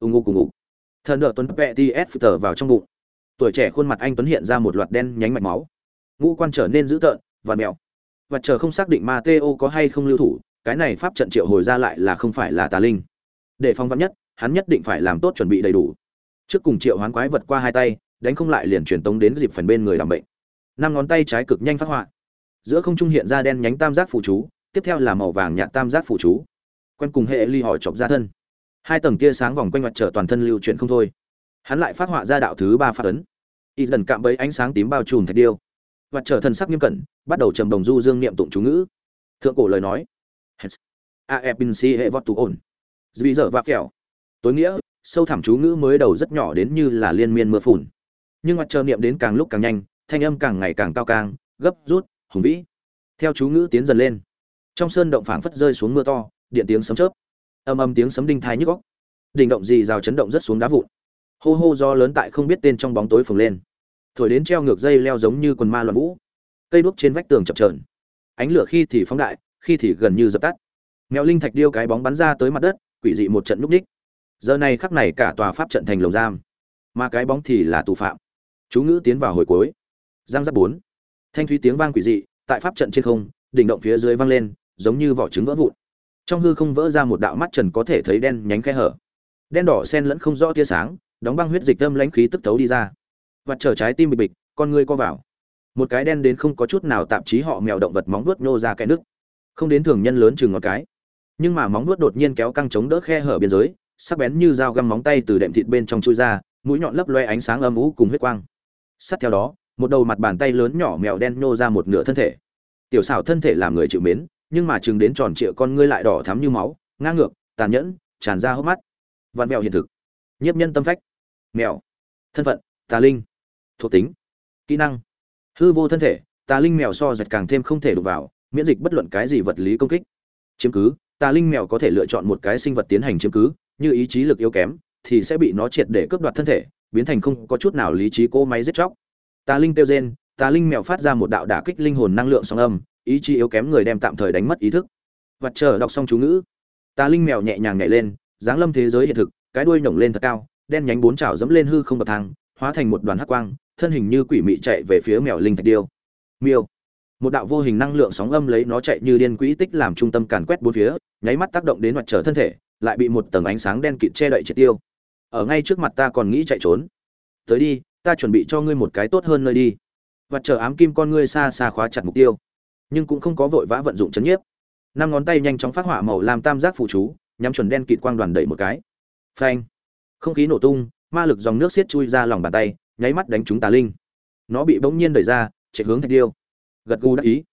Ung ục cùng ục thần đỡ tuấn vẹ ts tờ vào trong bụng. Tuổi trẻ khuôn mặt anh tuấn hiện ra một loạt đen nhánh mạch máu. Ngũ quan trở nên dữ tợn và mèo. Và chờ không xác định Mateo có hay không lưu thủ, cái này pháp trận triệu hồi ra lại là không phải là tà linh. Để phong vạn nhất, hắn nhất định phải làm tốt chuẩn bị đầy đủ. Trước cùng triệu hoán quái vật qua hai tay, đánh không lại liền truyền tống đến dịp phần bên người làm bệnh. Năm ngón tay trái cực nhanh phát họa. Giữa không trung hiện ra đen nhánh tam giác phù chú, tiếp theo là màu vàng nhạt tam giác phù chú. Quen cùng hệ ly hỏi chọc ra thân hai tầng tia sáng vòng quanh mặt trở toàn thân lưu chuyển không thôi. Hắn lại phát họa ra đạo thứ ba phát ấn. Y dần cạm bẫy ánh sáng tím bao trùm thạch điêu. Mặt trở thần sắc nghiêm cẩn, bắt đầu trầm đồng du dương niệm tụng chú ngữ. Thượng cổ lời nói. A e si hệ vọt tù ổn. Dì dở và phèo. Tối nghĩa, sâu thẳm chú ngữ mới đầu rất nhỏ đến như là liên miên mưa phùn. Nhưng mặt trời niệm đến càng lúc càng nhanh, thanh âm càng ngày càng cao càng, gấp, rút, hùng vĩ. Theo chú ngữ tiến dần lên. Trong sơn động phảng phất rơi xuống mưa to, điện tiếng sấm chớp âm âm tiếng sấm đinh thai nhức góc. Đỉnh động gì rào chấn động rất xuống đá vụn. Hô hô do lớn tại không biết tên trong bóng tối phồng lên. Thổi đến treo ngược dây leo giống như quần ma loạn vũ. Cây đuốc trên vách tường chập trờn ánh lửa khi thì phóng đại, khi thì gần như dập tắt. Mèo linh thạch điêu cái bóng bắn ra tới mặt đất, quỷ dị một trận núp ních. Giờ này khắc này cả tòa pháp trận thành lồng giam. Mà cái bóng thì là tù phạm. Chú ngữ tiến vào hồi cuối. Giang giáp bốn. Thanh thúy tiếng vang quỷ dị, tại pháp trận trên không, đỉnh động phía dưới vang lên, giống như vỏ trứng vỡ vụn trong hư không vỡ ra một đạo mắt trần có thể thấy đen nhánh khe hở. Đen đỏ sen lẫn không rõ tia sáng, đóng băng huyết dịch âm lãnh khí tức thấu đi ra. Vặt trở trái tim bịch bịch, con ngươi co vào. Một cái đen đến không có chút nào tạp chí họ mèo động vật móng vuốt nhô ra cái nước không đến thường nhân lớn chừng một cái. Nhưng mà móng vuốt đột nhiên kéo căng chống đỡ khe hở biên giới, sắc bén như dao găm móng tay từ đệm thịt bên trong chui ra, mũi nhọn lấp loe ánh sáng âm ú cùng huyết quang. Sát theo đó, một đầu mặt bàn tay lớn nhỏ mèo đen nhô ra một nửa thân thể. Tiểu xảo thân thể làm người chịu mến nhưng mà chừng đến tròn trịa con ngươi lại đỏ thắm như máu, ngang ngược, tàn nhẫn, tràn ra hốc mắt. Vạn mèo hiện thực. Nhiếp nhân tâm phách. Mèo thân phận, tà linh. Thuộc tính, kỹ năng. Hư vô thân thể, tà linh mèo so giật càng thêm không thể đụng vào, miễn dịch bất luận cái gì vật lý công kích. Chiếm cứ, tà linh mèo có thể lựa chọn một cái sinh vật tiến hành chiếm cứ, như ý chí lực yếu kém, thì sẽ bị nó triệt để cướp đoạt thân thể, biến thành không có chút nào lý trí cô máy giết chóc. Tà linh tiêu gen tà linh mèo phát ra một đạo đả kích linh hồn năng lượng sóng âm ý chí yếu kém người đem tạm thời đánh mất ý thức. Vật chờ đọc xong chú ngữ, tà linh mèo nhẹ nhàng nhảy lên giáng lâm thế giới hiện thực, cái đuôi nhổng lên thật cao, đen nhánh bốn chảo dẫm lên hư không bậc thang, hóa thành một đoàn hắc quang, thân hình như quỷ mị chạy về phía mèo linh thạch điêu. Miêu. Một đạo vô hình năng lượng sóng âm lấy nó chạy như điên quỹ tích làm trung tâm càn quét bốn phía, nháy mắt tác động đến mặt trở thân thể, lại bị một tầng ánh sáng đen kịt che đậy triệt tiêu. Ở ngay trước mặt ta còn nghĩ chạy trốn. Tới đi, ta chuẩn bị cho ngươi một cái tốt hơn nơi đi. Và chờ ám kim con ngươi xa xa khóa chặt mục tiêu nhưng cũng không có vội vã vận dụng chấn nhiếp. Năm ngón tay nhanh chóng phát hỏa màu làm tam giác phụ chú, nhắm chuẩn đen kịt quang đoàn đẩy một cái. Phanh. Không khí nổ tung, ma lực dòng nước xiết chui ra lòng bàn tay, nháy mắt đánh trúng tà linh. Nó bị bỗng nhiên đẩy ra, chạy hướng thạch điêu. Gật gù đắc ý.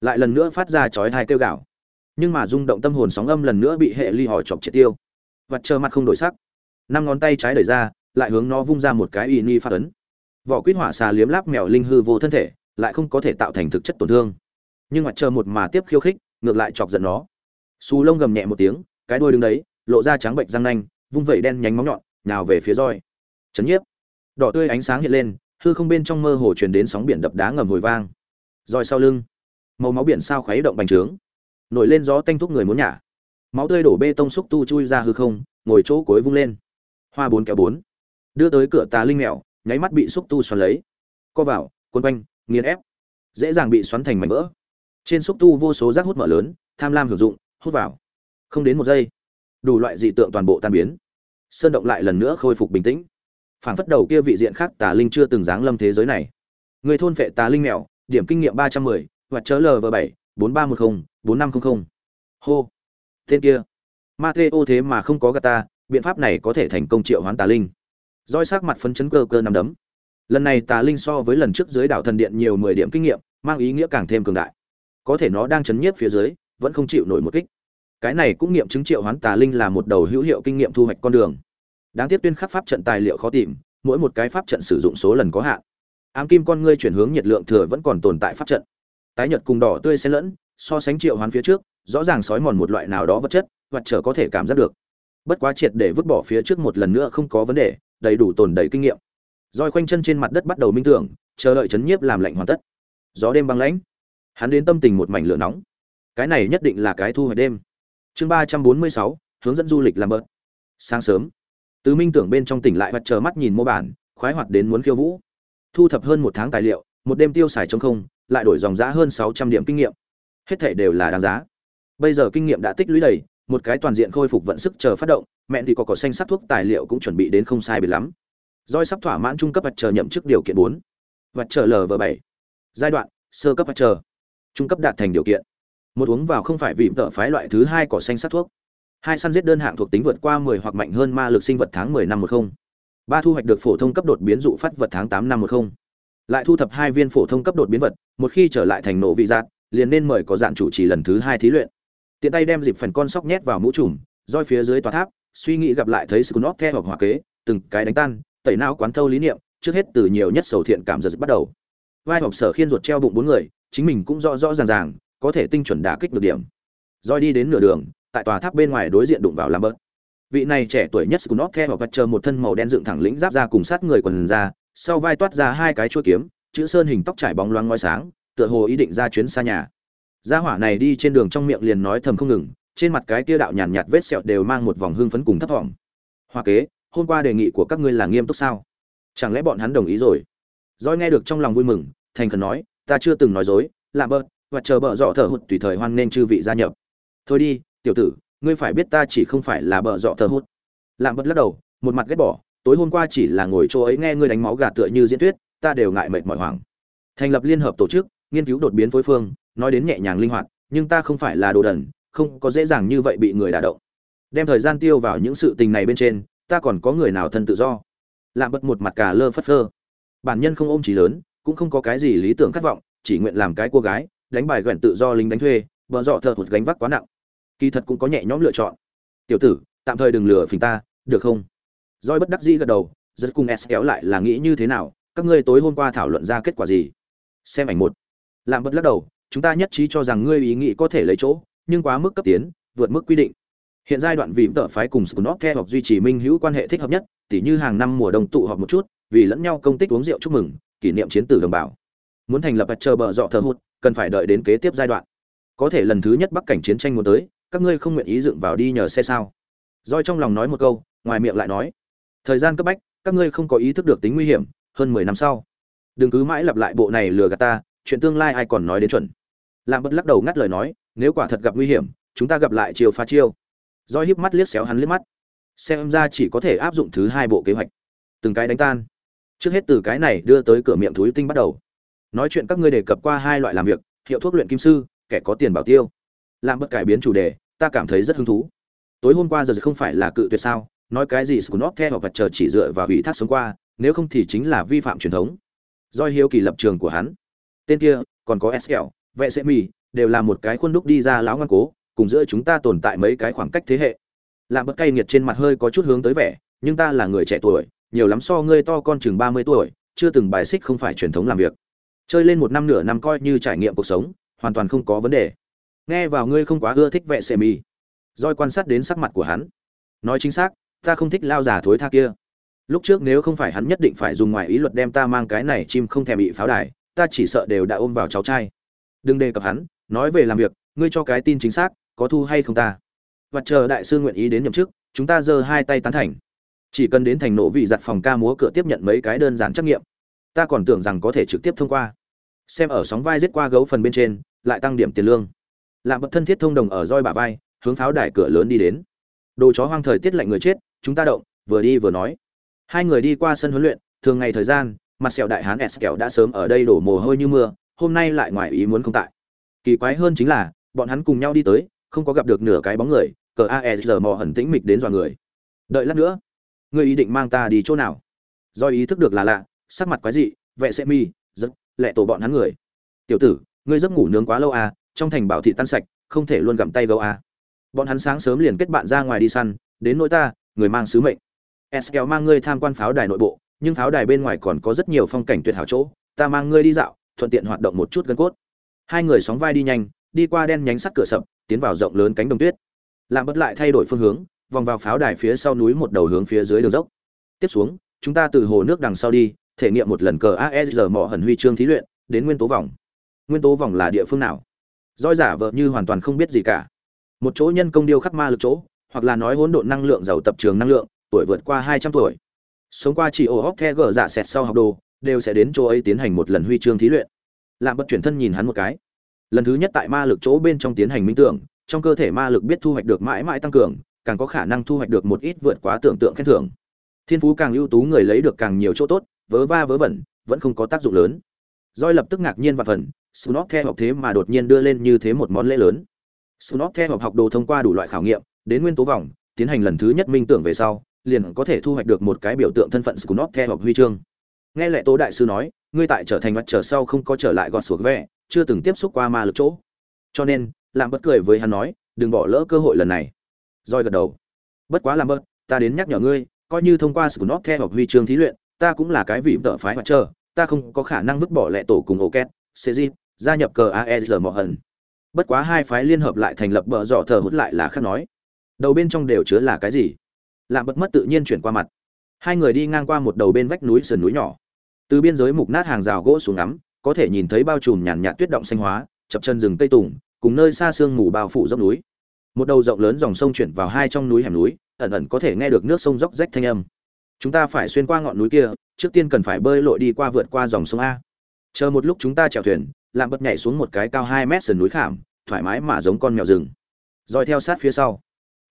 Lại lần nữa phát ra chói hai kêu gạo nhưng mà rung động tâm hồn sóng âm lần nữa bị hệ ly hỏi chọc triệt tiêu. Vật trơ mặt không đổi sắc. Năm ngón tay trái đẩy ra, lại hướng nó vung ra một cái y ni phát ấn. Vỏ quýt hỏa xà liếm láp mèo linh hư vô thân thể, lại không có thể tạo thành thực chất tổn thương nhưng mặt chờ một mà tiếp khiêu khích, ngược lại chọc giận nó. Xù lông gầm nhẹ một tiếng, cái đuôi đứng đấy, lộ ra trắng bệnh răng nanh, vung vẩy đen nhánh móng nhọn nào về phía roi. Chấn nhiếp. Đỏ tươi ánh sáng hiện lên, hư không bên trong mơ hồ truyền đến sóng biển đập đá ngầm hồi vang. Roi sau lưng. Màu máu biển sao khuấy động bành trướng. Nổi lên gió tanh thúc người muốn nhả. Máu tươi đổ bê tông xúc tu chui ra hư không, ngồi chỗ cối vung lên. Hoa bốn kéo bốn. Đưa tới cửa tà linh mèo, nháy mắt bị xúc tu xoắn lấy. Co vào quấn quanh, nghiền ép. Dễ dàng bị xoắn thành mảnh vỡ trên xúc tu vô số rác hút mở lớn, tham lam hưởng dụng, hút vào. Không đến một giây, đủ loại dị tượng toàn bộ tan biến. Sơn động lại lần nữa khôi phục bình tĩnh. Phản phất đầu kia vị diện khác tà linh chưa từng giáng lâm thế giới này. Người thôn vệ tà linh mèo, điểm kinh nghiệm ba trăm mười và chớ lv bảy, bốn ba một mươi bốn năm trăm linh hô. Tên kia. Mateo thế mà không có gata biện pháp này có thể thành công triệu hoán tà linh. Roi sắc mặt phấn chấn cơ cơ nằm đấm. Lần này tà linh so với lần trước dưới đảo thần điện nhiều mười điểm kinh nghiệm, mang ý nghĩa càng thêm cường đại có thể nó đang chấn nhiếp phía dưới, vẫn không chịu nổi một kích. Cái này cũng nghiệm chứng triệu hoán tà linh là một đầu hữu hiệu kinh nghiệm thu hoạch con đường. Đáng tiếc tuyên khắc pháp trận tài liệu khó tìm, mỗi một cái pháp trận sử dụng số lần có hạn. Ám kim con ngươi chuyển hướng nhiệt lượng thừa vẫn còn tồn tại pháp trận. Tái nhật cùng đỏ tươi xen lẫn, so sánh triệu hoán phía trước, rõ ràng sói mòn một loại nào đó vật chất, vật trở có thể cảm giác được. Bất quá triệt để vứt bỏ phía trước một lần nữa không có vấn đề, đầy đủ tồn đầy kinh nghiệm. Roi khoanh chân trên mặt đất bắt đầu minh tưởng, chờ đợi chấn nhiếp làm lạnh hoàn tất. Gió đêm băng lãnh hắn đến tâm tình một mảnh lửa nóng. Cái này nhất định là cái thu hoạch đêm. Chương ba trăm bốn mươi sáu, hướng dẫn du lịch làm bớt. Sáng sớm tứ minh tưởng bên trong tỉnh lại và chờ mắt nhìn mô bản, khoái hoạt đến muốn khiêu vũ. Thu thập hơn một tháng tài liệu, một đêm tiêu xài trong không, lại đổi dòng giá hơn sáu trăm điểm kinh nghiệm. Hết thể đều là đáng giá. Bây giờ kinh nghiệm đã tích lũy đầy, một cái toàn diện khôi phục vận sức chờ phát động, mẹ thì có cỏ xanh sắc thuốc tài liệu cũng chuẩn bị đến không sai biệt lắm. Roi sắp thỏa mãn trung cấp vật chờ nhậm chức điều kiện bốn. Vật chờ lv bảy. Giai đoạn, sơ cấp vật chờ trung cấp đạt thành điều kiện một uống vào không phải vì tợ phái loại thứ hai cỏ xanh sát thuốc hai săn giết đơn hạng thuộc tính vượt qua 10 hoặc mạnh hơn ma lực sinh vật tháng 10 năm 10. ba thu hoạch được phổ thông cấp đột biến dụ phát vật tháng 8 năm 10. lại thu thập hai viên phổ thông cấp đột biến vật, một khi trở lại thành nổ vị giác, liền nên mời có dạng chủ trì lần thứ hai thí luyện tiện tay đem dịp phần con sóc nhét vào mũ trùm, roi phía dưới tòa tháp, suy nghĩ gặp lại thấy Skunot theo hoặc hỏa kế, từng cái đánh tan, tẩy não quán thâu lý niệm, trước hết từ nhiều nhất sầu thiện cảm giật bắt đầu vai học sở khiên ruột treo bụng bốn người chính mình cũng rõ rõ ràng ràng có thể tinh chuẩn đả kích được điểm. Roi đi đến nửa đường tại tòa tháp bên ngoài đối diện đụng vào làm bớt vị này trẻ tuổi nhất Scunot theo hoặc vật chờ một thân màu đen dựng thẳng lĩnh giáp ra cùng sát người quần ra sau vai toát ra hai cái chuôi kiếm chữ sơn hình tóc trải bóng loáng ngói sáng tựa hồ ý định ra chuyến xa nhà. Gia hỏa này đi trên đường trong miệng liền nói thầm không ngừng trên mặt cái tia đạo nhàn nhạt, nhạt vết sẹo đều mang một vòng hương phấn cùng thấp thỏm. Hoa kế hôm qua đề nghị của các ngươi là nghiêm túc sao? Chẳng lẽ bọn hắn đồng ý rồi? Roi nghe được trong lòng vui mừng thành khẩn nói ta chưa từng nói dối làm bớt và chờ bợ dọ thở hụt tùy thời hoan nên chư vị gia nhập. Thôi đi, tiểu tử, ngươi phải biết ta chỉ không phải là bợ dọ thở hụt. Làm bớt lắc đầu, một mặt ghét bỏ, tối hôm qua chỉ là ngồi chỗ ấy nghe ngươi đánh máu gà tựa như diễn thuyết, ta đều ngại mệt mỏi hoảng. Thành lập liên hợp tổ chức, nghiên cứu đột biến phối phương, nói đến nhẹ nhàng linh hoạt, nhưng ta không phải là đồ đần, không có dễ dàng như vậy bị người đả động. Đem thời gian tiêu vào những sự tình này bên trên, ta còn có người nào thân tự do? Lạm bật một mặt cả lơ phất phơ. Bản nhân không ôm trí lớn cũng không có cái gì lý tưởng khát vọng, chỉ nguyện làm cái cô gái, đánh bài nguyện tự do lính đánh thuê, bờ dọ thợ hụt gánh vác quá nặng. Kỳ thật cũng có nhẹ nhõm lựa chọn. Tiểu tử, tạm thời đừng lừa phình ta, được không? Roi bất đắc dĩ gật đầu rất cùng s kéo lại là nghĩ như thế nào, các ngươi tối hôm qua thảo luận ra kết quả gì? Xem ảnh một. Làm bất lắc đầu, chúng ta nhất trí cho rằng ngươi ý nghĩ có thể lấy chỗ, nhưng quá mức cấp tiến, vượt mức quy định. Hiện giai đoạn vì tợ phái cùng scunop theo học duy trì minh hữu quan hệ thích hợp nhất, tỉ như hàng năm mùa đông tụ họp một chút, vì lẫn nhau công tích uống rượu chúc mừng kỷ niệm chiến tử đồng bào. Muốn thành lập bạch chờ bờ dọ thờ hụt, cần phải đợi đến kế tiếp giai đoạn. Có thể lần thứ nhất bắc cảnh chiến tranh muốn tới, các ngươi không nguyện ý dựng vào đi nhờ xe sao? Roi trong lòng nói một câu, ngoài miệng lại nói, thời gian cấp bách, các ngươi không có ý thức được tính nguy hiểm, hơn mười năm sau, đừng cứ mãi lặp lại bộ này lừa gạt ta, chuyện tương lai ai còn nói đến chuẩn. Làm bất lắc đầu ngắt lời nói, nếu quả thật gặp nguy hiểm, chúng ta gặp lại chiều phá chiêu. Roi híp mắt liếc xéo hắn liếc mắt. Xem ra chỉ có thể áp dụng thứ hai bộ kế hoạch. Từng cái đánh tan trước hết từ cái này đưa tới cửa miệng thúi tinh bắt đầu. Nói chuyện các ngươi đề cập qua hai loại làm việc, hiệu thuốc luyện kim sư, kẻ có tiền bảo tiêu. Làm bất cải biến chủ đề, ta cảm thấy rất hứng thú. Tối hôm qua giờ không phải là cự tuyệt sao, nói cái gì scunop theo hoặc vật chờ chỉ dựa vào ủy thác sống qua, nếu không thì chính là vi phạm truyền thống. Doi hiếu kỳ lập trường của hắn. Tên kia, còn có sl vệ sẽ mì, đều là một cái khuôn đúc đi ra lão ngoan cố, cùng giữa chúng ta tồn tại mấy cái khoảng cách thế hệ. Làm bất cay nghiệt trên mặt hơi có chút hướng tới vẻ, nhưng ta là người trẻ tuổi nhiều lắm so ngươi to con chừng ba mươi tuổi, chưa từng bài xích không phải truyền thống làm việc. Chơi lên một năm nửa năm coi như trải nghiệm cuộc sống, hoàn toàn không có vấn đề. Nghe vào ngươi không quá ưa thích vẽ sệ mì roi quan sát đến sắc mặt của hắn. Nói chính xác, ta không thích lao giả thối tha kia. Lúc trước nếu không phải hắn nhất định phải dùng ngoài ý luật đem ta mang cái này chim không thèm bị pháo đài, ta chỉ sợ đều đã ôm vào cháu trai. Đừng đề cập hắn, nói về làm việc, ngươi cho cái tin chính xác, có thu hay không ta? Vật chờ đại sư nguyện ý đến nhậm chức, chúng ta giơ hai tay tán thành chỉ cần đến thành nổ vị giặt phòng ca múa cửa tiếp nhận mấy cái đơn giản trắc nghiệm, ta còn tưởng rằng có thể trực tiếp thông qua. Xem ở sóng vai giết qua gấu phần bên trên, lại tăng điểm tiền lương. Làm bậc thân thiết thông đồng ở roi bà vai, hướng pháo đài cửa lớn đi đến. Đồ chó hoang thời tiết lạnh người chết, chúng ta động, vừa đi vừa nói. Hai người đi qua sân huấn luyện, thường ngày thời gian, mặt sẹo đại hán s kẹo đã sớm ở đây đổ mồ hôi như mưa, hôm nay lại ngoài ý muốn không tại. Kỳ quái hơn chính là, bọn hắn cùng nhau đi tới, không có gặp được nửa cái bóng người, cờ aesr mò hẩn tĩnh mịch đến dọa người. Đợi lát nữa ngươi ý định mang ta đi chỗ nào do ý thức được là lạ sắc mặt quái dị vệ sẽ mi rất lẹ tổ bọn hắn người tiểu tử ngươi giấc ngủ nướng quá lâu à trong thành bảo thị tan sạch không thể luôn gặm tay gấu à bọn hắn sáng sớm liền kết bạn ra ngoài đi săn đến nỗi ta người mang sứ mệnh Eskel mang ngươi tham quan pháo đài nội bộ, nhưng pháo đài bên ngoài còn có rất nhiều phong cảnh tuyệt hảo chỗ, ta mang ngươi đi dạo, thuận tiện hoạt động một chút gân cốt. Hai người sóng vai đi nhanh, đi qua đen nhánh sắt cửa sập, tiến vào rộng lớn cánh đồng tuyết. Làm bất lại thay đổi phương hướng, vòng vào pháo đài phía sau núi một đầu hướng phía dưới đường dốc. Tiếp xuống, chúng ta từ hồ nước đằng sau đi, thể nghiệm một lần cờ ASR mỏ hẩn huy chương thí luyện, đến nguyên tố vòng. Nguyên tố vòng là địa phương nào? Doi giả vờ như hoàn toàn không biết gì cả. Một chỗ nhân công điêu khắc ma lực chỗ, hoặc là nói hỗn độn năng lượng giàu tập trường năng lượng, tuổi vượt qua hai trăm tuổi sống qua chỉ ổ hóc the gở dạ sẹt sau học đồ đều sẽ đến chỗ ấy tiến hành một lần huy chương thí luyện lạm bất chuyển thân nhìn hắn một cái lần thứ nhất tại ma lực chỗ bên trong tiến hành minh tưởng trong cơ thể ma lực biết thu hoạch được mãi mãi tăng cường càng có khả năng thu hoạch được một ít vượt quá tưởng tượng khen thưởng thiên phú càng ưu tú người lấy được càng nhiều chỗ tốt vớ va vớ vẩn vẫn không có tác dụng lớn roi lập tức ngạc nhiên và phần Snot theo học thế mà đột nhiên đưa lên như thế một món lễ lớn. Snot theo học học đồ thông qua đủ loại khảo nghiệm, đến nguyên tố vòng, tiến hành lần thứ nhất minh tưởng về sau, liền có thể thu hoạch được một cái biểu tượng thân phận Snot theo học huy chương. Nghe lệ Tố đại sư nói, ngươi tại trở thành mặt trở sau không có trở lại gọt xuống vẻ, chưa từng tiếp xúc qua ma lực chỗ. Cho nên, làm bất cười với hắn nói, đừng bỏ lỡ cơ hội lần này. Rồi gật đầu. Bất quá làm bớt, ta đến nhắc nhở ngươi, coi như thông qua Snot theo học huy chương thí luyện, ta cũng là cái vị tợ phái hoạt trở, ta không có khả năng vứt bỏ lệ tổ cùng ổ két, Sejit, gia nhập cờ aez mọ hận. Bất quá hai phái liên hợp lại thành lập bờ dọ thờ hút lại là khác nói. Đầu bên trong đều chứa là cái gì? Làm bất mất tự nhiên chuyển qua mặt. Hai người đi ngang qua một đầu bên vách núi sườn núi nhỏ. Từ biên giới mục nát hàng rào gỗ xuống ngắm có thể nhìn thấy bao trùm nhàn nhạt tuyết động xanh hóa chập chân rừng cây tùng cùng nơi xa sương mù bao phủ dốc núi một đầu rộng lớn dòng sông chuyển vào hai trong núi hẻm núi, ẩn ẩn có thể nghe được nước sông róc rách thanh âm. Chúng ta phải xuyên qua ngọn núi kia, trước tiên cần phải bơi lội đi qua vượt qua dòng sông a. Chờ một lúc chúng ta chèo thuyền làm bật nhảy xuống một cái cao hai mét sườn núi khảm, thoải mái mà giống con mèo rừng. Rồi theo sát phía sau.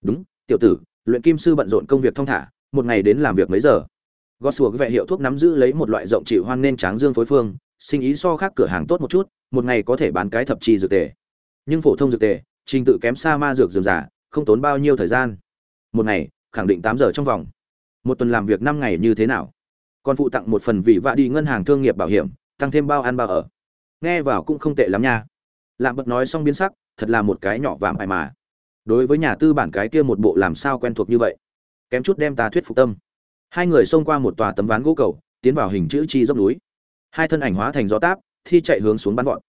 Đúng, tiểu tử, luyện kim sư bận rộn công việc thong thả, một ngày đến làm việc mấy giờ? Gót sùa vệ hiệu thuốc nắm giữ lấy một loại rộng chịu hoan nên tráng dương phối phương, sinh ý so khác cửa hàng tốt một chút, một ngày có thể bán cái thập trì dược tề. Nhưng phổ thông dược tề trình tự kém xa ma dược dườm giả không tốn bao nhiêu thời gian. Một ngày, khẳng định tám giờ trong vòng. Một tuần làm việc năm ngày như thế nào? Còn phụ tặng một phần vị vạ đi ngân hàng thương nghiệp bảo hiểm, tăng thêm bao ăn bao ở. Nghe vào cũng không tệ lắm nha. Lạm bật nói xong biến sắc, thật là một cái nhỏ vạm ải mà. Đối với nhà tư bản cái kia một bộ làm sao quen thuộc như vậy? Kém chút đem ta thuyết phục tâm. Hai người xông qua một tòa tấm ván gỗ cầu, tiến vào hình chữ chi dốc núi. Hai thân ảnh hóa thành gió táp, thi chạy hướng xuống bắn vọt.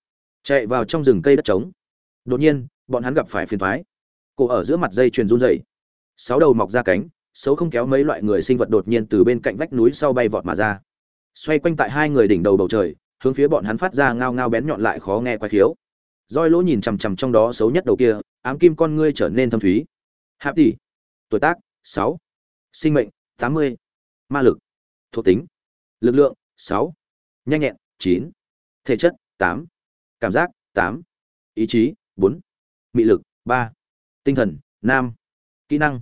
Chạy vào trong rừng cây đất trống. Đột nhiên bọn hắn gặp phải phiền thoái cổ ở giữa mặt dây chuyền run dày sáu đầu mọc ra cánh, xấu không kéo mấy loại người sinh vật đột nhiên từ bên cạnh vách núi sau bay vọt mà ra. Xoay quanh tại hai người đỉnh đầu bầu trời, hướng phía bọn hắn phát ra ngao ngao bén nhọn lại khó nghe quái khiếu. Roi lỗ nhìn chằm chằm trong đó xấu nhất đầu kia, ám kim con ngươi trở nên thâm thúy. Hạp tỷ. Tuổi tác, sáu. Sinh mệnh, tám mươi. Ma lực. Thuộc tính. Lực lượng, sáu. Nhanh nhẹn, chín. Thể chất, tám. Cảm giác, tám. Ý chí, bốn mị lực, ba, tinh thần, nam, kỹ năng,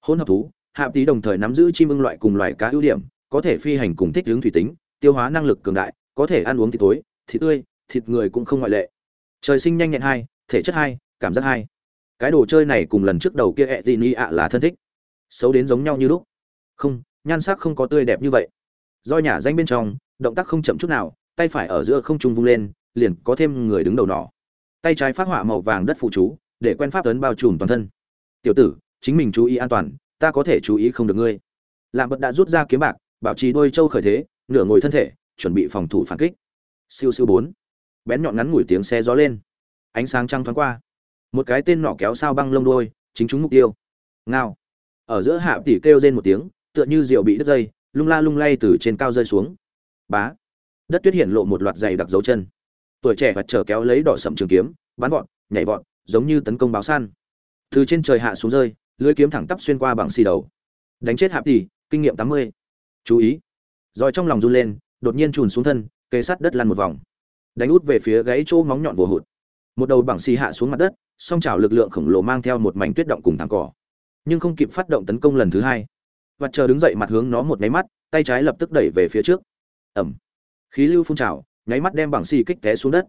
hỗn hợp thú, hạ tí đồng thời nắm giữ chim ưng loại cùng loài cá ưu điểm, có thể phi hành cùng thích hướng thủy tính, tiêu hóa năng lực cường đại, có thể ăn uống thịt tối, thịt tươi, thịt người cũng không ngoại lệ. Trời sinh nhanh nhẹn hai, thể chất hai, cảm giác hai. Cái đồ chơi này cùng lần trước đầu kia ẹ ni ạ là thân thích. Xấu đến giống nhau như lúc. Không, nhan sắc không có tươi đẹp như vậy. Do nhà danh bên trong, động tác không chậm chút nào, tay phải ở giữa không trung vung lên, liền có thêm người đứng đầu nỏ tay trái phát họa màu vàng đất phụ chú, để quen pháp tấn bao trùm toàn thân. Tiểu tử, chính mình chú ý an toàn, ta có thể chú ý không được ngươi. Lạm bật đã rút ra kiếm bạc, bảo trì đôi châu khởi thế, nửa ngồi thân thể, chuẩn bị phòng thủ phản kích. Siêu siêu bốn. Bén nhọn ngắn ngủi tiếng xe gió lên. Ánh sáng trăng thoáng qua. Một cái tên nọ kéo sao băng lông đôi chính chúng mục tiêu. Ngao. Ở giữa hạ tỷ kêu rên một tiếng, tựa như rượu bị đứt dây, lung la lung lay từ trên cao rơi xuống. Bá. Đất tuyết hiện lộ một loạt giày đặc dấu chân tuổi trẻ vật trở kéo lấy đỏ sậm trường kiếm, bắn vọt, nhảy vọt, giống như tấn công báo săn. Từ trên trời hạ xuống rơi, lưỡi kiếm thẳng tắp xuyên qua bằng xì đầu. Đánh chết hạ tỷ, kinh nghiệm tám mươi. Chú ý. Rồi trong lòng run lên, đột nhiên trùn xuống thân, kề sát đất lăn một vòng. Đánh út về phía gáy chỗ móng nhọn vồ hụt. Một đầu bằng xì hạ xuống mặt đất, song chảo lực lượng khổng lồ mang theo một mảnh tuyết động cùng thẳng cỏ. Nhưng không kịp phát động tấn công lần thứ hai, và chờ đứng dậy mặt hướng nó một máy mắt, tay trái lập tức đẩy về phía trước. Ẩm. Khí lưu phun trào nháy mắt đem bằng xì kích té xuống đất.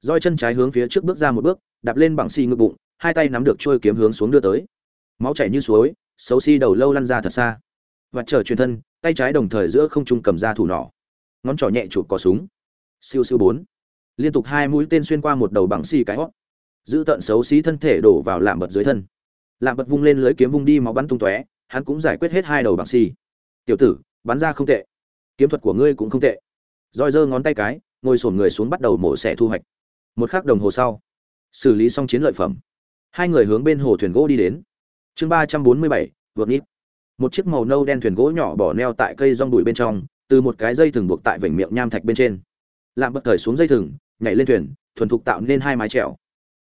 Roi chân trái hướng phía trước bước ra một bước, đạp lên bằng xì ngực bụng, hai tay nắm được trôi kiếm hướng xuống đưa tới. Máu chảy như suối, xấu xi đầu lâu lăn ra thật xa. Và chờ truyền thân, tay trái đồng thời giữa không trung cầm ra thủ nỏ. Ngón trỏ nhẹ chụp cò súng. Siêu siêu bốn. Liên tục hai mũi tên xuyên qua một đầu bằng xì cái hót. Giữ tận xấu xí thân thể đổ vào lạm bật dưới thân. Lạm bật vung lên lưới kiếm vung đi máu bắn tung tóe, hắn cũng giải quyết hết hai đầu bằng xì tiểu tử, bắn ra không tệ. Kiếm thuật của ngươi cũng không tệ. Roi giơ ngón tay cái ngồi sổn người xuống bắt đầu mổ xẻ thu hoạch. Một khắc đồng hồ sau, xử lý xong chiến lợi phẩm, hai người hướng bên hồ thuyền gỗ đi đến. Chương ba trăm bốn mươi bảy, vượt nít. Một chiếc màu nâu đen thuyền gỗ nhỏ bỏ neo tại cây rong bụi bên trong, từ một cái dây thừng buộc tại vểnh miệng nham thạch bên trên. Làm bất thời xuống dây thừng, nhảy lên thuyền, thuần thục tạo nên hai mái trèo.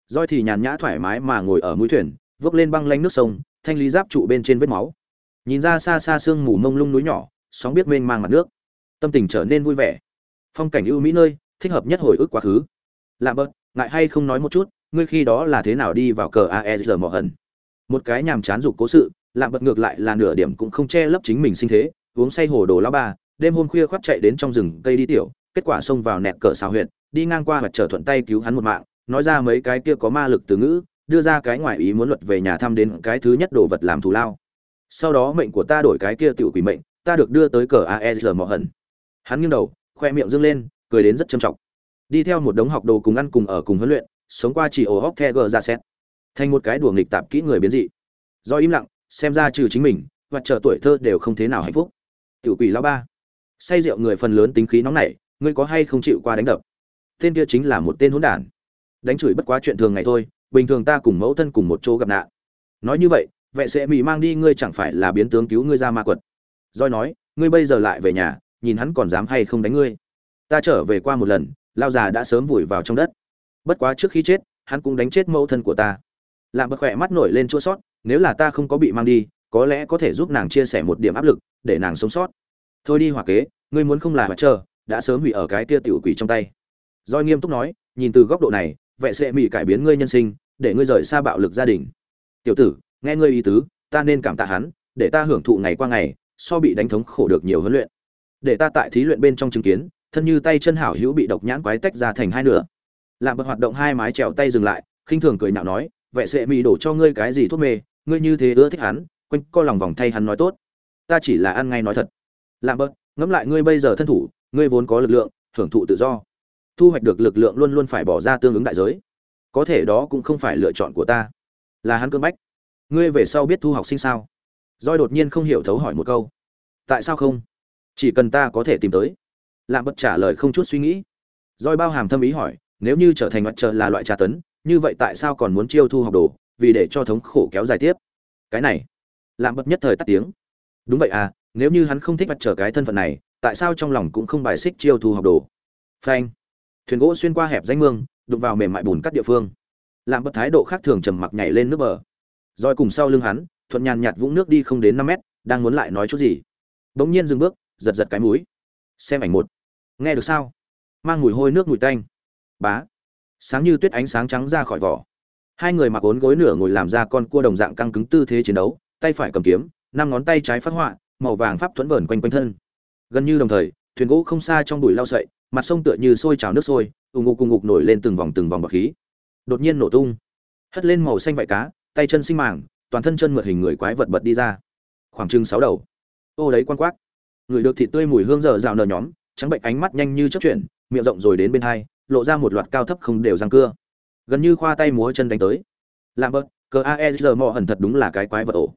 Roi thì nhàn nhã thoải mái mà ngồi ở mũi thuyền vớt lên băng lanh nước sông, thanh lý giáp trụ bên trên vết máu. Nhìn ra xa xa sương mù mông lung núi nhỏ, sóng biết mênh mang mặt nước. Tâm tình trở nên vui vẻ phong cảnh ưu mỹ nơi, thích hợp nhất hồi ức quá khứ. Lạ bớt ngại hay không nói một chút, ngươi khi đó là thế nào đi vào cờ aesr mỏ hận một cái nhàm chán dục cố sự lạ bật ngược lại là nửa điểm cũng không che lấp chính mình sinh thế, uống say hồ đồ lao ba, đêm hôm khuya khoác chạy đến trong rừng cây đi tiểu, kết quả xông vào nẹt cờ xào huyện đi ngang qua và trở thuận tay cứu hắn một mạng, nói ra mấy cái kia có ma lực từ ngữ, đưa ra cái ngoại ý muốn luật về nhà thăm đến cái thứ nhất đồ vật làm thù lao. Sau đó mệnh của ta đổi cái kia tiểu quỷ mệnh, ta được đưa tới cờ aesr mỏ hận hắn nghiêng đầu khoe miệng dương lên, cười đến rất trầm trọng. Đi theo một đống học đồ cùng ăn cùng ở cùng huấn luyện, sống qua chỉ ổ hóc the gờ ra xét. Thành một cái đùa nghịch tạp kỹ người biến dị. Do im lặng, xem ra trừ chính mình và chờ tuổi thơ đều không thế nào hạnh phúc. Tiểu quỷ lao ba. Say rượu người phần lớn tính khí nóng nảy, ngươi có hay không chịu qua đánh đập? Tên kia chính là một tên hỗn đản. Đánh chửi bất quá chuyện thường ngày thôi, bình thường ta cùng mẫu thân cùng một chỗ gặp nạn. Nói như vậy, vệ sẽ mỹ mang đi, ngươi chẳng phải là biến tướng cứu ngươi ra ma quật. Roi nói, ngươi bây giờ lại về nhà nhìn hắn còn dám hay không đánh ngươi. Ta trở về qua một lần, lao già đã sớm vùi vào trong đất. Bất quá trước khi chết, hắn cũng đánh chết mẫu thân của ta. Lạm bật khỏe mắt nổi lên chua sót, nếu là ta không có bị mang đi, có lẽ có thể giúp nàng chia sẻ một điểm áp lực, để nàng sống sót. Thôi đi hỏa kế, ngươi muốn không là mặt chờ, đã sớm hủy ở cái kia tiểu quỷ trong tay. Doi nghiêm túc nói, nhìn từ góc độ này, vệ sẽ mỹ cải biến ngươi nhân sinh, để ngươi rời xa bạo lực gia đình. Tiểu tử, nghe ngươi ý tứ, ta nên cảm tạ hắn, để ta hưởng thụ ngày qua ngày, so bị đánh thống khổ được nhiều huấn luyện để ta tại thí luyện bên trong chứng kiến, thân như tay chân hảo hữu bị độc nhãn quái tách ra thành hai nửa. Làm bật hoạt động hai mái trèo tay dừng lại, khinh thường cười nhạo nói, vệ sệ mỹ đổ cho ngươi cái gì thuốc mê, ngươi như thế ưa thích hắn, quanh co lòng vòng thay hắn nói tốt. Ta chỉ là ăn ngay nói thật. Làm bật, ngẫm lại ngươi bây giờ thân thủ, ngươi vốn có lực lượng, hưởng thụ tự do. Thu hoạch được lực lượng luôn luôn phải bỏ ra tương ứng đại giới. Có thể đó cũng không phải lựa chọn của ta. Là hắn cơn bách. Ngươi về sau biết thu học sinh sao? Roi đột nhiên không hiểu thấu hỏi một câu. Tại sao không? Chỉ cần ta có thể tìm tới. Lạm bất trả lời không chút suy nghĩ. Roi bao hàm thâm ý hỏi, nếu như trở thành mặt trời là loại tra tấn, như vậy tại sao còn muốn chiêu thu học đồ, vì để cho thống khổ kéo dài tiếp? Cái này. Lạm bất nhất thời tắt tiếng. Đúng vậy à nếu như hắn không thích mặt trở cái thân phận này, tại sao trong lòng cũng không bài xích chiêu thu học đồ? Phanh. Thuyền gỗ xuyên qua hẹp danh mương, đụng vào mềm mại bùn cắt địa phương. Lạm bất thái độ khác thường trầm mặc nhảy lên nước bờ. Roi cùng sau lưng hắn, thuận nhàn nhạt vũng nước đi không đến năm mét, đang muốn lại nói chút gì. Bỗng nhiên dừng bước giật giật cái mũi. Xem ảnh một. Nghe được sao? Mang mùi hôi nước mùi tanh. Bá. Sáng như tuyết ánh sáng trắng ra khỏi vỏ. Hai người mặc ốn gối nửa ngồi làm ra con cua đồng dạng căng cứng tư thế chiến đấu, tay phải cầm kiếm, năm ngón tay trái phát họa, màu vàng pháp thuẫn vẩn quanh quanh thân. Gần như đồng thời, thuyền gỗ không xa trong bụi lao sậy, mặt sông tựa như sôi trào nước sôi, ù ngục cùng ngục nổi lên từng vòng từng vòng bọc khí. Đột nhiên nổ tung. Hất lên màu xanh vải cá, tay chân sinh màng, toàn thân chân mượt hình người quái vật bật đi ra. Khoảng chừng sáu đầu. Ô đấy quan quát người được thịt tươi mùi hương dở rào nở nhóm, trắng bệnh ánh mắt nhanh như chớp chuyển, miệng rộng rồi đến bên hai, lộ ra một loạt cao thấp không đều răng cưa. Gần như khoa tay múa chân đánh tới. Làm bớt cờ e giờ mò hẩn thật đúng là cái quái vật ổ.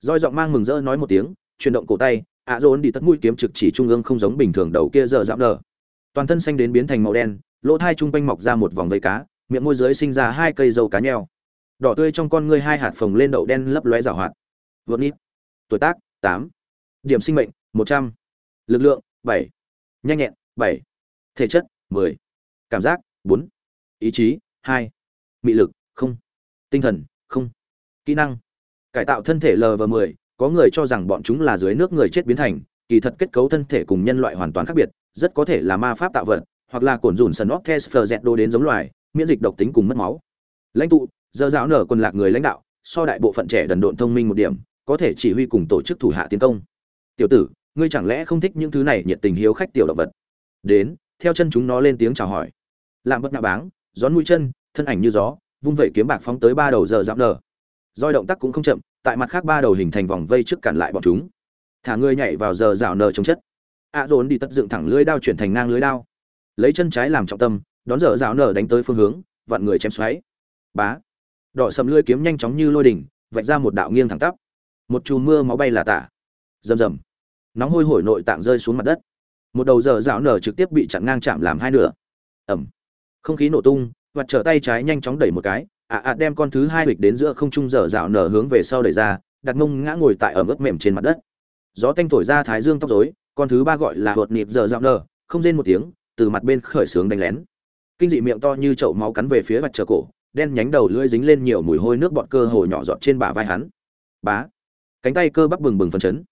Roi giọng mang mừng rỡ nói một tiếng, chuyển động cổ tay, ạ rốn đi tất mũi kiếm trực chỉ trung ương không giống bình thường đầu kia dở dạo nở. Toàn thân xanh đến biến thành màu đen, lỗ thai trung quanh mọc ra một vòng vây cá, miệng môi dưới sinh ra hai cây dầu cá nheo. Đỏ tươi trong con ngươi hai hạt phồng lên đậu đen lấp lóe rào hoạt. Vượt nít. Tuổi tác, tám. Điểm sinh mệnh một trăm. Lực lượng, bảy. Nhanh nhẹn, bảy. Thể chất, mười. Cảm giác, bốn. Ý chí, hai. Mị lực, không. Tinh thần, không. Kỹ năng. Cải tạo thân thể l và mười. Có người cho rằng bọn chúng là dưới nước người chết biến thành. Kỳ thật kết cấu thân thể cùng nhân loại hoàn toàn khác biệt. Rất có thể là ma pháp tạo vật, hoặc là cổn rủn sần óc thes phờ dẹt đô đến giống loài, miễn dịch độc tính cùng mất máu. Lãnh tụ, giờ giáo nở quân lạc người lãnh đạo, so đại bộ phận trẻ đần độn thông minh một điểm, có thể chỉ huy cùng tổ chức thủ hạ tiến công. Tiểu tử ngươi chẳng lẽ không thích những thứ này nhiệt tình hiếu khách tiểu động vật? Đến, theo chân chúng nó lên tiếng chào hỏi. Làm bất nạ báng, gión mũi chân, thân ảnh như gió, vung vẩy kiếm bạc phóng tới ba đầu giờ dạo nở. Roi động tác cũng không chậm, tại mặt khác ba đầu hình thành vòng vây trước cản lại bọn chúng. Thả ngươi nhảy vào giờ dạo nở chống chất. A dồn đi tất dựng thẳng lưới đao chuyển thành ngang lưới đao. Lấy chân trái làm trọng tâm, đón giờ dạo nở đánh tới phương hướng, vặn người chém xoáy. Bá. Đỏ sầm lưỡi kiếm nhanh chóng như lôi đỉnh, vạch ra một đạo nghiêng thẳng tắp. Một chùm mưa máu bay là tả. Rầm rầm nóng hôi hổi nội tạng rơi xuống mặt đất. Một đầu giờ rào nở trực tiếp bị chặn ngang chạm làm hai nửa. Ẩm. Không khí nổ tung, vặt trở tay trái nhanh chóng đẩy một cái, ạ ạ đem con thứ hai hịch đến giữa không trung giờ rào nở hướng về sau đẩy ra, đặt mông ngã ngồi tại ở mức mềm trên mặt đất. Gió tanh thổi ra thái dương tóc rối, con thứ ba gọi là hột nịp giờ rào nở, không rên một tiếng, từ mặt bên khởi sướng đánh lén. Kinh dị miệng to như chậu máu cắn về phía mặt trở cổ, đen nhánh đầu lưỡi dính lên nhiều mùi hôi nước bọt cơ hồ nhỏ giọt trên bả vai hắn. Bá. Cánh tay cơ bắp bừng bừng phấn chấn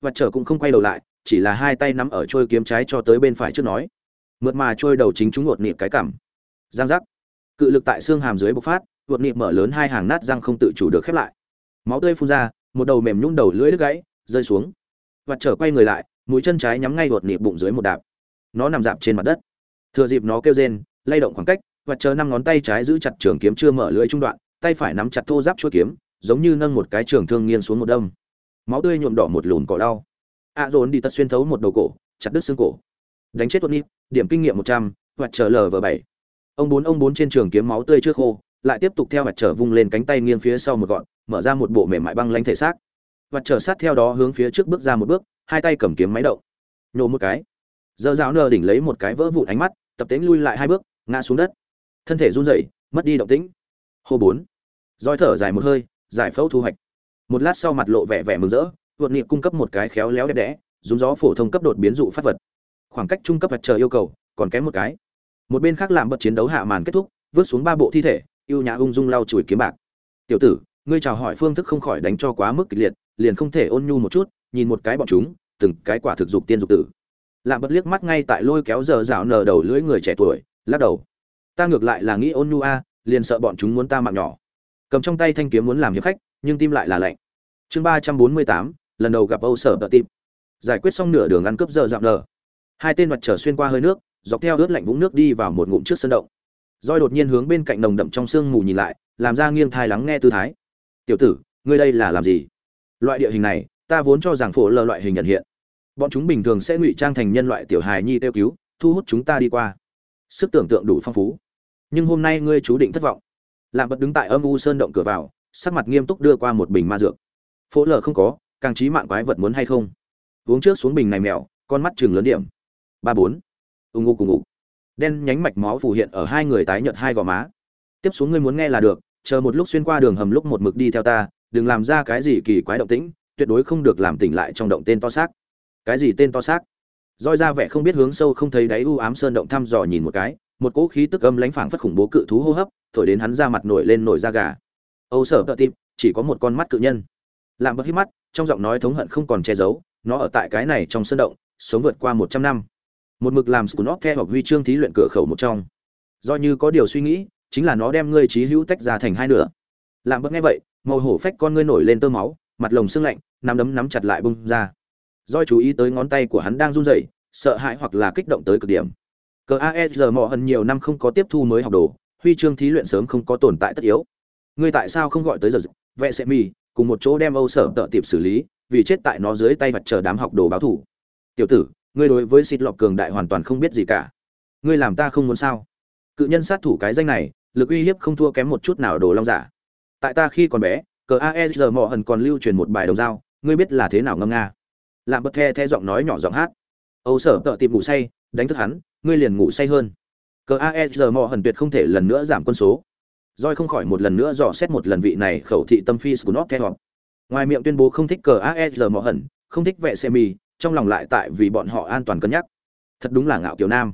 và trở cũng không quay đầu lại, chỉ là hai tay nắm ở trôi kiếm trái cho tới bên phải trước nói. Mượt mà trôi đầu chính chúng ngột nịp cái cảm giang giác. Cự lực tại xương hàm dưới bộc phát vượt nịp mở lớn hai hàng nát răng không tự chủ được khép lại. Máu tươi phun ra, một đầu mềm nhún đầu lưỡi đứt gãy, rơi xuống. Và trở quay người lại, mũi chân trái nhắm ngay vượt nịp bụng dưới một đạp. Nó nằm dạp trên mặt đất. Thừa dịp nó kêu rên, lay động khoảng cách, và chờ năm ngón tay trái giữ chặt trường kiếm chưa mở lưỡi trung đoạn, tay phải nắm chặt thô giáp chuôi kiếm, giống như nâng một cái trường thương nghiêng xuống một đâm máu tươi nhuộm đỏ một lùn cỏ đau. A dồn đi tật xuyên thấu một đầu cổ, chặt đứt xương cổ. Đánh chết Tony. nít điểm kinh nghiệm một trăm hoặc chờ lờ vờ bảy. Ông bốn ông bốn trên trường kiếm máu tươi trước khô, lại tiếp tục theo mặt trở vung lên cánh tay nghiêng phía sau một gọn, mở ra một bộ mềm mại băng lánh thể xác. Và trở sát theo đó hướng phía trước bước ra một bước, hai tay cầm kiếm máy động. Nhổ một cái. Dơ giáo nờ đỉnh lấy một cái vỡ vụn ánh mắt, tập tính lui lại hai bước, ngã xuống đất. Thân thể run rẩy, mất đi động tĩnh. Hô bốn. Roi thở dài một hơi, giải phẫu thu hoạch một lát sau mặt lộ vẻ vẻ mừng rỡ vượt niệm cung cấp một cái khéo léo đẹp đẽ, dùng gió phổ thông cấp đột biến dụ phát vật. Khoảng cách trung cấp vật chờ yêu cầu, còn kém một cái. Một bên khác làm bật chiến đấu hạ màn kết thúc vớt xuống ba bộ thi thể, yêu nhã ung dung lau chùi kiếm bạc. Tiểu tử, ngươi chào hỏi phương thức không khỏi đánh cho quá mức kịch liệt, liền không thể ôn nhu một chút, nhìn một cái bọn chúng, từng cái quả thực dục tiên dục tử. Làm bật liếc mắt ngay tại lôi kéo giờ rào nở đầu lưỡi người trẻ tuổi, lắc đầu. Ta ngược lại là nghĩ ôn nhu a, liền sợ bọn chúng muốn ta mạng nhỏ cầm trong tay thanh kiếm muốn làm hiệp khách, nhưng tim lại là lạnh. Chương ba trăm bốn mươi tám, lần đầu gặp âu sở tợ tim giải quyết xong nửa đường ăn cướp giờ dạo nở. Hai tên mặt trở xuyên qua hơi nước, dọc theo ướt lạnh vũng nước đi vào một ngụm trước sân động. Roi đột nhiên hướng bên cạnh nồng đậm trong sương mù nhìn lại, làm ra nghiêng thai lắng nghe tư thái. Tiểu tử, ngươi đây là làm gì? Loại địa hình này, ta vốn cho rằng phổ lờ loại hình nhận hiện. Bọn chúng bình thường sẽ ngụy trang thành nhân loại tiểu hài nhi tiêu cứu, thu hút chúng ta đi qua. Sức tưởng tượng đủ phong phú. Nhưng hôm nay ngươi chú định thất vọng lạm bật đứng tại âm u sơn động cửa vào, sắc mặt nghiêm túc đưa qua một bình ma dược. Phố lờ không có, càng trí mạng quái vật muốn hay không? Uống trước xuống bình này mèo, con mắt chừng lớn điểm. Ba bốn. Ưng ngô cùng ngủ đen nhánh mạch máu phù hiện ở hai người tái nhợt hai gò má. Tiếp xuống ngươi muốn nghe là được, chờ một lúc xuyên qua đường hầm lúc một mực đi theo ta, đừng làm ra cái gì kỳ quái động tĩnh, tuyệt đối không được làm tỉnh lại trong động tên to xác. Cái gì tên to xác? Roi ra vẻ không biết hướng sâu không thấy đáy u ám sơn động thăm dò nhìn một cái một cỗ khí tức âm lãnh phảng phất khủng bố cự thú hô hấp, thổi đến hắn ra mặt nổi lên nổi da gà. Âu sở tợ tim chỉ có một con mắt cự nhân. Làm bật hít mắt, trong giọng nói thống hận không còn che giấu, nó ở tại cái này trong sân động, sống vượt qua một trăm năm. Một mực làm scunop theo hoặc huy chương thí luyện cửa khẩu một trong. Do như có điều suy nghĩ, chính là nó đem ngươi trí hữu tách ra thành hai nửa. Làm bớt nghe vậy, màu hổ phách con ngươi nổi lên tơ máu, mặt lồng sưng lạnh, nắm đấm nắm chặt lại bung ra. Do chú ý tới ngón tay của hắn đang run rẩy, sợ hãi hoặc là kích động tới cực điểm cờ aesr mò hận nhiều năm không có tiếp thu mới học đồ, huy chương thí luyện sớm không có tồn tại tất yếu. Ngươi tại sao không gọi tới giờ vệ sẽ mì, cùng một chỗ đem âu sở tợ tiệp xử lý, vì chết tại nó dưới tay mặt chờ đám học đồ báo thủ. Tiểu tử, ngươi đối với xịt lọc cường đại hoàn toàn không biết gì cả. Ngươi làm ta không muốn sao? Cự nhân sát thủ cái danh này, lực uy hiếp không thua kém một chút nào đồ long giả. Tại ta khi còn bé, cờ aesr mò hần còn lưu truyền một bài đồng dao, ngươi biết là thế nào ngâm nga? Làm bật the the giọng nói nhỏ giọng hát. Âu sở tợ tìm ngủ say đánh thức hắn, ngươi liền ngủ say hơn. Cờ aesr mò hần tuyệt không thể lần nữa giảm quân số. Roi không khỏi một lần nữa dò xét một lần vị này khẩu thị tâm phi của nó theo ngoài miệng tuyên bố không thích cờ aesr mò hần không thích vệ xe mì trong lòng lại tại vì bọn họ an toàn cân nhắc. Thật đúng là ngạo kiều nam.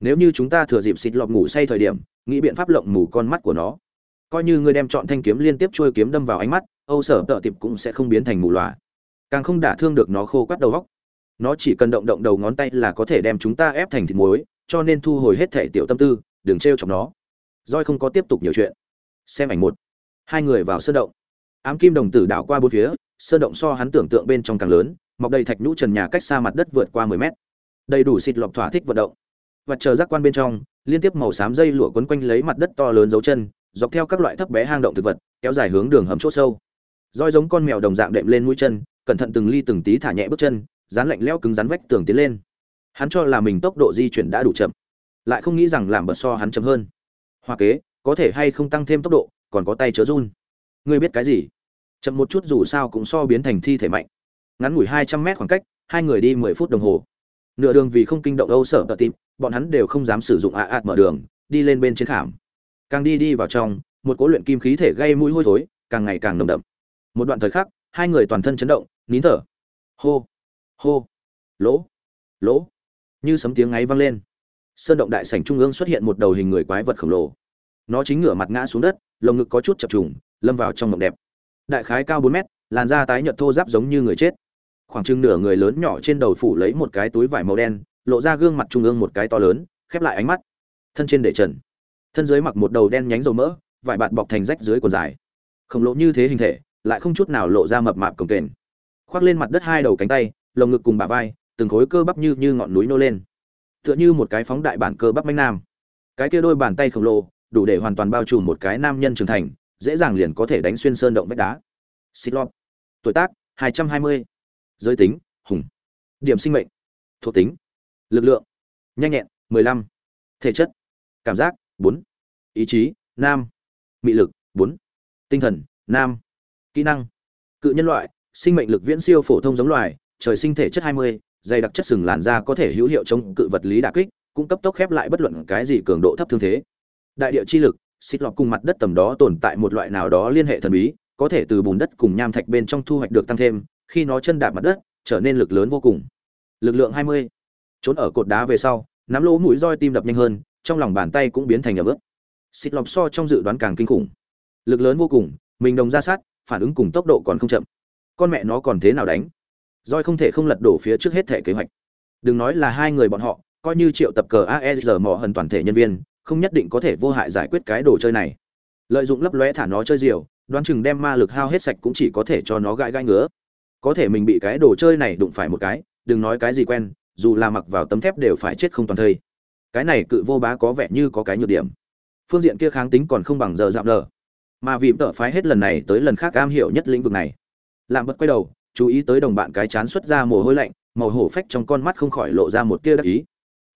Nếu như chúng ta thừa dịp xịt lọt ngủ say thời điểm, nghĩ biện pháp lộng mù con mắt của nó. Coi như ngươi đem chọn thanh kiếm liên tiếp trôi kiếm đâm vào ánh mắt, âu sở tợ tiệp cũng sẽ không biến thành mù lòa. Càng không đả thương được nó khô quắt đầu góc nó chỉ cần động động đầu ngón tay là có thể đem chúng ta ép thành thịt muối, cho nên thu hồi hết thể tiểu tâm tư, đừng trêu chọc nó. Roi không có tiếp tục nhiều chuyện. Xem ảnh một. Hai người vào sơn động. Ám kim đồng tử đảo qua bốn phía sơn động so hắn tưởng tượng bên trong càng lớn, mọc đầy thạch nhũ trần nhà cách xa mặt đất vượt qua 10 mét. Đầy đủ xịt lọc thỏa thích vận động. Và chờ giác quan bên trong, liên tiếp màu xám dây lụa quấn quanh lấy mặt đất to lớn dấu chân, dọc theo các loại thấp bé hang động thực vật, kéo dài hướng đường hầm chỗ sâu. Roi giống con mèo đồng dạng đệm lên mũi chân, cẩn thận từng ly từng tí thả nhẹ bước chân dán lạnh leo cứng rắn vách tường tiến lên. Hắn cho là mình tốc độ di chuyển đã đủ chậm, lại không nghĩ rằng làm bật so hắn chậm hơn. Hoa kế, có thể hay không tăng thêm tốc độ, còn có tay chớ run. Ngươi biết cái gì? Chậm một chút dù sao cũng so biến thành thi thể mạnh. Ngắn ngủi hai trăm mét khoảng cách, hai người đi mười phút đồng hồ. Nửa đường vì không kinh động âu sở tợ tìm bọn hắn đều không dám sử dụng ạ ạt mở đường, đi lên bên trên khảm. Càng đi đi vào trong, một cố luyện kim khí thể gây mũi hôi thối, càng ngày càng nồng đậm. Một đoạn thời khắc, hai người toàn thân chấn động, nín thở. Hô hô. Lỗ. Lỗ. Như sấm tiếng ngáy vang lên. Sơn động đại sảnh trung ương xuất hiện một đầu hình người quái vật khổng lồ. Nó chính ngửa mặt ngã xuống đất, lồng ngực có chút chập trùng, lâm vào trong mộng đẹp. Đại khái cao bốn mét, làn da tái nhợt thô ráp giống như người chết. Khoảng chừng nửa người lớn nhỏ trên đầu phủ lấy một cái túi vải màu đen, lộ ra gương mặt trung ương một cái to lớn, khép lại ánh mắt. Thân trên để trần. Thân dưới mặc một đầu đen nhánh dầu mỡ, vải bạt bọc thành rách dưới quần dài. Khổng lồ như thế hình thể, lại không chút nào lộ ra mập mạp cồng kềnh. Khoác lên mặt đất hai đầu cánh tay lồng ngực cùng bả vai, từng khối cơ bắp như như ngọn núi nô lên tựa như một cái phóng đại bản cơ bắp mãnh nam cái kia đôi bàn tay khổng lồ, đủ để hoàn toàn bao trùm một cái nam nhân trưởng thành, dễ dàng liền có thể đánh xuyên sơn động vách đá xích tuổi tác 220. giới tính, hùng điểm sinh mệnh, thuộc tính, lực lượng, nhanh nhẹn 15. thể chất, cảm giác 4. ý chí, nam mị lực 4. tinh thần, nam kỹ năng, cự nhân loại, sinh mệnh lực viễn siêu phổ thông giống loài trời sinh thể chất 20, dày đặc chất sừng làn da có thể hữu hiệu chống cự vật lý đả kích cung cấp tốc khép lại bất luận cái gì cường độ thấp thương thế. Đại địa chi lực xịt lọt cùng mặt đất tầm đó tồn tại một loại nào đó liên hệ thần bí có thể từ bùn đất cùng nham thạch bên trong thu hoạch được tăng thêm khi nó chân đạp mặt đất trở nên lực lớn vô cùng. Lực lượng 20. trốn ở cột đá về sau nắm lỗ mũi roi tim đập nhanh hơn trong lòng bàn tay cũng biến thành ấm ướt. Xịt lọp so trong dự đoán càng kinh khủng. Lực lớn vô cùng mình đồng ra sát phản ứng cùng tốc độ còn không chậm. Con mẹ nó còn thế nào đánh? Roi không thể không lật đổ phía trước hết thể kế hoạch. Đừng nói là hai người bọn họ, coi như triệu tập cờ aesr mỏ hần toàn thể nhân viên, không nhất định có thể vô hại giải quyết cái đồ chơi này. Lợi dụng lấp lóe thả nó chơi diều, đoán chừng đem ma lực hao hết sạch cũng chỉ có thể cho nó gãi gãi ngứa. Có thể mình bị cái đồ chơi này đụng phải một cái, đừng nói cái gì quen, dù là mặc vào tấm thép đều phải chết không toàn thây. Cái này cự vô bá có vẻ như có cái nhược điểm. Phương diện kia kháng tính còn không bằng giờ dạm lờ mà vì tợ phái hết lần này tới lần khác am hiểu nhất lĩnh vực này. Làm bất quay đầu chú ý tới đồng bạn cái chán xuất ra mồ hôi lạnh, màu hổ phách trong con mắt không khỏi lộ ra một tia đắc ý.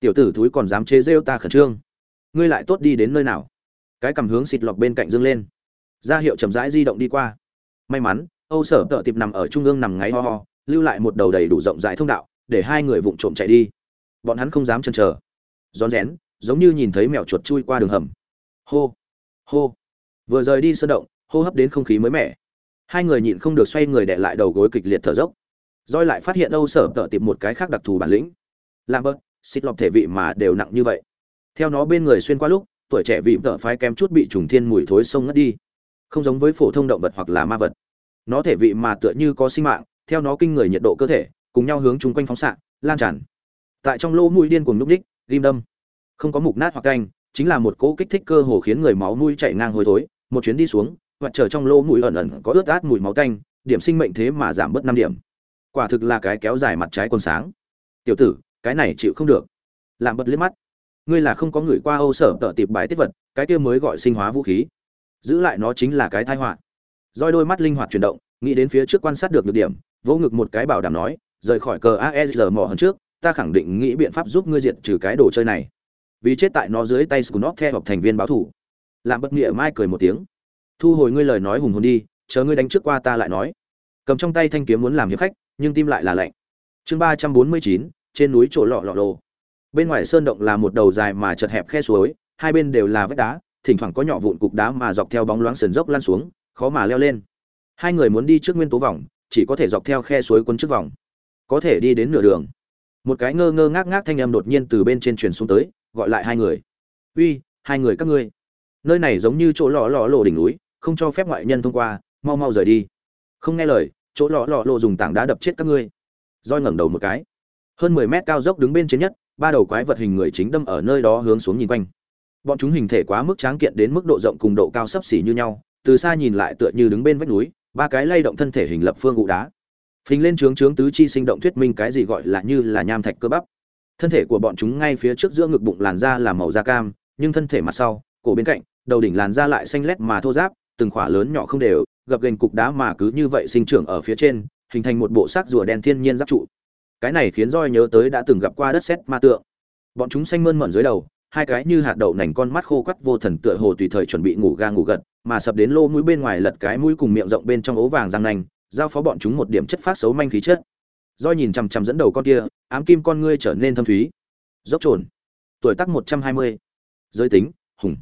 Tiểu tử thúi còn dám chế rêu ta khẩn trương. Ngươi lại tốt đi đến nơi nào? Cái cầm hướng xịt lọc bên cạnh dương lên. Ra hiệu chậm rãi di động đi qua. May mắn, âu sở tợ tiệp nằm ở trung ương nằm ngáy ho ho, lưu lại một đầu đầy đủ rộng rãi thông đạo, để hai người vụng trộm chạy đi. Bọn hắn không dám chần chờ. Rón rén, giống như nhìn thấy mèo chuột chui qua đường hầm. Hô hô. Vừa rời đi sơn động, hô hấp đến không khí mới mẻ hai người nhịn không được xoay người đệ lại đầu gối kịch liệt thở dốc. Roi lại phát hiện âu sở tợ tìm một cái khác đặc thù bản lĩnh. Làm bớt xịt lọc thể vị mà đều nặng như vậy. Theo nó bên người xuyên qua lúc, tuổi trẻ vị tợ phái kém chút bị trùng thiên mùi thối sông ngất đi. Không giống với phổ thông động vật hoặc là ma vật. Nó thể vị mà tựa như có sinh mạng, theo nó kinh người nhiệt độ cơ thể, cùng nhau hướng chung quanh phóng xạ, lan tràn. Tại trong lô mũi điên cuồng núp ních, ghim đâm. Không có mục nát hoặc canh, chính là một cỗ kích thích cơ hồ khiến người máu mũi chảy ngang hôi thối, một chuyến đi xuống hoặc trở trong lô mũi ẩn ẩn có ướt át mùi máu tanh, điểm sinh mệnh thế mà giảm bớt năm điểm. Quả thực là cái kéo dài mặt trái còn sáng. Tiểu tử, cái này chịu không được. Làm bật liếc mắt. Ngươi là không có người qua âu sở tợ tiệp bài tiết vật, cái kia mới gọi sinh hóa vũ khí. Giữ lại nó chính là cái tai họa. Roi đôi mắt linh hoạt chuyển động, nghĩ đến phía trước quan sát được được điểm, vỗ ngực một cái bảo đảm nói, rời khỏi cờ aesr mỏ hơn trước, ta khẳng định nghĩ biện pháp giúp ngươi diệt trừ cái đồ chơi này. Vì chết tại nó dưới tay scunop theo học thành viên báo thủ. Làm bất nghĩa mai cười một tiếng thu hồi ngươi lời nói hùng hồn đi, chờ ngươi đánh trước qua ta lại nói. Cầm trong tay thanh kiếm muốn làm hiệp khách, nhưng tim lại là lạnh. Chương ba trăm bốn mươi chín, trên núi chỗ lọ lọ lồ. Bên ngoài sơn động là một đầu dài mà chật hẹp khe suối, hai bên đều là vách đá, thỉnh thoảng có nhỏ vụn cục đá mà dọc theo bóng loáng sườn dốc lăn xuống, khó mà leo lên. Hai người muốn đi trước nguyên tố vòng, chỉ có thể dọc theo khe suối quân trước vòng. Có thể đi đến nửa đường. Một cái ngơ ngơ ngác ngác thanh âm đột nhiên từ bên trên truyền xuống tới, gọi lại hai người. Uy, hai người các ngươi. Nơi này giống như chỗ lọ lọ lộ đỉnh núi không cho phép ngoại nhân thông qua, mau mau rời đi. Không nghe lời, chỗ lọ lọ lộ dùng tảng đá đập chết các ngươi. Roi ngẩng đầu một cái. Hơn mười mét cao dốc đứng bên trên nhất, ba đầu quái vật hình người chính đâm ở nơi đó hướng xuống nhìn quanh. Bọn chúng hình thể quá mức tráng kiện đến mức độ rộng cùng độ cao sấp xỉ như nhau, từ xa nhìn lại tựa như đứng bên vách núi, ba cái lay động thân thể hình lập phương gụ đá. Phình lên trướng trướng tứ chi sinh động thuyết minh cái gì gọi là như là nham thạch cơ bắp. Thân thể của bọn chúng ngay phía trước giữa ngực bụng làn da là màu da cam, nhưng thân thể mặt sau, cổ bên cạnh, đầu đỉnh làn da lại xanh lét mà thô ráp từng khỏa lớn nhỏ không đều, gập gành cục đá mà cứ như vậy sinh trưởng ở phía trên, hình thành một bộ xác rùa đen thiên nhiên giáp trụ. Cái này khiến roi nhớ tới đã từng gặp qua đất sét ma tượng. Bọn chúng xanh mơn mởn dưới đầu, hai cái như hạt đậu nành con mắt khô quắt vô thần tựa hồ tùy thời chuẩn bị ngủ ga ngủ gật, mà sập đến lô mũi bên ngoài lật cái mũi cùng miệng rộng bên trong ố vàng răng nành giao phó bọn chúng một điểm chất phát xấu manh khí chất. Roi nhìn chằm chằm dẫn đầu con kia, ám kim con ngươi trở nên thâm thúy. Dốc trồn. Tuổi tác một trăm hai mươi. Giới tính. Hùng.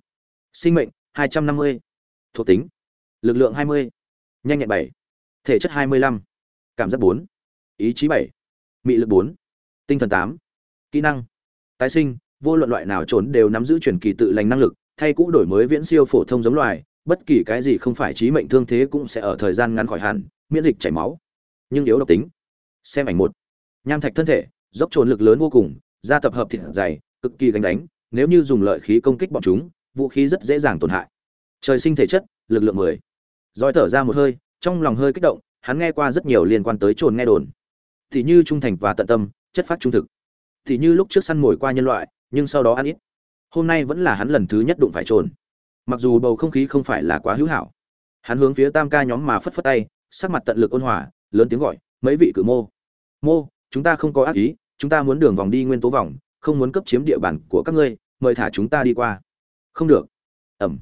Sinh mệnh. Hai trăm năm mươi thuộc tính. Lực lượng hai mươi nhanh nhẹn 7, thể chất hai mươi lăm cảm giác bốn ý chí 7, mị lực bốn tinh thần 8, kỹ năng tái sinh vô luận loại nào trốn đều nắm giữ truyền kỳ tự lành năng lực thay cũ đổi mới viễn siêu phổ thông giống loài bất kỳ cái gì không phải trí mệnh thương thế cũng sẽ ở thời gian ngắn khỏi hẳn miễn dịch chảy máu nhưng yếu độc tính. Xem ảnh một nham thạch thân thể dốc trồn lực lớn vô cùng da tập hợp thịt dày cực kỳ gánh đánh nếu như dùng lợi khí công kích bọn chúng vũ khí rất dễ dàng tổn hại trời sinh thể chất, lực lượng mười. Roi thở ra một hơi, trong lòng hơi kích động, hắn nghe qua rất nhiều liên quan tới trồn nghe đồn. Thì như trung thành và tận tâm, chất phát trung thực. Thì như lúc trước săn mồi qua nhân loại, nhưng sau đó ăn ít. Hôm nay vẫn là hắn lần thứ nhất đụng phải trồn mặc dù bầu không khí không phải là quá hữu hảo. Hắn hướng phía tam ca nhóm mà phất phất tay, sắc mặt tận lực ôn hòa, lớn tiếng gọi, mấy vị cử mô. Mô, chúng ta không có ác ý, chúng ta muốn đường vòng đi nguyên tố vòng, không muốn cấp chiếm địa bàn của các ngươi, mời thả chúng ta đi qua. Không được. Ẩm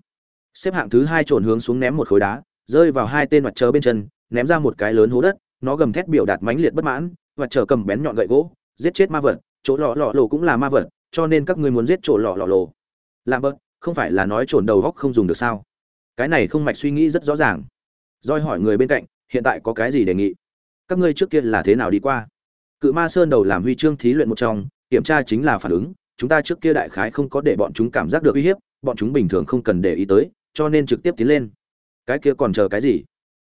xếp hạng thứ hai trồn hướng xuống ném một khối đá, rơi vào hai tên mặt trời bên chân, ném ra một cái lớn hố đất, nó gầm thét biểu đạt mãnh liệt bất mãn, và chờ cầm bén nhọn gậy gỗ, giết chết ma vật, chỗ lọ lọ lộ cũng là ma vật, cho nên các ngươi muốn giết chỗ lọ lọ lộ làm bớt không phải là nói trồn đầu góc không dùng được sao? Cái này không mạch suy nghĩ rất rõ ràng. Roi hỏi người bên cạnh, hiện tại có cái gì đề nghị? Các ngươi trước kia là thế nào đi qua? Cự ma sơn đầu làm huy chương thí luyện một trong, kiểm tra chính là phản ứng, chúng ta trước kia đại khái không có để bọn chúng cảm giác được uy hiếp, bọn chúng bình thường không cần để ý tới cho nên trực tiếp tiến lên. Cái kia còn chờ cái gì?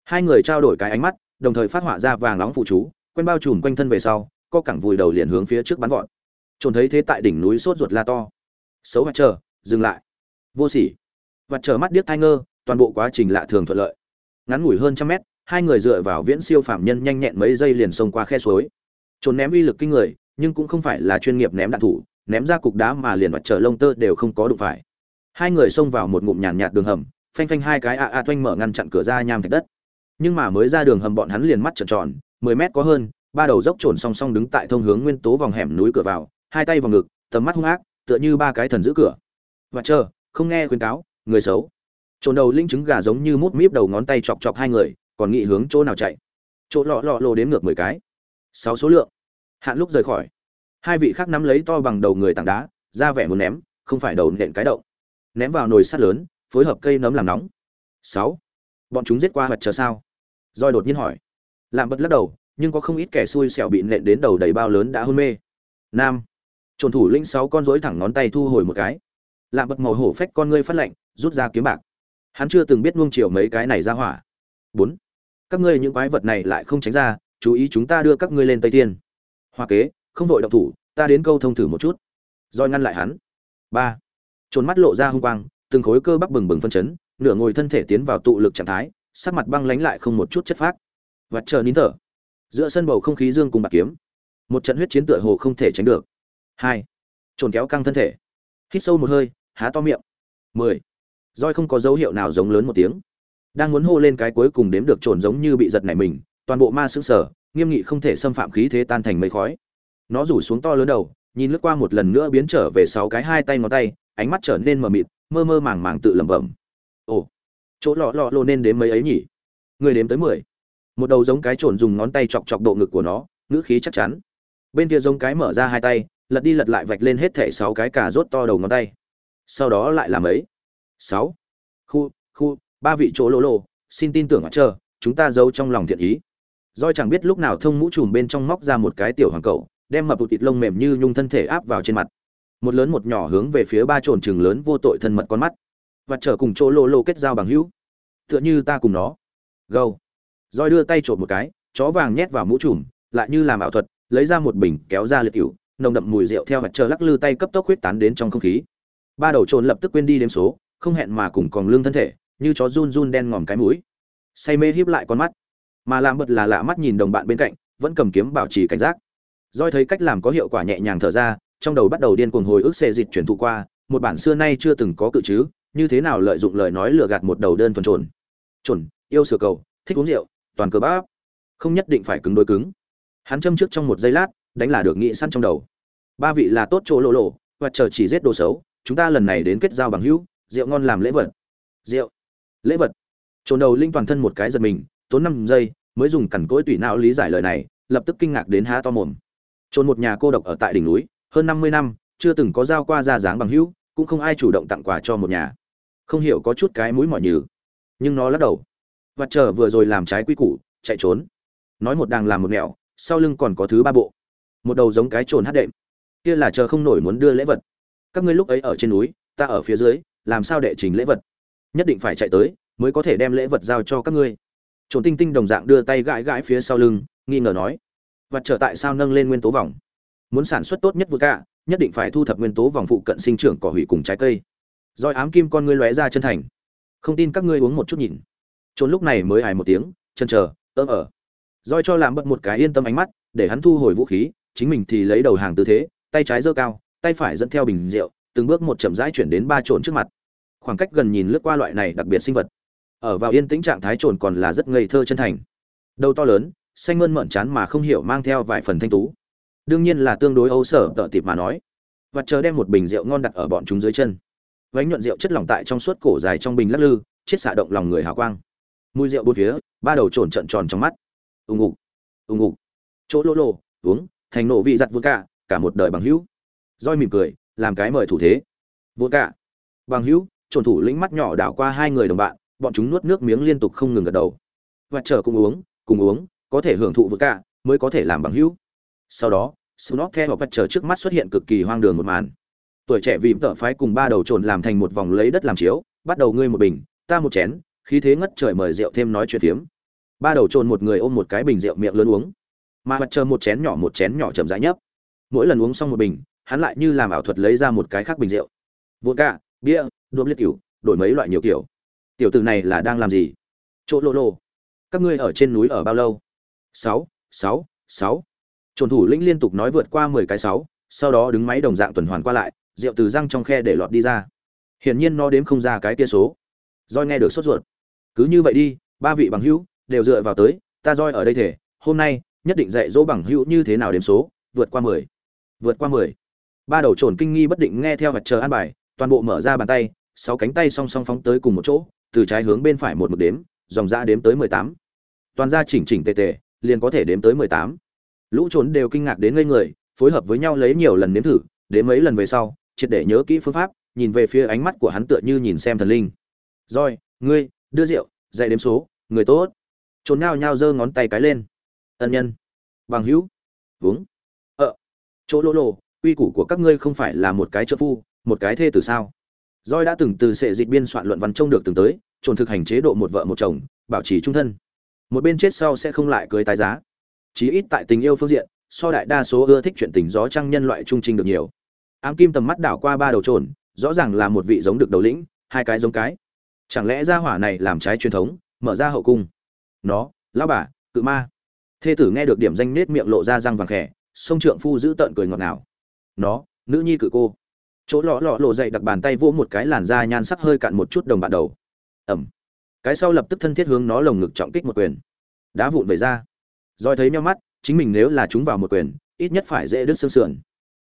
Hai người trao đổi cái ánh mắt, đồng thời phát họa ra vàng nóng phụ chú, quen bao trùm quanh thân về sau, co cẳng vùi đầu liền hướng phía trước bắn vọt. Trồn thấy thế tại đỉnh núi sốt ruột la to. Xấu mặt chờ, dừng lại. Vô sỉ. Mặt chờ mắt điếc thai ngơ, toàn bộ quá trình lạ thường thuận lợi. Ngắn ngủi hơn trăm mét, hai người dựa vào viễn siêu phạm nhân nhanh nhẹn mấy giây liền xông qua khe suối. Trốn ném uy lực kinh người, nhưng cũng không phải là chuyên nghiệp ném đạn thủ, ném ra cục đá mà liền mặt chờ lông tơ đều không có đụng phải hai người xông vào một ngụm nhàn nhạt đường hầm, phanh phanh hai cái a a toanh mở ngăn chặn cửa ra nham thạch đất. Nhưng mà mới ra đường hầm bọn hắn liền mắt trợn tròn, mười mét có hơn, ba đầu dốc trồn song song đứng tại thông hướng nguyên tố vòng hẻm núi cửa vào, hai tay vào ngực, tầm mắt hung ác, tựa như ba cái thần giữ cửa. Và chờ, không nghe khuyến cáo, người xấu. Trồn đầu linh trứng gà giống như mút míp đầu ngón tay chọc chọc hai người, còn nghĩ hướng chỗ nào chạy. Chỗ lọ lọ lồ đếm ngược mười cái. Sáu số lượng. Hạn lúc rời khỏi. Hai vị khác nắm lấy to bằng đầu người tảng đá, ra vẻ muốn ném, không phải đầu nện cái động ném vào nồi sắt lớn phối hợp cây nấm làm nóng. Sáu. Bọn chúng giết qua hoặc chờ sao? Roi đột nhiên hỏi. Làm bật lắc đầu nhưng có không ít kẻ xui xẻo bị nện đến đầu đầy bao lớn đã hôn mê. Nam. Trồn thủ lĩnh sáu con rối thẳng ngón tay thu hồi một cái. Làm bật màu hổ phách con ngươi phát lạnh, rút ra kiếm bạc. Hắn chưa từng biết nuông chiều mấy cái này ra hỏa. Bốn. Các ngươi những quái vật này lại không tránh ra chú ý chúng ta đưa các ngươi lên tây tiên. Hoa kế không vội động thủ ta đến câu thông thử một chút. Roi ngăn lại hắn. Ba trốn mắt lộ ra hung quang, từng khối cơ bắp bừng bừng phân chấn, nửa ngồi thân thể tiến vào tụ lực trạng thái, sắc mặt băng lánh lại không một chút chất phát Vật chờ nín thở. Giữa sân bầu không khí dương cùng bạc kiếm. Một trận huyết chiến tựa hồ không thể tránh được. Hai. Trồn kéo căng thân thể. Hít sâu một hơi, há to miệng. Mười. Roi không có dấu hiệu nào giống lớn một tiếng. Đang muốn hô lên cái cuối cùng đếm được trồn giống như bị giật nảy mình, toàn bộ ma sững sở nghiêm nghị không thể xâm phạm khí thế tan thành mây khói. Nó rủ xuống to lớn đầu, nhìn lướt qua một lần nữa biến trở về sáu cái hai tay ngón tay ánh mắt trở nên mờ mịt mơ mơ màng màng tự lẩm bẩm. Ồ chỗ lọ lọ lô nên đến mấy ấy nhỉ? Người đếm tới mười. Một đầu giống cái trồn dùng ngón tay chọc chọc độ ngực của nó ngữ khí chắc chắn. Bên kia giống cái mở ra hai tay lật đi lật lại vạch lên hết thẻ sáu cái cà rốt to đầu ngón tay. Sau đó lại làm ấy sáu. Khu khu ba vị chỗ lỗ lô xin tin tưởng ở chờ chúng ta giấu trong lòng thiện ý. Doi chẳng biết lúc nào thông mũ trùm bên trong móc ra một cái tiểu hoàng cậu, đem mập bụt thịt lông mềm như nhung thân thể áp vào trên mặt. Một lớn một nhỏ hướng về phía ba trồn trừng lớn vô tội thân mật con mắt. Và trở cùng chỗ lô lô kết giao bằng hữu. Tựa như ta cùng nó. Gâu. roi đưa tay trộn một cái, chó vàng nhét vào mũ trùm, lại như làm ảo thuật, lấy ra một bình kéo ra liệt cựu nồng đậm mùi rượu theo mặt trời lắc lư tay cấp tốc huyết tán đến trong không khí. Ba đầu trồn lập tức quên đi đếm số, không hẹn mà cùng còn lương thân thể, như chó run run đen ngòm cái mũi. Say mê híp lại con mắt mà làm bật là lạ mắt nhìn đồng bạn bên cạnh vẫn cầm kiếm bảo trì cảnh giác roi thấy cách làm có hiệu quả nhẹ nhàng thở ra trong đầu bắt đầu điên cuồng hồi ức xê dịch chuyển thụ qua, một bản xưa nay chưa từng có cự chứ như thế nào lợi dụng lời nói lừa gạt một đầu đơn thuần trồn. Trồn, yêu sửa cầu, thích uống rượu, toàn cơ bắp. Không nhất định phải cứng đối cứng. Hắn châm trước trong một giây lát, đánh là được nghĩ săn trong đầu. Ba vị là tốt chỗ lộ lộ, và chờ chỉ giết đồ xấu, chúng ta lần này đến kết giao bằng hữu, rượu ngon làm lễ vật. Rượu, lễ vật. Trồn đầu linh toàn thân một cái giật mình, tốn năm giây, mới dùng cằn cỗi tủy não lý giải lời này, lập tức kinh ngạc đến há to mồm. Trốn một nhà cô độc ở tại đỉnh núi hơn năm mươi năm, chưa từng có giao qua ra dáng bằng hữu, cũng không ai chủ động tặng quà cho một nhà. Không hiểu có chút cái mũi mỏi nhừ. Nhưng nó lắc đầu. Vật chờ vừa rồi làm trái quy củ, chạy trốn. Nói một đàng làm một mẹo sau lưng còn có thứ ba bộ. Một đầu giống cái trồn hát đệm. Kia là chờ không nổi muốn đưa lễ vật. Các ngươi lúc ấy ở trên núi, ta ở phía dưới, làm sao đệ trình lễ vật? Nhất định phải chạy tới, mới có thể đem lễ vật giao cho các ngươi. Trồn tinh tinh đồng dạng đưa tay gãi gãi phía sau lưng, nghi ngờ nói. Vật trở tại sao nâng lên nguyên tố vòng? Muốn sản xuất tốt nhất vừa cả nhất định phải thu thập nguyên tố vòng phụ cận sinh trưởng cỏ hủy cùng trái cây. Roi ám kim con ngươi lóe ra chân thành. Không tin các ngươi uống một chút nhìn. Trốn lúc này mới hài một tiếng chân chờ, ơ ờ. ở roi cho làm bật một cái yên tâm ánh mắt, để hắn thu hồi vũ khí, chính mình thì lấy đầu hàng tư thế, tay trái giơ cao, tay phải dẫn theo bình rượu, từng bước một chậm rãi chuyển đến ba trồn trước mặt. Khoảng cách gần nhìn lướt qua loại này đặc biệt sinh vật. Ở vào yên tĩnh trạng thái trồn còn là rất ngây thơ chân thành. Đầu to lớn, xanh mơn mởn chán mà không hiểu mang theo vài phần thanh tú đương nhiên là tương đối âu sở tợ tịp mà nói. Và chờ đem một bình rượu ngon đặt ở bọn chúng dưới chân. Vánh nhuận rượu chất lỏng tại trong suốt cổ dài trong bình lắc lư chiết xạ động lòng người hào quang. Mùi rượu bốn phía ba đầu trồn trận tròn trong mắt. Ùng ục ùng ục. Chỗ lỗ lỗ, uống thành nổ vị giặt vượt cả cả một đời bằng hữu. Roi mỉm cười làm cái mời thủ thế. Vượt cả bằng hữu trồn thủ lĩnh mắt nhỏ đảo qua hai người đồng bạn bọn chúng nuốt nước miếng liên tục không ngừng gật đầu. Và chờ cùng uống cùng uống có thể hưởng thụ vượt cả mới có thể làm bằng hữu sau đó Snot theo vật chờ trước mắt xuất hiện cực kỳ hoang đường một màn. Tuổi trẻ vì tợ phái cùng ba đầu trồn làm thành một vòng lấy đất làm chiếu, bắt đầu ngươi một bình, ta một chén, khí thế ngất trời mời rượu thêm nói chuyện phiếm. Ba đầu trồn một người ôm một cái bình rượu miệng lớn uống. Mà vật chờ một chén nhỏ một chén nhỏ chậm rãi nhấp. Mỗi lần uống xong một bình, hắn lại như làm ảo thuật lấy ra một cái khác bình rượu. Vodka, bia đuốc liệt cửu, đổi mấy loại nhiều kiểu. Tiểu tử này là đang làm gì? Chỗ lô lô. Các ngươi ở trên núi ở bao lâu? Sáu sáu sáu trồn thủ lĩnh liên tục nói vượt qua mười cái sáu, sau đó đứng máy đồng dạng tuần hoàn qua lại, rượu từ răng trong khe để lọt đi ra. Hiển nhiên nó đếm không ra cái tia số. Roi nghe được sốt ruột. Cứ như vậy đi, ba vị bằng hữu đều dựa vào tới, ta roi ở đây thể, hôm nay nhất định dạy dỗ bằng hữu như thế nào đếm số, vượt qua mười. Vượt qua mười. Ba đầu trồn kinh nghi bất định nghe theo vật chờ an bài, toàn bộ mở ra bàn tay, sáu cánh tay song song phóng tới cùng một chỗ, từ trái hướng bên phải một một đếm, dòng ra đếm tới mười tám. Toàn ra chỉnh chỉnh tề tề, liền có thể đếm tới mười tám lũ trốn đều kinh ngạc đến ngây người phối hợp với nhau lấy nhiều lần nếm thử đến mấy lần về sau triệt để nhớ kỹ phương pháp nhìn về phía ánh mắt của hắn tựa như nhìn xem thần linh. Rồi ngươi đưa rượu dạy đếm số người tốt. Trốn nhao nhao giơ ngón tay cái lên. Ân nhân. Bằng hữu. Uống ờ. Chỗ lỗ lỗ, uy củ của các ngươi không phải là một cái trợ phu một cái thê từ sao? Roi đã từng từ sệ dịch biên soạn luận văn trông được từng tới, trồn thực hành chế độ một vợ một chồng, bảo trì trung thân. Một bên chết sau sẽ không lại cưới tái giá. Chí ít tại tình yêu phương diện, so đại đa số ưa thích chuyện tình gió trăng nhân loại trung trinh được nhiều. Ám kim tầm mắt đảo qua ba đầu trồn, rõ ràng là một vị giống được đầu lĩnh, hai cái giống cái. Chẳng lẽ gia hỏa này làm trái truyền thống, mở ra hậu cung? Nó, lão bà, cự ma. Thê tử nghe được điểm danh nết miệng lộ ra răng vàng khẽ, sông trượng phu giữ tận cười ngọt ngào. Nó, nữ nhi cự cô chỗ lọ lọ lộ dậy đặt bàn tay vỗ một cái làn da nhan sắc hơi cạn một chút đồng bạn đầu ẩm cái sau lập tức thân thiết hướng nó lồng ngực trọng kích một quyền đá vụn về ra rồi thấy nhau mắt, chính mình nếu là chúng vào một quyền, ít nhất phải dễ đứt xương sườn.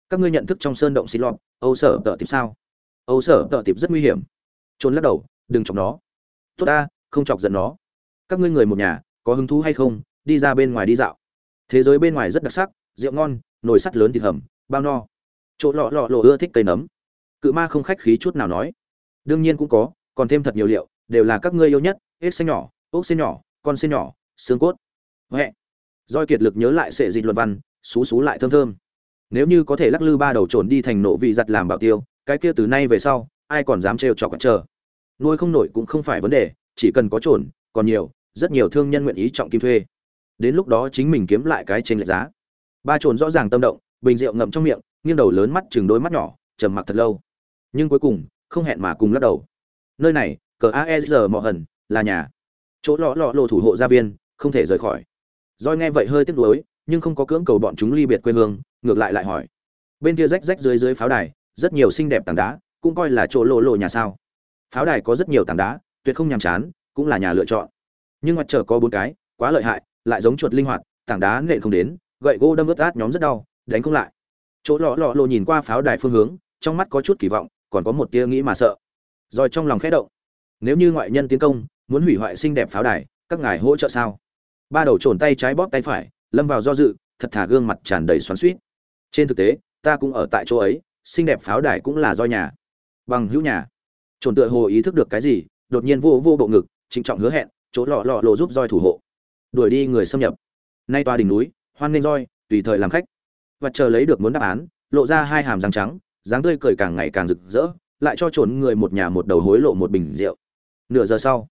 Các ngươi nhận thức trong sơn động xí lọt âu sở tự tiệp sao? Âu sở tự tiệp rất nguy hiểm. Trốn lắc đầu, đừng chọc nó. Tốt ta, không chọc giận nó. Các ngươi người một nhà, có hứng thú hay không, đi ra bên ngoài đi dạo. Thế giới bên ngoài rất đặc sắc, rượu ngon, nồi sắt lớn thịt hầm, bao no. Chỗ lọ lọ lộ ưa thích cây nấm. Cự ma không khách khí chút nào nói. Đương nhiên cũng có, còn thêm thật nhiều liệu, đều là các ngươi yêu nhất, hết xanh nhỏ, ốc xên nhỏ, con xên nhỏ, xương cốt. Huệ. Doi kiệt lực nhớ lại sệ dịch luận văn, xú xú lại thơm thơm. Nếu như có thể lắc lư ba đầu trồn đi thành nộ vị giặt làm bảo tiêu, cái kia từ nay về sau, ai còn dám trêu chọc chờ. Nuôi không nổi cũng không phải vấn đề, chỉ cần có trồn, còn nhiều, rất nhiều thương nhân nguyện ý trọng kim thuê. Đến lúc đó chính mình kiếm lại cái trên lệch giá. Ba trồn rõ ràng tâm động, bình rượu ngậm trong miệng, nghiêng đầu lớn mắt chừng đôi mắt nhỏ, trầm mặc thật lâu. Nhưng cuối cùng, không hẹn mà cùng lắc đầu. Nơi này, cờ aesr mọ hẩn là nhà. Chỗ lọ lọ lộ thủ hộ gia viên, không thể rời khỏi. Rồi nghe vậy hơi tiếc nuối, nhưng không có cưỡng cầu bọn chúng ly biệt quê hương, ngược lại lại hỏi. Bên kia rách rách dưới dưới pháo đài, rất nhiều xinh đẹp tảng đá, cũng coi là chỗ lộ lộ nhà sao. Pháo đài có rất nhiều tảng đá, tuyệt không nhàm chán, cũng là nhà lựa chọn. Nhưng mặt trời có bốn cái, quá lợi hại, lại giống chuột linh hoạt, tảng đá nện không đến, gậy gỗ đâm ướt át nhóm rất đau, đánh không lại. Chỗ lọ lọ lộ nhìn qua pháo đài phương hướng, trong mắt có chút kỳ vọng, còn có một tia nghĩ mà sợ. Rồi trong lòng khẽ động. Nếu như ngoại nhân tiến công, muốn hủy hoại xinh đẹp pháo đài, các ngài hỗ trợ sao? Ba đầu trồn tay trái bóp tay phải, lâm vào do dự, thật thả gương mặt tràn đầy xoắn suýt trên thực tế, ta cũng ở tại chỗ ấy, xinh đẹp pháo đài cũng là do nhà. Bằng hữu nhà. Trồn tựa hồ ý thức được cái gì, đột nhiên vô vô bộ ngực, trịnh trọng hứa hẹn, chỗ lọ lọ lộ giúp roi thủ hộ. Đuổi đi người xâm nhập. Nay toa đỉnh núi, hoan nghênh roi, tùy thời làm khách. Và chờ lấy được muốn đáp án, lộ ra hai hàm răng trắng, dáng tươi cười càng ngày càng rực rỡ, lại cho trốn người một nhà một đầu hối lộ một bình rượu. Nửa giờ sau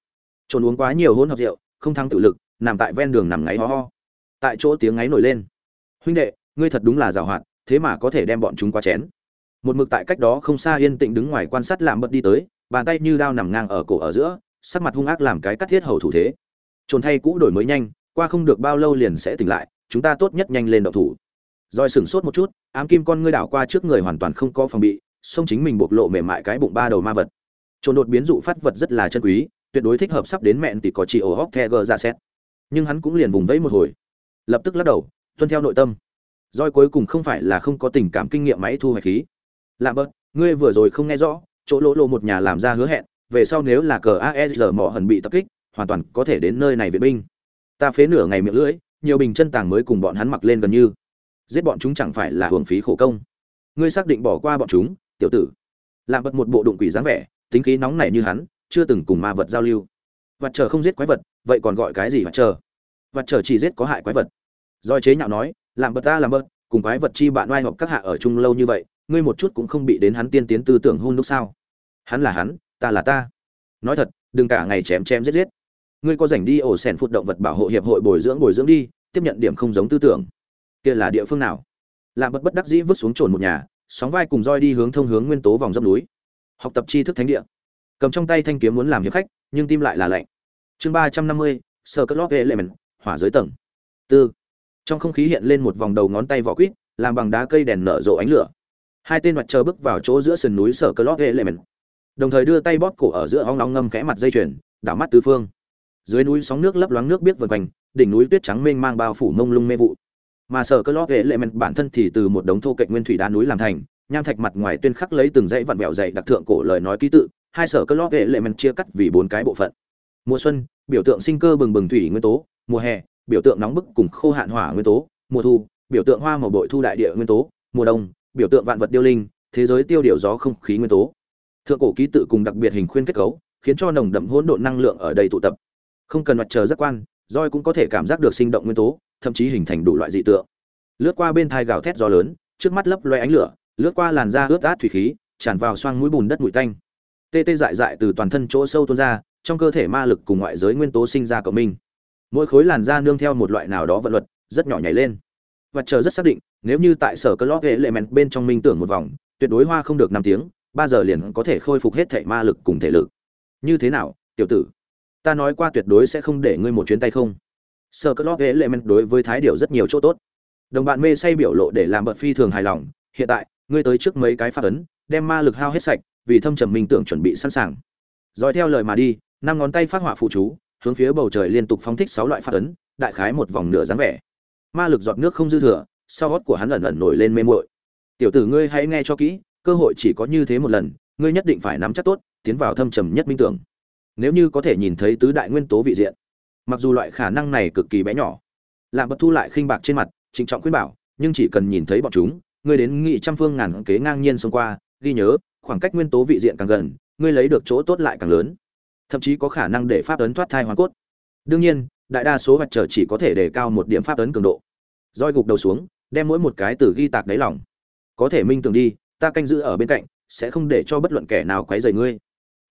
trốn uống quá nhiều hỗn hợp rượu, không thắng tự lực nằm tại ven đường nằm ngáy ho ho. Tại chỗ tiếng ngáy nổi lên. Huynh đệ, ngươi thật đúng là giàu hoạt thế mà có thể đem bọn chúng qua chén. Một mực tại cách đó không xa yên tĩnh đứng ngoài quan sát làm bật đi tới, bàn tay như đao nằm ngang ở cổ ở giữa, sắc mặt hung ác làm cái cắt thiết hầu thủ thế. Trồn thay cũ đổi mới nhanh, qua không được bao lâu liền sẽ tỉnh lại, chúng ta tốt nhất nhanh lên động thủ. Roi sửng sốt một chút, ám kim con ngươi đảo qua trước người hoàn toàn không có phòng bị xông chính mình bộc lộ mềm mại cái bụng ba đầu ma vật. Trồn đột biến dụ phát vật rất là chân quý, tuyệt đối thích hợp sắp đến mẹn thì có chỉ ổ hóc the gờ ra xét nhưng hắn cũng liền vùng vẫy một hồi. Lập tức lắc đầu, tuân theo nội tâm. Roi cuối cùng không phải là không có tình cảm kinh nghiệm máy thu hoạch khí. Lạ bớt ngươi vừa rồi không nghe rõ, chỗ lỗ lộ một nhà làm ra hứa hẹn, về sau nếu là cờ aesr mỏ hần bị tập kích, hoàn toàn có thể đến nơi này viện binh. Ta phế nửa ngày miệng lưỡi, nhiều bình chân tàng mới cùng bọn hắn mặc lên gần như. Giết bọn chúng chẳng phải là hưởng phí khổ công. Ngươi xác định bỏ qua bọn chúng, tiểu tử. Lạ bật một bộ đụng quỷ dáng vẻ, tính khí nóng nảy như hắn, chưa từng cùng ma vật giao lưu. Vật chờ không giết quái vật vậy còn gọi cái gì vật chờ? Vật chờ chỉ giết có hại quái vật. Do chế nhạo nói, làm bật ta, làm bật cùng quái vật chi bạn oai hoặc các hạ ở chung lâu như vậy, ngươi một chút cũng không bị đến hắn tiên tiến tư tưởng hôn lúc sao? Hắn là hắn, ta là ta. Nói thật, đừng cả ngày chém chém giết giết. Ngươi có rảnh đi ổ sẻn phụt động vật bảo hộ hiệp hội bồi dưỡng bồi dưỡng đi, tiếp nhận điểm không giống tư tưởng. Kia là địa phương nào? Làm bất bất đắc dĩ vứt xuống trồn một nhà, sóng vai cùng roi đi hướng thông hướng nguyên tố vòng dốc núi. Học tập tri thức thánh địa. Cầm trong tay thanh kiếm muốn làm hiệp khách, nhưng tim lại là lạnh chương ba trăm năm mươi sơ cất lót Vệ lệ mần hỏa giới tầng. Tư. Trong không khí hiện lên một vòng đầu ngón tay vỏ quýt làm bằng đá cây đèn nở rộ ánh lửa. Hai tên mặt chờ bước vào chỗ giữa sườn núi sở cơ lót hệ lệ Mệnh, đồng thời đưa tay bóp cổ ở giữa hóng nóng ngâm kẽ mặt dây chuyền đảo mắt tứ phương. Dưới núi sóng nước lấp loáng nước biết vần quanh đỉnh núi tuyết trắng mênh mang bao phủ mông lung mê vụ. Mà sở cơ lót hệ lệ Mệnh bản thân thì từ một đống thô cạnh nguyên thủy đá núi làm thành nham thạch mặt ngoài tuyên khắc lấy từng dãy vặn vẹo dày đặc thượng cổ lời nói ký tự hai sở cơ lót hệ lệ Mệnh chia cắt vì bốn cái bộ phận mùa xuân, biểu tượng sinh cơ bừng bừng thủy nguyên tố. Mùa hè, biểu tượng nóng bức cùng khô hạn hỏa nguyên tố. Mùa thu, biểu tượng hoa màu bội thu đại địa nguyên tố. Mùa đông, biểu tượng vạn vật điêu linh, thế giới tiêu điều gió không khí nguyên tố. Thượng cổ ký tự cùng đặc biệt hình khuyên kết cấu, khiến cho nồng đậm hỗn độn năng lượng ở đây tụ tập. Không cần mặt trời giác quan, roi cũng có thể cảm giác được sinh động nguyên tố, thậm chí hình thành đủ loại dị tượng. Lướt qua bên thai gào thét gió lớn, trước mắt lấp loe ánh lửa, lướt qua làn da ướt át thủy khí, tràn vào xoang mũi bùn đất bụi tanh. Tê tê dại dại từ toàn thân chỗ sâu tuôn ra trong cơ thể ma lực cùng ngoại giới nguyên tố sinh ra cộng minh. Mỗi khối làn da nương theo một loại nào đó vận luật, rất nhỏ nhảy lên. Và chờ rất xác định, nếu như tại sở cơ lót hệ lệ mẹn bên trong minh tưởng một vòng, tuyệt đối hoa không được năm tiếng, ba giờ liền có thể khôi phục hết thể ma lực cùng thể lực. Như thế nào, tiểu tử? Ta nói qua tuyệt đối sẽ không để ngươi một chuyến tay không. Sở cơ lót hệ lệ mẹn đối với thái điều rất nhiều chỗ tốt. Đồng bạn mê say biểu lộ để làm bật phi thường hài lòng, hiện tại, ngươi tới trước mấy cái phát ấn, đem ma lực hao hết sạch, vì thâm trầm minh tưởng chuẩn bị sẵn sàng. Dõi theo lời mà đi năm ngón tay phát họa phụ chú, hướng phía bầu trời liên tục phóng thích sáu loại phát ấn, đại khái một vòng nửa dáng vẻ. Ma lực giọt nước không dư thừa, sau gót của hắn ẩn ẩn nổi lên mê muội. Tiểu tử ngươi hãy nghe cho kỹ, cơ hội chỉ có như thế một lần, ngươi nhất định phải nắm chắc tốt, tiến vào thâm trầm nhất minh tưởng. Nếu như có thể nhìn thấy tứ đại nguyên tố vị diện, mặc dù loại khả năng này cực kỳ bé nhỏ làm bất thu lại khinh bạc trên mặt, trịnh trọng khuyên bảo, nhưng chỉ cần nhìn thấy bọn chúng, ngươi đến nghị trăm phương ngàn kế ngang nhiên xông qua, ghi nhớ, khoảng cách nguyên tố vị diện càng gần, ngươi lấy được chỗ tốt lại càng lớn thậm chí có khả năng để pháp ấn thoát thai hoàn cốt. Đương nhiên, đại đa số vật trở chỉ có thể đề cao một điểm pháp ấn cường độ. Roi gục đầu xuống, đem mỗi một cái từ ghi tạc đáy lòng. Có thể minh tưởng đi, ta canh giữ ở bên cạnh, sẽ không để cho bất luận kẻ nào quấy rầy ngươi.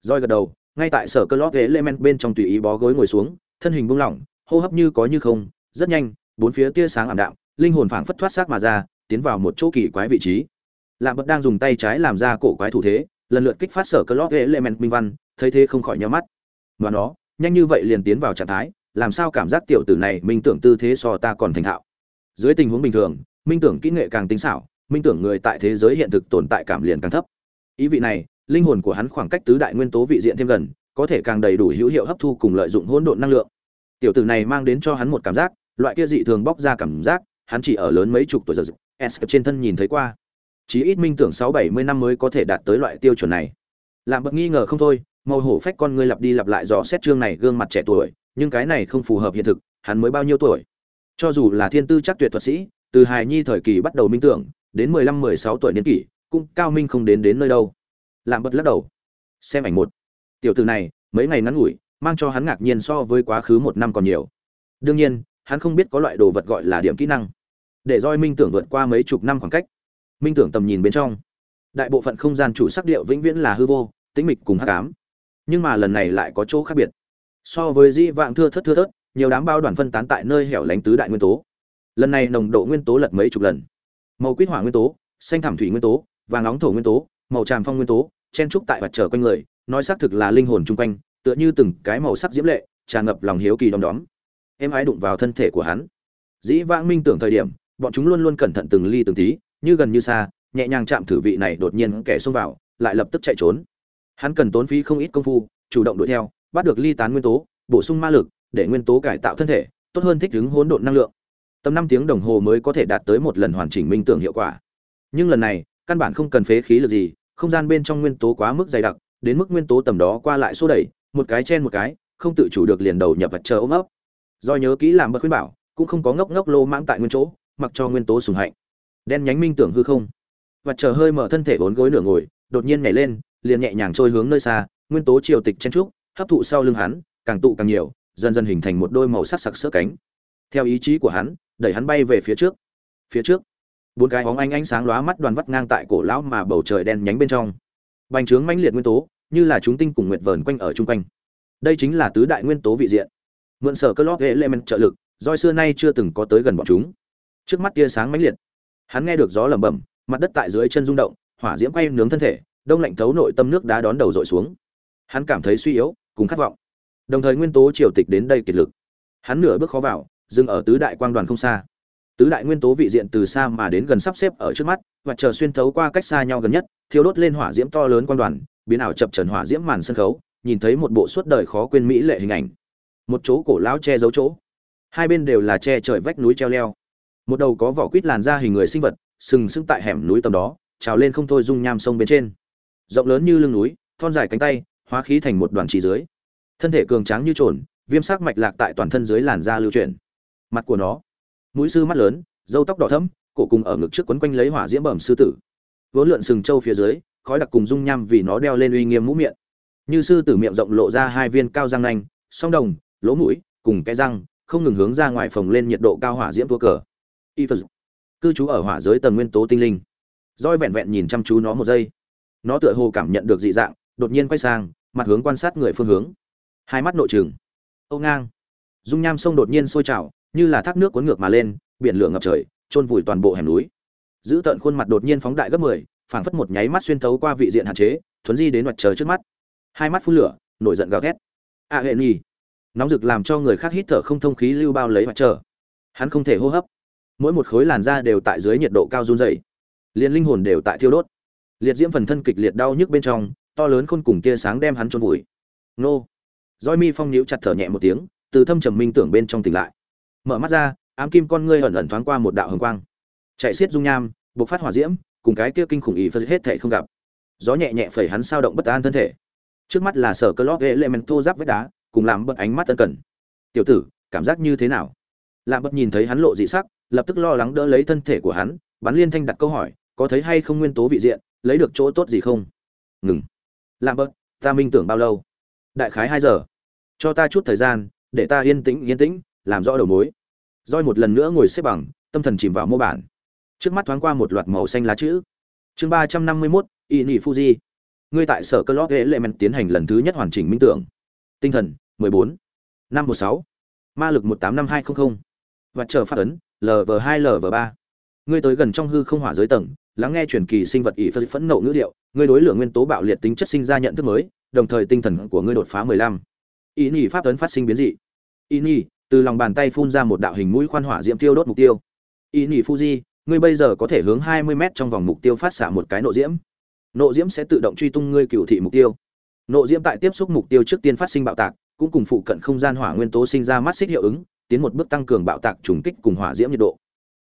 Roi gật đầu, ngay tại sở cơ lót ghế element bên trong tùy ý bó gối ngồi xuống, thân hình buông lỏng, hô hấp như có như không, rất nhanh, bốn phía tia sáng ảm đạm, linh hồn phảng phất thoát xác mà ra, tiến vào một chỗ kỳ quái vị trí. Lạm bật đang dùng tay trái làm ra cổ quái thủ thế, lần lượt kích phát sở cơ lót ghế element minh văn thấy thế không khỏi nhíu mắt. Và nó, nhanh như vậy liền tiến vào trạng thái, làm sao cảm giác tiểu tử này minh tưởng tư thế so ta còn thành thạo. Dưới tình huống bình thường, minh tưởng kỹ nghệ càng tinh xảo, minh tưởng người tại thế giới hiện thực tồn tại cảm liền càng thấp. Ý vị này, linh hồn của hắn khoảng cách tứ đại nguyên tố vị diện thêm gần, có thể càng đầy đủ hữu hiệu hấp thu cùng lợi dụng hỗn độn năng lượng. Tiểu tử này mang đến cho hắn một cảm giác, loại kia dị thường bóc ra cảm giác, hắn chỉ ở lớn mấy chục tuổi giờ, s trên thân nhìn thấy qua. Chỉ ít minh tưởng sáu bảy mươi năm mới có thể đạt tới loại tiêu chuẩn này. Làm bậc nghi ngờ không thôi màu hổ phách con ngươi lặp đi lặp lại rõ xét chương này gương mặt trẻ tuổi, nhưng cái này không phù hợp hiện thực, hắn mới bao nhiêu tuổi? Cho dù là thiên tư chắc tuyệt thuật sĩ, từ hài nhi thời kỳ bắt đầu minh tưởng, đến mười lăm, mười sáu tuổi niên kỷ, cũng cao minh không đến đến nơi đâu. Làm bật lắc đầu. Xem ảnh một. Tiểu từ này, mấy ngày ngắn ngủi, mang cho hắn ngạc nhiên so với quá khứ một năm còn nhiều. Đương nhiên, hắn không biết có loại đồ vật gọi là điểm kỹ năng. Để roi minh tưởng vượt qua mấy chục năm khoảng cách. Minh tưởng tầm nhìn bên trong. Đại bộ phận không gian chủ sắc điệu vĩnh viễn là hư vô, tĩnh mịch cùng hắc ám nhưng mà lần này lại có chỗ khác biệt. So với di vạng thưa thất thưa thớt nhiều đám bao đoàn phân tán tại nơi hẻo lánh tứ đại nguyên tố. Lần này nồng độ nguyên tố lật mấy chục lần. Màu quýt hỏa nguyên tố, xanh thảm thủy nguyên tố, vàng nóng thổ nguyên tố, màu tràm phong nguyên tố, chen trúc tại mặt trở quanh người, nói xác thực là linh hồn chung quanh, tựa như từng cái màu sắc diễm lệ, tràn ngập lòng hiếu kỳ đom đóm. Em ái đụng vào thân thể của hắn. Dĩ vãng minh tưởng thời điểm, bọn chúng luôn luôn cẩn thận từng ly từng tí, như gần như xa, nhẹ nhàng chạm thử vị này đột nhiên kẻ xông vào, lại lập tức chạy trốn hắn cần tốn phí không ít công phu, chủ động đuổi theo, bắt được ly tán nguyên tố, bổ sung ma lực, để nguyên tố cải tạo thân thể, tốt hơn thích ứng hỗn độn năng lượng. Tầm năm tiếng đồng hồ mới có thể đạt tới một lần hoàn chỉnh minh tưởng hiệu quả. Nhưng lần này, căn bản không cần phế khí lực gì, không gian bên trong nguyên tố quá mức dày đặc, đến mức nguyên tố tầm đó qua lại xô đẩy, một cái chen một cái, không tự chủ được liền đầu nhập vật chờ ôm ấp. Do nhớ kỹ làm bật khuyên bảo, cũng không có ngốc ngốc lô mãng tại nguyên chỗ, mặc cho nguyên tố sùng hạnh. Đen nhánh minh tưởng hư không. Vật chờ hơi mở thân thể vốn gối nửa ngồi, đột nhiên nhảy lên liền nhẹ nhàng trôi hướng nơi xa, nguyên tố triều tịch chen trúc, hấp thụ sau lưng hắn, càng tụ càng nhiều, dần dần hình thành một đôi màu sắc sặc sỡ cánh. Theo ý chí của hắn, đẩy hắn bay về phía trước. Phía trước, bốn cái bóng ánh ánh sáng lóa mắt đoàn vắt ngang tại cổ lão mà bầu trời đen nhánh bên trong. Bành trướng mãnh liệt nguyên tố, như là chúng tinh cùng nguyệt vờn quanh ở chung quanh. Đây chính là tứ đại nguyên tố vị diện. Mượn sở cơ lót element trợ lực doi xưa nay chưa từng có tới gần bọn chúng. Trước mắt tia sáng mãnh liệt. Hắn nghe được gió lẩm bẩm, mặt đất tại dưới chân rung động, hỏa diễm quay nướng thân thể đông lạnh thấu nội tâm nước đá đón đầu dội xuống. Hắn cảm thấy suy yếu, cùng khát vọng. Đồng thời nguyên tố triều tịch đến đây kiệt lực. Hắn nửa bước khó vào, dừng ở tứ đại quang đoàn không xa. Tứ đại nguyên tố vị diện từ xa mà đến gần sắp xếp ở trước mắt, và chờ xuyên thấu qua cách xa nhau gần nhất, thiêu đốt lên hỏa diễm to lớn quang đoàn, biến ảo chập trần hỏa diễm màn sân khấu, nhìn thấy một bộ suốt đời khó quên mỹ lệ hình ảnh. Một chỗ cổ lão che giấu chỗ. Hai bên đều là che trời vách núi treo leo. Một đầu có vỏ quýt làn da hình người sinh vật, sừng sững tại hẻm núi tầm đó, trào lên không thôi dung nham sông bên trên rộng lớn như lưng núi, thon dài cánh tay, hóa khí thành một đoàn chỉ dưới. Thân thể cường tráng như trồn, viêm sắc mạch lạc tại toàn thân dưới làn da lưu chuyển. Mặt của nó, mũi sư mắt lớn dâu tóc đỏ thẫm, cổ cùng ở ngực trước quấn quanh lấy hỏa diễm bẩm sư tử. Vốn lượn sừng trâu phía dưới, khói đặc cùng dung nham vì nó đeo lên uy nghiêm mũ miệng. Như sư tử miệng rộng lộ ra hai viên cao răng nanh, song đồng, lỗ mũi, cùng cái răng, không ngừng hướng ra ngoài phồng lên nhiệt độ cao hỏa diễm tua cờ. Y phật cư trú ở hỏa giới tầng nguyên tố tinh linh. Roi vẹn vẹn nhìn chăm chú nó một giây nó tựa hồ cảm nhận được dị dạng đột nhiên quay sang mặt hướng quan sát người phương hướng. Hai mắt nội trừng. âu ngang. Dung nham sông đột nhiên sôi trào như là thác nước cuốn ngược mà lên biển lửa ngập trời trôn vùi toàn bộ hẻm núi. Giữ tận khuôn mặt đột nhiên phóng đại gấp mười phảng phất một nháy mắt xuyên thấu qua vị diện hạn chế thuấn di đến mặt trời trước mắt. Hai mắt phun lửa nổi giận gào thét. A hệ nhi nóng rực làm cho người khác hít thở không thông khí lưu bao lấy mặt trời. Hắn không thể hô hấp. Mỗi một khối làn da đều tại dưới nhiệt độ cao run rẩy, liền linh hồn đều tại thiêu đốt liệt diễm phần thân kịch liệt đau nhức bên trong, to lớn khôn cùng tia sáng đem hắn trôn vùi. Nô. Roi mi phong nhíu chặt thở nhẹ một tiếng, từ thâm trầm minh tưởng bên trong tỉnh lại. Mở mắt ra, ám kim con ngươi ẩn ẩn thoáng qua một đạo hồng quang. Chạy xiết dung nham, bộc phát hỏa diễm, cùng cái kia kinh khủng ý phật hết thể không gặp. Gió nhẹ nhẹ phẩy hắn sao động bất an thân thể. Trước mắt là sở cơ lót elemento giáp vết đá, cùng làm bật ánh mắt tân cẩn tiểu tử, cảm giác như thế nào? Làm bật nhìn thấy hắn lộ dị sắc, lập tức lo lắng đỡ lấy thân thể của hắn, bắn liên thanh đặt câu hỏi, có thấy hay không nguyên tố vị diện? Lấy được chỗ tốt gì không? Ngừng. Làm bớt ta minh tưởng bao lâu? Đại khái hai giờ. Cho ta chút thời gian, để ta yên tĩnh yên tĩnh, làm rõ đầu mối. Roi một lần nữa ngồi xếp bằng, tâm thần chìm vào mô bản. Trước mắt thoáng qua một loạt màu xanh lá chữ. Chương ba trăm năm mươi mốt y nị fuji ngươi tại sở cơ lót ghế lệ men tiến hành lần thứ nhất hoàn chỉnh minh tưởng. Tinh thần, mười bốn. Năm một sáu. Ma lực một tám năm hai trăm linh và chờ phát ấn lv hai lv ba. Ngươi tới gần trong hư không hỏa giới tầng lắng nghe truyền kỳ sinh vật ỷ phật phẫn nộ ngữ điệu, ngươi đối lượng nguyên tố bạo liệt tính chất sinh ra nhận thức mới, đồng thời tinh thần của ngươi đột phá mười lăm. Ý nhị pháp tấn phát sinh biến dị. Ý nhị từ lòng bàn tay phun ra một đạo hình mũi khoan hỏa diễm tiêu đốt mục tiêu. Ý nhị fuji, ngươi bây giờ có thể hướng hai mươi m trong vòng mục tiêu phát xạ một cái nộ diễm. Nộ diễm sẽ tự động truy tung ngươi cựu thị mục tiêu. Nộ diễm tại tiếp xúc mục tiêu trước tiên phát sinh bạo tạc, cũng cùng phụ cận không gian hỏa nguyên tố sinh ra mắt xích hiệu ứng, tiến một bước tăng cường bạo tạc trùng kích cùng hỏa diễm nhiệt độ.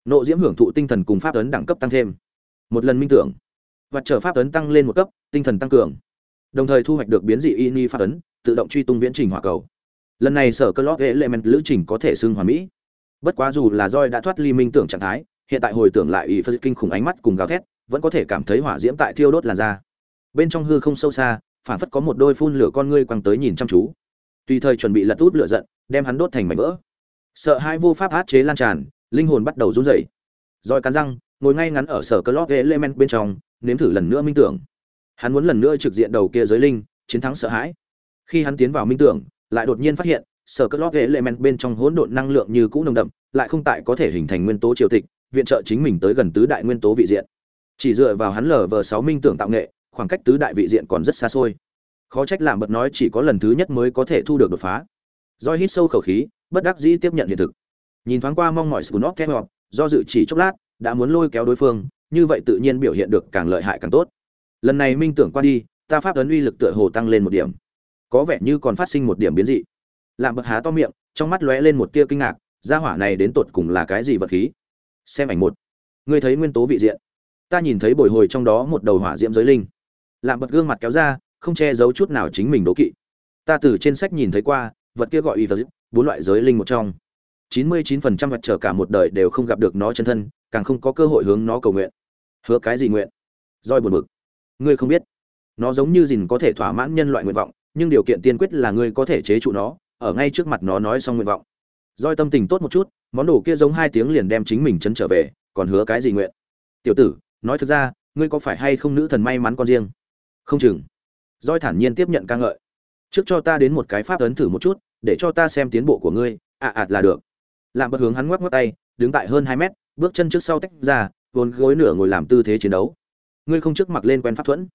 Nộ diễm hưởng thụ tinh thần cùng pháp tấn đẳng cấp tăng thêm một lần minh tưởng. Và trở pháp ấn tăng lên một cấp, tinh thần tăng cường. Đồng thời thu hoạch được biến dị ini pháp ấn, tự động truy tung viễn trình hỏa cầu. Lần này sở cơ lót element lữ trình có thể xưng hoàn mỹ. Bất quá dù là roi đã thoát ly minh tưởng trạng thái, hiện tại hồi tưởng lại ý phật kinh khủng ánh mắt cùng gào thét, vẫn có thể cảm thấy hỏa diễm tại thiêu đốt làn da. Bên trong hư không sâu xa, phản phất có một đôi phun lửa con ngươi quăng tới nhìn chăm chú. Tùy thời chuẩn bị lật út lửa giận, đem hắn đốt thành mảnh vỡ. Sợ hai vô pháp át chế lan tràn, linh hồn bắt đầu run rẩy. Roi cắn răng ngồi ngay ngắn ở sở cơ lót element bên trong, nếm thử lần nữa minh tưởng. Hắn muốn lần nữa trực diện đầu kia giới linh, chiến thắng sợ hãi. Khi hắn tiến vào minh tưởng, lại đột nhiên phát hiện, sở cất lót element bên trong hỗn độn năng lượng như cũ nồng đậm, lại không tại có thể hình thành nguyên tố triều tịch, viện trợ chính mình tới gần tứ đại nguyên tố vị diện. Chỉ dựa vào hắn lở vờ sáu minh tưởng tạo nghệ, khoảng cách tứ đại vị diện còn rất xa xôi. Khó trách làm bật nói chỉ có lần thứ nhất mới có thể thu được đột phá. Joy hít sâu khẩu khí, bất đắc dĩ tiếp nhận hiện thực. Nhìn thoáng qua mong mỏi scunop theo do dự chỉ chốc lát đã muốn lôi kéo đối phương, như vậy tự nhiên biểu hiện được càng lợi hại càng tốt. Lần này minh tưởng qua đi, ta pháp ấn uy lực tựa hồ tăng lên một điểm. Có vẻ như còn phát sinh một điểm biến dị. Làm bậc há to miệng, trong mắt lóe lên một tia kinh ngạc, gia hỏa này đến tột cùng là cái gì vật khí? Xem ảnh một. Ngươi thấy nguyên tố vị diện. Ta nhìn thấy bồi hồi trong đó một đầu hỏa diễm giới linh. Làm bật gương mặt kéo ra, không che giấu chút nào chính mình đố kỵ. Ta từ trên sách nhìn thấy qua, vật kia gọi y vật bốn loại giới linh một trong chín mươi chín phần trăm vật trở cả một đời đều không gặp được nó chân thân, càng không có cơ hội hướng nó cầu nguyện. Hứa cái gì nguyện? Roi buồn bực. Ngươi không biết. Nó giống như gìn có thể thỏa mãn nhân loại nguyện vọng, nhưng điều kiện tiên quyết là ngươi có thể chế trụ nó, ở ngay trước mặt nó nói xong nguyện vọng. Roi tâm tình tốt một chút, món đồ kia giống hai tiếng liền đem chính mình chấn trở về, còn hứa cái gì nguyện? Tiểu tử, nói thực ra, ngươi có phải hay không nữ thần may mắn con riêng? Không chừng. Roi thản nhiên tiếp nhận ca ngợi. Trước cho ta đến một cái pháp ấn thử một chút, để cho ta xem tiến bộ của ngươi. Ạ à ạt là được làm bất hướng hắn ngoắc ngoắc tay, đứng tại hơn hai mét, bước chân trước sau tách ra, vốn gối nửa ngồi làm tư thế chiến đấu. Ngươi không trước mặc lên quen pháp thuẫn.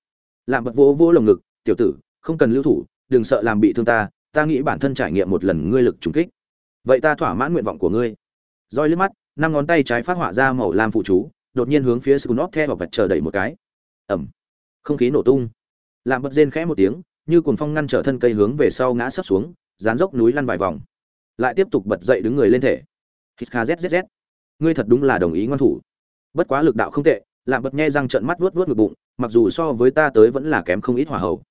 Làm bật vỗ vỗ lồng ngực, tiểu tử, không cần lưu thủ, đừng sợ làm bị thương ta ta nghĩ bản thân trải nghiệm một lần ngươi lực trùng kích. Vậy ta thỏa mãn nguyện vọng của ngươi. Roi liếc mắt, năm ngón tay trái phát họa ra màu lam phụ chú, đột nhiên hướng phía Skunop theo vật chờ đẩy một cái. Ẩm không khí nổ tung. Làm bật rên khẽ một tiếng, như cuồng phong ngăn trở thân cây hướng về sau ngã sấp xuống, dán dốc núi lăn vài vòng lại tiếp tục bật dậy đứng người lên thể. Hít kha zzz ngươi thật đúng là đồng ý ngoan thủ. Bất quá lực đạo không tệ làm bật nghe răng trợn mắt vuốt vuốt ngực bụng, mặc dù so với ta tới vẫn là kém không ít hỏa hầu.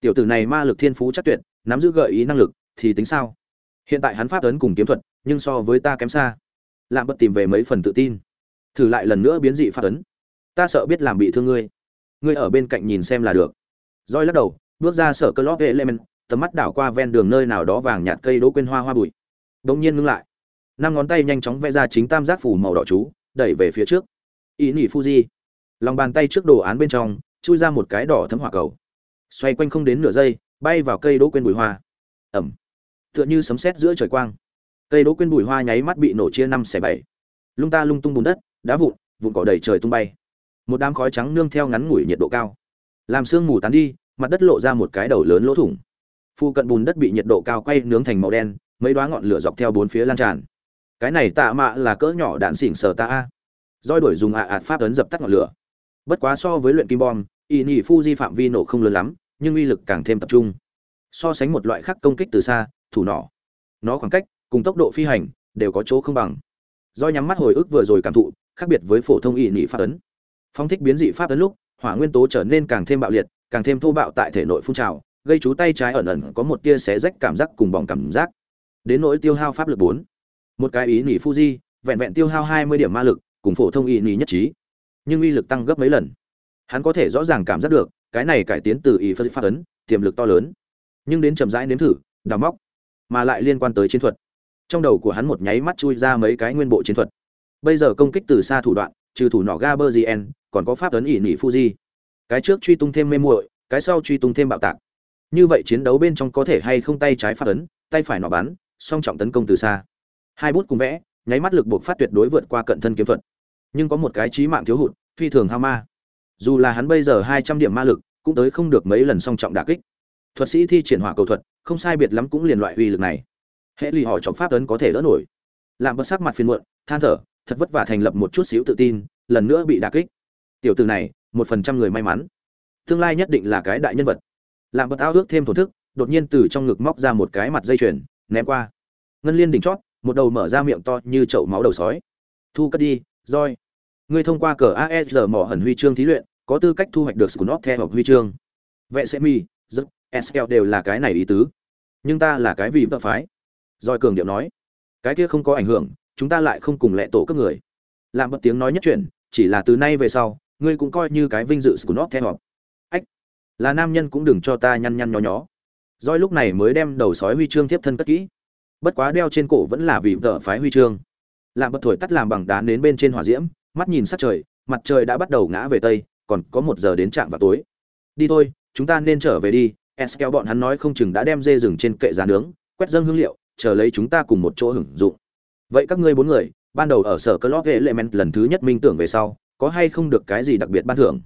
Tiểu tử này ma lực thiên phú chắc tuyệt, nắm giữ gợi ý năng lực, thì tính sao? Hiện tại hắn pháp ấn cùng kiếm thuật, nhưng so với ta kém xa. Làm bật tìm về mấy phần tự tin. Thử lại lần nữa biến dị pháp ấn. Ta sợ biết làm bị thương ngươi. Ngươi ở bên cạnh nhìn xem là được. Roi lắc đầu, bước ra sở cơ lót vệ element tầm mắt đảo qua ven đường nơi nào đó vàng nhạt cây đỗ quên hoa hoa bụi đột nhiên ngưng lại. Năm ngón tay nhanh chóng vẽ ra chính tam giác phủ màu đỏ chú, đẩy về phía trước. Ý nỉ fuji. Lòng bàn tay trước đồ án bên trong, chui ra một cái đỏ thấm hỏa cầu. Xoay quanh không đến nửa giây, bay vào cây đỗ quên bụi hoa. Ẩm. Tựa như sấm sét giữa trời quang. Cây đỗ quên bụi hoa nháy mắt bị nổ chia năm xẻ bảy. Lung ta lung tung bùn đất, đá vụn vụn cỏ đầy trời tung bay. Một đám khói trắng nương theo ngắn ngủi nhiệt độ cao. Làm sương mù tán đi, mặt đất lộ ra một cái đầu lớn lỗ thủng. Phu cận bùn đất bị nhiệt độ cao quay nướng thành màu đen mấy đoá ngọn lửa dọc theo bốn phía lan tràn. Cái này tạ mạ là cỡ nhỏ đạn xỉn sờ ta a. Roi đổi dùng ạ ạt pháp ấn dập tắt ngọn lửa. Bất quá so với luyện kim bom y nhị di phạm vi nổ không lớn lắm, nhưng uy lực càng thêm tập trung. So sánh một loại khác công kích từ xa, thủ nỏ. Nó khoảng cách, cùng tốc độ phi hành, đều có chỗ không bằng. Do nhắm mắt hồi ức vừa rồi cảm thụ, khác biệt với phổ thông y nhị pháp ấn. Phong thích biến dị pháp ấn lúc, hỏa nguyên tố trở nên càng thêm bạo liệt, càng thêm thô bạo tại thể nội phun trào, gây chú tay trái ẩn ẩn có một tia xé rách cảm giác cùng bỏng cảm giác đến nỗi tiêu hao pháp lực bốn. Một cái ý nỉ fuji, vẹn vẹn tiêu hao hai mươi điểm ma lực, cùng phổ thông ý nỉ nhất trí. Nhưng uy lực tăng gấp mấy lần. Hắn có thể rõ ràng cảm giác được, cái này cải tiến từ ý pháp ấn, tiềm lực to lớn. Nhưng đến chậm rãi nếm thử, đào móc, mà lại liên quan tới chiến thuật. Trong đầu của hắn một nháy mắt chui ra mấy cái nguyên bộ chiến thuật. Bây giờ công kích từ xa thủ đoạn, trừ thủ nỏ gaberzien còn có pháp ấn ỉ nỉ fuji. Cái trước truy tung thêm mê muội, cái sau truy tung thêm bạo tạc. Như vậy chiến đấu bên trong có thể hay không tay trái pháp ấn, tay phải nọ bắn song trọng tấn công từ xa. Hai bút cùng vẽ, nháy mắt lực buộc phát tuyệt đối vượt qua cận thân kiếm thuật. Nhưng có một cái trí mạng thiếu hụt, phi thường hao ma. Dù là hắn bây giờ hai trăm điểm ma lực, cũng tới không được mấy lần song trọng đả kích. Thuật sĩ thi triển hỏa cầu thuật, không sai biệt lắm cũng liền loại uy lực này. Hệ lì họ trọng pháp ấn có thể đỡ nổi. Làm bất sắc mặt phiền muộn, than thở, thật vất vả thành lập một chút xíu tự tin, lần nữa bị đả kích. Tiểu từ này, một phần trăm người may mắn. Tương lai nhất định là cái đại nhân vật. Làm bật ao ước thêm thổn thức, đột nhiên từ trong ngực móc ra một cái mặt dây chuyền ném qua. Ngân liên đỉnh chót, một đầu mở ra miệng to như chậu máu đầu sói. Thu cất đi roi ngươi thông qua cờ aesr mỏ hẩn huy chương thí luyện, có tư cách thu hoạch được scunop theo hoặc huy chương. Vệ sẽ mi rất eskel đều là cái này ý tứ. Nhưng ta là cái vì vợ phái. Roi cường điệu nói. Cái kia không có ảnh hưởng, chúng ta lại không cùng lệ tổ các người. Làm bật tiếng nói nhất chuyển, chỉ là từ nay về sau, ngươi cũng coi như cái vinh dự scunop theo hoặc ách, là nam nhân cũng đừng cho ta nhăn nhăn nhó nhó roi lúc này mới đem đầu sói huy chương tiếp thân cất kỹ. Bất quá đeo trên cổ vẫn là vì vợ phái huy chương. Làm bật thổi tắt làm bằng đá đến bên trên hỏa diễm, mắt nhìn sát trời, mặt trời đã bắt đầu ngã về tây, còn có một giờ đến trạm vào tối. Đi thôi, chúng ta nên trở về đi eskel bọn hắn nói không chừng đã đem dê rừng trên kệ giá nướng, quét dâng hương liệu, chờ lấy chúng ta cùng một chỗ hưởng dụng. Vậy các ngươi bốn người, ban đầu ở sở club element lần thứ nhất minh tưởng về sau, có hay không được cái gì đặc biệt ban thưởng?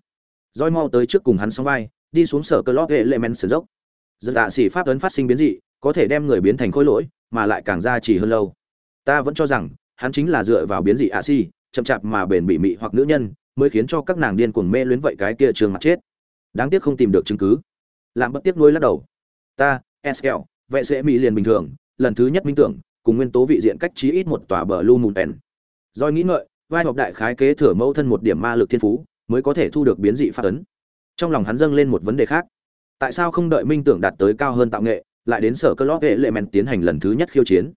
Roi mau tới trước cùng hắn song vai, đi xuống sở club element sườn dốc giật dạ xỉ pháp ấn phát sinh biến dị, có thể đem người biến thành khối lỗi, mà lại càng ra chỉ hơn lâu. Ta vẫn cho rằng, hắn chính là dựa vào biến dị ạ xỉ, chậm chạp mà bền bị mị hoặc nữ nhân, mới khiến cho các nàng điên cuồng mê luyến vậy cái kia trường mặt chết. Đáng tiếc không tìm được chứng cứ. Làm bất tiếc nuôi lắc đầu. Ta eskel vệ sẽ mỹ liền bình thường, lần thứ nhất minh tưởng, cùng nguyên tố vị diện cách chí ít một tòa bờ lu mùn pèn doi nghĩ ngợi, vai học đại khái kế thừa mẫu thân một điểm ma lực thiên phú, mới có thể thu được biến dị phát ấn. Trong lòng hắn dâng lên một vấn đề khác tại sao không đợi minh tưởng đạt tới cao hơn tạo nghệ, lại đến sở cơ lót hệ lệ Mèn tiến hành lần thứ nhất khiêu chiến?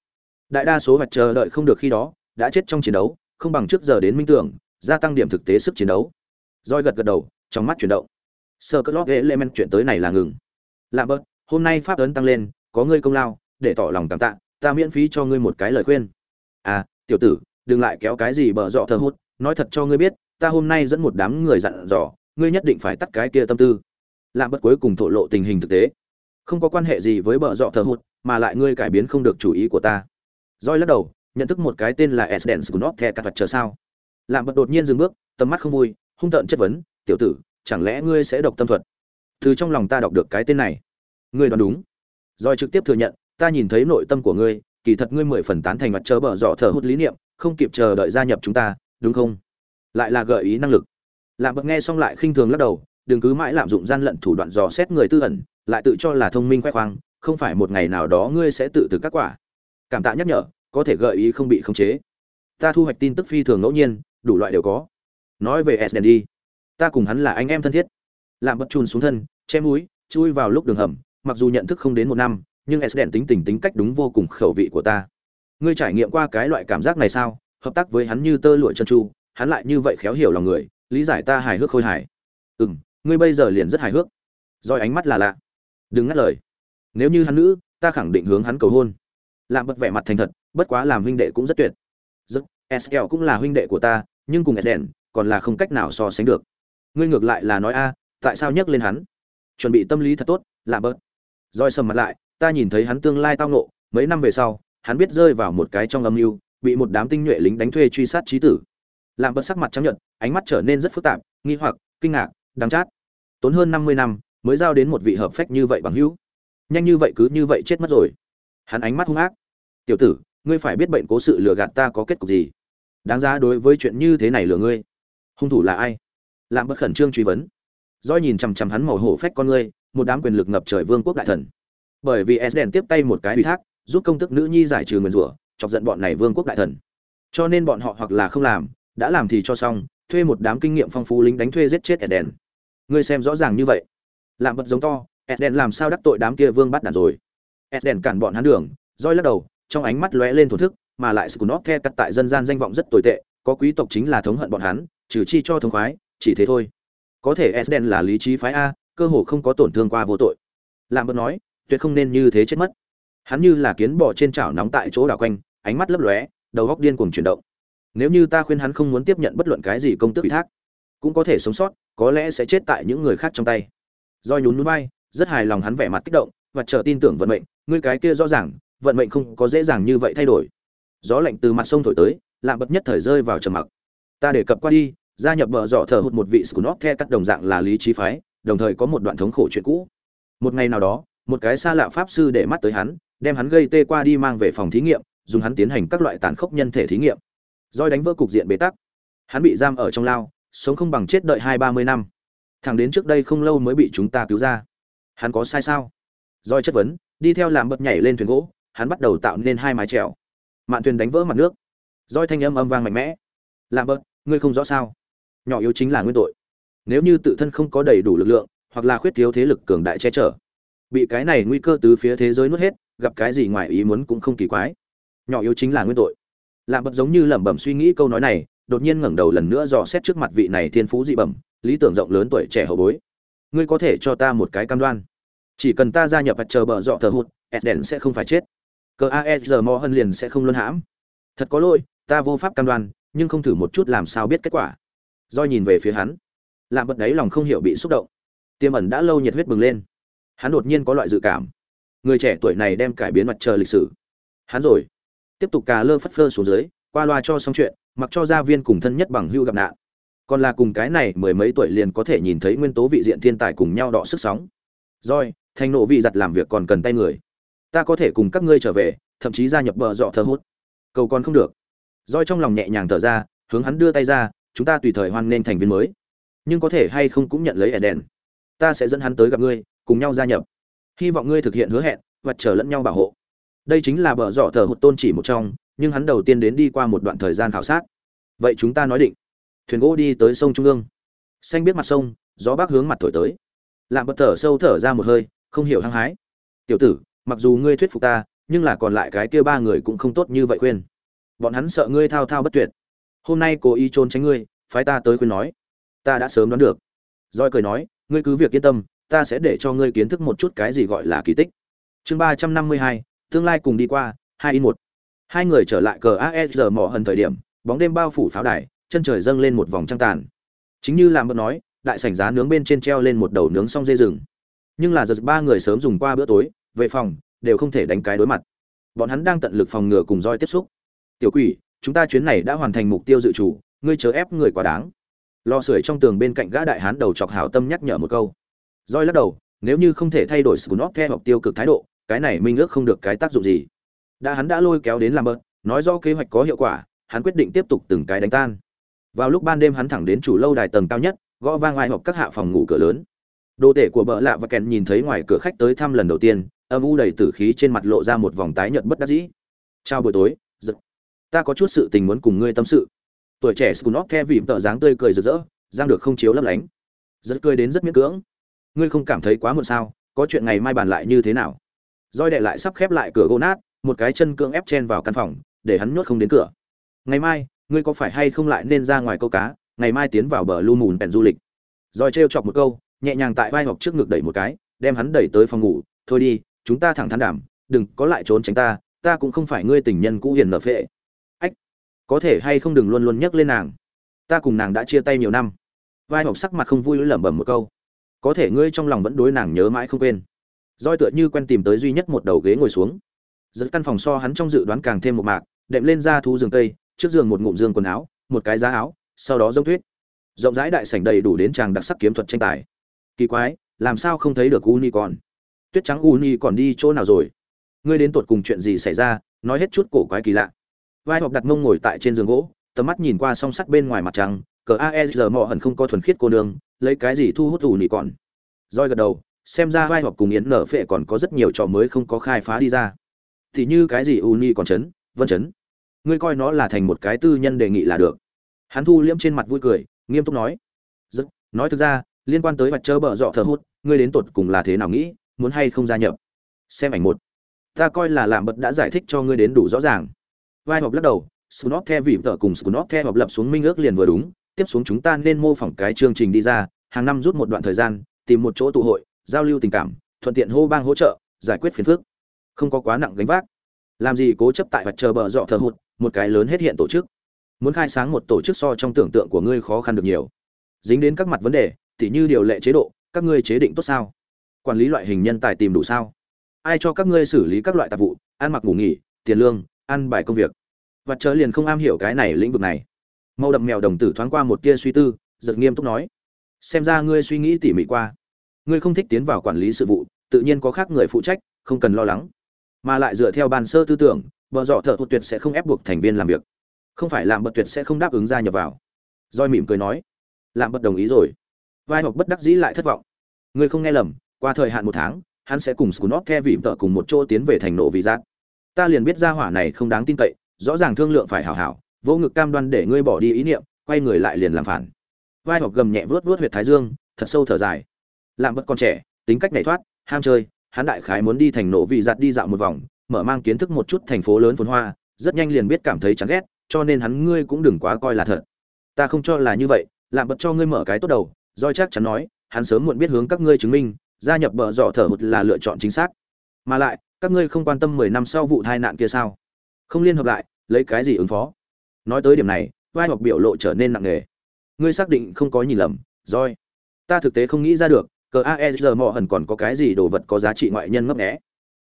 Đại đa số vạch chờ đợi không được khi đó, đã chết trong chiến đấu, không bằng trước giờ đến minh tưởng, gia tăng điểm thực tế sức chiến đấu. Roi gật gật đầu, trong mắt chuyển động. Sở cơ lót hệ lệ Mèn chuyện tới này là ngừng. Lạ bớt, hôm nay pháp ấn tăng lên, có ngươi công lao, để tỏ lòng cảm tạ, ta miễn phí cho ngươi một cái lời khuyên. À tiểu tử, đừng lại kéo cái gì bở dọ thờ hút, nói thật cho ngươi biết, ta hôm nay dẫn một đám người dặn dò, ngươi nhất định phải tắt cái kia tâm tư làm bất cuối cùng thổ lộ tình hình thực tế. Không có quan hệ gì với bợ dọ thờ hụt, mà lại ngươi cải biến không được chủ ý của ta. Roi lắc đầu, nhận thức một cái tên là s dance của the cắt vật chờ sao? Lạm bật đột nhiên dừng bước, tầm mắt không vui, hung tợn chất vấn, tiểu tử, chẳng lẽ ngươi sẽ độc tâm thuật? Từ trong lòng ta đọc được cái tên này. Ngươi đoán đúng. Roi trực tiếp thừa nhận, ta nhìn thấy nội tâm của ngươi, kỳ thật ngươi mười phần tán thành mặt chờ bợ dọ thờ hụt lý niệm, không kịp chờ đợi gia nhập chúng ta, đúng không? Lại là gợi ý năng lực. Lạm bật nghe xong lại khinh thường lắc đầu đừng cứ mãi lạm dụng gian lận thủ đoạn dò xét người tư ẩn, lại tự cho là thông minh khoe khoang, không phải một ngày nào đó ngươi sẽ tự từ các quả. Cảm tạ nhắc nhở, có thể gợi ý không bị khống chế. Ta thu hoạch tin tức phi thường ngẫu nhiên, đủ loại đều có. Nói về Esden đi ta cùng hắn là anh em thân thiết. Làm bất chùn xuống thân, che mũi, chui vào lúc đường hầm, mặc dù nhận thức không đến một năm, nhưng Esden tính tình tính cách đúng vô cùng khẩu vị của ta. Ngươi trải nghiệm qua cái loại cảm giác này sao? Hợp tác với hắn như tơ lụa chân tru, hắn lại như vậy khéo hiểu lòng người, lý giải ta hài hước khôi hài. Ừ m ngươi bây giờ liền rất hài hước. Rồi ánh mắt là lạ. Đừng ngắt lời. Nếu như hắn nữ, ta khẳng định hướng hắn cầu hôn. Làm bật vẻ mặt thành thật, bất quá làm huynh đệ cũng rất tuyệt. Rất eskel cũng là huynh đệ của ta, nhưng cùng đèn còn là không cách nào so sánh được. Ngươi ngược lại là nói a, tại sao nhắc lên hắn? Chuẩn bị tâm lý thật tốt là bớt rồi sầm mặt lại, ta nhìn thấy hắn tương lai tao nộ mấy năm về sau, hắn biết rơi vào một cái trong âm mưu, bị một đám tinh nhuệ lính đánh thuê truy sát trí tử. Làm bớt sắc mặt chấp nhận, ánh mắt trở nên rất phức tạp, nghi hoặc, kinh ngạc đáng chát. Tốn hơn năm mươi năm mới giao đến một vị hợp phách như vậy bằng hữu. Nhanh như vậy cứ như vậy chết mất rồi. Hắn ánh mắt hung ác. Tiểu tử, ngươi phải biết bệnh cố sự lừa gạt ta có kết cục gì. Đáng giá đối với chuyện như thế này lừa ngươi. Hung thủ là ai? Làm bất khẩn trương truy vấn. Do nhìn chằm chằm hắn màu hổ phách con ngươi, một đám quyền lực ngập trời vương quốc đại thần. Bởi vì s đèn tiếp tay một cái ủy thác, giúp công tức nữ nhi giải trừ nguyền rủa, chọc giận bọn này vương quốc đại thần. Cho nên bọn họ hoặc là không làm, đã làm thì cho xong, thuê một đám kinh nghiệm phong phú lính đánh thuê giết chết s đèn ngươi xem rõ ràng như vậy. Làm bật giống to edden làm sao đắc tội đám kia vương bắt đàn rồi? Edden cản bọn hắn đường, roi lắc đầu, trong ánh mắt lóe lên thổn thức, mà lại Skunov the cắt tại dân gian danh vọng rất tồi tệ, có quý tộc chính là thống hận bọn hắn, trừ chi cho thống khoái, chỉ thế thôi. Có thể edden là lý trí phái a, cơ hồ không có tổn thương qua vô tội. Làm bật nói, tuyệt không nên như thế chết mất. Hắn như là kiến bò trên chảo nóng tại chỗ đảo quanh, ánh mắt lấp lóe, đầu góc điên cuồng chuyển động. Nếu như ta khuyên hắn không muốn tiếp nhận bất luận cái gì công tước ủy thác cũng có thể sống sót, có lẽ sẽ chết tại những người khác trong tay. Do nhún núi bay rất hài lòng hắn vẻ mặt kích động, và chờ tin tưởng vận mệnh, ngươi cái kia rõ ràng, vận mệnh không có dễ dàng như vậy thay đổi. Gió lạnh từ mặt sông thổi tới làm bật nhất thời rơi vào trầm mặc. Ta để cập qua đi, gia nhập bờ dọ thờ hụt một vị scunop the cắt đồng dạng là lý trí phái, đồng thời có một đoạn thống khổ chuyện cũ. Một ngày nào đó, một cái xa lạ pháp sư để mắt tới hắn, đem hắn gây tê qua đi mang về phòng thí nghiệm, dùng hắn tiến hành các loại tàn khốc nhân thể thí nghiệm. Roi đánh vỡ cục diện bế tắc. Hắn bị giam ở trong lao sống không bằng chết đợi hai ba mươi năm. Thằng đến trước đây không lâu mới bị chúng ta cứu ra. Hắn có sai sao? Doi chất vấn, đi theo làm bật nhảy lên thuyền gỗ, hắn bắt đầu tạo nên hai mái trèo mạn thuyền đánh vỡ mặt nước. Roi thanh âm âm vang mạnh mẽ. Làm bật, ngươi không rõ sao? Nhỏ yếu chính là nguyên tội. Nếu như tự thân không có đầy đủ lực lượng, hoặc là khuyết thiếu thế lực cường đại che chở, bị cái này nguy cơ từ phía thế giới nuốt hết, gặp cái gì ngoài ý muốn cũng không kỳ quái. Nhỏ yếu chính là nguyên tội. Làm bật giống như lẩm bẩm suy nghĩ câu nói này đột nhiên ngẩng đầu lần nữa dò xét trước mặt vị này thiên phú dị bẩm, lý tưởng rộng lớn tuổi trẻ hậu bối. Ngươi có thể cho ta một cái cam đoan. Chỉ cần ta gia nhập và chờ bờ dọ thờ hụt edden sẽ không phải chết. Cờ aesr mo hân liền sẽ không luân hãm. Thật có lỗi, ta vô pháp cam đoan, nhưng không thử một chút làm sao biết kết quả. Do nhìn về phía hắn. Làm bật đấy lòng không hiểu bị xúc động. Tiềm ẩn đã lâu nhiệt huyết bừng lên. Hắn đột nhiên có loại dự cảm. Người trẻ tuổi này đem cải biến mặt trời lịch sử. Hắn rồi. Tiếp tục cà lơ phất phơ xuống dưới, qua loa cho xong chuyện mặc cho gia viên cùng thân nhất bằng hưu gặp nạn. Còn là cùng cái này mười mấy tuổi liền có thể nhìn thấy nguyên tố vị diện thiên tài cùng nhau đọ sức sóng. Rồi, thành nộ vị giặt làm việc còn cần tay người. Ta có thể cùng các ngươi trở về, thậm chí gia nhập bờ dọ thơ hút. Cầu còn không được. Roi trong lòng nhẹ nhàng thở ra, hướng hắn đưa tay ra, chúng ta tùy thời hoan nên thành viên mới. Nhưng có thể hay không cũng nhận lấy eden. Ta sẽ dẫn hắn tới gặp ngươi, cùng nhau gia nhập. Hy vọng ngươi thực hiện hứa hẹn, và chờ lẫn nhau bảo hộ. Đây chính là bờ dọ thờ hụt tôn chỉ một trong nhưng hắn đầu tiên đến đi qua một đoạn thời gian khảo sát. Vậy chúng ta nói định, thuyền gỗ đi tới sông trung ương. Xanh biết mặt sông, gió bắc hướng mặt thổi tới. Làm bật thở sâu thở ra một hơi, không hiểu hăng hái. Tiểu tử, mặc dù ngươi thuyết phục ta, nhưng là còn lại cái kia ba người cũng không tốt như vậy khuyên. Bọn hắn sợ ngươi thao thao bất tuyệt. Hôm nay cố ý trốn tránh ngươi, phái ta tới khuyên nói. Ta đã sớm đoán được. Roi cười nói, ngươi cứ việc yên tâm, ta sẽ để cho ngươi kiến thức một chút cái gì gọi là kỳ tích. Chương ba trăm năm mươi hai, tương lai cùng đi qua, hai in một hai người trở lại cờ asr mỏ hần thời điểm, bóng đêm bao phủ pháo đài, chân trời dâng lên một vòng trăng tàn. Chính như làm bớt nói, đại sảnh giá nướng bên trên treo lên một đầu nướng xong dê rừng. Nhưng là giật ba người sớm dùng qua bữa tối, về phòng, đều không thể đánh cái đối mặt. Bọn hắn đang tận lực phòng ngừa cùng roi tiếp xúc. Tiểu quỷ, chúng ta chuyến này đã hoàn thành mục tiêu dự chủ, ngươi chớ ép người quá đáng. Lo sưởi trong tường bên cạnh gã đại hán đầu chọc hảo tâm nhắc nhở một câu. Roi lắc đầu, nếu như không thể thay đổi sự nóc theo học tiêu cực thái độ, cái này minh ước không được cái tác dụng gì đã hắn đã lôi kéo đến làm bớt, nói rõ kế hoạch có hiệu quả, hắn quyết định tiếp tục từng cái đánh tan. Vào lúc ban đêm hắn thẳng đến chủ lâu đài tầng cao nhất, gõ vang ngoài hộp các hạ phòng ngủ cửa lớn. Đồ tể của bợ lạ và kèn nhìn thấy ngoài cửa khách tới thăm lần đầu tiên, âm u đầy tử khí trên mặt lộ ra một vòng tái nhợt bất đắc dĩ. Chào buổi tối, giật. Ta có chút sự tình muốn cùng ngươi tâm sự. Tuổi trẻ scunop the vịm tợ dáng tươi cười rực rỡ giang được không chiếu lấp lánh. Rất cười đến rất miễn cưỡng. Ngươi không cảm thấy quá muộn sao? Có chuyện ngày mai bàn lại như thế nào? Roi đệ lại sắp khép lại cửa gỗ nát một cái chân cưỡng ép chen vào căn phòng, để hắn nhốt không đến cửa. Ngày mai, ngươi có phải hay không lại nên ra ngoài câu cá, ngày mai tiến vào bờ lu mùn bèn du lịch. Roi trêu chọc một câu, nhẹ nhàng tại vai học trước ngực đẩy một cái, đem hắn đẩy tới phòng ngủ. Thôi đi, chúng ta thẳng thắn đảm đừng có lại trốn tránh ta ta cũng không phải ngươi tình nhân cũ hiền nợ phệ. Ách, có thể hay không đừng luôn luôn nhắc lên nàng. Ta cùng nàng đã chia tay nhiều năm. Vai học sắc mặt không vui lẩm bẩm một câu. Có thể ngươi trong lòng vẫn đối nàng nhớ mãi không quên. Roi tựa như quen tìm tới duy nhất một đầu ghế ngồi xuống giật căn phòng so hắn trong dự đoán càng thêm một mạc, đệm lên ra thú giường tây, trước giường một ngụm giường quần áo, một cái giá áo, sau đó giống tuyết. Rộng rãi đại sảnh đầy đủ đến chàng đặc sắc kiếm thuật tranh tài. Kỳ quái, làm sao không thấy được uni còn tuyết trắng uni còn đi chỗ nào rồi? Ngươi đến tột cùng chuyện gì xảy ra? Nói hết chút cổ quái kỳ lạ. Vai họp đặt mông ngồi tại trên giường gỗ, tầm mắt nhìn qua song sắt bên ngoài mặt trăng, cờ aesr mò hẳn không có thuần khiết cô nương, lấy cái gì thu hút uni còn roi gật đầu, xem ra vai họp cùng yến nở phệ còn có rất nhiều trò mới không có khai phá đi ra thì như cái gì uni còn chấn vân chấn. Ngươi coi nó là thành một cái tư nhân đề nghị là được. Hắn thu liễm trên mặt vui cười nghiêm túc nói. Rất nói thực ra liên quan tới mặt chớ bợ dọ thờ hút ngươi đến tột cùng là thế nào nghĩ muốn hay không gia nhập? Xem ảnh một. Ta coi là làm bật đã giải thích cho ngươi đến đủ rõ ràng. Vai họp lắc đầu Snot the vị tợ cùng Snot the hợp lập xuống minh ước liền vừa đúng, tiếp xuống chúng ta nên mô phỏng cái chương trình đi ra, hàng năm rút một đoạn thời gian, tìm một chỗ tụ hội, giao lưu tình cảm, thuận tiện hô bang hỗ trợ, giải quyết phiền phức. Không có quá nặng gánh vác. Làm gì cố chấp tại vật chờ bờ dọ thờ hụt, một cái lớn hết hiện tổ chức. Muốn khai sáng một tổ chức so trong tưởng tượng của ngươi khó khăn được nhiều. Dính đến các mặt vấn đề, tỉ như điều lệ chế độ, các ngươi chế định tốt sao? Quản lý loại hình nhân tài tìm đủ sao? Ai cho các ngươi xử lý các loại tạp vụ, ăn mặc ngủ nghỉ, tiền lương, ăn bài công việc? Vật chờ liền không am hiểu cái này lĩnh vực này. Màu đậm mèo đồng tử thoáng qua một tia suy tư, giật nghiêm túc nói: "Xem ra ngươi suy nghĩ tỉ mỉ qua. Ngươi không thích tiến vào quản lý sự vụ, tự nhiên có khác người phụ trách, không cần lo lắng. Mà lại dựa theo bàn sơ tư tưởng, bờ dọ thợ thuật tuyệt sẽ không ép buộc thành viên làm việc. Không phải làm bật tuyệt sẽ không đáp ứng gia nhập vào." roi mỉm cười nói: "Làm bật đồng ý rồi." Vai học bất đắc dĩ lại thất vọng. Ngươi không nghe lầm, qua thời hạn một tháng, hắn sẽ cùng Scunot The vị vợ cùng một chỗ tiến về thành nộ vì giác. Ta liền biết gia hỏa này không đáng tin cậy, rõ ràng thương lượng phải hảo hảo, vô ngực cam đoan để ngươi bỏ đi ý niệm, quay người lại liền làm phản. Vai học gầm nhẹ vớt vớt huyệt thái dương, thật sâu thở dài. Làm bất con trẻ, tính cách nhảy thoát, ham chơi, hắn đại khái muốn đi thành nộ vì giặt đi dạo một vòng, mở mang kiến thức một chút thành phố lớn phồn hoa, rất nhanh liền biết cảm thấy chán ghét, cho nên hắn ngươi cũng đừng quá coi là thật. Ta không cho là như vậy, làm bật cho ngươi mở cái tốt đầu, Doi chắc chắn nói, hắn sớm muộn biết hướng các ngươi chứng minh, gia nhập bờ dọ thở hụt là lựa chọn chính xác. Mà lại, các ngươi không quan tâm 10 năm sau vụ tai nạn kia sao? Không liên hợp lại, lấy cái gì ứng phó? Nói tới điểm này, vai hoặc biểu lộ trở nên nặng nề. Ngươi xác định không có nhìn lầm, Doi. Ta thực tế không nghĩ ra được, cờ AER mò hần còn có cái gì đồ vật có giá trị ngoại nhân ngấp nghẽ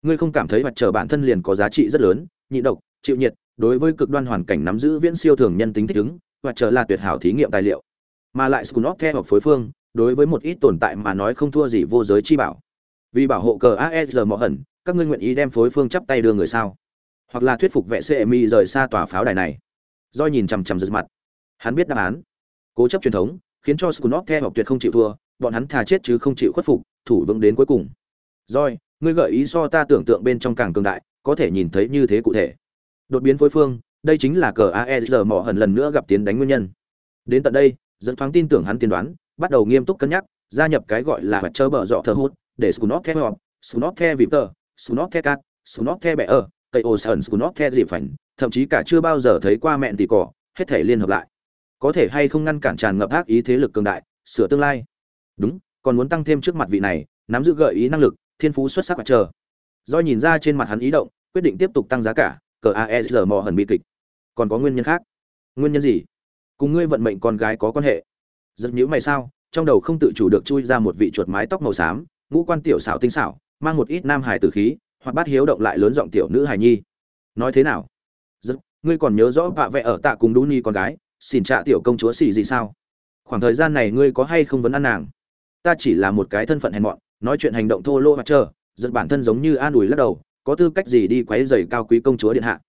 Ngươi không cảm thấy mặt trở bản thân liền có giá trị rất lớn, nhị độc chịu nhiệt đối với cực đoan hoàn cảnh nắm giữ viễn siêu thường nhân tính thích ứng và trở là tuyệt hảo thí nghiệm tài liệu. Mà lại scunop theo hoặc phối phương đối với một ít tồn tại mà nói không thua gì vô giới chi bảo. Vì bảo hộ cờ aesr mò hẩn các ngươi nguyện ý đem phối phương chắp tay đưa người sao? Hoặc là thuyết phục vệ cmi rời xa tòa pháo đài này. Do nhìn chằm chằm giật mặt. Hắn biết đáp án. Cố chấp truyền thống khiến cho scunop theo hoặc tuyệt không chịu thua bọn hắn thà chết chứ không chịu khuất phục thủ vững đến cuối cùng. Rồi, ngươi gợi ý so ta tưởng tượng bên trong càng cường đại có thể nhìn thấy như thế cụ thể. Đột biến phối phương đây chính là cờ AEZ mỏ hẩn lần nữa gặp tiến đánh nguyên nhân. Đến tận đây dẫn thoáng tin tưởng hắn tiên đoán bắt đầu nghiêm túc cân nhắc gia nhập cái gọi là vật chơ bờ dọ thờ hút để scunop theo họp scunop theo vịp tờ scunop theo cát scunop theo bẻ ở cây ô sờn scunop theo dịp phảnh thậm chí cả chưa bao giờ thấy qua mẹn tỷ cỏ hết thể liên hợp lại. Có thể hay không ngăn cản tràn ngập ác ý thế lực cường đại sửa tương lai đúng, còn muốn tăng thêm trước mặt vị này, nắm giữ gợi ý năng lực, thiên phú xuất sắc và chờ. Do nhìn ra trên mặt hắn ý động, quyết định tiếp tục tăng giá cả, cờ aesr mò hần bi kịch. Còn có nguyên nhân khác. Nguyên nhân gì? Cùng ngươi vận mệnh con gái có quan hệ. Rất nhữ mày sao, trong đầu không tự chủ được chui ra một vị chuột mái tóc màu xám, ngũ quan tiểu xảo tinh xảo, mang một ít nam hài tử khí hoặc bát hiếu động lại lớn giọng tiểu nữ hài nhi. Nói thế nào? Rất ngươi còn nhớ rõ vạ vẽ ở tạ cùng đu nhi con gái, xin trạ tiểu công chúa xì gì sao? Khoảng thời gian này ngươi có hay không vấn ăn nàng? Ta chỉ là một cái thân phận hèn mọn, nói chuyện hành động thô lỗ mặt trơ giật bản thân giống như an ủi lắc đầu, có tư cách gì đi quấy rầy cao quý công chúa điện hạ?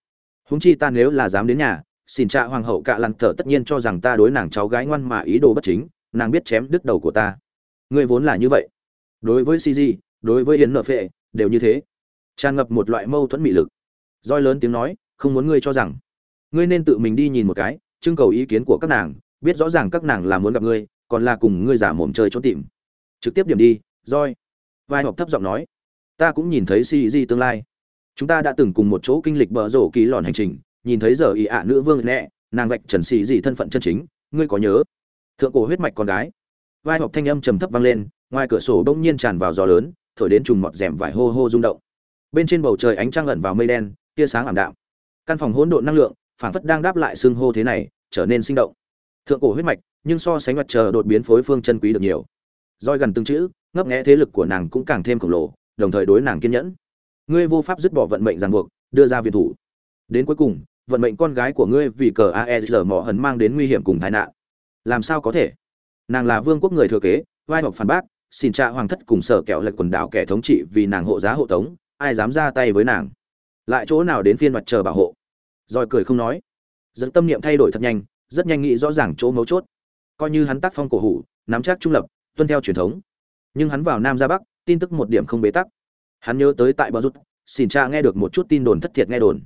Húng chi ta nếu là dám đến nhà, xin trạ hoàng hậu cạ lặn thở tất nhiên cho rằng ta đối nàng cháu gái ngoan mà ý đồ bất chính, nàng biết chém đứt đầu của ta. Ngươi vốn là như vậy. Đối với cg đối với yến nợ phệ, đều như thế. Tràn ngập một loại mâu thuẫn mị lực. Roi lớn tiếng nói, không muốn ngươi cho rằng. Ngươi nên tự mình đi nhìn một cái, trưng cầu ý kiến của các nàng, biết rõ ràng các nàng là muốn gặp ngươi, còn là cùng ngươi giả mồm chơi trốn tìm trực tiếp điểm đi roi vai học thấp giọng nói. Ta cũng nhìn thấy cg tương lai. Chúng ta đã từng cùng một chỗ kinh lịch bờ rổ kỳ lòn hành trình, nhìn thấy giờ ý ạ nữ vương nẹ, nàng vạch trần xì gì thân phận chân chính, ngươi có nhớ? Thượng cổ huyết mạch con gái. Vai học thanh âm trầm thấp vang lên, ngoài cửa sổ bỗng nhiên tràn vào gió lớn, thổi đến trùng mọt rèm vải hô hô rung động. Bên trên bầu trời ánh trăng ẩn vào mây đen, tia sáng ảm đạm. Căn phòng hỗn độn năng lượng phảng phất đang đáp lại xương hô thế này, trở nên sinh động. Thượng cổ huyết mạch, nhưng so sánh mặt trời đột biến phối phương chân quý được nhiều roi gần từng chữ, ngấp nghé thế lực của nàng cũng càng thêm khổng lồ, đồng thời đối nàng kiên nhẫn. Ngươi vô pháp dứt bỏ vận mệnh ràng buộc, đưa ra viện thủ. Đến cuối cùng, vận mệnh con gái của ngươi vì cờ aesr mỏ hấn mang đến nguy hiểm cùng tai nạn. Làm sao có thể? Nàng là vương quốc người thừa kế, vai mộc phản bác, xin cha hoàng thất cùng sở kẹo lệch quần đảo kẻ thống trị vì nàng hộ giá hộ tống, ai dám ra tay với nàng? Lại chỗ nào đến phiên mặt chờ bảo hộ? Rồi cười không nói. Dẫn tâm niệm thay đổi thật nhanh, rất nhanh nghĩ rõ ràng chỗ mấu chốt. Coi như hắn tác phong cổ hủ, nắm chắc trung lập tuân theo truyền thống. Nhưng hắn vào nam ra bắc, tin tức một điểm không bế tắc. Hắn nhớ tới tại bờ rút, xin cha nghe được một chút tin đồn thất thiệt nghe đồn.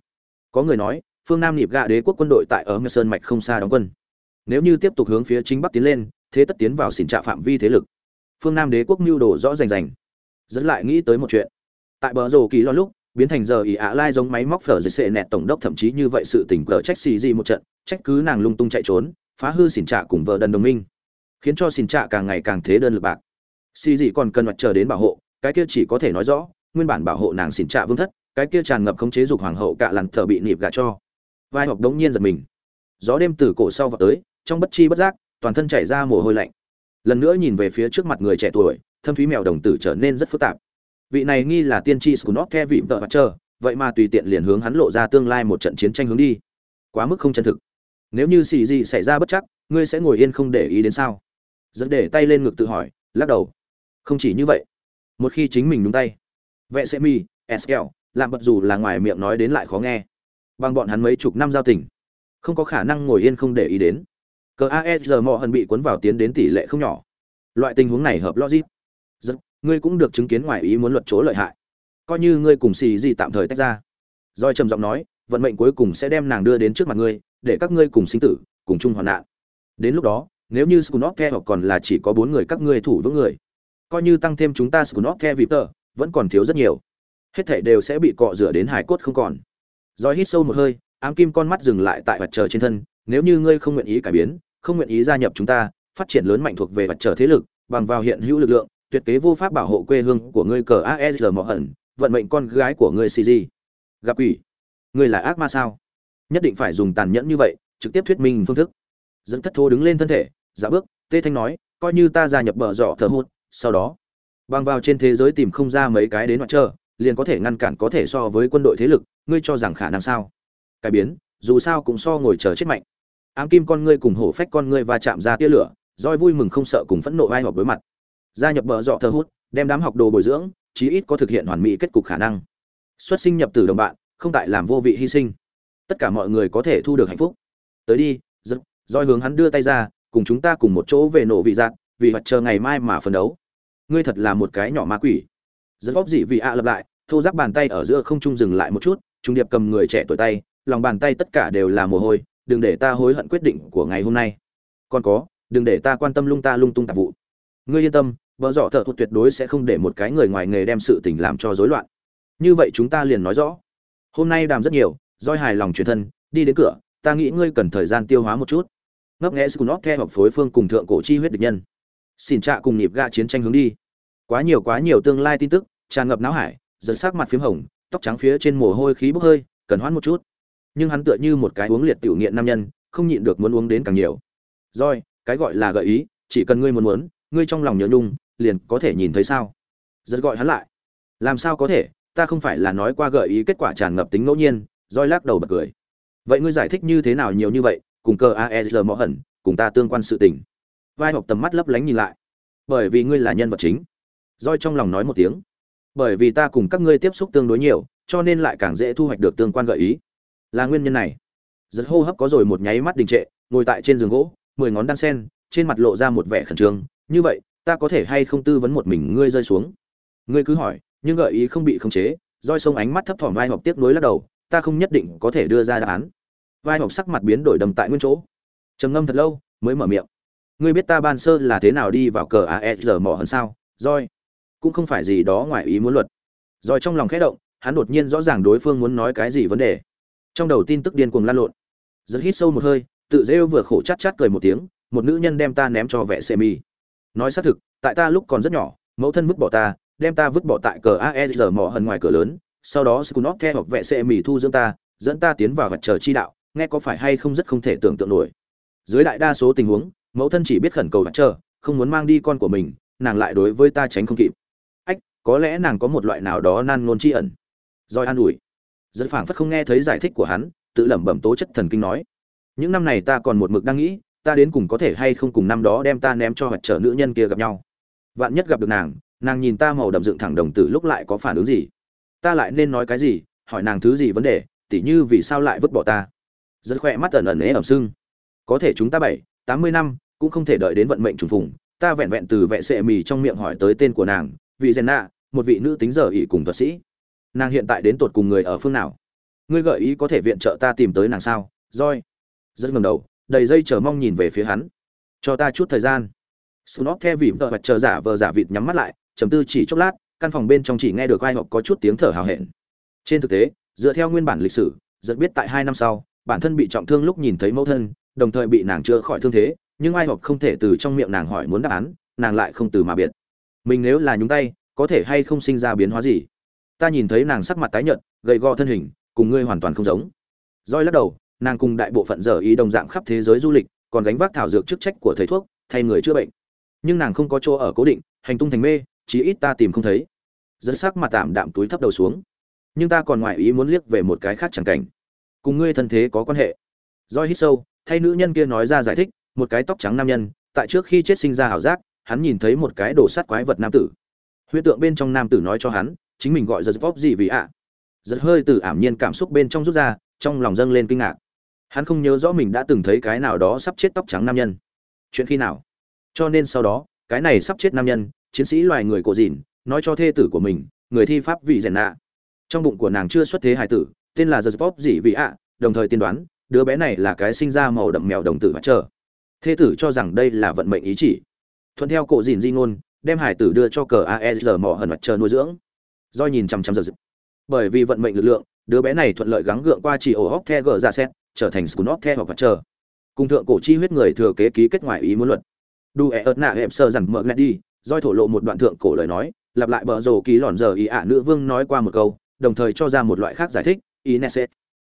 Có người nói, phương nam nhịp gạ đế quốc quân đội tại ở ngư sơn mạch không xa đóng quân. Nếu như tiếp tục hướng phía chính bắc tiến lên, thế tất tiến vào xỉn trạ phạm vi thế lực. Phương nam đế quốc mưu đồ rõ rành rành. Dẫn lại nghĩ tới một chuyện. Tại bờ rồ kỳ lo lúc, biến thành giờ ỉ ạ lai giống máy móc phở dưới sệ nẹt tổng đốc thậm chí như vậy sự tình cờ trách xì gì một trận, trách cứ nàng lung tung chạy trốn, phá hư xỉn trạ cùng vợ đần đồng minh khiến cho xỉn trạ càng ngày càng thế đơn lực bạc. Xì gì còn cần mặt chờ đến bảo hộ, cái kia chỉ có thể nói rõ, nguyên bản bảo hộ nàng xỉn trạ vương thất, cái kia tràn ngập khống chế dục hoàng hậu cạ lằn thở bị nịp gà cho. Vai học đống nhiên giật mình. Gió đêm từ cổ sau vào tới, trong bất chi bất giác, toàn thân chảy ra mồ hôi lạnh. Lần nữa nhìn về phía trước mặt người trẻ tuổi, thâm thúy mèo đồng tử trở nên rất phức tạp. Vị này nghi là tiên tri scunot the vị vợ mặt trơ vậy mà tùy tiện liền hướng hắn lộ ra tương lai một trận chiến tranh hướng đi. Quá mức không chân thực. Nếu như xì gì xảy ra bất chắc, ngươi sẽ ngồi yên không để ý đến sao? Dẫn để tay lên ngực tự hỏi, lắc đầu. Không chỉ như vậy, một khi chính mình đúng tay vệ sẽ mi sl làm bật dù là ngoài miệng nói đến lại khó nghe. Bằng bọn hắn mấy chục năm giao tình, không có khả năng ngồi yên không để ý đến. Cờ aesr mò hận bị cuốn vào tiến đến tỷ lệ không nhỏ. Loại tình huống này hợp logic. Rất ngươi cũng được chứng kiến ngoài ý muốn luật chỗ lợi hại. Coi như ngươi cùng xì gì tạm thời tách ra. Doi trầm giọng nói, vận mệnh cuối cùng sẽ đem nàng đưa đến trước mặt ngươi, để các ngươi cùng sinh tử, cùng chung hoạn nạn. Đến lúc đó nếu như scunop hoặc còn là chỉ có bốn người các ngươi thủ vững người coi như tăng thêm chúng ta scunop Victor vẫn còn thiếu rất nhiều hết thảy đều sẽ bị cọ rửa đến hải cốt không còn Rồi hít sâu một hơi ám kim con mắt dừng lại tại vật trời trên thân nếu như ngươi không nguyện ý cải biến không nguyện ý gia nhập chúng ta phát triển lớn mạnh thuộc về vật trở thế lực bằng vào hiện hữu lực lượng tuyệt kế vô pháp bảo hộ quê hương của ngươi cờ ASR mỏ ẩn, vận mệnh con gái của ngươi CG. Gặp quỷ, ngươi là ác ma sao? Nhất định phải dùng tàn nhẫn như vậy, trực tiếp thuyết minh phương thức. Dẫn thất thô đứng lên thân thể, giả bước, Tê Thanh nói, coi như ta gia nhập bờ rọ thờ hụt, sau đó, bằng vào trên thế giới tìm không ra mấy cái đến ngoại trơ, liền có thể ngăn cản có thể so với quân đội thế lực, ngươi cho rằng khả năng sao? Cải biến dù sao cũng so ngồi chờ chết mạnh. Ám kim con ngươi cùng hổ phách con ngươi va chạm ra tia lửa roi vui mừng không sợ cùng phẫn nộ vai họp đối mặt. Gia nhập bờ dọ thờ hút đem đám học đồ bồi dưỡng chí ít có thực hiện hoàn mỹ kết cục khả năng. Xuất sinh nhập từ đồng bạn không tại làm vô vị hy sinh. Tất cả mọi người có thể thu được hạnh phúc. Tới đi rất roi hướng hắn đưa tay ra, cùng chúng ta cùng một chỗ về nổ vị giạt vì hoạt chờ ngày mai mà phấn đấu. Ngươi thật là một cái nhỏ ma quỷ. Rất góp dị vị ạ lập lại, thô giáp bàn tay ở giữa không trung dừng lại một chút, trung điệp cầm người trẻ tuổi tay, lòng bàn tay tất cả đều là mồ hôi, đừng để ta hối hận quyết định của ngày hôm nay. Còn có, đừng để ta quan tâm lung ta lung tung tạp vụ. Ngươi yên tâm, vợ dọ thợ thuật tuyệt đối sẽ không để một cái người ngoài nghề đem sự tình làm cho rối loạn. Như vậy chúng ta liền nói rõ. Hôm nay đàm rất nhiều, roi hài lòng truyền thân, đi đến cửa ta nghĩ ngươi cần thời gian tiêu hóa một chút. Ngấp nghẽ scunop theo hợp phối phương cùng thượng cổ chi huyết địch nhân. Xin trạ cùng nhịp gạ chiến tranh hướng đi. Quá nhiều quá nhiều tương lai tin tức, tràn ngập não hải dẫn sắc mặt phím hồng, tóc trắng phía trên mồ hôi khí bốc hơi, cần hoãn một chút. Nhưng hắn tựa như một cái uống liệt tiểu nghiện nam nhân, không nhịn được muốn uống đến càng nhiều. Rồi, cái gọi là gợi ý, chỉ cần ngươi muốn muốn, ngươi trong lòng nhớ nhung, liền có thể nhìn thấy sao? Giật gọi hắn lại. Làm sao có thể? Ta không phải là nói qua gợi ý kết quả tràn ngập tính ngẫu nhiên roi lắc đầu bật cười vậy ngươi giải thích như thế nào nhiều như vậy, cùng cờ aesr mõ hẩn, cùng ta tương quan sự tình? Vai học tầm mắt lấp lánh nhìn lại. Bởi vì ngươi là nhân vật chính. Roi trong lòng nói một tiếng. Bởi vì ta cùng các ngươi tiếp xúc tương đối nhiều, cho nên lại càng dễ thu hoạch được tương quan gợi ý. Là nguyên nhân này. Giật hô hấp có rồi một nháy mắt đình trệ, ngồi tại trên giường gỗ, mười ngón đan sen, trên mặt lộ ra một vẻ khẩn trương. Như vậy, ta có thể hay không tư vấn một mình ngươi rơi xuống? Ngươi cứ hỏi, nhưng gợi ý không bị khống chế, roi sông ánh mắt thấp thỏm vai học tiếp nối lắc đầu ta không nhất định có thể đưa ra đáp án. Vai học sắc mặt biến đổi đầm tại nguyên chỗ. Trầm ngâm thật lâu, mới mở miệng. Ngươi biết ta ban sơ là thế nào đi vào cờ aesr mỏ hơn sao? Roi cũng không phải gì đó ngoài ý muốn luật. Roi trong lòng khẽ động, hắn đột nhiên rõ ràng đối phương muốn nói cái gì vấn đề. Trong đầu tin tức điên cuồng lan lộn. Rất hít sâu một hơi, tự rêu vừa khổ chát chát cười một tiếng, một nữ nhân đem ta ném cho vệ xe mi nói xác thực, tại ta lúc còn rất nhỏ, mẫu thân vứt bỏ ta, đem ta vứt bỏ tại cờ aesr mỏ hần ngoài cửa lớn sau đó Skunov theo hoặc vệ sẽ mỉ thu dưỡng ta, dẫn ta tiến vào vật chờ chi đạo, nghe có phải hay không rất không thể tưởng tượng nổi. Dưới đại đa số tình huống, mẫu thân chỉ biết khẩn cầu vật chờ, không muốn mang đi con của mình, nàng lại đối với ta tránh không kịp. Ách, có lẽ nàng có một loại nào đó nan ngôn chi ẩn. Roi an ủi. Rất phảng phất không nghe thấy giải thích của hắn, tự lẩm bẩm tố chất thần kinh nói. Những năm này ta còn một mực đang nghĩ, ta đến cùng có thể hay không cùng năm đó đem ta ném cho vật trở nữ nhân kia gặp nhau. Vạn nhất gặp được nàng nàng nhìn ta màu đậm dựng thẳng đồng tử lúc lại có phản ứng gì? Ta lại nên nói cái gì, hỏi nàng thứ gì vấn đề, tỉ như vì sao lại vứt bỏ ta. Rất khỏe mắt ẩn ẩn ế ẩm sưng. Có thể chúng ta bảy, tám mươi năm, cũng không thể đợi đến vận mệnh trùng phùng. Ta vẹn vẹn từ vệ sệ mì trong miệng hỏi tới tên của nàng vị rèn nạ, một vị nữ tính giờ ỉ cùng thuật sĩ. Nàng hiện tại đến tột cùng người ở phương nào? Ngươi gợi ý có thể viện trợ ta tìm tới nàng sao? Roi rất ngầm đầu, đầy dây chờ mong nhìn về phía hắn. Cho ta chút thời gian. Snob theo vì vợ chờ giả vờ giả vịt nhắm mắt lại chấm tư chỉ chốc lát căn phòng bên trong chỉ nghe được ai họp có chút tiếng thở hào hẹn. Trên thực tế, dựa theo nguyên bản lịch sử, rất biết tại hai năm sau, bản thân bị trọng thương lúc nhìn thấy mẫu thân, đồng thời bị nàng chữa khỏi thương thế, nhưng ai họp không thể từ trong miệng nàng hỏi muốn đáp án, nàng lại không từ mà biệt. Mình nếu là nhúng tay, có thể hay không sinh ra biến hóa gì? Ta nhìn thấy nàng sắc mặt tái nhợt, gầy gò thân hình, cùng ngươi hoàn toàn không giống. Roi lắc đầu, nàng cùng đại bộ phận giờ ý đồng dạng khắp thế giới du lịch, còn gánh vác thảo dược chức trách của thầy thuốc, thay người chữa bệnh. Nhưng nàng không có chỗ ở cố định, hành tung thành mê, chí ít ta tìm không thấy dẫn sắc mặt tạm đạm túi thấp đầu xuống. Nhưng ta còn ngoại ý muốn liếc về một cái khác chẳng cảnh. Cùng ngươi thân thế có quan hệ. Roi hít sâu, thay nữ nhân kia nói ra giải thích, một cái tóc trắng nam nhân, tại trước khi chết sinh ra ảo giác, hắn nhìn thấy một cái đồ sắt quái vật nam tử. Huyết tượng bên trong nam tử nói cho hắn, chính mình gọi giật vóc gì vì ạ. À. giật hơi từ ảm nhiên cảm xúc bên trong rút ra, trong lòng dâng lên kinh ngạc. Hắn không nhớ rõ mình đã từng thấy cái nào đó sắp chết tóc trắng nam nhân. Chuyện khi nào? Cho nên sau đó, cái này sắp chết nam nhân, chiến sĩ loài người cổ dìn nói cho thê tử của mình, người thi pháp vị rèn nạ trong bụng của nàng chưa xuất thế hài tử, tên là giật pop dị vị ạ? Đồng thời tiên đoán, đứa bé này là cái sinh ra màu đậm mèo đồng tử và chờ thê tử cho rằng đây là vận mệnh ý chỉ. Thuận theo cổ dìn di ngôn, đem hải tử đưa cho cờ aesr mỏ hần mặt trời nuôi dưỡng. Do nhìn chằm chằm giật bởi vì vận mệnh lực lượng, đứa bé này thuận lợi gắng gượng qua chỉ ổ hóc the gờ ra xét, trở thành scunop the hoặc mặt trời cùng thượng cổ chi huyết người thừa kế ký kết ngoại ý muốn luật. Đu e ớt nạ hẹp sơ rằng mở ngại đi doi thổ lộ một đoạn thượng cổ lời nói lặp lại bờ rồ ký lòn giờ ý ạ nữ vương nói qua một câu, đồng thời cho ra một loại khác giải thích ineset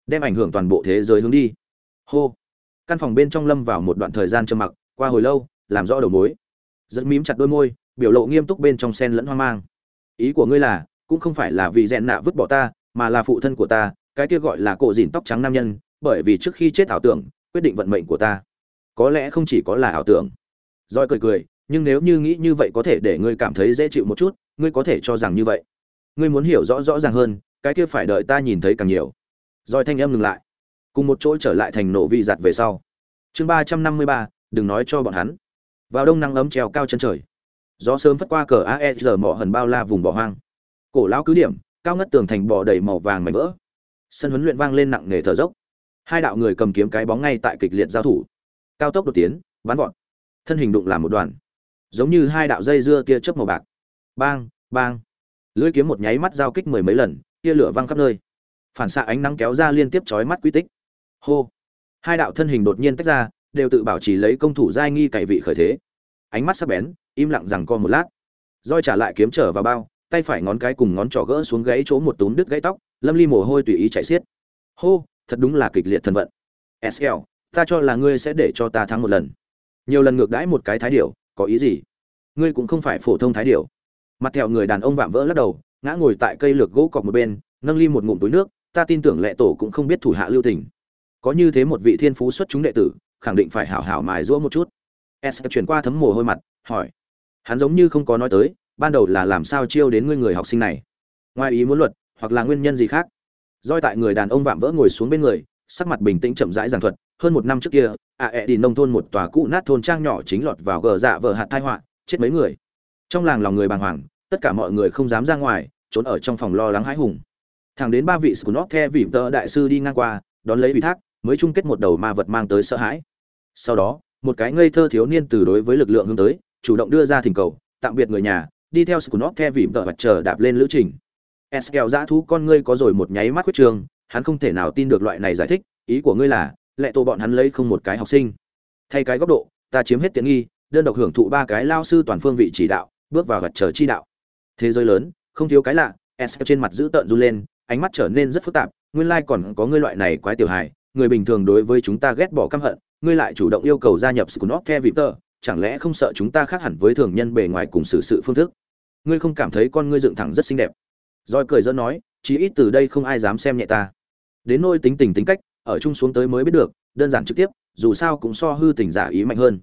đem ảnh hưởng toàn bộ thế giới hướng đi. Hô. Căn phòng bên trong lâm vào một đoạn thời gian trầm mặc, qua hồi lâu, làm rõ đầu mối. Rất mím chặt đôi môi, biểu lộ nghiêm túc bên trong sen lẫn hoang mang. Ý của ngươi là, cũng không phải là vì rèn nạ vứt bỏ ta, mà là phụ thân của ta, cái kia gọi là cổ dìn tóc trắng nam nhân, bởi vì trước khi chết ảo tưởng, quyết định vận mệnh của ta. Có lẽ không chỉ có là ảo tưởng. Roi cười cười nhưng nếu như nghĩ như vậy có thể để ngươi cảm thấy dễ chịu một chút, ngươi có thể cho rằng như vậy. Ngươi muốn hiểu rõ rõ ràng hơn, cái kia phải đợi ta nhìn thấy càng nhiều. Rồi thanh âm ngừng lại. Cùng một chỗ trở lại thành nổ vi giặt về sau. Chương ba trăm năm mươi ba, đừng nói cho bọn hắn. Vào đông nắng ấm treo cao chân trời. Gió sớm phất qua cờ aesr mỏ hần bao la vùng bỏ hoang. Cổ lão cứ điểm, cao ngất tường thành bò đầy màu vàng mảnh vỡ. Sân huấn luyện vang lên nặng nề thở dốc. Hai đạo người cầm kiếm cái bóng ngay tại kịch liệt giao thủ. Cao tốc đột tiến bắn vọt. Thân hình đụng làm một đoàn giống như hai đạo dây dưa tia chớp màu bạc. Bang bang. Lưỡi kiếm một nháy mắt giao kích mười mấy lần, tia lửa văng khắp nơi. Phản xạ ánh nắng kéo ra liên tiếp chói mắt quy tích. Hô. Hai đạo thân hình đột nhiên tách ra, đều tự bảo trì lấy công thủ giai nghi cậy vị khởi thế. Ánh mắt sắc bén, im lặng rằng co một lát. Roi trả lại kiếm trở vào bao, tay phải ngón cái cùng ngón trỏ gỡ xuống gãy chỗ một túm đứt gãy tóc, lâm ly mồ hôi tùy ý chạy xiết. Hô, thật đúng là kịch liệt thần vận. Sl ta cho là ngươi sẽ để cho ta thắng một lần. Nhiều lần ngược đãi một cái thái điểu có ý gì? Ngươi cũng không phải phổ thông thái điệu. mặt theo người đàn ông vạm vỡ lắc đầu, ngã ngồi tại cây lược gỗ cọc một bên, nâng ly một ngụm túi nước, ta tin tưởng lệ tổ cũng không biết thủ hạ lưu tình. Có như thế một vị thiên phú xuất chúng đệ tử, khẳng định phải hảo hảo mài rũa một chút. S chuyển qua thấm mồ hôi mặt, hỏi. Hắn giống như không có nói tới, ban đầu là làm sao chiêu đến ngươi người học sinh này? Ngoài ý muốn luật, hoặc là nguyên nhân gì khác? Roi tại người đàn ông vạm vỡ ngồi xuống bên người, sắc mặt bình tĩnh chậm rãi giảng thuật hơn một năm trước kia ạ ẹ đi nông thôn một tòa cũ nát thôn trang nhỏ chính lọt vào gờ dạ vợ hạt thai họa chết mấy người. Trong làng lòng người bàng hoàng tất cả mọi người không dám ra ngoài trốn ở trong phòng lo lắng hãi hùng. Thẳng đến ba vị scunop the vị tờ đại sư đi ngang qua đón lấy ủy thác mới chung kết một đầu ma vật mang tới sợ hãi. Sau đó một cái ngây thơ thiếu niên từ đối với lực lượng hướng tới chủ động đưa ra thỉnh cầu tạm biệt người nhà đi theo scunop the vị tờ vật chờ đạp lên lữ trình. Eskel dã thú con ngươi có rồi một nháy mắt quyết trường, hắn không thể nào tin được loại này giải thích, ý của ngươi là, lệ tổ bọn hắn lấy không một cái học sinh. Thay cái góc độ, ta chiếm hết tiện nghi, đơn độc hưởng thụ ba cái lao sư toàn phương vị chỉ đạo, bước vào gật chờ chi đạo. Thế giới lớn, không thiếu cái lạ, Eskel trên mặt giữ tợn run lên, ánh mắt trở nên rất phức tạp, nguyên lai còn có ngươi loại này quái tiểu hài, người bình thường đối với chúng ta ghét bỏ căm hận, ngươi lại chủ động yêu cầu gia nhập Skunok The Victor, chẳng lẽ không sợ chúng ta khác hẳn với thường nhân bề ngoài cùng xử sự phương thức? Ngươi không cảm thấy con ngươi dựng thẳng rất xinh đẹp? Rồi cười giỡn nói, chí ít từ đây không ai dám xem nhẹ ta. Đến nôi tính tình tính cách, ở chung xuống tới mới biết được, đơn giản trực tiếp, dù sao cũng so hư tình giả ý mạnh hơn.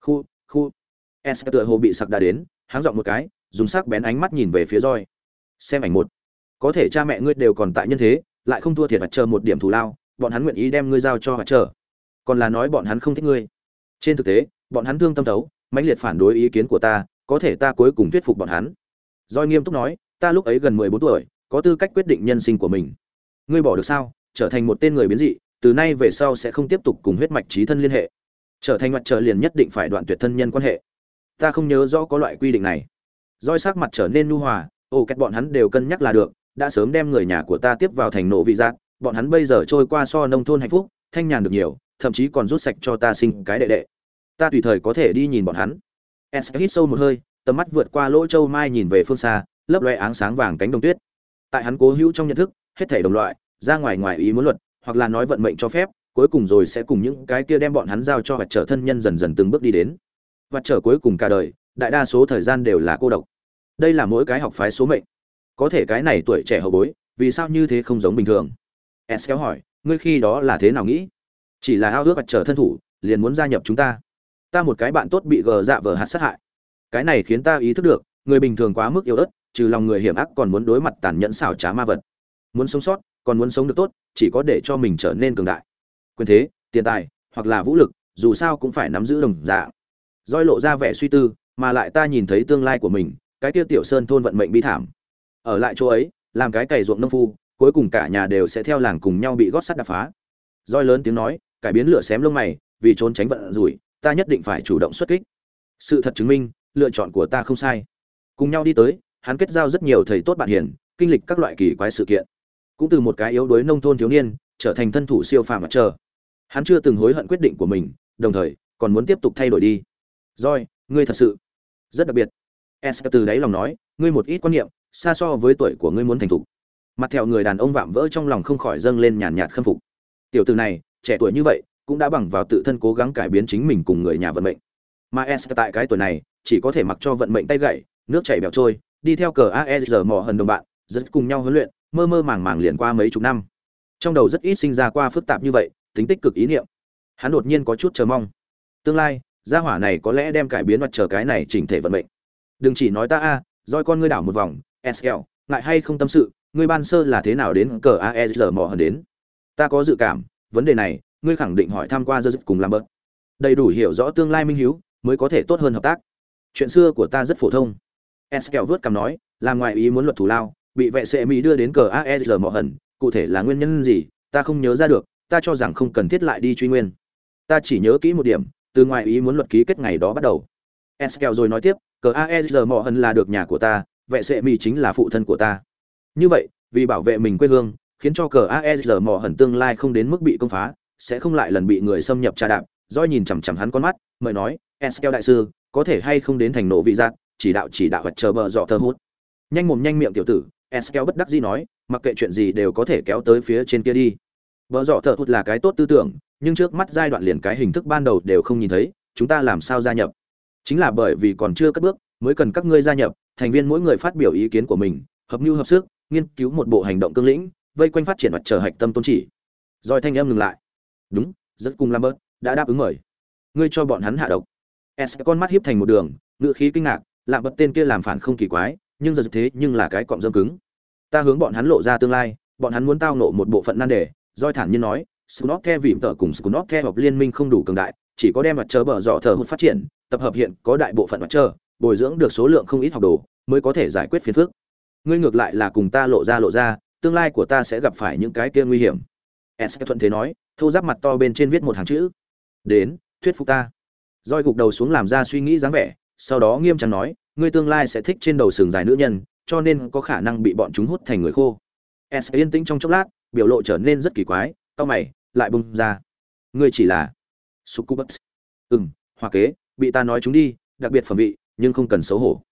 Khu, khu. s tựa hồ bị sặc đã đến, háng giọng một cái, dùng sắc bén ánh mắt nhìn về phía roi. Xem ảnh một. Có thể cha mẹ ngươi đều còn tại nhân thế, lại không thua thiệt vật chờ một điểm thù lao, bọn hắn nguyện ý đem ngươi giao cho vật chờ. Còn là nói bọn hắn không thích ngươi. Trên thực tế, bọn hắn thương tâm thấu, mãnh liệt phản đối ý kiến của ta, có thể ta cuối cùng thuyết phục bọn hắn. Roi nghiêm túc nói, ta lúc ấy gần mười bốn tuổi có tư cách quyết định nhân sinh của mình ngươi bỏ được sao trở thành một tên người biến dị, từ nay về sau sẽ không tiếp tục cùng huyết mạch trí thân liên hệ. Trở thành mặt trời liền nhất định phải đoạn tuyệt thân nhân quan hệ. Ta không nhớ rõ có loại quy định này. Roi sắc mặt trở nên nhu hòa ồ cách bọn hắn đều cân nhắc là được, đã sớm đem người nhà của ta tiếp vào thành nộ vị giác, bọn hắn bây giờ trôi qua so nông thôn hạnh phúc, thanh nhàn được nhiều, thậm chí còn rút sạch cho ta sinh cái đệ đệ. Ta tùy thời có thể đi nhìn bọn hắn. S hít sâu một hơi, tầm mắt vượt qua lỗ châu mai nhìn về phương xa, lấp loe áng sáng vàng cánh đồng tuyết. Tại hắn cố hữu trong nhận thức, hết thể đồng loại ra ngoài ngoài ý muốn luật, hoặc là nói vận mệnh cho phép, cuối cùng rồi sẽ cùng những cái kia đem bọn hắn giao cho vật trở thân nhân dần dần từng bước đi đến. Vật trở cuối cùng cả đời, đại đa số thời gian đều là cô độc. Đây là mỗi cái học phái số mệnh. Có thể cái này tuổi trẻ hậu bối, vì sao như thế không giống bình thường? S kéo hỏi, ngươi khi đó là thế nào nghĩ? Chỉ là ao ước vật trở thân thủ, liền muốn gia nhập chúng ta. Ta một cái bạn tốt bị gờ dạ vờ hạt sát hại. Cái này khiến ta ý thức được, người bình thường quá mức yếu ớt, trừ lòng người hiểm ác còn muốn đối mặt tàn nhẫn xảo trá ma vật. Muốn sống sót còn muốn sống được tốt chỉ có để cho mình trở nên cường đại. Quyền thế tiền tài hoặc là vũ lực dù sao cũng phải nắm giữ đồng dạng. Roi lộ ra vẻ suy tư mà lại ta nhìn thấy tương lai của mình cái tiêu tiểu sơn thôn vận mệnh bi thảm. Ở lại chỗ ấy làm cái cày ruộng nông phu cuối cùng cả nhà đều sẽ theo làng cùng nhau bị gót sắt đập phá. Roi lớn tiếng nói cải biến lửa xém lông mày vì trốn tránh vận rủi ta nhất định phải chủ động xuất kích. Sự thật chứng minh lựa chọn của ta không sai. Cùng nhau đi tới hắn kết giao rất nhiều thầy tốt bạn hiền, kinh lịch các loại kỳ quái sự kiện. Cũng từ một cái yếu đuối nông thôn thiếu niên, trở thành thân thủ siêu phàm mặt trời. Hắn chưa từng hối hận quyết định của mình, đồng thời còn muốn tiếp tục thay đổi đi. Rồi, ngươi thật sự rất đặc biệt. Esther từ đáy lòng nói, ngươi một ít quan niệm, xa so với tuổi của ngươi muốn thành thục. Mặt theo người đàn ông vạm vỡ trong lòng không khỏi dâng lên nhàn nhạt khâm phục. Tiểu tử này, trẻ tuổi như vậy, cũng đã bằng vào tự thân cố gắng cải biến chính mình cùng người nhà vận mệnh. Mà Esther tại cái tuổi này, chỉ có thể mặc cho vận mệnh tay gậy, nước chảy bèo trôi, đi theo cờ aesr mò hần đồng bạn rất cùng nhau huấn luyện mơ mơ màng màng liền qua mấy chục năm. Trong đầu rất ít sinh ra qua phức tạp như vậy tính tích cực ý niệm. Hắn đột nhiên có chút chờ mong. Tương lai gia hỏa này có lẽ đem cải biến mặt trời cái này chỉnh thể vận mệnh. Đừng chỉ nói ta a à, roi con ngươi đảo một vòng sl ngại hay không tâm sự ngươi ban sơ là thế nào đến cờ aesr mò hơn đến? Ta có dự cảm vấn đề này ngươi khẳng định hỏi tham q u a dơ cùng làm bớt đầy đủ hiểu rõ tương lai minh hiếu mới có thể tốt hơn hợp tác. Chuyện xưa của ta rất phổ thông. Sl vớt cằm nói làm ngoài ý muốn luật thủ lao bị vệ sĩ mỹ đưa đến cờ aesr mỏ hẩn, cụ thể là nguyên nhân gì, ta không nhớ ra được, ta cho rằng không cần thiết lại đi truy nguyên. Ta chỉ nhớ kỹ một điểm, từ ngoài ý muốn luật ký kết ngày đó bắt đầu. Eskel rồi nói tiếp, cờ aesr mỏ hẩn là được nhà của ta vệ sĩ mỹ chính là phụ thân của ta. Như vậy, vì bảo vệ mình quê hương, khiến cho cờ aesr mỏ hẩn tương lai không đến mức bị công phá, sẽ không lại lần bị người xâm nhập trà đạp doi nhìn chằm chằm hắn con mắt, mời nói, eskel đại sư, có thể hay không đến thành nổ vị giác, chỉ đạo chỉ đạo vật chờ bờ dọ thơ hút. Nhanh mồm nhanh miệng tiểu tử eskel bất đắc dĩ nói, mặc kệ chuyện gì đều có thể kéo tới phía trên kia đi. Bờ dọ thở thụt là cái tốt tư tưởng, nhưng trước mắt giai đoạn liền cái hình thức ban đầu đều không nhìn thấy, chúng ta làm sao gia nhập? Chính là bởi vì còn chưa cất bước, mới cần các ngươi gia nhập, thành viên mỗi người phát biểu ý kiến của mình, hợp nhu hợp sức, nghiên cứu một bộ hành động cương lĩnh, vây quanh phát triển mặt trở hạch tâm tôn chỉ. Rồi thanh em ngừng lại. Đúng, rất cùng Lambert bớt đã đáp ứng mời. Ngươi cho bọn hắn hạ độc. Es con mắt hiếp thành một đường ngựa khí kinh ngạc lạm bật tên kia làm phản không kỳ quái nhưng giờ thế nhưng là cái cọng dâm cứng ta hướng bọn hắn lộ ra tương lai bọn hắn muốn tao nộ một bộ phận nan đề doi thản nhiên nói Skunot The vì tờ cùng Skunot The hợp liên minh không đủ cường đại, chỉ có đem mặt trời bờ dọ thờ hụt phát triển, tập hợp hiện có đại bộ phận mặt trời, bồi dưỡng được số lượng không ít học đồ, mới có thể giải quyết phiền phức. Ngươi ngược lại là cùng ta lộ ra lộ ra, tương lai của ta sẽ gặp phải những cái kia nguy hiểm. S thuận thế nói, thô giáp mặt to bên trên viết một hàng chữ. Đến, thuyết phục ta roi gục đầu xuống làm ra suy nghĩ dáng vẻ sau đó nghiêm trang nói ngươi tương lai sẽ thích trên đầu sừng dài nữ nhân, cho nên có khả năng bị bọn chúng hút thành người khô. S yên tĩnh trong chốc lát, biểu lộ trở nên rất kỳ quái, tao mày, lại bung ra. Ngươi chỉ là succubus. Ừm hoa kế, bị ta nói chúng đi, đặc biệt phẩm vị, nhưng không cần xấu hổ.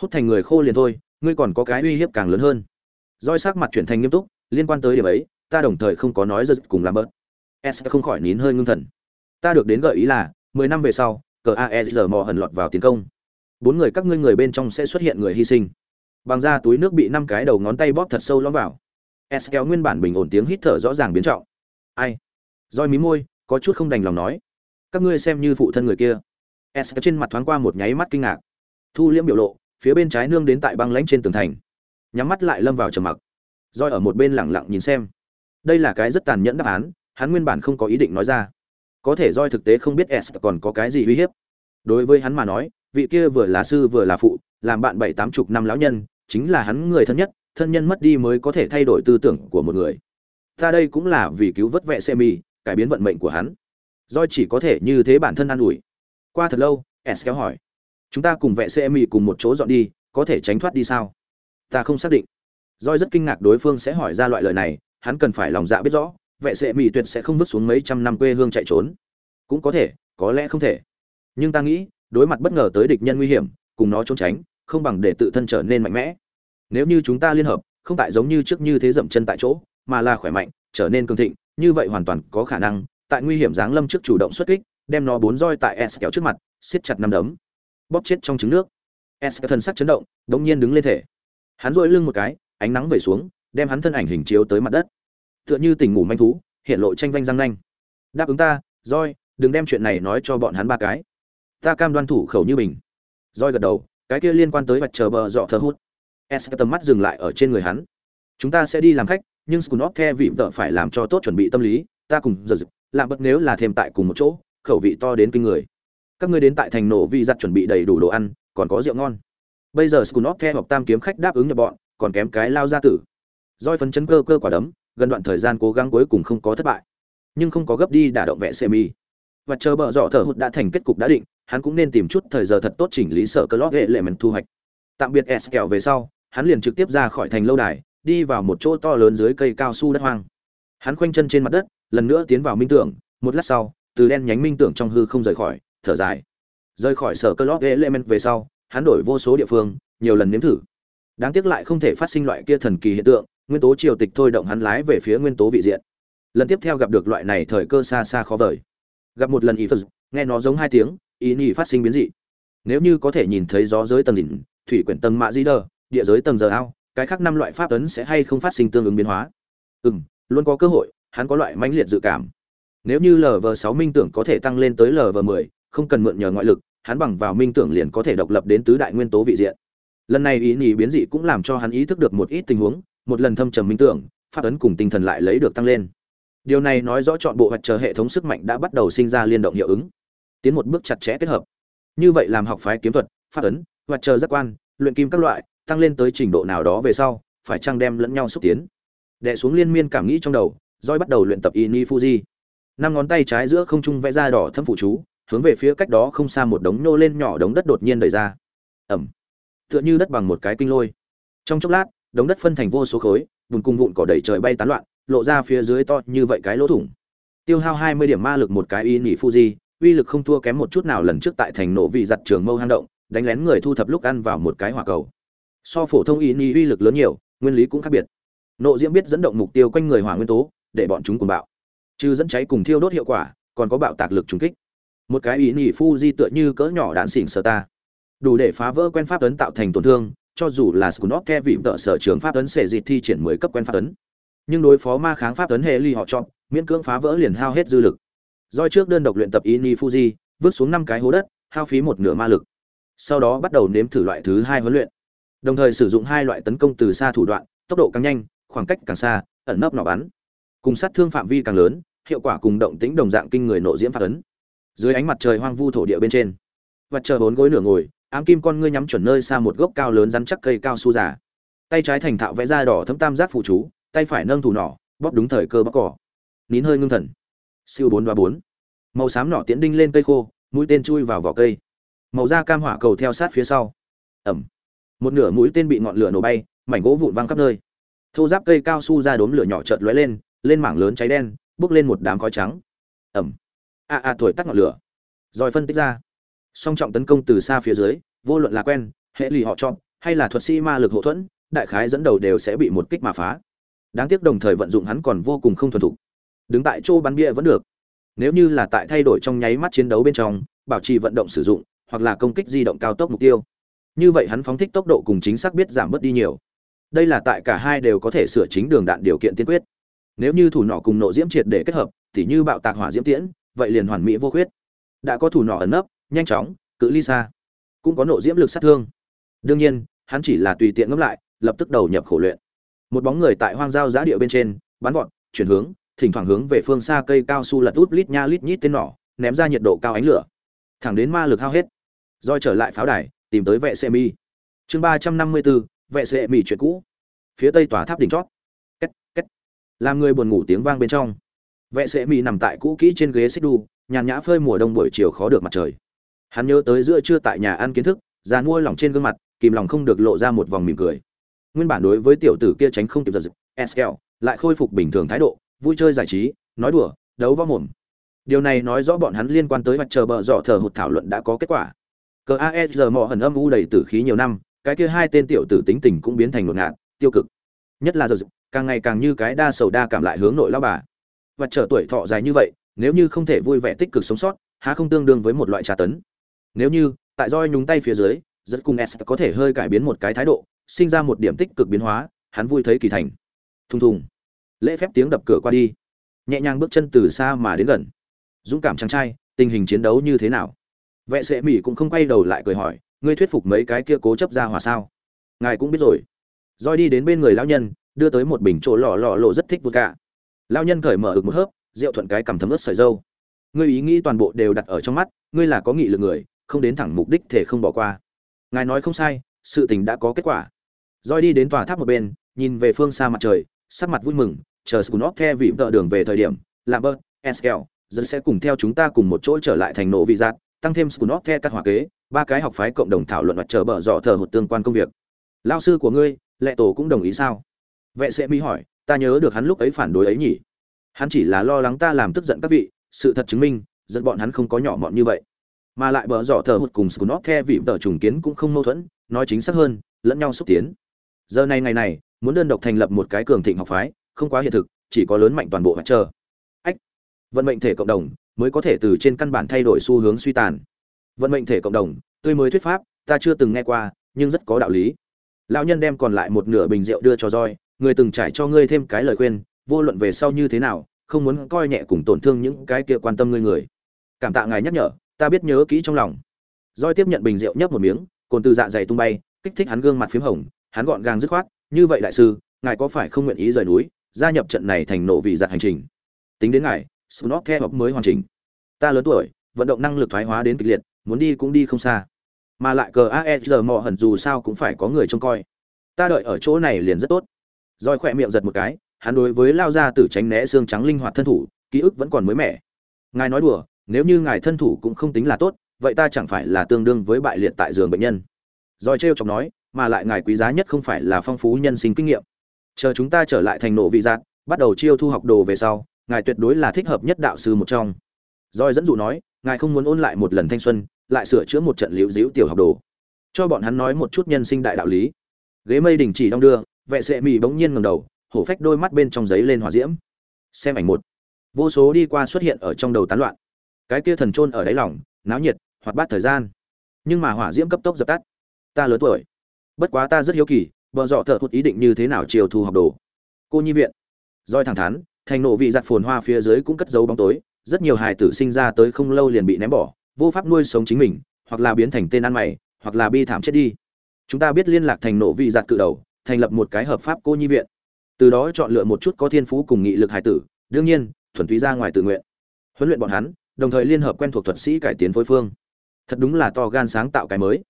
Hút thành người khô liền thôi, ngươi còn có cái uy hiếp càng lớn hơn. Roi sắc mặt chuyển thành nghiêm túc, liên quan tới điểm ấy, ta đồng thời không có nói giật cùng làm bớt. S không khỏi nín hơi ngưng thần. Ta được đến gợi ý là, mười năm về sau, cờ aesr mò hần lọt vào tiến công bốn người các ngươi người bên trong sẽ xuất hiện người hy sinh. Bằng ra túi nước bị năm cái đầu ngón tay bóp thật sâu lõm vào. S kéo nguyên bản bình ổn tiếng hít thở rõ ràng biến trọng. Ai? Roi mí môi, có chút không đành lòng nói. Các ngươi xem như phụ thân người kia. S trên mặt thoáng qua một nháy mắt kinh ngạc. Thu liễm biểu lộ, phía bên trái nương đến tại băng lãnh trên tường thành. Nhắm mắt lại lâm vào trầm mặc. Roi ở một bên lẳng lặng nhìn xem. Đây là cái rất tàn nhẫn đáp án, hắn nguyên bản không có ý định nói ra. Có thể roi thực tế không biết s còn có cái gì uy hiếp. Đối với hắn mà nói vị kia vừa là sư vừa là phụ, làm bạn bảy tám chục năm lão nhân, chính là hắn người thân nhất, thân nhân mất đi mới có thể thay đổi tư tưởng của một người. Ta đây cũng là vì cứu vớt vệ xe mì cải biến vận mệnh của hắn. Doi chỉ có thể như thế bản thân an ủi. Qua thật lâu s kéo hỏi. Chúng ta cùng vệ xe mì cùng một chỗ dọn đi, có thể tránh thoát đi sao? Ta không xác định. Doi rất kinh ngạc đối phương sẽ hỏi ra loại lời này, hắn cần phải lòng dạ biết rõ vệ sệ mỹ tuyệt sẽ không vứt xuống mấy trăm năm quê hương chạy trốn. Cũng có thể, có lẽ không thể. Nhưng ta nghĩ đối mặt bất ngờ tới địch nhân nguy hiểm, cùng nó trốn tránh, không bằng để tự thân trở nên mạnh mẽ. Nếu như chúng ta liên hợp, không tại giống như trước như thế dậm chân tại chỗ, mà là khỏe mạnh, trở nên cường thịnh, như vậy hoàn toàn có khả năng, tại nguy hiểm giáng lâm trước chủ động xuất kích, đem nó bốn roi tại s kéo trước mặt, siết chặt năm đấm. Bóp chết trong trứng nước. S thân sắc chấn động, đống nhiên đứng lên thể. Hắn dội lưng một cái, ánh nắng về xuống, đem hắn thân ảnh hình chiếu tới mặt đất. Tựa như tỉnh ngủ manh thú, hiện lộ tranh vanh răng nanh. Đáp ứng ta roi đừng đem chuyện này nói cho bọn hắn ba cái ta cam đoan thủ khẩu như mình. Roi gật đầu, cái kia liên quan tới vạch chờ bờ dọ thờ hút. S tầm mắt dừng lại ở trên người hắn. Chúng ta sẽ đi làm khách, nhưng scunop the vị vợ phải làm cho tốt chuẩn bị tâm lý, ta cùng giờ dực làm bất nếu là thêm tại cùng một chỗ, khẩu vị to đến kinh người. Các ngươi đến tại thành nổ vi giặt chuẩn bị đầy đủ đồ ăn, còn có rượu ngon. Bây giờ scunop the hoặc tam kiếm khách đáp ứng nhập bọn, còn kém cái lao ra tử. Roi phấn chấn cơ cơ quả đấm, gần đoạn thời gian cố gắng cuối cùng không có thất bại. Nhưng không có gấp đi đả động vẽ semi và chờ bờ dọ thở hụt đã thành kết cục đã định, hắn cũng nên tìm chút thời giờ thật tốt chỉnh lý sợ cơ lót hệ lệ mình thu hoạch. Tạm biệt s kẹo về sau, hắn liền trực tiếp ra khỏi thành lâu đài, đi vào một chỗ to lớn dưới cây cao su đất hoang. Hắn khoanh chân trên mặt đất, lần nữa tiến vào minh tưởng, một lát sau, từ đen nhánh minh tưởng trong hư không rời khỏi, thở dài. Rời khỏi sở cơ lót element về sau, hắn đổi vô số địa phương, nhiều lần nếm thử. Đáng tiếc lại không thể phát sinh loại kia thần kỳ hiện tượng, nguyên tố triều tịch thôi động hắn lái về phía nguyên tố vị diện. Lần tiếp theo gặp được loại này thời cơ xa xa khó vời gặp một lần ý phật nghe nó giống hai tiếng, ý nhị phát sinh biến dị. Nếu như có thể nhìn thấy gió giới tầng đỉnh thủy quyển tầng mạ di đờ, địa giới tầng giờ ao, cái khác năm loại pháp ấn sẽ hay không phát sinh tương ứng biến hóa? Ừ m luôn có cơ hội, hắn có loại mãnh liệt dự cảm. Nếu như lv sáu minh tưởng có thể tăng lên tới lv mười, không cần mượn nhờ ngoại lực, hắn bằng vào minh tưởng liền có thể độc lập đến tứ đại nguyên tố vị diện. Lần này ý nghĩ biến dị cũng làm cho hắn ý thức được một ít tình huống, một lần thâm trầm minh tưởng, pháp ấn cùng tinh thần lại lấy được tăng lên điều này nói rõ chọn bộ hoạch chờ hệ thống sức mạnh đã bắt đầu sinh ra liên động hiệu ứng, tiến một bước chặt chẽ kết hợp. Như vậy làm học phái kiếm thuật phát ấn hoạch chờ giác quan, luyện kim các loại, tăng lên tới trình độ nào đó về sau, phải chăng đem lẫn nhau xúc tiến. Đệ xuống liên miên cảm nghĩ trong đầu roi bắt đầu luyện tập ini fuji. Năm ngón tay trái giữa không trung vẽ ra đỏ thâm phụ chú, hướng về phía cách đó không xa một đống nô lên nhỏ đống đất đột nhiên đẩy ra. Ẩm. Tựa như đất bằng một cái kinh lôi. Trong chốc lát, đống đất phân thành vô số khối bùn cung vụn cỏ đầy trời bay tán loạn lộ ra phía dưới to như vậy cái lỗ thủng. Tiêu hao hai mươi điểm ma lực một cái y nỉ fuji uy lực không thua kém một chút nào lần trước tại thành nổ vị giặt trường mâu hang động, đánh lén người thu thập lúc ăn vào một cái hỏa cầu. So phổ thông y nỉ uy lực lớn nhiều, nguyên lý cũng khác biệt. Nộ diễm biết dẫn động mục tiêu quanh người hỏa nguyên tố, để bọn chúng cùng bạo. Trừ dẫn cháy cùng thiêu đốt hiệu quả, còn có bạo tạc lực trúng kích. Một cái ý nỉ fuji tựa như cỡ nhỏ đạn xỉn sờ ta. Đủ để phá vỡ quen pháp ấn tạo thành tổn thương, cho dù là scunop ke vị tợ sở trường pháp ấn sẽ dịt thi triển mới cấp quen pháp ấn nhưng đối phó ma kháng pháp tấn hệ ly họ chọn, miễn cưỡng phá vỡ liền hao hết dư lực. Doi trước đơn độc luyện tập ini fuji vứt xuống năm cái hố đất, hao phí một nửa ma lực. Sau đó bắt đầu nếm thử loại thứ hai huấn luyện. Đồng thời sử dụng hai loại tấn công từ xa thủ đoạn, tốc độ càng nhanh, khoảng cách càng xa, ẩn nấp nỏ bắn. Cùng sát thương phạm vi càng lớn, hiệu quả cùng động tĩnh đồng dạng kinh người nộ diễm phạt ấn. Dưới ánh mặt trời hoang vu thổ địa bên trên, vật chờ bốn gối nửa ngồi, ám kim con ngươi nhắm chuẩn nơi xa một gốc cao lớn rắn chắc cây cao su giả tay trái thành thạo vẽ ra đỏ thấm tam giác phụ chú tay phải nâng thủ nỏ, bóp đúng thời cơ bóc cỏ. Nín hơi ngưng thần. Siêu bốn đoá bốn. Màu xám nỏ tiễn đinh lên cây khô, mũi tên chui vào vỏ cây. Màu da cam hỏa cầu theo sát phía sau. Ẩm. Một nửa mũi tên bị ngọn lửa nổ bay, mảnh gỗ vụn văng khắp nơi. Thô giáp cây cao su ra đốm lửa nhỏ chợt lóe lên lên mảng lớn cháy đen, bước lên một đám khói trắng. Ẩm. A a thổi tắt ngọn lửa. Rồi phân tích ra. Song trọng tấn công từ xa phía dưới, vô luận là quen, hệ lì họ chọn, hay là thuật sĩ ma lực hậu thuẫn, đại khái dẫn đầu đều sẽ bị một kích mà phá đáng tiếc đồng thời vận dụng hắn còn vô cùng không thuần thục. Đứng tại chỗ bắn bia vẫn được. Nếu như là tại thay đổi trong nháy mắt chiến đấu bên trong, bảo trì vận động sử dụng, hoặc là công kích di động cao tốc mục tiêu. Như vậy hắn phóng thích tốc độ cùng chính xác biết giảm bớt đi nhiều. Đây là tại cả hai đều có thể sửa chính đường đạn điều kiện tiên quyết. Nếu như thủ nỏ cùng nộ diễm triệt để kết hợp tỉ như bạo tạc hỏa diễm tiễn, vậy liền hoàn mỹ vô khuyết. Đã có thủ nỏ ẩn nấp, nhanh chóng, cự ly xa. Cũng có nộ diễm lực sát thương. Đương nhiên, hắn chỉ là tùy tiện ngẫm lại, lập tức đầu nhập khổ luyện một bóng người tại hoang giao giã địa bên trên, bắn vọt, chuyển hướng, thỉnh thoảng hướng về phương xa cây cao su lật út lít nha lít nhít tên nỏ, ném ra nhiệt độ cao ánh lửa. Thẳng đến ma lực hao hết, roi trở lại pháo đài, tìm tới vệ xe mi. Chương ba trăm năm mươi bốn vệ xe mi chuyện cũ. Phía tây tòa tháp đỉnh chót. Két két. Làm người buồn ngủ tiếng vang bên trong. Vệ xe mi nằm tại cũ kỹ trên ghế xích đu, nhàn nhã phơi mùa đông buổi chiều khó được mặt trời. Hắn nhớ tới giữa trưa tại nhà ăn kiến thức, già mua lỏng trên gương mặt, kìm lòng không được lộ ra một vòng mỉm cười nguyên bản đối với tiểu tử kia tránh không kịp giật giật eskel lại khôi phục bình thường thái độ, vui chơi giải trí, nói đùa, đấu võ mồm. Điều này nói rõ bọn hắn liên quan tới mặt chờ bờ dọ thờ hụt thảo luận đã có kết quả. Cờ aesr mò hẩn âm u đầy tử khí nhiều năm, cái kia hai tên tiểu tử tính tình cũng biến thành ngột ngạt, tiêu cực. Nhất là giật, càng ngày càng như cái đa sầu đa cảm lại hướng nội lao bà. Và chờ tuổi thọ dài như vậy, nếu như không thể vui vẻ tích cực sống sót, há không tương đương với một loại trà tấn. Nếu như, tại roi nhúng tay phía dưới rất cùng s có thể hơi cải biến một cái thái độ sinh ra một điểm tích cực biến hóa, hắn vui thấy kỳ thành. Thùng thùng. Lễ phép tiếng đập cửa qua đi. Nhẹ nhàng bước chân từ xa mà đến gần. Dũng cảm chàng trai, tình hình chiến đấu như thế nào? Vệ sệ mỹ cũng không quay đầu lại cười hỏi, ngươi thuyết phục mấy cái kia cố chấp ra hòa sao? Ngài cũng biết rồi. Roi đi đến bên người lão nhân, đưa tới một bình chỗ lọ lọ lộ rất thích vượt cả lão nhân cởi mở ực một hớp, rượu thuận cái cầm thấm ướt sợi dâu. Ngươi ý nghĩ toàn bộ đều đặt ở trong mắt, ngươi là có nghị lực người, không đến thẳng mục đích thể không bỏ qua. Ngài nói không sai sự tình đã có kết quả. Roi đi đến tòa tháp một bên, nhìn về phương xa mặt trời, sắc mặt vui mừng, chờ scunop the vị vợ đường về thời điểm làm bơ eskel dân sẽ cùng theo chúng ta cùng một chỗ trở lại thành nổ vị giạt, tăng thêm scunop the các hỏa kế, ba cái học phái cộng đồng thảo luận mặt chờ bờ dọ thờ một tương quan công việc. Lao sư của ngươi, lệ tổ cũng đồng ý sao? Vệ sẽ mỹ hỏi, ta nhớ được hắn lúc ấy phản đối ấy nhỉ? Hắn chỉ là lo lắng ta làm tức giận các vị, sự thật chứng minh dẫn bọn hắn không có nhỏ mọn như vậy mà lại bờ dọ thờ hụt cùng scunop the vị tờ trùng kiến cũng không mâu thuẫn, nói chính xác hơn, lẫn nhau xúc tiến. Giờ này ngày này, muốn đơn độc thành lập một cái cường thịnh học phái, không quá hiện thực, chỉ có lớn mạnh toàn bộ hoạt trơ ách, vận mệnh thể cộng đồng mới có thể từ trên căn bản thay đổi xu hướng suy tàn. Vận mệnh thể cộng đồng, tươi mới thuyết pháp, ta chưa từng nghe qua, nhưng rất có đạo lý. Lão nhân đem còn lại một nửa bình rượu đưa cho roi người từng trải cho ngươi thêm cái lời khuyên, vô luận về sau như thế nào, không muốn coi nhẹ cùng tổn thương những cái kia quan tâm ngươi người. Cảm tạ ngài nhắc nhở ta biết nhớ kỹ trong lòng. Roi tiếp nhận bình rượu nhấp một miếng, cồn từ dạ dày tung bay, kích thích hắn gương mặt phím hồng, hắn gọn gàng dứt khoát, như vậy đại sư, ngài có phải không nguyện ý rời núi, gia nhập trận này thành nộ vì giặt hành trình? Tính đến ngài snot theo mới hoàn chỉnh. Ta lớn tuổi, vận động năng lực thoái hóa đến kịch liệt, muốn đi cũng đi không xa. Mà lại cờ aesr mò hẳn dù sao cũng phải có người trông coi. Ta đợi ở chỗ này liền rất tốt. Roi khỏe miệng giật một cái, hắn đối với lao ra tử tránh né xương trắng linh hoạt thân thủ, ký ức vẫn còn mới mẻ. Ngài nói đùa nếu như ngài thân thủ cũng không tính là tốt, vậy ta chẳng phải là tương đương với bại liệt tại giường bệnh nhân. Rồi trêu chọc nói, mà lại ngài quý giá nhất không phải là phong phú nhân sinh kinh nghiệm. Chờ chúng ta trở lại thành nộ vị giác, bắt đầu chiêu thu học đồ về sau, ngài tuyệt đối là thích hợp nhất đạo sư một trong. Rồi dẫn dụ nói, ngài không muốn ôn lại một lần thanh xuân, lại sửa chữa một trận liễu diễu tiểu học đồ. Cho bọn hắn nói một chút nhân sinh đại đạo lý. Ghế mây đình chỉ đong đưa vệ sệ mì bỗng nhiên ngầm đầu, hổ phách đôi mắt bên trong giấy lên hỏa diễm. Xem ảnh một. Vô số đi qua xuất hiện ở trong đầu tán loạn cái kia thần trôn ở đáy lòng, náo nhiệt, hoạt bát thời gian. Nhưng mà hỏa diễm cấp tốc dập tắt. Ta lớn tuổi. Bất quá ta rất hiếu kỳ, bờ dọ thợ thụt ý định như thế nào chiều thu học đồ. Cô nhi viện. Roi thẳng thắn, thành nộ vị giặt phồn hoa phía dưới cũng cất dấu bóng tối, rất nhiều hài tử sinh ra tới không lâu liền bị ném bỏ, vô pháp nuôi sống chính mình, hoặc là biến thành tên ăn mày, hoặc là bi thảm chết đi. Chúng ta biết liên lạc thành nộ vị giặt cự đầu, thành lập một cái hợp pháp cô nhi viện. Từ đó chọn lựa một chút có thiên phú cùng nghị lực hài tử, đương nhiên, thuần túy ra ngoài tự nguyện. Huấn luyện bọn hắn đồng thời liên hợp quen thuộc thuật sĩ cải tiến phối phương. Thật đúng là to gan sáng tạo cái mới.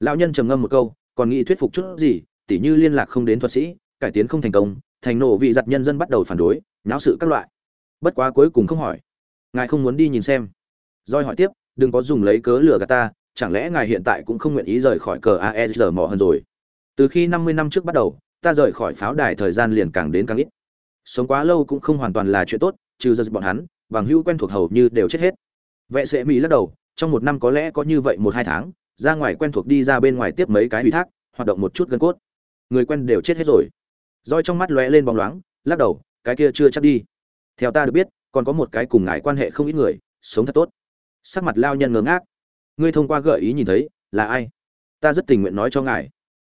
Lão nhân trầm ngâm một câu, còn nghĩ thuyết phục chút gì, tỉ như liên lạc không đến thuật sĩ, cải tiến không thành công, thành nộ vị giặt nhân dân bắt đầu phản đối, náo sự các loại. Bất quá cuối cùng không hỏi. Ngài không muốn đi nhìn xem. Roi hỏi tiếp, đừng có dùng lấy cớ lừa gạt ta, chẳng lẽ ngài hiện tại cũng không nguyện ý rời khỏi cờ aesr mỏ hơn rồi? Từ khi năm mươi năm trước bắt đầu, ta rời khỏi pháo đài thời gian liền càng đến càng ít. Sống quá lâu cũng không hoàn toàn là chuyện tốt, trừ giật bọn hắn bằng hữu quen thuộc hầu như đều chết hết. Vệ sĩ mỹ lắc đầu, trong một năm có lẽ có như vậy một hai tháng, ra ngoài quen thuộc đi ra bên ngoài tiếp mấy cái ủy thác, hoạt động một chút gân cốt. Người quen đều chết hết rồi. Roi trong mắt lóe lên bóng loáng, lắc đầu, cái kia chưa chắc đi. Theo ta được biết, còn có một cái cùng ngài quan hệ không ít người, sống thật tốt. Sắc mặt lao nhân ngớ ngác. Ngươi thông qua gợi ý nhìn thấy, là ai? Ta rất tình nguyện nói cho ngài.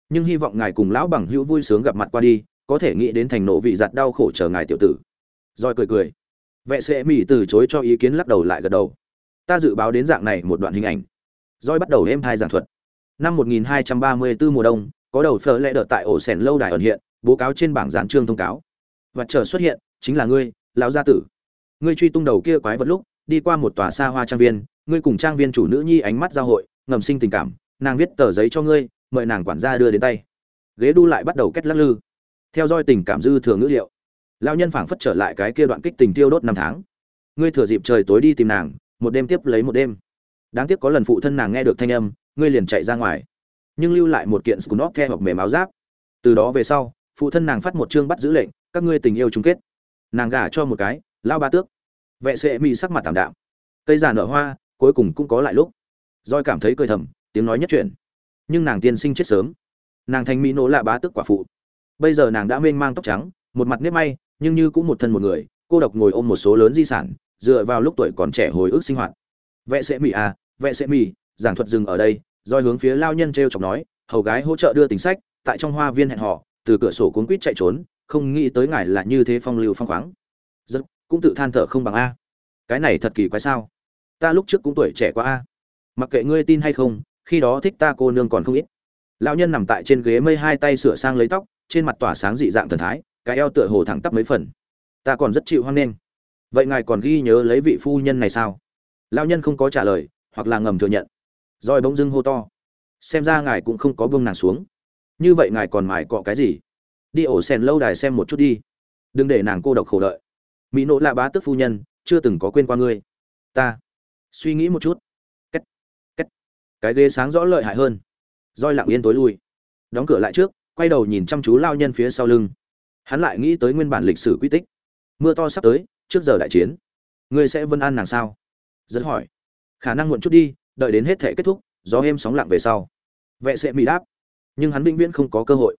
Nhưng hy vọng ngài cùng lão bằng hữu vui sướng gặp mặt qua đi, có thể nghĩ đến thành nộ vị giặt đau khổ chờ ngài tiểu tử. Roi cười cười vệ sĩ mỹ từ chối cho ý kiến lắc đầu lại gật đầu. Ta dự báo đến dạng này một đoạn hình ảnh. Roi bắt đầu êm hai giảng thuật. Năm 1234 mùa đông, có đầu phở lẽ đợt tại ổ sèn lâu đài ẩn hiện, bố cáo trên bảng gián trương thông cáo. Và chờ xuất hiện, chính là ngươi, lão gia tử. Ngươi truy tung đầu kia quái vật lúc, đi qua một tòa xa hoa trang viên, ngươi cùng trang viên chủ nữ nhi ánh mắt giao hội, ngầm sinh tình cảm, nàng viết tờ giấy cho ngươi, mời nàng quản gia đưa đến tay. Ghế đu lại bắt đầu kết lắc lư. Theo dõi tình cảm dư thừa ngữ liệu lão nhân phảng phất trở lại cái kia đoạn kích tình tiêu đốt năm tháng. Ngươi thừa dịp trời tối đi tìm nàng, một đêm tiếp lấy một đêm. Đáng tiếc có lần phụ thân nàng nghe được thanh âm, ngươi liền chạy ra ngoài. Nhưng lưu lại một kiện scunop theo hoặc mềm áo giáp. Từ đó về sau, phụ thân nàng phát một chương bắt giữ lệnh, các ngươi tình yêu chung kết. Nàng gả cho một cái lao ba tước. Vệ sệ mi sắc mặt tảm đạm. Cây già nở hoa, cuối cùng cũng có lại lúc. Roi cảm thấy cười thầm, tiếng nói nhất chuyện nhưng nàng tiên sinh chết sớm. Nàng thành mỹ nỗ là bá tước quả phụ. Bây giờ nàng đã mênh mang tóc trắng, một mặt nếp may nhưng như cũng một thân một người, cô độc ngồi ôm một số lớn di sản, dựa vào lúc tuổi còn trẻ hồi ức sinh hoạt. Vệ Sẽ mỹ à vệ Sẽ mỹ giảng thuật dừng ở đây, roi hướng phía lao nhân t chọc nói, hầu gái hỗ trợ đưa tính sách, tại trong hoa viên hẹn họ từ cửa sổ cuốn quýt chạy trốn, không nghĩ tới ngài là như thế phong lưu phong khoáng. Rất, cũng tự than thở không bằng a. Cái này thật kỳ quái sao? Ta lúc trước cũng tuổi trẻ quá a. Mặc kệ ngươi tin hay không, khi đó thích ta cô nương còn không ít. Lão nhân nằm tại trên ghế mây hai tay sửa sang lấy tóc, trên mặt tỏa sáng dị dạng thần thái cái eo tựa hồ thẳng tắp mấy phần. Ta còn rất chịu hoan nghênh. Vậy ngài còn ghi nhớ lấy vị phu nhân này sao? Lão nhân không có trả lời, hoặc là ngầm thừa nhận. Roi bỗng dưng hô to. Xem ra ngài cũng không có bông nàng xuống. Như vậy ngài còn mải cọ cái gì? Đi ổ sen lâu đài xem một chút đi. Đừng để nàng cô độc khổ đợi. Mỹ nỗ là bá tức phu nhân, chưa từng có quên qua ngươi. Ta. Suy nghĩ một chút. Cách cách cái ghế sáng rõ lợi hại hơn. Roi lặng yên tối lui. Đóng cửa lại trước, quay đầu nhìn chăm chú lao nhân phía sau lưng hắn lại nghĩ tới nguyên bản lịch sử quy tích. Mưa to sắp tới, trước giờ đại chiến. Ngươi sẽ vân an nàng sao? Rất hỏi. Khả năng muộn chút đi, đợi đến hết thể kết thúc, gió êm sóng lặng về sau. Vệ Sệ mỹ đáp. Nhưng hắn vĩnh viễn không có cơ hội.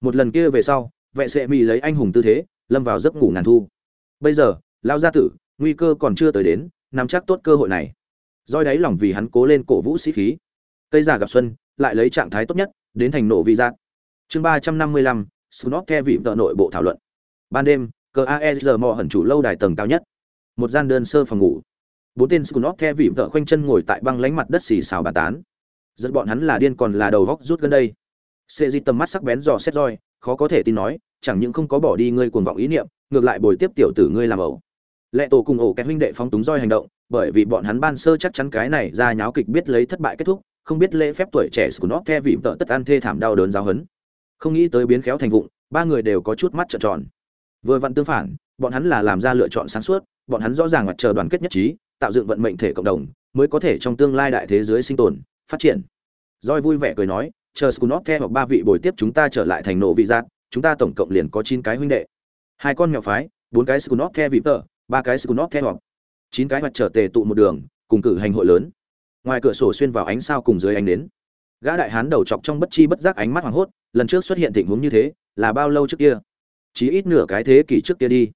Một lần kia về sau, vệ Sệ mỹ lấy anh hùng tư thế, lâm vào giấc ngủ ngàn thu. Bây giờ lao gia tử, nguy cơ còn chưa tới đến, nắm chắc tốt cơ hội này. Roi đáy lòng vì hắn cố lên cổ vũ sĩ khí. Cây già gặp xuân, lại lấy trạng thái tốt nhất, đến thành nổ vi giác. Chương ba trăm năm mươi lăm snot the vị vợ nội bộ thảo luận. Ban đêm, cờ aesr mò hẩn chủ lâu đài tầng cao nhất. Một gian đơn sơ phòng ngủ. Bốn tên scunop the vịm vợ khoanh chân ngồi tại băng lánh mặt đất xì xào bàn tán. Rất bọn hắn là điên còn là đầu góc rút gần đây. Xê di tầm mắt sắc bén dò xét roi, khó có thể tin nói, chẳng những không có bỏ đi ngươi cuồng vọng ý niệm, ngược lại bồi tiếp tiểu tử ngươi làm ẩu. Lệ tổ cùng ổ kẻ huynh đệ phóng túng roi hành động, bởi vì bọn hắn ban sơ chắc chắn cái này ra nháo kịch biết lấy thất bại kết thúc, không biết lễ phép tuổi trẻ của nó theo vị tợ tất ăn thê thảm đau đớn giáo hấn không nghĩ tới biến khéo thành vụng ba người đều có chút mắt trợn tròn vừa vặn tương phản bọn hắn là làm ra lựa chọn sáng suốt bọn hắn rõ ràng mặt chờ đoàn kết nhất trí tạo dựng vận mệnh thể cộng đồng mới có thể trong tương lai đại thế giới sinh tồn phát triển roi vui vẻ cười nói chờ scunop theo hoặc ba vị bồi tiếp chúng ta trở lại thành nộ vị giác, chúng ta tổng cộng liền có chín cái huynh đệ. Hai con mèo phái, bốn cái scunop theo vị tờ, ba cái scunop theo hoặc. Chín cái mặt trở tề tụ một đường, cùng cử hành hội lớn. Ngoài cửa sổ xuyên vào ánh sao cùng dưới ánh nến. Gã đại hán đầu chọc trong bất chi bất giác ánh mắt hoàng hốt, lần trước xuất hiện tình huống như thế, là bao lâu trước kia? Chỉ ít nửa cái thế kỷ trước kia đi.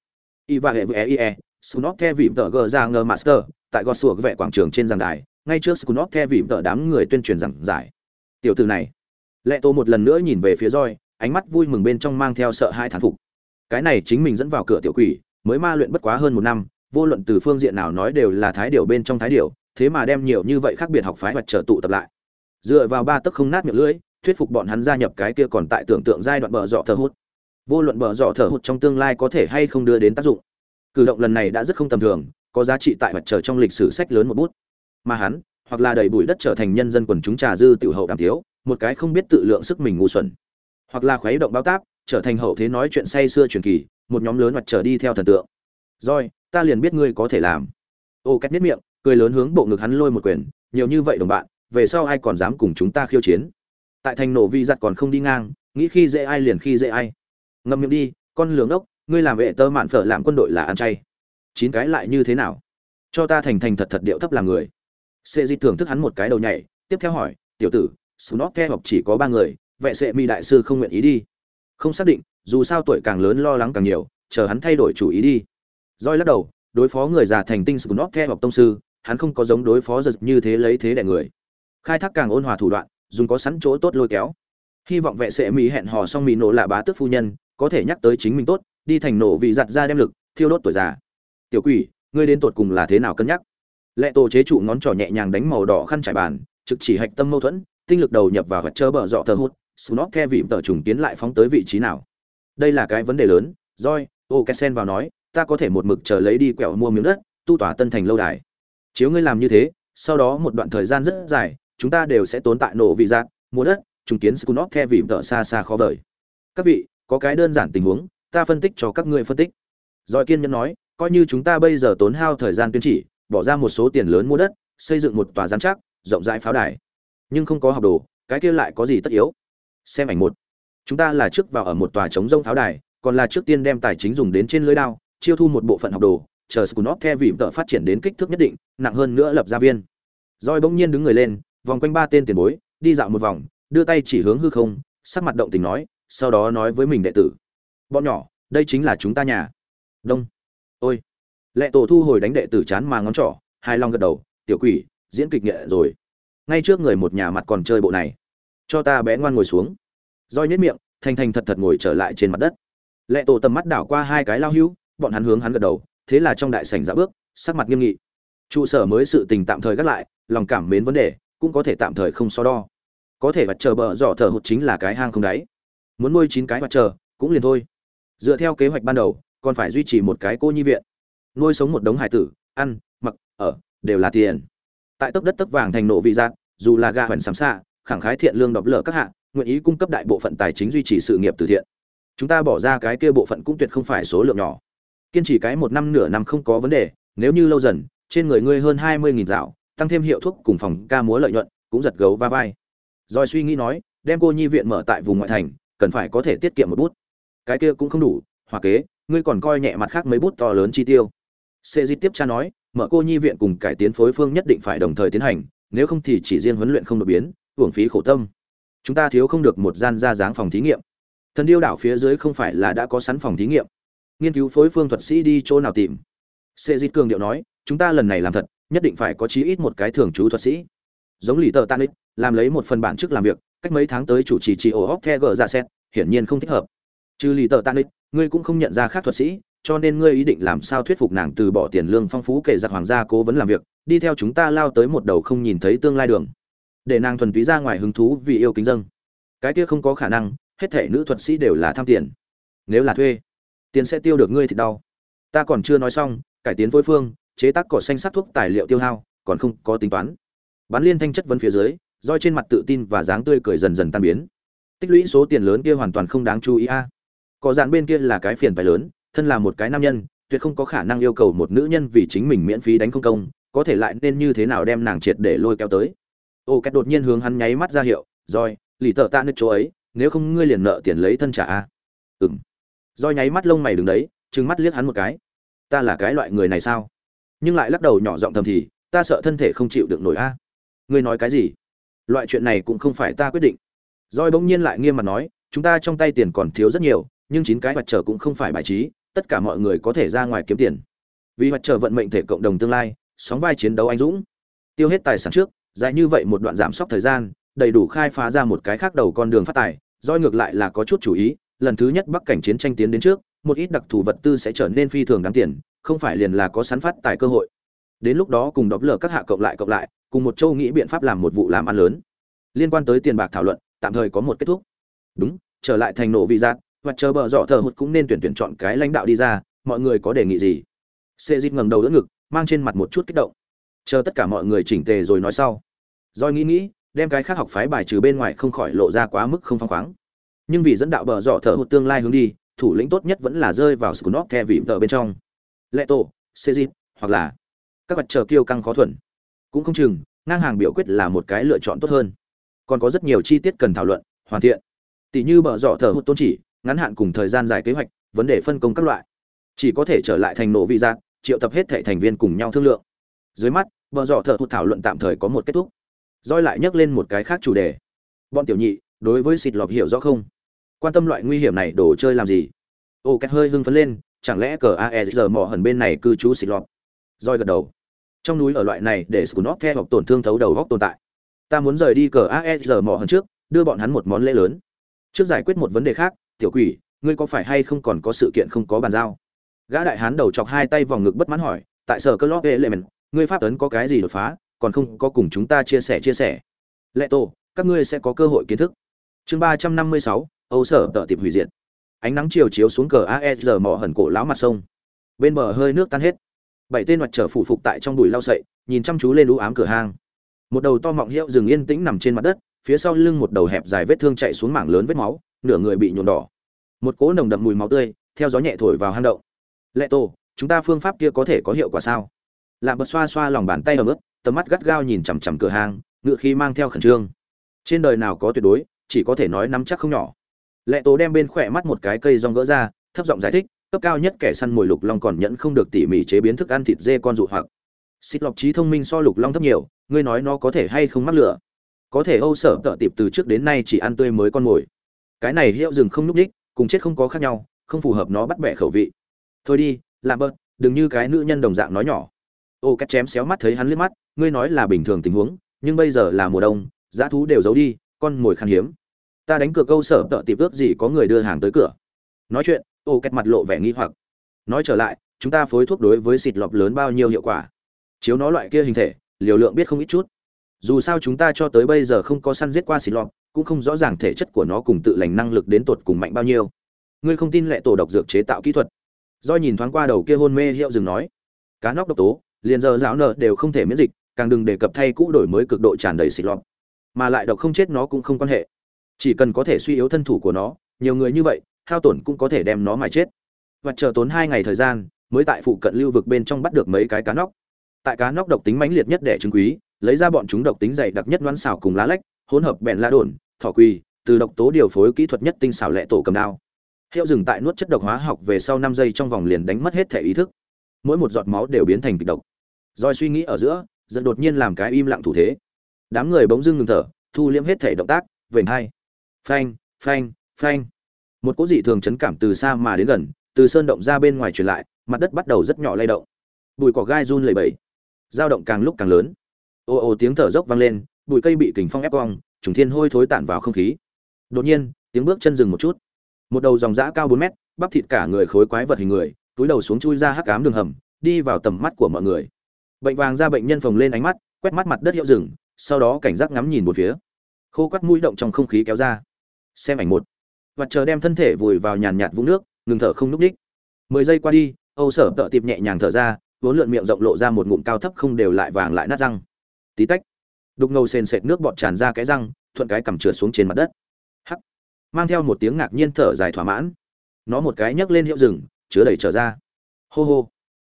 Y và hệ với ie Skunov the vị tờ gờ ra ngờ master, tại gò sủa vệ quảng trường trên giảng đài, ngay trước Skunov the vị tờ đám người tuyên truyền giảng giải. Tiểu tử này, lệ tô một lần nữa nhìn về phía roi ánh mắt vui mừng bên trong mang theo sợ hai thán phục cái này chính mình dẫn vào cửa tiểu quỷ mới ma luyện bất quá hơn một năm vô luận từ phương diện nào nói đều là thái điều bên trong thái điều thế mà đem nhiều như vậy khác biệt học phái hoặc trở tụ tập lại dựa vào ba tấc không nát miệng lưỡi, thuyết phục bọn hắn gia nhập cái kia còn tại tưởng tượng giai đoạn bờ dọ thở hút vô luận bờ dọ thở hút trong tương lai có thể hay không đưa đến tác dụng, cử động lần này đã rất không tầm thường, có giá trị tại mặt trời trong lịch sử sách lớn một bút. Mà hắn, hoặc là đầy bụi đất trở thành nhân dân quần chúng trà dư tiểu hậu đàm thiếu một cái không biết tự lượng sức mình ngu xuẩn. Hoặc là khuấy động bao táp, trở thành hậu thế nói chuyện say xưa truyền kỳ, một nhóm lớn mặt trở đi theo thần tượng. Rồi, ta liền biết ngươi có thể làm. Ô cách biết miệng, cười lớn hướng bộ ngực hắn lôi một quyền, nhiều như vậy đồng bạn về sau ai còn dám cùng chúng ta khiêu chiến tại thành nổ vi giặt còn không đi ngang nghĩ khi dễ ai liền khi dễ ai ngậm miệng đi con lường ốc ngươi làm vệ tơ mạn phở làm quân đội là ăn chay chín cái lại như thế nào cho ta thành thành thật thật điệu thấp làm người sệ di thưởng thức hắn một cái đầu nhảy tiếp theo hỏi tiểu tử Snot theo học chỉ có ba người, vệ sệ mi đại sư không nguyện ý đi. Không xác định, dù sao tuổi càng lớn lo lắng càng nhiều, chờ hắn thay đổi chủ ý đi. roi lắc đầu, đối phó người già thành tinh Snot theo học tông sư, hắn không có giống đối phó giật như thế lấy thế đè người. Khai thác càng ôn hòa thủ đoạn, dùng có sẵn chỗ tốt lôi kéo. Hy vọng vệ sẽ mỹ hẹn hò xong mỹ nổ là bá tước phu nhân, có thể nhắc tới chính mình tốt, đi thành nổ vì giặt ra đem lực, thiêu đốt tuổi già. Tiểu quỷ, ngươi đến tột cùng là thế nào cân nhắc? Lệ Tổ chế trụ ngón trỏ nhẹ nhàng đánh màu đỏ khăn trải bàn, trực chỉ hạch tâm mâu thuẫn, tinh lực đầu nhập vào vật chơ bờ dọ thờ hút snot the vịm tờ trùng tiến lại phóng tới vị trí nào đây là cái vấn đề lớn roi ô kesen vào nói ta có thể một mực chờ lấy đi quẹo mua miếng đất tu tỏa tân thành lâu đài chiếu ngươi làm như thế sau đó một đoạn thời gian rất dài chúng ta đều sẽ tốn tại nổ vị giác mua đất, trùng kiến snot the vì tờ xa xa khó vời. Các vị, có cái đơn giản tình huống, ta phân tích cho các ngươi phân tích. Roi kiên nhẫn nói, coi như chúng ta bây giờ tốn hao thời gian tuyên chỉ, bỏ ra một số tiền lớn mua đất, xây dựng một tòa giám chắc rộng rãi pháo đài. Nhưng không có học đồ, cái kia lại có gì tất yếu? Xem ảnh một. Chúng ta là trước vào ở một tòa chống rông pháo đài, còn là trước tiên đem tài chính dùng đến trên lưới đao, chiêu thu một bộ phận học đồ, chờ scunop theo vì vợ phát triển đến kích thước nhất định, nặng hơn nữa lập gia viên. Roi bỗng nhiên đứng người lên vòng quanh ba tên tiền bối, đi dạo một vòng, đưa tay chỉ hướng hư không, sắc mặt động tình nói, sau đó nói với mình đệ tử. Bọn nhỏ, đây chính là chúng ta nhà. Đông. Ôi. Lệ tổ thu hồi đánh đệ tử chán mà ngón trỏ hai long gật đầu, tiểu quỷ, diễn kịch nghệ rồi. Ngay trước người một nhà mặt còn chơi bộ này. Cho ta bé ngoan ngồi xuống. Roi nhếch miệng, thành thành thật thật ngồi trở lại trên mặt đất. Lệ tổ tầm mắt đảo qua hai cái lao hữu, bọn hắn hướng hắn gật đầu, thế là trong đại sảnh dạo bước, sắc mặt nghiêm nghị. Trụ sở mới sự tình tạm thời gác lại, lòng cảm mến vấn đề cũng có thể tạm thời không so đo. Có thể vặt chờ bờ dọ thở hụt chính là cái hang không đáy. Muốn nuôi chín cái vặt chờ, cũng liền thôi. Dựa theo kế hoạch ban đầu, còn phải duy trì một cái cô nhi viện. Nuôi sống một đống hải tử, ăn, mặc, ở, đều là tiền. Tại tốc đất tốc vàng thành nộ vị giác, dù là gà hoành sắm xạ khẳng khái thiện lương đọc lở các hạ, nguyện ý cung cấp đại bộ phận tài chính duy trì sự nghiệp từ thiện. Chúng ta bỏ ra cái kia bộ phận cũng tuyệt không phải số lượng nhỏ. Kiên trì cái một năm nửa năm không có vấn đề, nếu như lâu dần, trên người ngươi hơn hai mươi nghìn dạo tăng thêm hiệu thuốc cùng phòng ca múa lợi nhuận, cũng giật gấu va vai. Rồi suy nghĩ nói, đem cô nhi viện mở tại vùng ngoại thành, cần phải có thể tiết kiệm một bút. Cái kia cũng không đủ, hòa kế, ngươi còn coi nhẹ mặt khác mấy bút to lớn chi tiêu. Sệ di tiếp cha nói, mở cô nhi viện cùng cải tiến phối phương nhất định phải đồng thời tiến hành, nếu không thì chỉ riêng huấn luyện không đột biến hưởng phí khổ tâm. Chúng ta thiếu không được một gian ra dáng phòng thí nghiệm. Thần điêu đảo phía dưới không phải là đã có sẵn phòng thí nghiệm. Nghiên cứu phối phương thuật sĩ đi chỗ nào tìm? Sệ di cường điệu nói, chúng ta lần này làm thật nhất định phải có chí ít một cái thường trú thuật sĩ. Giống lì tờ tan làm lấy một phần bản chức làm việc, cách mấy tháng tới chủ trì trị ổ hóc the gờ ra xét, hiển nhiên không thích hợp. Trừ lì tờ tan ngươi cũng không nhận ra khác thuật sĩ, cho nên ngươi ý định làm sao thuyết phục nàng từ bỏ tiền lương phong phú kể giặc hoàng gia cố vấn làm việc, đi theo chúng ta lao tới một đầu không nhìn thấy tương lai đường. Để nàng thuần túy ra ngoài hứng thú vì yêu kính dâng cái kia không có khả năng, hết thể nữ thuật sĩ đều là tham tiền. Nếu là thuê, tiền sẽ tiêu được ngươi thì đau. Ta còn chưa nói xong, cải tiến phối phương chế tác cỏ xanh sắc thuốc tài liệu tiêu hao, còn không có tính toán. Bán liên thanh chất vấn phía dưới, roi trên mặt tự tin và dáng tươi cười dần dần tan biến. Tích lũy số tiền lớn kia hoàn toàn không đáng chú ý a. Có dạn bên kia là cái phiền phải lớn, thân là một cái nam nhân, tuyệt không có khả năng yêu cầu một nữ nhân vì chính mình miễn phí đánh không công, có thể lại nên như thế nào đem nàng triệt để lôi kéo tới. Ô cách đột nhiên hướng hắn nháy mắt ra hiệu rồi lì tợ tạ nứt chỗ ấy, nếu không ngươi liền nợ tiền lấy thân trả a. Ừ roi nháy mắt lông mày đứng đấy, trừng mắt liếc hắn một cái. Ta là cái loại người này sao? Nhưng lại lắc đầu nhỏ giọng thầm thì, ta sợ thân thể không chịu được nổi a. Ngươi nói cái gì? Loại chuyện này cũng không phải ta quyết định. Roi bỗng nhiên lại nghiêm mặt nói, chúng ta trong tay tiền còn thiếu rất nhiều, nhưng chín cái mặt trở cũng không phải bài trí, tất cả mọi người có thể ra ngoài kiếm tiền. Vì mặt trở vận mệnh thể cộng đồng tương lai, sóng vai chiến đấu anh dũng. Tiêu hết tài sản trước, dài như vậy một đoạn giảm sốc thời gian, đầy đủ khai phá ra một cái khác đầu con đường phát tài. Roi ngược lại là có chút chủ ý, lần thứ nhất bắc cảnh chiến tranh tiến đến trước, một ít đặc thù vật tư sẽ trở nên phi thường đáng tiền không phải liền là có sẵn phát tài cơ hội. Đến lúc đó cùng đọc lờ các hạ cộng lại cộng lại, cùng một châu nghĩ biện pháp làm một vụ làm ăn lớn. Liên quan tới tiền bạc thảo luận, tạm thời có một kết thúc. Đúng, trở lại thành nổ vị giác Hoặc chờ bờ dọ thờ hụt cũng nên tuyển tuyển chọn cái lãnh đạo đi ra, mọi người có đề nghị gì? Xê dít ngẩng đầu đỡ ngực, mang trên mặt một chút kích động. Chờ tất cả mọi người chỉnh tề rồi nói sau. Doi nghĩ nghĩ, đem cái khác học phái bài trừ bên ngoài không khỏi lộ ra quá mức không phăng khoáng. Nhưng vì dẫn đạo bờ dọ thờ hụt tương lai hướng đi, thủ lĩnh tốt nhất vẫn là rơi vào scunop theo vị tờ bên trong lệ tổ, xê dịp hoặc là các vật chờ kiêu căng khó thuần. Cũng không chừng, ngang hàng biểu quyết là một cái lựa chọn tốt hơn. Còn có rất nhiều chi tiết cần thảo luận, hoàn thiện. Tỷ như bờ dọ thờ hụt tôn chỉ, ngắn hạn cùng thời gian dài kế hoạch, vấn đề phân công các loại. Chỉ có thể trở lại thành nổ vị giác, triệu tập hết thệ thành viên cùng nhau thương lượng. Dưới mắt, bờ dọ thờ hụt thảo luận tạm thời có một kết thúc. Roi lại nhắc lên một cái khác chủ đề. Bọn tiểu nhị, đối với xịt lọp hiểu rõ không? Quan tâm loại nguy hiểm này đồ chơi làm gì? Ô két hơi hưng phấn lên chẳng lẽ cờ aesr mỏ hần bên này cư trú xịt lọt? Roi gật đầu. Trong núi ở loại này để scunop theo hoặc tổn thương thấu đầu góc tồn tại. Ta muốn rời đi cờ aesr mỏ hần trước, đưa bọn hắn một món lễ lớn. Trước giải quyết một vấn đề khác, tiểu quỷ, ngươi có phải hay không còn có sự kiện không có bàn giao? Gã đại hán đầu chọc hai tay vòng ngực bất mãn hỏi, tại sở cơ lót element ngươi pháp ấn có cái gì đột phá, còn không có cùng chúng ta chia sẻ chia sẻ. Lệ tổ, các ngươi sẽ có cơ hội kiến thức. Chương ba trăm năm mươi sáu, âu sở tợ tiệp hủy diệt ánh nắng chiều chiếu xuống cờ aesr mỏ hẩn cổ lão mặt sông. Bên bờ hơi nước tan hết. Bảy tên mặt trở phủ phục tại trong bụi lau sậy, nhìn chăm chú lên lũ ám cửa hang. Một đầu to mọng hiệu rừng yên tĩnh nằm trên mặt đất, phía sau lưng một đầu hẹp dài vết thương chạy xuống mảng lớn vết máu, nửa người bị nhuộm đỏ. Một cỗ nồng đậm mùi máu tươi, theo gió nhẹ thổi vào hang động. Lệ tổ chúng ta phương pháp kia có thể có hiệu quả sao? Lạm bật xoa xoa lòng bàn tay ở mức tầm mắt gắt gao nhìn chằm chằm cửa hàng ngựa khi mang theo khẩn trương. Trên đời nào có tuyệt đối, chỉ có thể nói nắm chắc không nhỏ lệ tố đem bên khỏe mắt một cái cây rong gỡ ra, thấp giọng giải thích, cấp cao nhất kẻ săn mồi lục long còn nhẫn không được tỉ mỉ chế biến thức ăn thịt dê con dụ hoặc. Xịt lọc trí thông minh so lục long thấp nhiều, ngươi nói nó có thể hay không mắc lửa? Có thể âu sở tợ tiệp từ trước đến nay chỉ ăn tươi mới con mồi. Cái này hiệu rừng không núp đích cùng chết không có khác nhau, không phù hợp nó bắt bẻ khẩu vị. Thôi đi làm bớt đừng như cái nữ nhân đồng dạng nói nhỏ. Ô cách chém xéo mắt thấy hắn liếc mắt, ngươi nói là bình thường tình huống, nhưng bây giờ là mùa đông, giá thú đều giấu đi, con mồi khan hiếm ta đánh cửa câu sở tợ tiệp ước gì có người đưa hàng tới cửa. Nói chuyện, ô kẹt mặt lộ vẻ nghi hoặc. Nói trở lại, chúng ta phối thuốc đối với xịt lọp lớn bao nhiêu hiệu quả? Chiếu nó loại kia hình thể, liều lượng biết không ít chút. Dù sao chúng ta cho tới bây giờ không có săn giết qua xịt lọp cũng không rõ ràng thể chất của nó cùng tự lành năng lực đến tột cùng mạnh bao nhiêu. Ngươi không tin lệ tổ độc dược chế tạo kỹ thuật. Do nhìn thoáng qua đầu kia hôn mê hiệu dừng nói. Cá nóc độc tố, liền giờ giáo nợ đều không thể miễn dịch, càng đừng đề cập thay cũ đổi mới cực độ tràn đầy xịt lọt mà lại độc không chết nó cũng không quan hệ chỉ cần có thể suy yếu thân thủ của nó, nhiều người như vậy, hao tổn cũng có thể đem nó mài chết. Và chờ tốn hai ngày thời gian, mới tại phụ cận lưu vực bên trong bắt được mấy cái cá nóc. Tại cá nóc độc tính mãnh liệt nhất để chứng quý, lấy ra bọn chúng độc tính dày đặc nhất đoán xào cùng lá lách, hỗn hợp bèn la đồn, thỏ quỳ, từ độc tố điều phối kỹ thuật nhất tinh xảo lệ tổ cầm đao. Hiệu dừng tại nuốt chất độc hóa học về sau năm giây trong vòng liền đánh mất hết thể ý thức. Mỗi một giọt máu đều biến thành kịch độc. Rồi suy nghĩ ở giữa, giật đột nhiên làm cái im lặng thủ thế. Đám người bỗng dưng ngừng thở, thu liễm hết thể động tác, vểnh hai phanh phanh phanh. Một cỗ dị thường chấn cảm từ xa mà đến gần, từ sơn động ra bên ngoài truyền lại, mặt đất bắt đầu rất nhỏ lay động. Bụi cỏ gai run lẩy bẩy. Dao động càng lúc càng lớn. Ồ ồ tiếng thở dốc vang lên, bụi cây bị kình phong ép cong, trùng thiên hôi thối tản vào không khí. Đột nhiên, tiếng bước chân dừng một chút. Một đầu dòng dã cao bốn mét, bắp thịt cả người khối quái vật hình người, túi đầu xuống chui ra hắc ám đường hầm, đi vào tầm mắt của mọi người. Bệnh vàng ra bệnh nhân phồng lên ánh mắt, quét mắt mặt đất hiệu rừng sau đó cảnh giác ngắm nhìn một phía. Khô quắt mũi động trong không khí kéo ra xem ảnh một. Và chờ đem thân thể vùi vào nhàn nhạt vũng nước, ngừng thở không núp đích. Mười giây qua đi, âu sở tợ tiệp nhẹ nhàng thở ra, vốn lượn miệng rộng lộ ra một ngụm cao thấp không đều lại vàng lại nát răng. Tí tách, đục ngầu sền sệt nước bọt tràn ra cái răng, thuận cái cầm trượt xuống trên mặt đất. Hắc, mang theo một tiếng ngạc nhiên thở dài thỏa mãn. Nó một cái nhấc lên hiệu rừng chứa đầy trở ra. Hô hô,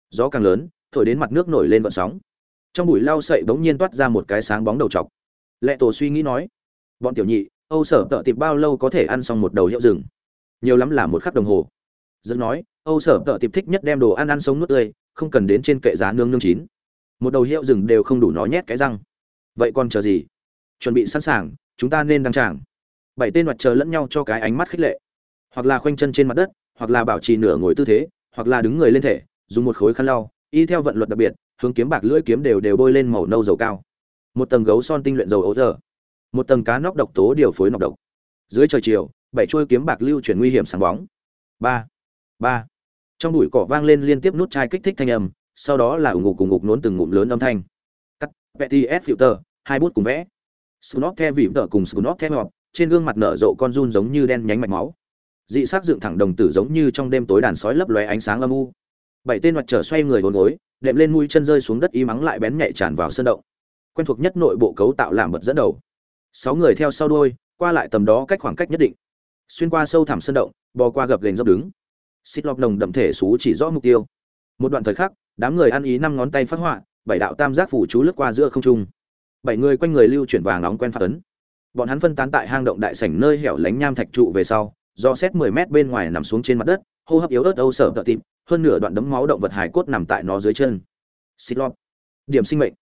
gió càng lớn, thổi đến mặt nước nổi lên vận sóng. Trong bụi lau sậy bỗng nhiên toát ra một cái sáng bóng đầu chọc lệ tổ suy nghĩ nói, bọn tiểu nhị âu sở tợ tiệp bao lâu có thể ăn xong một đầu hiệu rừng? Nhiều lắm là một khắc đồng hồ. Dân nói, âu sở tợ tiệp thích nhất đem đồ ăn ăn sống nuốt tươi, không cần đến trên kệ giá nương nương chín. Một đầu hiệu rừng đều không đủ nó nhét cái răng. Vậy còn chờ gì? Chuẩn bị sẵn sàng, chúng ta nên đăng tràng. Bảy tên mặt chờ lẫn nhau cho cái ánh mắt khích lệ. Hoặc là khoanh chân trên mặt đất, hoặc là bảo trì nửa ngồi tư thế, hoặc là đứng người lên thể, dùng một khối khăn lau, y theo vận luật đặc biệt, hướng kiếm bạc lưỡi kiếm đều đều bôi lên màu nâu dầu cao. Một tầng gấu son tinh luyện dầu ấu giờ một tầng cá nóc độc tố điều phối nọc độc. Dưới trời chiều, bảy chuôi kiếm bạc lưu chuyển nguy hiểm sáng bóng. Ba ba. Trong bụi cỏ vang lên liên tiếp nút chai kích thích thanh âm, sau đó là ủng ngục cùng ngục nốn từng ngụm lớn âm thanh. Cắt petty s filter hai bút cùng vẽ. Snot the vỉm tờ cùng snot the ngọt trên gương mặt nở rộ con run giống như đen nhánh mạch máu. Dị sắc dựng thẳng đồng tử giống như trong đêm tối đàn sói lấp lóe ánh sáng âm u. Bảy tên mặt trở xoay người hồn gối, đệm lên mũi chân rơi xuống đất y mắng lại bén nhạy tràn vào sân động. Quen thuộc nhất nội bộ cấu tạo làm bật dẫn đầu sáu người theo sau đuôi, qua lại tầm đó cách khoảng cách nhất định. Xuyên qua sâu thẳm sân động, bò qua gập gành dốc đứng. Xích lọc nồng đậm thể xú chỉ rõ mục tiêu. Một đoạn thời khắc, đám người ăn ý năm ngón tay phát họa, bảy đạo tam giác phủ chú lướt qua giữa không trung. Bảy người quanh người lưu chuyển vàng nóng quen phát ấn. Bọn hắn phân tán tại hang động đại sảnh nơi hẻo lánh nham thạch trụ về sau, do xét 10 mét bên ngoài nằm xuống trên mặt đất, hô hấp yếu ớt âu sở tợ tìm hơn nửa đoạn đấm máu động vật hải cốt nằm tại nó dưới chân. Xích lọt điểm sinh mệnh.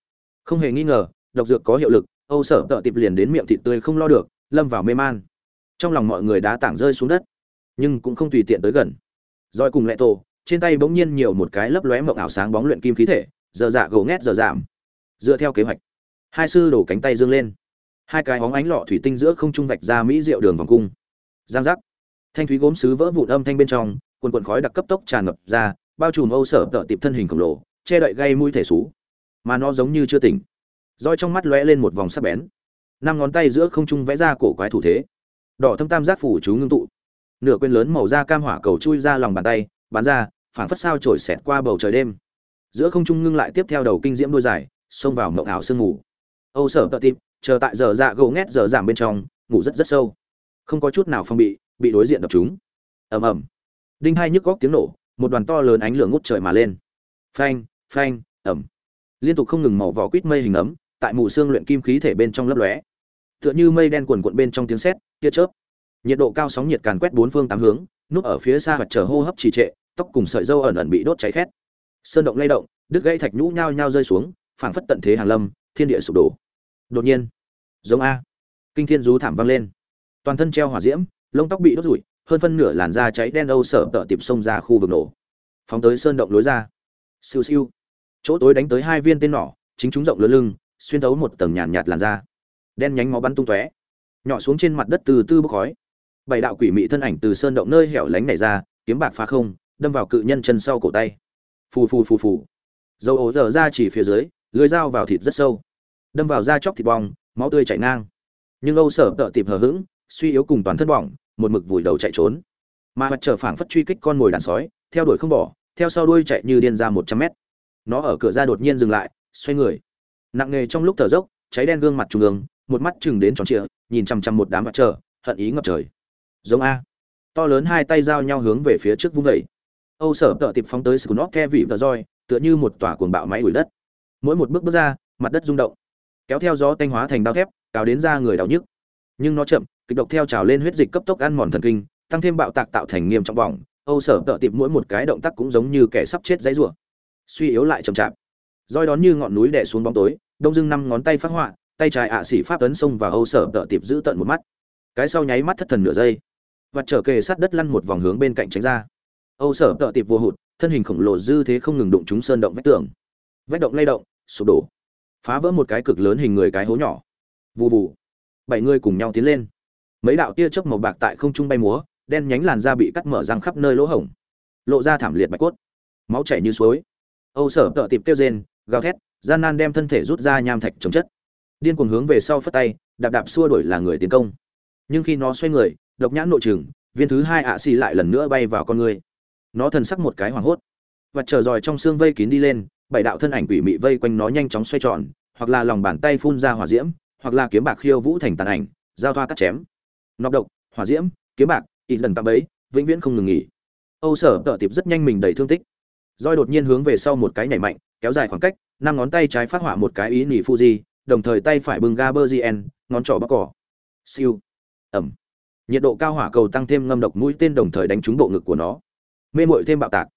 Không hề nghi ngờ, độc dược có hiệu lực âu sở tợ tiệp liền đến miệng thịt tươi không lo được, lâm vào mê man. Trong lòng mọi người đã tảng rơi xuống đất, nhưng cũng không tùy tiện tới gần. Rồi cùng lệ tổ, trên tay bỗng nhiên nhiều một cái lấp lóe mộng ảo sáng bóng luyện kim khí thể, giờ dạ gồ ngét giờ giảm. Dựa theo kế hoạch, hai sư đổ cánh tay dương lên. Hai cái hóng ánh lọ thủy tinh giữa không trung vạch ra mỹ rượu đường vòng cung. Giang giác. Thanh thúy gốm sứ vỡ vụn âm thanh bên trong quần quần khói đặc cấp tốc tràn ngập ra, bao trùm âu sở tợ tiệp thân hình khổng lồ, che đậy gây mũi thể xú mà nó giống như chưa tỉnh roi trong mắt lóe lên một vòng sắc bén. Năm ngón tay giữa không trung vẽ ra cổ quái thủ thế. Đỏ thâm tam giác phủ chú ngưng tụ. Nửa quên lớn màu da cam hỏa cầu chui ra lòng bàn tay, bắn ra, phảng phất sao trổi xẹt qua bầu trời đêm. Giữa không trung ngưng lại tiếp theo đầu kinh diễm đôi dài, xông vào mộng ảo sương ngủ âu sở tợ tịp, chờ tại giờ dạ gỗ ngét giờ giảm bên trong, ngủ rất rất sâu. Không có chút nào phong bị bị đối diện đập chúng. Ầm ầm. Đinh hai nhức góc tiếng nổ, một đoàn to lớn ánh lửa ngút trời mà lên. Phanh phanh, ầm. Liên tục không ngừng màu vỏ quýt mây hình ấm tại mù xương luyện kim khí thể bên trong lấp lóe. Tựa như mây đen quần quận bên trong tiếng sét tia chớp. Nhiệt độ cao sóng nhiệt càn quét bốn phương tám hướng núp ở phía xa hoặc chờ hô hấp trì trệ tóc cùng sợi dâu ẩn ẩn bị đốt cháy khét. Sơn động lay động đứt gãy thạch nhũ nhao nhao rơi xuống phảng phất tận thế hàng lâm thiên địa sụp đổ. Đột nhiên giống a. Kinh thiên rú thảm vang lên. Toàn thân treo hỏa diễm lông tóc bị đốt rụi, hơn phân nửa làn da cháy đen âu sở tợ tiệp sông ra khu vực nổ. Phóng tới sơn động lối ra. Siêu siêu. Chỗ tối đánh tới hai viên tên nỏ chính chúng rộng lớn lưng xuyên thấu một tầng nhàn nhạt, làn da. Đen nhánh máu bắn tung tóe. Nhỏ xuống trên mặt đất từ tư bốc khói. Bảy đạo quỷ mị thân ảnh từ sơn động nơi hẻo lánh này ra kiếm bạc phá không đâm vào cự nhân chân sau cổ tay. Phù phù phù phù. Dầu ổ dở ra chỉ phía dưới lưới dao vào thịt rất sâu. Đâm vào da chóc thịt bong máu tươi chảy ngang. Nhưng âu sở tợ tìm hờ hững suy yếu cùng toàn thân bỏng một mực vùi đầu chạy trốn. Mà mặt trở phảng phất truy kích con mồi đàn sói theo đuổi không bỏ theo sau đuôi chạy như điên ra một trăm mét. Nó ở cửa ra đột nhiên dừng lại xoay người nặng nề trong lúc thở dốc, cháy đen gương mặt trung ương, một mắt chừng đến tròn trịa, nhìn chằm chằm một đám mặt trở hận ý ngập trời. Giống a. To lớn hai tay giao nhau hướng về phía trước vung vẩy âu sở tợ tiệp phóng tới scunop the vị và roi, tựa như một tòa cuồng bạo máy ủi đất. Mỗi một bước bước ra, mặt đất rung động. Kéo theo gió tanh hóa thành đao thép, cào đến ra người đau nhức. Nhưng nó chậm, kịch độc theo trào lên huyết dịch cấp tốc ăn mòn thần kinh, tăng thêm bạo tạc tạo thành nghiêm trọng bỏng. Âu sở tợ tiệp mỗi một cái động tác cũng giống như kẻ sắp chết dãy rủa. Suy yếu lại chậm chạp roi đón như ngọn núi đè xuống bóng tối, đông dưng năm ngón tay phát họa, tay trái ạ xỉ pháp tấn xông và âu sở tợ tiệp giữ tận một mắt. Cái sau nháy mắt thất thần nửa giây. Và trở kề sát đất lăn một vòng hướng bên cạnh tránh ra. Âu sở tợ tiệp vô hụt, thân hình khổng lồ dư thế không ngừng đụng chúng sơn động vách tường. Vách động lay động, sụp đổ. Phá vỡ một cái cực lớn hình người cái hố nhỏ. Vù vù. Bảy người cùng nhau tiến lên. Mấy đạo tia chớp màu bạc tại không trung bay múa, đen nhánh làn da bị cắt mở răng khắp nơi lỗ hổng. Lộ ra thảm liệt bạch cốt. Máu chảy như suối. Âu sở tợ tiệp kêu rên gào thét, gian nan đem thân thể rút ra nham thạch chống chất. Điên cuồng hướng về sau phất tay, đạp đạp xua đuổi là người tiến công. Nhưng khi nó xoay người, độc nhãn nội trường viên thứ hai ạ xì lại lần nữa bay vào con người. Nó thần sắc một cái hoảng hốt. Và trở dòi trong xương vây kín đi lên, bảy đạo thân ảnh quỷ mị vây quanh nó nhanh chóng xoay tròn, hoặc là lòng bàn tay phun ra hỏa diễm, hoặc là kiếm bạc khiêu vũ thành tàn ảnh, giao thoa cắt chém. Nọc độc, hỏa diễm, kiếm bạc ít lần tạm bấy vĩnh viễn không ngừng nghỉ. Âu sở tợ tiệp rất nhanh mình đầy thương tích. Roi đột nhiên hướng về sau một cái nhảy mạnh kéo dài khoảng cách, năm ngón tay trái phát hỏa một cái ý nỉ fuji, đồng thời tay phải bưng ga berzien ngón trỏ bắc cỏ. Siêu. Ẩm. Nhiệt độ cao hỏa cầu tăng thêm ngâm độc mũi tên đồng thời đánh trúng bộ ngực của nó. Mê mội thêm bạo tạc.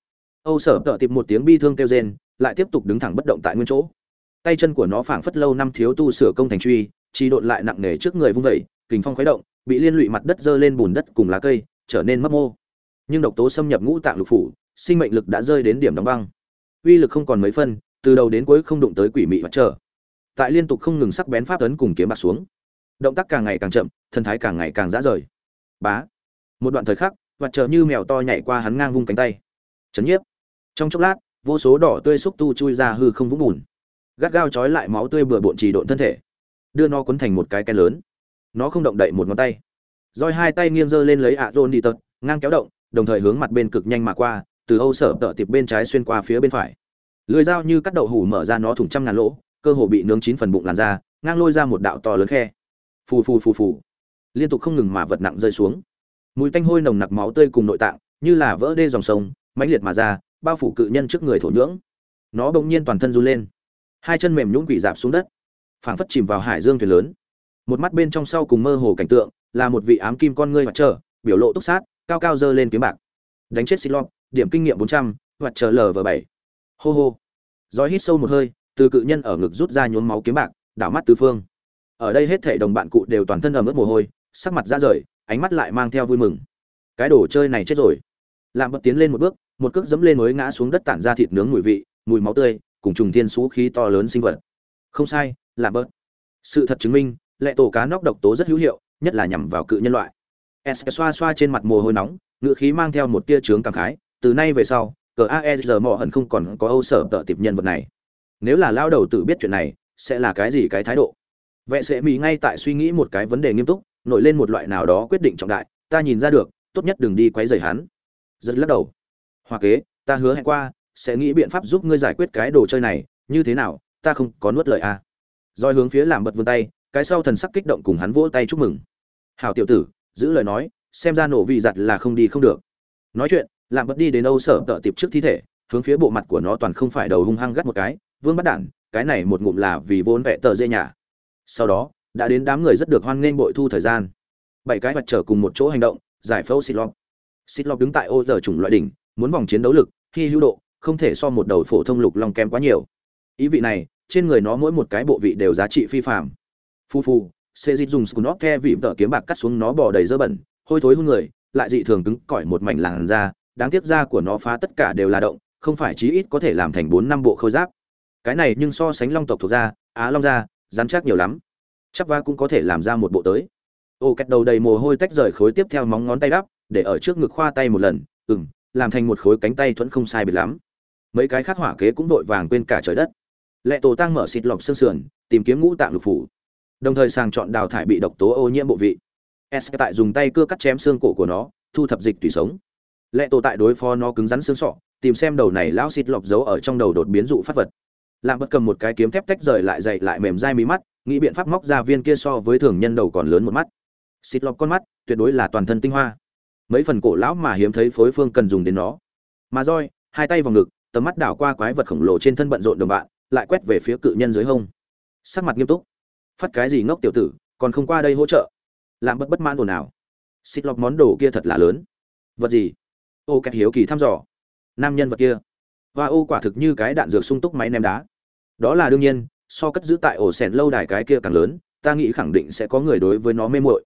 Âu sở tợ tiệp một tiếng bi thương kêu rên, lại tiếp tục đứng thẳng bất động tại nguyên chỗ. Tay chân của nó phảng phất lâu năm thiếu tu sửa công thành truy, chỉ độn lại nặng nề trước người vung vẩy kình phong khuấy động, bị liên lụy mặt đất dơ lên bùn đất cùng lá cây, trở nên mất mô. Nhưng độc tố xâm nhập ngũ tạng lục phủ, sinh mệnh lực đã rơi đến điểm đóng băng uy lực không còn mấy phân, từ đầu đến cuối không đụng tới quỷ mị mặt trở tại liên tục không ngừng sắc bén pháp tấn cùng kiếm bạc xuống. Động tác càng ngày càng chậm, thần thái càng ngày càng dã rời. Bá. Một đoạn thời khắc mặt trở như mèo to nhảy qua hắn ngang vung cánh tay. Chấn nhiếp. Trong chốc lát, vô số đỏ tươi xúc tu chui ra hư không vũng bùn. Gắt gao trói lại máu tươi bừa bộn trì độn thân thể. Đưa nó cuốn thành một cái cái lớn. Nó không động đậy một ngón tay. Roi hai tay nghiêng giơ lên lấy ạ rôn đi tật, ngang kéo động, đồng thời hướng mặt bên cực nhanh mà qua từ âu sở tợ tiệp bên trái xuyên qua phía bên phải. Lưới dao như cắt đậu hủ mở ra nó thủng trăm ngàn lỗ, cơ hồ bị nướng chín phần bụng làn ra ngang lôi ra một đạo to lớn khe. Phù phù phù phù. Liên tục không ngừng mà vật nặng rơi xuống. Mùi tanh hôi nồng nặc máu tươi cùng nội tạng, như là vỡ đê dòng sông, mãnh liệt mà ra, bao phủ cự nhân trước người thổ nhưỡng. Nó bỗng nhiên toàn thân run lên. Hai chân mềm nhũn quỷ dạp xuống đất, phảng phất chìm vào hải dương thuyền lớn. Một mắt bên trong sau cùng mơ hồ cảnh tượng, là một vị ám kim con ngươi mặt trở, biểu lộ túc sát, cao cao dơ lên kiếm bạc. Đánh chết xích lọt điểm kinh nghiệm bốn trăm, hoặc chờ lv bảy. Hô hô. Giói hít sâu một hơi, từ cự nhân ở ngực rút ra nhuốm máu kiếm bạc, đảo mắt tứ phương. Ở đây hết thể đồng bạn cụ đều toàn thân ẩm ướt mồ hôi, sắc mặt ra rời, ánh mắt lại mang theo vui mừng. Cái đồ chơi này chết rồi. Làm bật tiến lên một bước, một cước dẫm lên mới ngã xuống đất tản ra thịt nướng mùi vị, mùi máu tươi, cùng trùng thiên xú khí to lớn sinh vật. Không sai là bớt sự thật chứng minh, lệ tổ cá nóc độc tố rất hữu hiệu, nhất là nhằm vào cự nhân loại. S xoa xoa trên mặt mồ hôi nóng, ngựa khí mang theo một tia trướng cảm khái từ nay về sau, cờ aesr mò hận không còn có âu sở tợ tiệp nhân vật này. Nếu là lao đầu tự biết chuyện này, sẽ là cái gì cái thái độ? Vệ sẽ mỹ ngay tại suy nghĩ một cái vấn đề nghiêm túc, nổi lên một loại nào đó quyết định trọng đại, ta nhìn ra được, tốt nhất đừng đi quấy rầy hắn. Rất lắc đầu. Hoa kế, ta hứa hẹn qua, sẽ nghĩ biện pháp giúp ngươi giải quyết cái đồ chơi này, như thế nào, ta không có nuốt lời à. roi hướng phía làm bật vươn tay, cái sau thần sắc kích động cùng hắn vỗ tay chúc mừng. Hảo tiểu tử, giữ lời nói, xem ra nổ vị giặt là không đi không được. Nói chuyện làm bật đi đến âu sở tợ tiệp trước thi thể, hướng phía bộ mặt của nó toàn không phải đầu hung hăng gắt một cái, vương bắt đản cái này một ngụm là vì vốn vẽ tờ dê nhà. Sau đó, đã đến đám người rất được hoan nghênh bội thu thời gian. Bảy cái mặt trở cùng một chỗ hành động, giải phẫu xịt lọc. Xịt lọc đứng tại ô giờ chủng loại đỉnh, muốn vòng chiến đấu lực khi hữu độ, không thể so một đầu phổ thông lục long kém quá nhiều. Ý vị này, trên người nó mỗi một cái bộ vị đều giá trị phi phạm phu phu, xê dịch dùng scunop the vị vợ kiếm bạc cắt xuống nó bò đầy dơ bẩn, hôi thối hôn người, lại dị thường cứng cỏi một mảnh làn da đáng tiếc da của nó phá tất cả đều là động, không phải chí ít có thể làm thành bốn năm bộ khôi giáp. Cái này nhưng so sánh long tộc thuộc da, á long da, rắn chắc nhiều lắm. Chắc va cũng có thể làm ra một bộ tới. Ô, kẹt đầu đầy mồ hôi tách rời khối tiếp theo móng ngón tay đắp, để ở trước ngực khoa tay một lần ừng làm thành một khối cánh tay thuẫn không sai biệt lắm. Mấy cái khác hỏa kế cũng vội vàng quên cả trời đất. Lệ tổ tăng mở xịt lọc xương sườn, tìm kiếm ngũ tạng lục phủ. Đồng thời sàng chọn đào thải bị độc tố ô nhiễm bộ vị. S tại dùng tay cưa cắt chém xương cổ của nó, thu thập dịch tùy sống lệ tổ tại đối phó nó cứng rắn xương sọ, tìm xem đầu này lão xịt lọc giấu ở trong đầu đột biến dụ phát vật. Làm bất cầm một cái kiếm thép tách rời lại dậy lại mềm dai mí mắt, nghĩ biện pháp móc ra viên kia so với thường nhân đầu còn lớn một mắt. Xịt lọc con mắt, tuyệt đối là toàn thân tinh hoa. Mấy phần cổ lão mà hiếm thấy phối phương cần dùng đến nó. Mà roi, hai tay vòng ngực, tầm mắt đảo qua quái vật khổng lồ trên thân bận rộn đồng bạn, lại quét về phía cự nhân dưới hông. Sắc mặt nghiêm túc. Phát cái gì ngốc tiểu tử, còn không qua đây hỗ trợ. Làm bất bất mãn ồn ào. Xịt lọc món đồ kia thật là lớn. Vật gì? Ô kẹt hiếu kỳ thăm dò. Nam nhân vật kia. Và ô quả thực như cái đạn dược sung túc máy ném đá. Đó là đương nhiên, so cất giữ tại ổ sèn lâu đài cái kia càng lớn, ta nghĩ khẳng định sẽ có người đối với nó mê muội.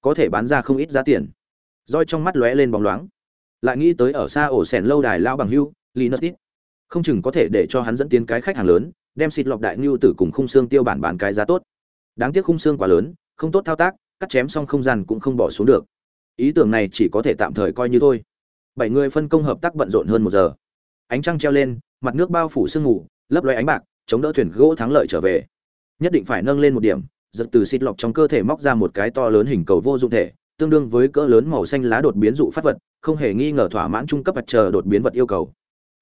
Có thể bán ra không ít giá tiền. Roi trong mắt lóe lên bóng loáng. Lại nghĩ tới ở xa ổ sèn lâu đài lao bằng hưu, linus ít không chừng có thể để cho hắn dẫn tiến cái khách hàng lớn, đem xịt lọc đại ngưu tử cùng khung xương tiêu bản bán cái giá tốt. Đáng tiếc khung xương quá lớn, không tốt thao tác, cắt chém xong không gian cũng không bỏ xuống được. Ý tưởng này chỉ có thể tạm thời coi như thôi bảy người phân công hợp tác bận rộn hơn một giờ. Ánh trăng treo lên, mặt nước bao phủ sương ngủ lấp loe ánh bạc, chống đỡ thuyền gỗ thắng lợi trở về. Nhất định phải nâng lên một điểm, giật từ xịt lọc trong cơ thể móc ra một cái to lớn hình cầu vô dụng thể, tương đương với cỡ lớn màu xanh lá đột biến dụ phát vật, không hề nghi ngờ thỏa mãn trung cấp mặt chờ đột biến vật yêu cầu.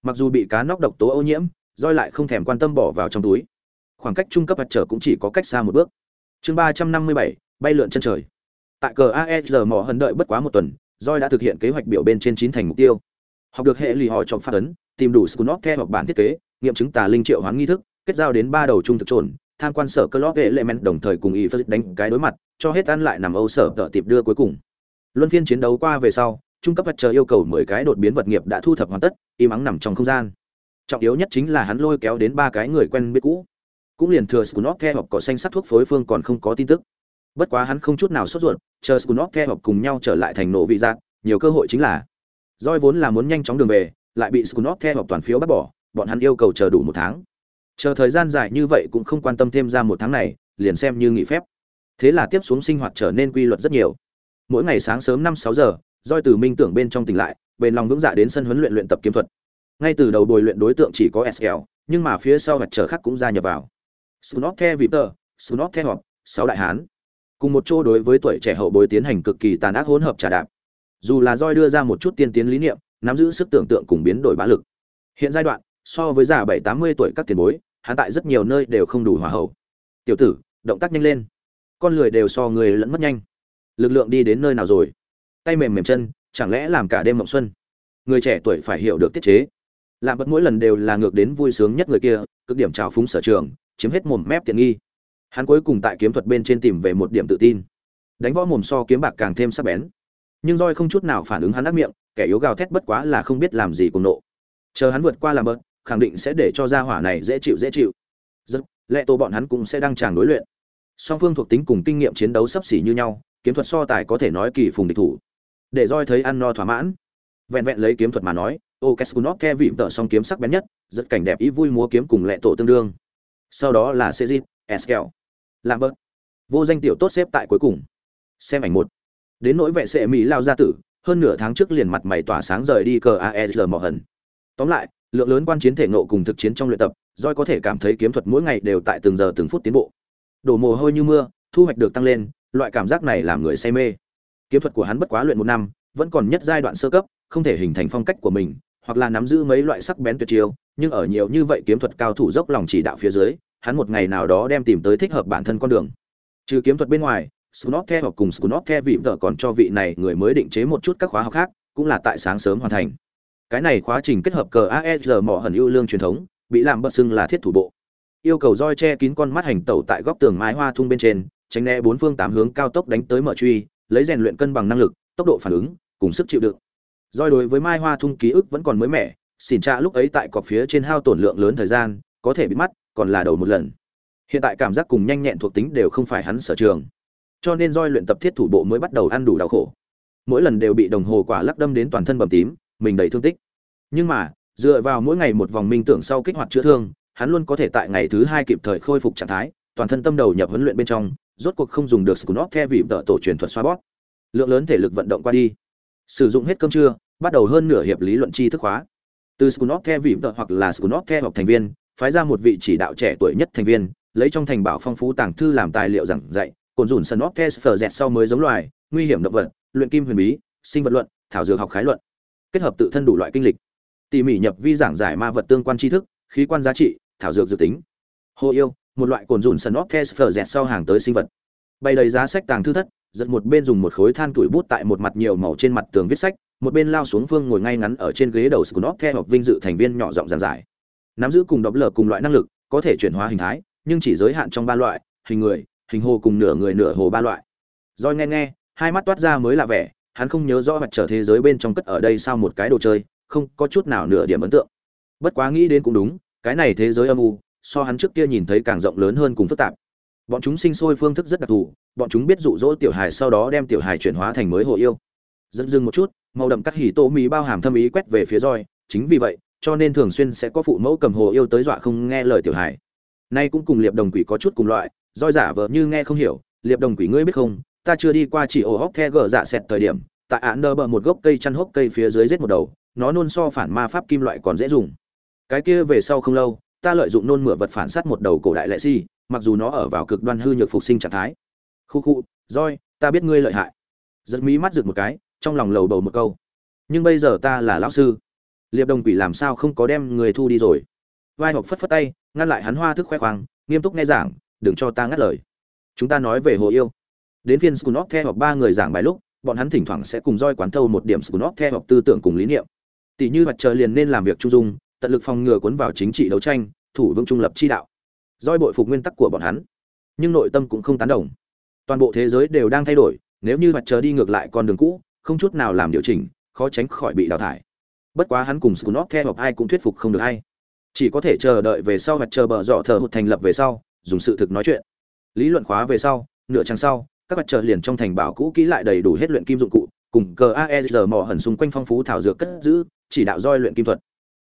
Mặc dù bị cá nóc độc tố ô nhiễm, roi lại không thèm quan tâm bỏ vào trong túi. Khoảng cách trung cấp mặt trở cũng chỉ có cách xa một bước. Chương ba trăm năm mươi bảy, bay lượn chân trời. Tại cờ aesr mỏ hận đợi bất quá một tuần roi đã thực hiện kế hoạch biểu bên trên chín thành mục tiêu. Học được hệ lì họ trong phát ấn, tìm đủ scunop theo hoặc bản thiết kế, nghiệm chứng tà linh triệu hoán nghi thức, kết giao đến ba đầu trung thực trồn, tham quan sở cơ lót element đồng thời cùng y đánh cái đối mặt, cho hết ăn lại nằm âu sở tợ tiệp đưa cuối cùng. Luân phiên chiến đấu qua về sau, trung cấp vật chờ yêu cầu mười cái đột biến vật nghiệp đã thu thập hoàn tất, im ắng nằm trong không gian. Trọng yếu nhất chính là hắn lôi kéo đến ba cái người quen biết cũ. Cũng liền thừa scunop theo hoặc cỏ xanh sắc thuốc phối phương còn không có tin tức bất quá hắn không chút nào sốt ruột, chờ scunop theo học cùng nhau trở lại thành nổ vị giác nhiều cơ hội chính là roi vốn là muốn nhanh chóng đường về, lại bị scunop theo học toàn phiếu bắt bỏ, bọn hắn yêu cầu chờ đủ một tháng. Chờ thời gian dài như vậy cũng không quan tâm thêm ra một tháng này, liền xem như nghỉ phép. Thế là tiếp xuống sinh hoạt trở nên quy luật rất nhiều. Mỗi ngày sáng sớm năm sáu giờ roi từ minh tưởng bên trong tỉnh lại, bền lòng vững dạ đến sân huấn luyện luyện tập kiếm thuật. Ngay từ đầu bồi luyện đối tượng chỉ có sl nhưng mà phía sau vật trở khác cũng gia nhập vào. Snot the vipter snot the họp sáu đại hán cùng một chỗ đối với tuổi trẻ hậu bối tiến hành cực kỳ tàn ác hỗn hợp trả đạp. Dù là roi đưa ra một chút tiên tiến lý niệm, nắm giữ sức tưởng tượng cùng biến đổi bá lực. Hiện giai đoạn, so với già bảy, tám mươi tuổi các tiền bối, hắn tại rất nhiều nơi đều không đủ hòa hậu. Tiểu tử, động tác nhanh lên. Con lười đều so người lẫn mất nhanh. Lực lượng đi đến nơi nào rồi? Tay mềm mềm chân, chẳng lẽ làm cả đêm mộng xuân? Người trẻ tuổi phải hiểu được tiết chế. Làm bất mỗi lần đều là ngược đến vui sướng nhất người kia, cực điểm trào phúng sở trường, chiếm hết mồm mép tiện nghi hắn cuối cùng tại kiếm thuật bên trên tìm về một điểm tự tin. Đánh võ mồm so kiếm bạc càng thêm sắc bén. Nhưng roi không chút nào phản ứng hắn ác miệng, kẻ yếu gào thét bất quá là không biết làm gì cùng nộ. Chờ hắn vượt qua làm bớt, khẳng định sẽ để cho gia hỏa này dễ chịu dễ chịu. Rất, lẽ tô bọn hắn cũng sẽ đăng tràng đối luyện. Song phương thuộc tính cùng kinh nghiệm chiến đấu sấp xỉ như nhau, kiếm thuật so tài có thể nói kỳ phùng địch thủ. Để roi thấy ăn no thỏa mãn. Vẹn vẹn lấy kiếm thuật mà nói ô khe ke vị tợ song kiếm sắc bén nhất, rất cảnh đẹp ý vui múa kiếm cùng lệ tổ tương đương. Sau đó là sejit eskel làm bớt. Vô danh tiểu tốt xếp tại cuối cùng. Xem ảnh một. Đến nỗi vệ sệ mỹ lao gia tử, hơn nửa tháng trước liền mặt mày tỏa sáng rời đi cờ aesr mỏ hần tóm lại, lượng lớn quan chiến thể nộ cùng thực chiến trong luyện tập doi có thể cảm thấy kiếm thuật mỗi ngày đều tại từng giờ từng phút tiến bộ. Đổ mồ hôi như mưa, thu hoạch được tăng lên, loại cảm giác này làm người say mê. Kiếm thuật của hắn bất quá luyện một năm, vẫn còn nhất giai đoạn sơ cấp, không thể hình thành phong cách của mình, hoặc là nắm giữ mấy loại sắc bén tuyệt chiêu, nhưng ở nhiều như vậy kiếm thuật cao thủ dốc lòng chỉ đạo phía dưới hắn một ngày nào đó đem tìm tới thích hợp bản thân con đường trừ kiếm thuật bên ngoài Snot The hoặc cùng Snot The vị vợ còn cho vị này người mới định chế một chút các khóa học khác, cũng là tại sáng sớm hoàn thành. Cái này khóa trình kết hợp cờ ASR mỏ hần ưu lương truyền thống, bị làm bật xưng là thiết thủ bộ. Yêu cầu roi che kín con mắt hành tẩu tại góc tường mái hoa thung bên trên, tránh né bốn phương tám hướng cao tốc đánh tới mở truy, lấy rèn luyện cân bằng năng lực, tốc độ phản ứng, cùng sức chịu đựng. Roi đối với Mai Hoa thung ký ức vẫn còn mới mẻ, xỉn trạ lúc ấy tại cọc phía trên hao tổn lượng lớn thời gian, có thể bị mắt, còn là đầu một lần. Hiện tại cảm giác cùng nhanh nhẹn thuộc tính đều không phải hắn sở trường. Cho nên roi luyện tập thiết thủ bộ mới bắt đầu ăn đủ đau khổ. Mỗi lần đều bị đồng hồ quả lắc đâm đến toàn thân bầm tím, mình đầy thương tích. Nhưng mà, dựa vào mỗi ngày một vòng minh tưởng sau kích hoạt chữa thương, hắn luôn có thể tại ngày thứ hai kịp thời khôi phục trạng thái, toàn thân tâm đầu nhập huấn luyện bên trong, rốt cuộc không dùng được scunop theo vị tợ tổ truyền thuật xoa bóp. Lượng lớn thể lực vận động qua đi. Sử dụng hết cơm trưa, bắt đầu hơn nửa hiệp lý luận tri thức hóa. Từ scunop theo vị tợ hoặc là scunop theo học thành viên phái ra một vị chỉ đạo trẻ tuổi nhất thành viên, lấy trong thành bảo phong phú tàng thư làm tài liệu giảng dạy, cồn dùn sân óc test dẹt sau mới giống loài, nguy hiểm động vật, luyện kim huyền bí, sinh vật luận, thảo dược học khái luận. Kết hợp tự thân đủ loại kinh lịch. Tỉ mỉ nhập vi giảng giải ma vật tương quan tri thức, khí quan giá trị, thảo dược dự tính. Hồ yêu, một loại cồn dùn sân óc test dẹt sau hàng tới sinh vật. Bày đầy giá sách tàng thư thất, giật một bên dùng một khối than tuổi bút tại một mặt nhiều màu trên mặt tường viết sách, một bên lao xuống phương ngồi ngay ngắn ở trên ghế đầu scunop theo học vinh dự thành viên nhỏ giọng giảng giải nắm giữ cùng độc lờ cùng loại năng lực, có thể chuyển hóa hình thái, nhưng chỉ giới hạn trong ba loại, hình người, hình hồ cùng nửa người nửa hồ ba loại. Roi nghe nghe, hai mắt toát ra mới là vẻ, hắn không nhớ rõ vật trở thế giới bên trong cất ở đây sao một cái đồ chơi, không có chút nào nửa điểm ấn tượng. Bất quá nghĩ đến cũng đúng, cái này thế giới âm u, so hắn trước kia nhìn thấy càng rộng lớn hơn cùng phức tạp. Bọn chúng sinh sôi phương thức rất đặc thù, bọn chúng biết dụ dỗ tiểu hài sau đó đem tiểu hài chuyển hóa thành mới hồ yêu. Dẫn dưng một chút, màu đậm cắt hỉ tô mì bao hàm thâm ý quét về phía roi chính vì vậy cho nên thường xuyên sẽ có phụ mẫu cầm hồ yêu tới dọa không nghe lời tiểu hài. Nay cũng cùng liệp đồng quỷ có chút cùng loại, roi giả vờ như nghe không hiểu, liệp đồng quỷ ngươi biết không, ta chưa đi qua chỉ ổ hốc the gờ dạ xẹt thời điểm, tại án nơ bờ một gốc cây chăn hốc cây phía dưới giết một đầu, nó nôn so phản ma pháp kim loại còn dễ dùng. Cái kia về sau không lâu, ta lợi dụng nôn mửa vật phản sát một đầu cổ đại lệ si, mặc dù nó ở vào cực đoan hư nhược phục sinh trạng thái. Khu khu, roi, ta biết ngươi lợi hại. Giật mí mắt rực một cái, trong lòng lầu bầu một câu. Nhưng bây giờ ta là lão sư liệp đồng quỷ làm sao không có đem người thu đi rồi? Vai hộp phất phất tay, ngăn lại hắn hoa thức khoe khoang, nghiêm túc nghe giảng, đừng cho ta ngắt lời. Chúng ta nói về hồ yêu. Đến phiên scunop theo hoặc ba người giảng bài lúc, bọn hắn thỉnh thoảng sẽ cùng roi quán thâu một điểm scunop theo hoặc tư tưởng cùng lý niệm. Tỷ như mặt trời liền nên làm việc trung dung, tận lực phòng ngừa cuốn vào chính trị đấu tranh, thủ vững trung lập chi đạo. Roi bội phục nguyên tắc của bọn hắn, nhưng nội tâm cũng không tán đồng. Toàn bộ thế giới đều đang thay đổi, nếu như mặt trời đi ngược lại con đường cũ, không chút nào làm điều chỉnh, khó tránh khỏi bị đào thải bất quá hắn cùng scunop theo hợp ai cũng thuyết phục không được hay chỉ có thể chờ đợi về sau mặt chờ bờ dọ thờ hụt thành lập về sau, dùng sự thực nói chuyện. Lý luận khóa về sau, nửa trang sau, các mặt trợ liền trong thành bảo cũ kỹ lại đầy đủ hết luyện kim dụng cụ, cùng cờ aer mỏ hẩn xung quanh phong phú thảo dược cất giữ, chỉ đạo roi luyện kim thuật.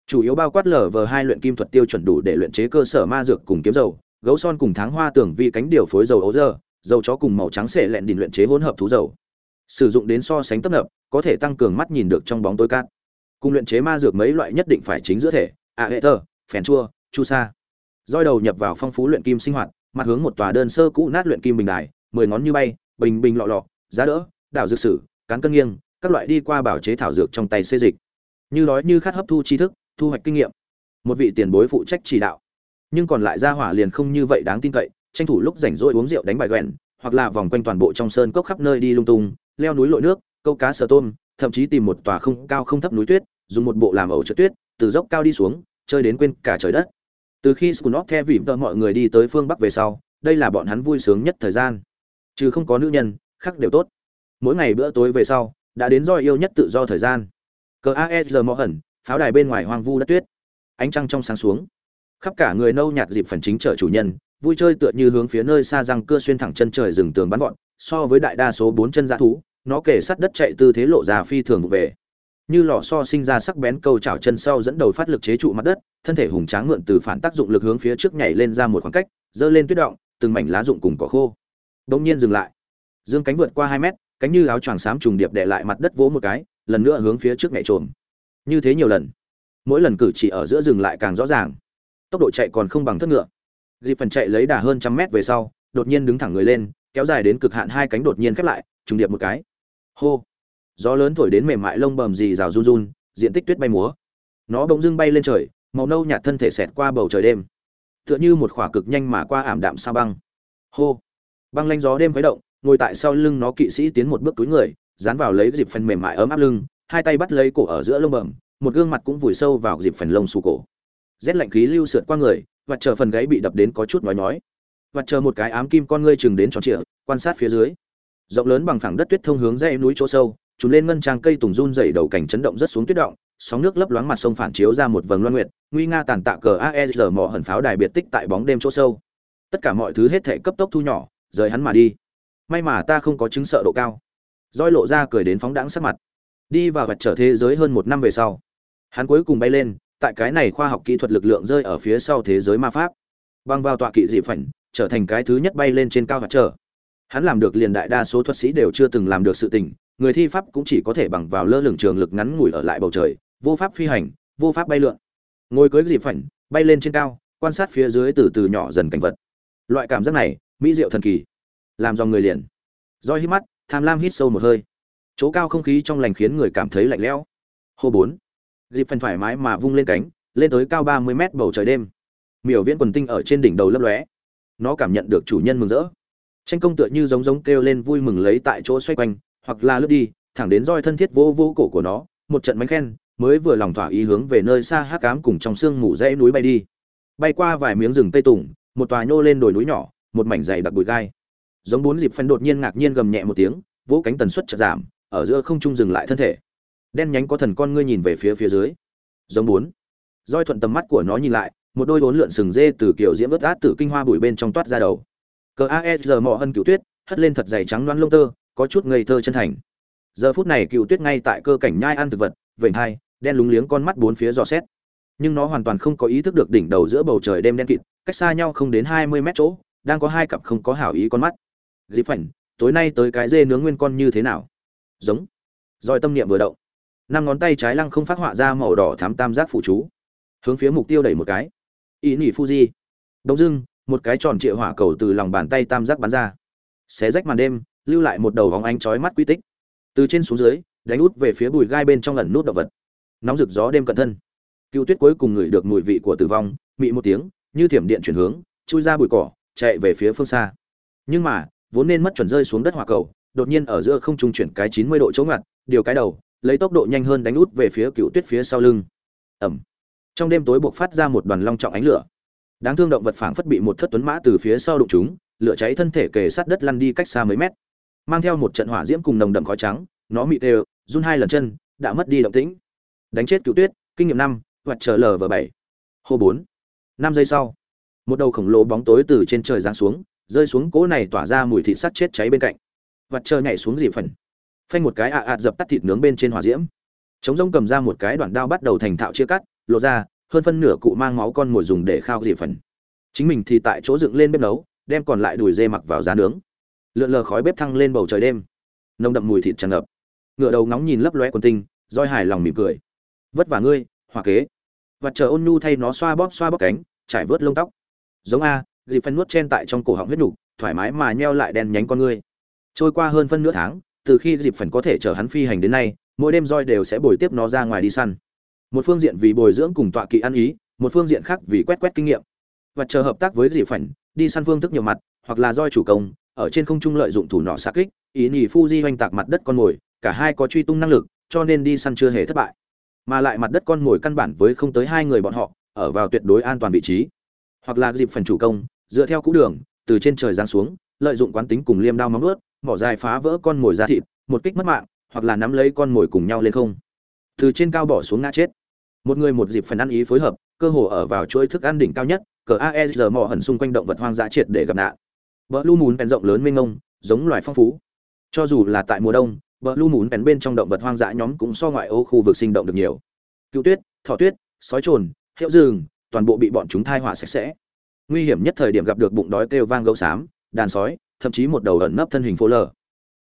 Chủ yếu bao quát lở vờ hai luyện kim thuật tiêu chuẩn đủ để luyện chế cơ sở ma dược cùng kiếm dầu, gấu son cùng tháng hoa tưởng vi cánh điều phối dầu ấu dơ, dầu chó cùng màu trắng sệ lẹn đình luyện chế hỗn hợp thú dầu. Sử dụng đến so sánh tấp nập, có thể tăng cường mắt nhìn được trong bóng tối cát cùng luyện chế ma dược mấy loại nhất định phải chính giữa thể, a hệ tơ phèn chua, chu sa. Roi đầu nhập vào phong phú luyện kim sinh hoạt, mặt hướng một tòa đơn sơ cũ nát luyện kim bình đài, mười ngón như bay, bình bình lọ lọ, giá đỡ, đảo dược sử, cán cân nghiêng, các loại đi qua bảo chế thảo dược trong tay xê dịch. Như nói như khát hấp thu tri thức, thu hoạch kinh nghiệm. Một vị tiền bối phụ trách chỉ đạo. Nhưng còn lại gia hỏa liền không như vậy đáng tin cậy, tranh thủ lúc rảnh rỗi uống rượu đánh bài quẹn, hoặc là vòng quanh toàn bộ trong sơn cốc khắp nơi đi lung tung, leo núi lội nước, câu cá sờ tôm thậm chí tìm một tòa không cao không thấp núi tuyết, dùng một bộ làm ẩu trượt tuyết, từ dốc cao đi xuống, chơi đến quên cả trời đất. Từ khi scunop theo vỉm tợ mọi người đi tới phương bắc về sau, đây là bọn hắn vui sướng nhất thời gian. Trừ không có nữ nhân, khác đều tốt. Mỗi ngày bữa tối về sau, đã đến do yêu nhất tự do thời gian. Cờ aesr mò hẩn, pháo đài bên ngoài hoang vu đất tuyết. Ánh trăng trong sáng xuống. Khắp cả người nâu nhạt dịp phần chính trở chủ nhân, vui chơi tựa như hướng phía nơi xa răng cưa xuyên thẳng chân trời rừng tường bắn gọn so với đại đa số bốn chân dã thú nó kể sát đất chạy tư thế lộ ra phi thường về. Như lò so sinh ra sắc bén câu chảo chân sau dẫn đầu phát lực chế trụ mặt đất, thân thể hùng tráng mượn từ phản tác dụng lực hướng phía trước nhảy lên ra một khoảng cách giơ lên tuyết động, từng mảnh lá rụng cùng cỏ khô. Bỗng nhiên dừng lại. Dương cánh vượt qua hai mét, cánh như áo choàng xám trùng điệp để lại mặt đất vỗ một cái, lần nữa hướng phía trước nhảy trồm. Như thế nhiều lần, mỗi lần cử chỉ ở giữa dừng lại càng rõ ràng. Tốc độ chạy còn không bằng thất ngựa. Dịp phần chạy lấy đà hơn trăm mét về sau, đột nhiên đứng thẳng người lên, kéo dài đến cực hạn hai cánh đột nhiên khép lại, trùng điệp một cái hô. Gió lớn thổi đến mềm mại lông bầm dì rào run run, diện tích tuyết bay múa. Nó bỗng dưng bay lên trời, màu nâu nhạt thân thể xẹt qua bầu trời đêm. Tựa như một khỏa cực nhanh mà qua ảm đạm sao băng. Hô. Băng lanh gió đêm khuấy động, ngồi tại sau lưng nó kỵ sĩ tiến một bước túi người, dán vào lấy dịp phần mềm mại ấm áp lưng, hai tay bắt lấy cổ ở giữa lông bầm một gương mặt cũng vùi sâu vào dịp phần lông xù cổ. Rét lạnh khí lưu sượt qua người, và chờ phần gáy bị đập đến có chút nói nói và chờ một cái ám kim con ngươi chừng đến tròn trịa, quan sát phía dưới rộng lớn bằng phẳng đất tuyết thông hướng dãy núi chỗ sâu chúng lên ngân trang cây tùng run dày đầu cảnh chấn động rất xuống tuyết động, sóng nước lấp loáng mặt sông phản chiếu ra một vầng loan nguyệt, nguy nga tàn tạ cờ aesr mỏ hẩn pháo đài biệt tích tại bóng đêm chỗ sâu. Tất cả mọi thứ hết thể cấp tốc thu nhỏ, rời hắn mà đi. May mà ta không có chứng sợ độ cao. Roi lộ ra cười đến phóng đãng sắc mặt. Đi vào vật trở thế giới hơn một năm về sau, hắn cuối cùng bay lên, tại cái này khoa học kỹ thuật lực lượng rơi ở phía sau thế giới ma pháp. Băng vào tọa kỵ dị phảnh, trở thành cái thứ nhất bay lên trên cao vật trở hắn làm được liền đại đa số thuật sĩ đều chưa từng làm được sự tình, người thi pháp cũng chỉ có thể bằng vào lơ lửng trường lực ngắn ngủi ở lại bầu trời, vô pháp phi hành, vô pháp bay lượn. Ngồi cưới dịp phảnh, bay lên trên cao, quan sát phía dưới từ từ nhỏ dần cảnh vật. Loại cảm giác này, mỹ diệu thần kỳ. Làm dòng người liền. Roi hít mắt, tham lam hít sâu một hơi. Chỗ cao không khí trong lành khiến người cảm thấy lạnh lẽo. Hô bốn. Dịp phần thoải mái mà vung lên cánh, lên tới cao ba mươi mét bầu trời đêm. Miểu viễn quần tinh ở trên đỉnh đầu lấp lóe. Nó cảm nhận được chủ nhân mừng rỡ tranh công tựa như giống giống kêu lên vui mừng lấy tại chỗ xoay quanh, hoặc là lướt đi, thẳng đến roi thân thiết vô vô cổ của nó, một trận mánh khen, mới vừa lòng thỏa ý hướng về nơi xa hát cám cùng trong sương mù dãy núi bay đi. Bay qua vài miếng rừng tây tùng, một tòa nhô lên đồi núi nhỏ, một mảnh dày đặc bụi gai. Giống bốn dịp phân đột nhiên ngạc nhiên gầm nhẹ một tiếng, vỗ cánh tần suất chợt giảm, ở giữa không trung dừng lại thân thể. Đen nhánh có thần con ngươi nhìn về phía phía dưới. Giống bốn. Roi thuận tầm mắt của nó nhìn lại, một đôi bốn lượn sừng dê từ kiểu diễm ướt át từ kinh hoa bụi bên trong toát ra đầu cờ aesr mò hân cựu tuyết, hất lên thật dày trắng loan lông tơ, có chút ngây thơ chân thành. Giờ phút này cựu tuyết ngay tại cơ cảnh nhai ăn thực vật, vểnh hai, đen lúng liếng con mắt bốn phía dò xét. Nhưng nó hoàn toàn không có ý thức được đỉnh đầu giữa bầu trời đêm đen kịt, cách xa nhau không đến hai mươi mét chỗ, đang có hai cặp không có hảo ý con mắt. Dịp phảnh, tối nay tới cái dê nướng nguyên con như thế nào? Giống. Roi tâm niệm vừa động. Năm ngón tay trái lăng không phát họa ra màu đỏ thám tam giác phụ chú. Hướng phía mục tiêu đẩy một cái. Ý nỉ fuji. Đông dưng một cái tròn trịa hỏa cầu từ lòng bàn tay tam giác bắn ra. Xé rách màn đêm, lưu lại một đầu vóng ánh chói mắt quy tích. Từ trên xuống dưới, đánh út về phía bụi gai bên trong ẩn nút động vật. Nóng rực gió đêm cận thân. Cựu tuyết cuối cùng ngửi được mùi vị của tử vong, mị một tiếng, như thiểm điện chuyển hướng, chui ra bụi cỏ, chạy về phía phương xa. Nhưng mà, vốn nên mất chuẩn rơi xuống đất hỏa cầu, đột nhiên ở giữa không trung chuyển cái chín mươi độ chống ngặt điều cái đầu, lấy tốc độ nhanh hơn đánh út về phía cựu tuyết phía sau lưng. Ẩm. Trong đêm tối buộc phát ra một đoàn long trọng ánh lửa đáng thương động vật phảng phất bị một thất tuấn mã từ phía sau đụng chúng, lửa cháy thân thể kề sát đất lăn đi cách xa mấy mét. Mang theo một trận hỏa diễm cùng nồng đậm khói trắng, nó mịt đều, run hai lần chân, đã mất đi động tĩnh. Đánh chết cựu tuyết, kinh nghiệm năm hoặc chờ lv bảy. Hô bốn. Năm giây sau, một đầu khổng lồ bóng tối từ trên trời giáng xuống, rơi xuống cỗ này tỏa ra mùi thịt sắt chết cháy bên cạnh. Vặt chờ nhảy xuống dịp phần. Phanh một cái ạ ạt dập tắt thịt nướng bên trên hỏa diễm. Chống rông cầm ra một cái đoạn đao bắt đầu thành thạo chia cắt, lộ ra hơn phân nửa cụ mang máu con mồi dùng để khao dịp phần. Chính mình thì tại chỗ dựng lên bếp nấu, đem còn lại đùi dê mặc vào giá nướng. Lượn lờ khói bếp thăng lên bầu trời đêm. Nồng đậm mùi thịt tràn ngập. Ngựa đầu ngóng nhìn lấp lóe quần tinh, roi hài lòng mỉm cười. Vất vả ngươi hòa kế. Và chờ ôn nhu thay nó xoa bóp xoa bóp cánh, trải vớt lông tóc. Giống a dịp phân nuốt chen tại trong cổ họng huyết nhục thoải mái mà nheo lại đen nhánh con ngươi. Trôi qua hơn phân nửa tháng, từ khi dịp phần có thể chở hắn phi hành đến nay, mỗi đêm roi đều sẽ bồi tiếp nó ra ngoài đi săn một phương diện vì bồi dưỡng cùng tọa kỵ ăn ý, một phương diện khác vì quét quét kinh nghiệm. Và chờ hợp tác với dị phảnh, đi săn phương thức nhiều mặt, hoặc là roi chủ công, ở trên không trung lợi dụng thủ nọ xa kích, ý nhì fuji hoành tạc mặt đất con mồi, cả hai có truy tung năng lực, cho nên đi săn chưa hề thất bại. Mà lại mặt đất con mồi căn bản với không tới hai người bọn họ, ở vào tuyệt đối an toàn vị trí. Hoặc là dịp phần chủ công, dựa theo cũ đường, từ trên trời giáng xuống, lợi dụng quán tính cùng liêm đao móng ướt mỏ dài phá vỡ con mồi ra thịt, một kích mất mạng, hoặc là nắm lấy con mồi cùng nhau lên không. Từ trên cao bỏ xuống ngã chết một người một dịp phần ăn ý phối hợp, cơ hồ ở vào chuỗi thức ăn đỉnh cao nhất, cờ aesr mò hẩn xung quanh động vật hoang dã triệt để gặp nạn. Bờ lu mùn bèn rộng lớn mênh mông, giống loài phong phú. Cho dù là tại mùa đông, bờ lu mùn bèn bên trong động vật hoang dã nhóm cũng so ngoại ô khu vực sinh động được nhiều. Cựu tuyết, thỏ tuyết, sói trồn, hiệu rừng, toàn bộ bị bọn chúng thai họa sạch sẽ. Nguy hiểm nhất thời điểm gặp được bụng đói kêu vang gấu xám, đàn sói, thậm chí một đầu ẩn nấp thân hình phố lờ.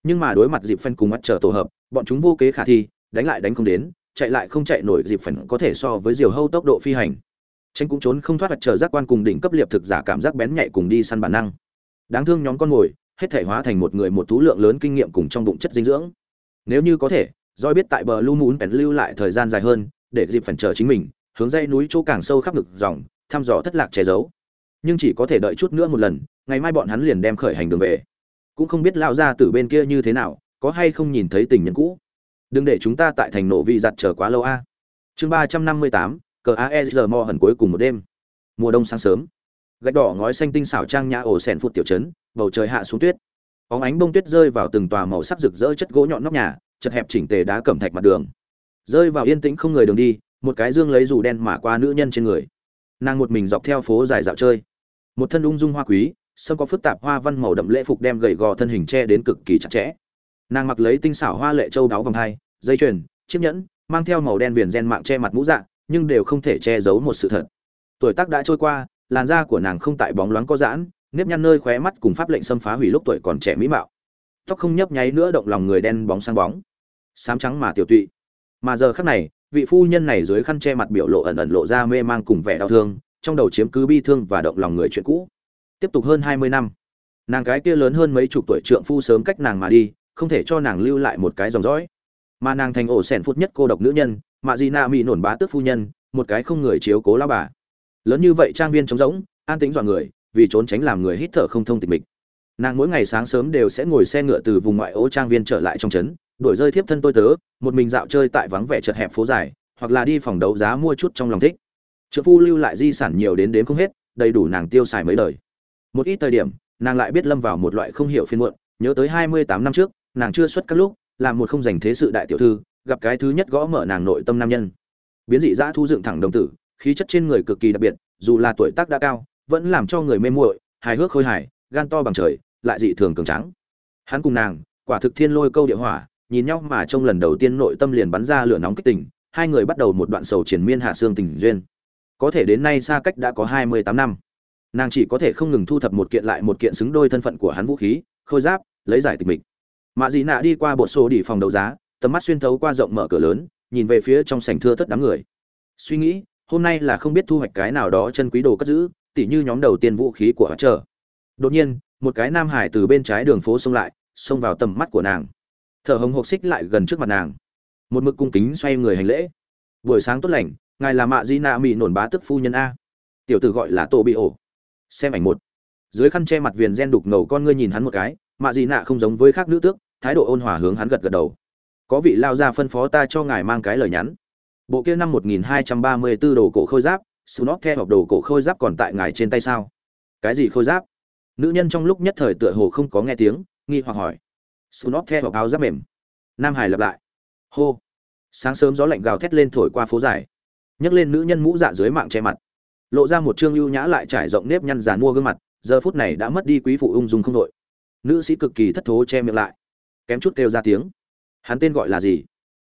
Nhưng mà đối mặt dịp phân cùng mắt trở tổ hợp, bọn chúng vô kế khả thi, đánh lại đánh không đến chạy lại không chạy nổi dịp phần có thể so với diều hâu tốc độ phi hành. Tranh cũng trốn không thoát mặt chờ giác quan cùng đỉnh cấp liệp thực giả cảm giác bén nhạy cùng đi săn bản năng. Đáng thương nhóm con mồi, hết thể hóa thành một người một thú lượng lớn kinh nghiệm cùng trong bụng chất dinh dưỡng. Nếu như có thể doi biết tại bờ lưu muốn bèn lưu lại thời gian dài hơn, để dịp phần chờ chính mình, hướng dây núi chỗ càng sâu khắp ngực dòng, thăm dò thất lạc che giấu. Nhưng chỉ có thể đợi chút nữa một lần, ngày mai bọn hắn liền đem khởi hành đường về. Cũng không biết lao ra từ bên kia như thế nào, có hay không nhìn thấy tình nhân cũ đừng để chúng ta tại thành nổ vị giặt chờ quá lâu a. Chương ba trăm năm mươi tám, cờ aesr mo hần cuối cùng một đêm. Mùa đông sáng sớm. Gạch đỏ ngói xanh tinh xảo trang nhã ổ sẻn phụt tiểu trấn, bầu trời hạ xuống tuyết. Óng ánh bông tuyết rơi vào từng tòa màu sắc rực rỡ chất gỗ nhọn nóc nhà, chật hẹp chỉnh tề đá cẩm thạch mặt đường. Rơi vào yên tĩnh không người đường đi, một cái dương lấy dù đen mà qua nữ nhân trên người. Nàng một mình dọc theo phố dài dạo chơi. Một thân ung dung hoa quý sâm có phức tạp hoa văn màu đậm lễ phục đem gầy gò thân hình che đến cực kỳ chặt chẽ nàng mặc lấy tinh xảo hoa lệ châu đáo vòng hai, dây chuyền, chiếc nhẫn, mang theo màu đen viền gen mạng che mặt mũ dạ nhưng đều không thể che giấu một sự thật. Tuổi tác đã trôi qua, làn da của nàng không tại bóng loáng có giãn, nếp nhăn nơi khóe mắt cùng pháp lệnh xâm phá hủy lúc tuổi còn trẻ mỹ mạo. Tóc không nhấp nháy nữa động lòng người đen bóng sang bóng. Sám trắng mà tiểu tụy. Mà giờ khắc này, vị phu nhân này dưới khăn che mặt biểu lộ ẩn ẩn lộ ra mê mang cùng vẻ đau thương, trong đầu chiếm cứ bi thương và động lòng người chuyện cũ. Tiếp tục hơn hai mươi năm. Nàng gái kia lớn hơn mấy chục tuổi trượng phu sớm cách nàng mà đi không thể cho nàng lưu lại một cái dòng dõi. Mà nàng thành ổ sẻn phút nhất cô độc nữ nhân mạ di na mỹ nổn bá tước phu nhân, một cái không người chiếu cố lao bà. Lớn như vậy trang viên trống rỗng, an tính dọn người, vì trốn tránh làm người hít thở không thông tịch mịch. Nàng mỗi ngày sáng sớm đều sẽ ngồi xe ngựa từ vùng ngoại ô trang viên trở lại trong trấn đổi rơi thiếp thân tôi tớ, một mình dạo chơi tại vắng vẻ chật hẹp phố dài, hoặc là đi phòng đấu giá mua chút trong lòng thích. Trợ phu lưu lại di sản nhiều đến đến không hết, đầy đủ nàng tiêu xài mấy đời. Một ít thời điểm, nàng lại biết lâm vào một loại không hiểu phiên muộn, nhớ tới hai mươi tám năm trước nàng chưa xuất các lúc làm một không dành thế sự đại tiểu thư, gặp cái thứ nhất gõ mở nàng nội tâm nam nhân. Biến dị dã thu dựng thẳng đồng tử, khí chất trên người cực kỳ đặc biệt, dù là tuổi tác đã cao, vẫn làm cho người mê muội, hài hước khôi hài, gan to bằng trời, lại dị thường cường trắng hắn cùng nàng, quả thực thiên lôi câu địa hỏa, nhìn nhau mà trong lần đầu tiên nội tâm liền bắn ra lửa nóng kích tình, hai người bắt đầu một đoạn sầu triển miên hạ xương tình duyên. Có thể đến nay xa cách đã có hai mươi tám năm. Nàng chỉ có thể không ngừng thu thập một kiện lại một kiện xứng đôi thân phận của hắn vũ khí, khôi giáp, lấy giải tịch mịch mạ dị nạ đi qua bộ sổ đỉ phòng đấu giá, tầm mắt xuyên thấu qua rộng mở cửa lớn, nhìn về phía trong sảnh thưa tất đám người. Suy nghĩ, hôm nay là không biết thu hoạch cái nào đó chân quý đồ cất giữ, tỉ như nhóm đầu tiên vũ khí của chờ đột nhiên, một cái nam hải từ bên trái đường phố xông lại, xông vào tầm mắt của nàng. Thở hồng hộc xích lại gần trước mặt nàng. Một mực cung kính xoay người hành lễ. Buổi sáng tốt lành, ngài là mạ di nạ mỹ nổn bá tức phu nhân a. Tiểu tử gọi là tô bị ổ. Xem ảnh một. Dưới khăn che mặt viền gen đục ngầu con ngươi nhìn hắn một cái, mạ di nạ không giống với khác nữ tước thái độ ôn hòa hướng hắn gật gật đầu. Có vị lao ra phân phó ta cho ngài mang cái lời nhắn. Bộ kia năm 1234 đồ cổ khôi giáp, Snot theo học đồ cổ khôi giáp còn tại ngài trên tay sao? Cái gì khôi giáp? Nữ nhân trong lúc nhất thời tựa hồ không có nghe tiếng, nghi hoặc hỏi. Snot theo học áo giáp mềm. Nam hải lặp lại. Hô. Sáng sớm gió lạnh gào thét lên thổi qua phố dài. Nhấc lên nữ nhân mũ dạ dưới mạng che mặt. Lộ ra một trương ưu nhã lại trải rộng nếp nhăn giàn mua gương mặt, giờ phút này đã mất đi quý phụ ung dung không đội. Nữ sĩ cực kỳ thất thố che miệng lại kém chút kêu ra tiếng. Hắn tên gọi là gì?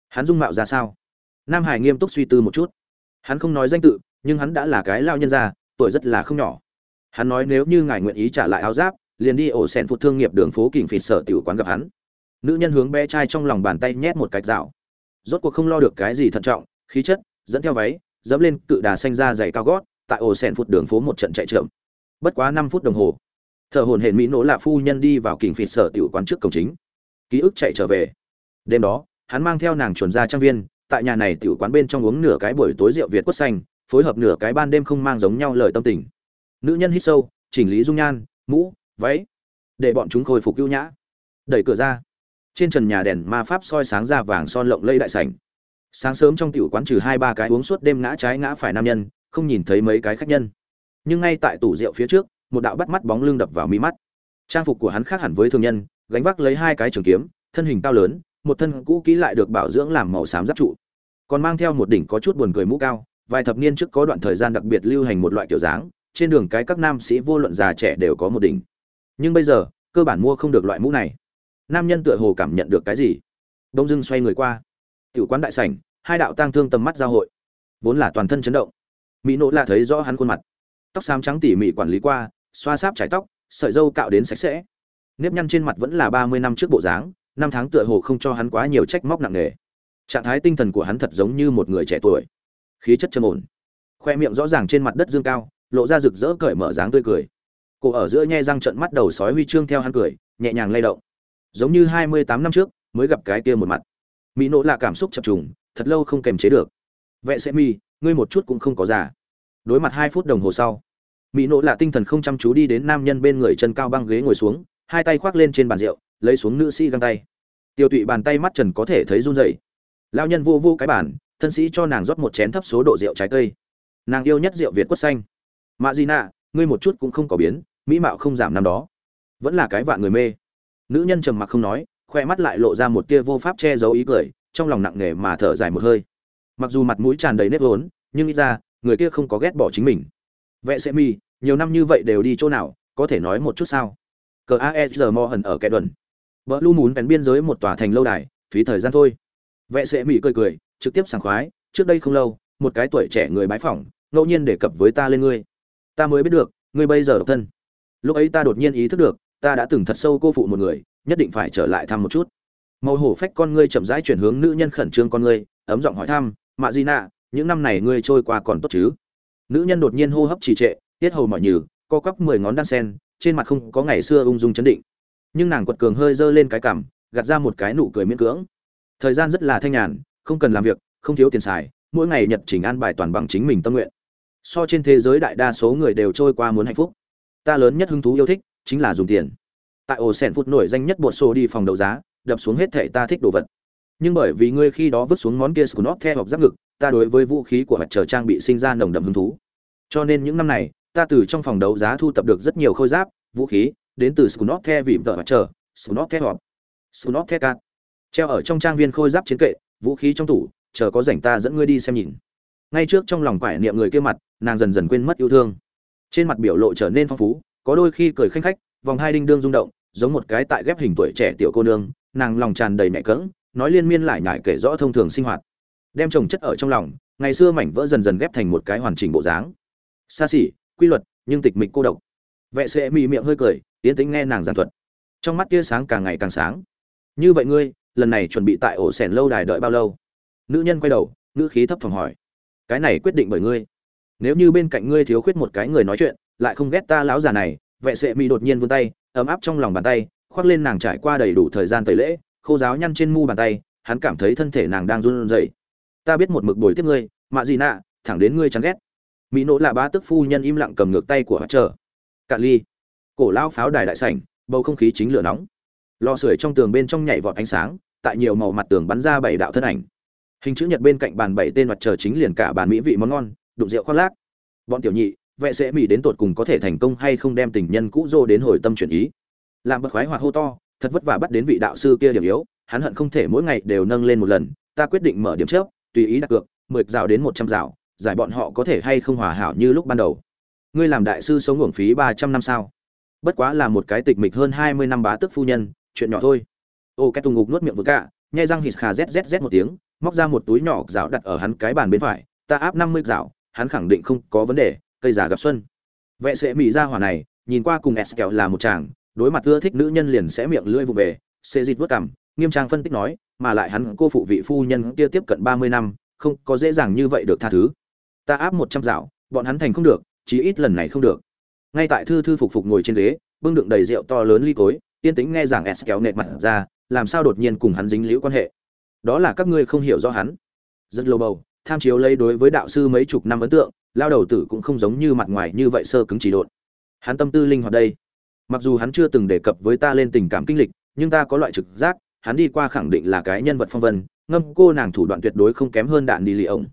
Hắn dung mạo ra sao? Nam hải nghiêm túc suy tư một chút. Hắn không nói danh tự, nhưng hắn đã là cái lao nhân gia, tuổi rất là không nhỏ. Hắn nói nếu như ngài nguyện ý trả lại áo giáp, liền đi ổ sen phụ thương nghiệp đường phố kình phịt sở tiểu quán gặp hắn. Nữ nhân hướng bé trai trong lòng bàn tay nhét một cạch dạo rốt cuộc không lo được cái gì thận trọng, khí chất, dẫn theo váy, dẫm lên cự đà xanh ra giày cao gót, tại ổ sen phụt đường phố một trận chạy trượm. Bất quá năm phút đồng hồ thợ hồn hển mỹ nỗ lạ phu nhân đi vào kình phịt sở tiểu quán trước cổng chính ký ức chạy trở về. Đêm đó, hắn mang theo nàng chuẩn ra trang viên, tại nhà này tiểu quán bên trong uống nửa cái buổi tối rượu việt quất xanh, phối hợp nửa cái ban đêm không mang giống nhau lời tâm tình. Nữ nhân hít sâu, chỉnh lý dung nhan, mũ, váy, để bọn chúng khôi phục ưu nhã. Đẩy cửa ra, trên trần nhà đèn ma pháp soi sáng ra vàng son lộng lây đại sảnh. Sáng sớm trong tiểu quán trừ hai ba cái uống suốt đêm ngã trái ngã phải nam nhân, không nhìn thấy mấy cái khách nhân. Nhưng ngay tại tủ rượu phía trước, một đạo bắt mắt bóng lưng đập vào mi mắt. Trang phục của hắn khác hẳn với thường nhân gánh vác lấy hai cái trường kiếm, thân hình cao lớn, một thân cũ kỹ lại được bảo dưỡng làm màu xám giáp trụ. Còn mang theo một đỉnh có chút buồn cười mũ cao, vài thập niên trước có đoạn thời gian đặc biệt lưu hành một loại kiểu dáng, trên đường cái các nam sĩ vô luận già trẻ đều có một đỉnh. Nhưng bây giờ, cơ bản mua không được loại mũ này. Nam nhân tựa hồ cảm nhận được cái gì? Đông dưng xoay người qua. Tiểu quán đại sảnh, hai đạo tang thương tầm mắt giao hội. Vốn là toàn thân chấn động. Mỹ nỗ là thấy rõ hắn khuôn mặt. Tóc xám trắng tỉ mỉ quản lý qua, xoa sáp trải tóc, sợi dâu cạo đến sạch sẽ nếp nhăn trên mặt vẫn là ba mươi năm trước bộ dáng, năm tháng tựa hồ không cho hắn quá nhiều trách móc nặng nề. Trạng thái tinh thần của hắn thật giống như một người trẻ tuổi. Khí chất trầm ổn. Khoe miệng rõ ràng trên mặt đất dương cao, lộ ra rực rỡ cởi mở dáng tươi cười. Cổ ở giữa nhe răng trận mắt đầu sói huy chương theo hắn cười, nhẹ nhàng lay động. Giống như hai mươi tám năm trước, mới gặp cái kia một mặt. Mỹ nỗ là cảm xúc chập trùng, thật lâu không kềm chế được. Vệ sẽ mi, ngươi một chút cũng không có giả. đối mặt hai phút đồng hồ sau, mỹ nỗ là tinh thần không chăm chú đi đến nam nhân bên người chân cao băng ghế ngồi xuống hai tay khoác lên trên bàn rượu, lấy xuống nữ sĩ găng tay. Tiêu tụy bàn tay mắt trần có thể thấy run rẩy. Lao nhân vô vô cái bản thân sĩ cho nàng rót một chén thấp số độ rượu trái cây. Nàng yêu nhất rượu việt quất xanh. Mạ di nạ, ngươi một chút cũng không có biến, mỹ mạo không giảm năm đó. Vẫn là cái vạn người mê. Nữ nhân trầm mặc không nói, khoe mắt lại lộ ra một tia vô pháp che giấu ý cười, trong lòng nặng nề mà thở dài một hơi. Mặc dù mặt mũi tràn đầy nếp vốn, nhưng ít ra, người kia không có ghét bỏ chính mình. Vệ sẽ mi, nhiều năm như vậy đều đi chỗ nào, có thể nói một chút sao? Cờ aesr mo hần ở kẻ đuần vợ lu muốn bèn biên giới một tòa thành lâu đài, phí thời gian thôi. Vệ sẽ mỹ cười cười, trực tiếp sảng khoái, trước đây không lâu, một cái tuổi trẻ người bái phỏng, ngẫu nhiên đề cập với ta lên ngươi. Ta mới biết được, ngươi bây giờ độc thân. Lúc ấy ta đột nhiên ý thức được, ta đã từng thật sâu cô phụ một người, nhất định phải trở lại thăm một chút. Màu hổ phách con ngươi chậm rãi chuyển hướng nữ nhân khẩn trương con ngươi, ấm giọng hỏi thăm, mạ di nạ những năm này ngươi trôi qua còn tốt chứ? Nữ nhân đột nhiên hô hấp trì trệ, tiết hầu mọi nhừ, co quắp mười ngón đan sen trên mặt không có ngày xưa ung dung chấn định. Nhưng nàng quật cường hơi giơ lên cái cằm, gạt ra một cái nụ cười miễn cưỡng. Thời gian rất là thanh nhàn, không cần làm việc, không thiếu tiền xài, mỗi ngày nhật chỉnh an bài toàn bằng chính mình tâm nguyện. So trên thế giới đại đa số người đều trôi qua muốn hạnh phúc. Ta lớn nhất hứng thú yêu thích chính là dùng tiền. Tại ổ sẻn phút nổi danh nhất bột xô đi phòng đấu giá, đập xuống hết thệ ta thích đồ vật. Nhưng bởi vì ngươi khi đó vứt xuống món kia scunop theo hoặc giáp ngực, ta đối với vũ khí của mặt trời trang bị sinh ra nồng đậm hứng thú. Cho nên những năm này ta từ trong phòng đấu giá thu tập được rất nhiều khôi giáp, vũ khí, đến từ scunop vì vợ mặt trời scunop theo hoặc scunop theo cat treo ở trong trang viên khôi giáp chiến kệ, vũ khí trong tủ, chờ có rảnh ta dẫn ngươi đi xem nhìn. Ngay trước trong lòng quải niệm người kia mặt, nàng dần dần quên mất yêu thương. Trên mặt biểu lộ trở nên phong phú, có đôi khi cười khanh khách, vòng hai đinh đương rung động, giống một cái tại ghép hình tuổi trẻ tiểu cô nương, nàng lòng tràn đầy mẹ cỡng, nói liên miên lại nhải kể rõ thông thường sinh hoạt. Đem trồng chất ở trong lòng, ngày xưa mảnh vỡ dần dần ghép thành một cái hoàn chỉnh bộ dáng. Xa xỉ quy luật, nhưng tịch mịch cô độc. Vệ sẽ mị miệng hơi cười, tiến tính nghe nàng giảng thuật. Trong mắt tia sáng càng ngày càng sáng. Như vậy ngươi, lần này chuẩn bị tại ổ sẻn lâu đài đợi bao lâu? Nữ nhân quay đầu, ngữ khí thấp thỏm hỏi. Cái này quyết định bởi ngươi. Nếu như bên cạnh ngươi thiếu khuyết một cái người nói chuyện, lại không ghét ta lão già này. Vệ sệ mị đột nhiên vươn tay, ấm áp trong lòng bàn tay, khoác lên nàng trải qua đầy đủ thời gian tẩy lễ, khô giáo nhăn trên mu bàn tay, hắn cảm thấy thân thể nàng đang run rẩy. Ta biết một mực bồi tiếp ngươi, mạ gì nạ, thẳng đến ngươi chán ghét mỹ nỗ là ba tức phu nhân im lặng cầm ngược tay của chờ cạn ly. Cổ lao pháo đài đại sảnh, bầu không khí chính lửa nóng. Lò sưởi trong tường bên trong nhảy vọt ánh sáng, tại nhiều màu mặt tường bắn ra bảy đạo thân ảnh. Hình chữ nhật bên cạnh bàn bảy tên mặt trời chính liền cả bàn mỹ vị món ngon, đụng rượu khoác lác. Bọn tiểu nhị, vệ sẽ mỹ đến tột cùng có thể thành công hay không đem tình nhân cũ dô đến hồi tâm chuyển ý. Làm bật khoái hoạt hô to, thật vất vả bắt đến vị đạo sư kia điểm yếu, hắn hận không thể mỗi ngày đều nâng lên một lần, ta quyết định mở điểm trước tùy ý đặt cược mười rào đến một trăm rào giải bọn họ có thể hay không hòa hảo như lúc ban đầu. Ngươi làm đại sư sống uổng phí ba trăm năm sao? Bất quá là một cái tịch mịch hơn hai mươi năm bá tước phu nhân, chuyện nhỏ thôi. Ô, cái tùng ngục nuốt miệng vừa cả nhai răng hít khà zzz một tiếng, móc ra một túi nhỏ rào đặt ở hắn cái bàn bên phải, ta áp năm mươi rào, hắn khẳng định không có vấn đề, cây giả gặp xuân. Vệ sẽ mỹ ra hỏa này, nhìn qua cùng s kẹo là một chàng, đối mặt ưa thích nữ nhân liền sẽ miệng lưỡi vụ về sẽ dịt vớt cảm nghiêm trang phân tích nói, mà lại hắn cô phụ vị phu nhân kia tiếp cận ba mươi năm, không có dễ dàng như vậy được tha thứ ta áp một trăm dạo bọn hắn thành không được, chí ít lần này không được. Ngay tại thư thư phục phục ngồi trên ghế, bưng đựng đầy rượu to lớn ly cối tiên tĩnh nghe rằng s kéo nệt mặt ra, làm sao đột nhiên cùng hắn dính liễu quan hệ. Đó là các ngươi không hiểu rõ hắn. Rất lâu bầu, tham chiếu lấy đối với đạo sư mấy chục năm ấn tượng, lao đầu tử cũng không giống như mặt ngoài như vậy sơ cứng chỉ độn. Hắn tâm tư linh hoạt đây. Mặc dù hắn chưa từng đề cập với ta lên tình cảm kinh lịch, nhưng ta có loại trực giác, hắn đi qua khẳng định là cái nhân vật phong vân, ngâm cô nàng thủ đoạn tuyệt đối không kém hơn đạn đi lì ổng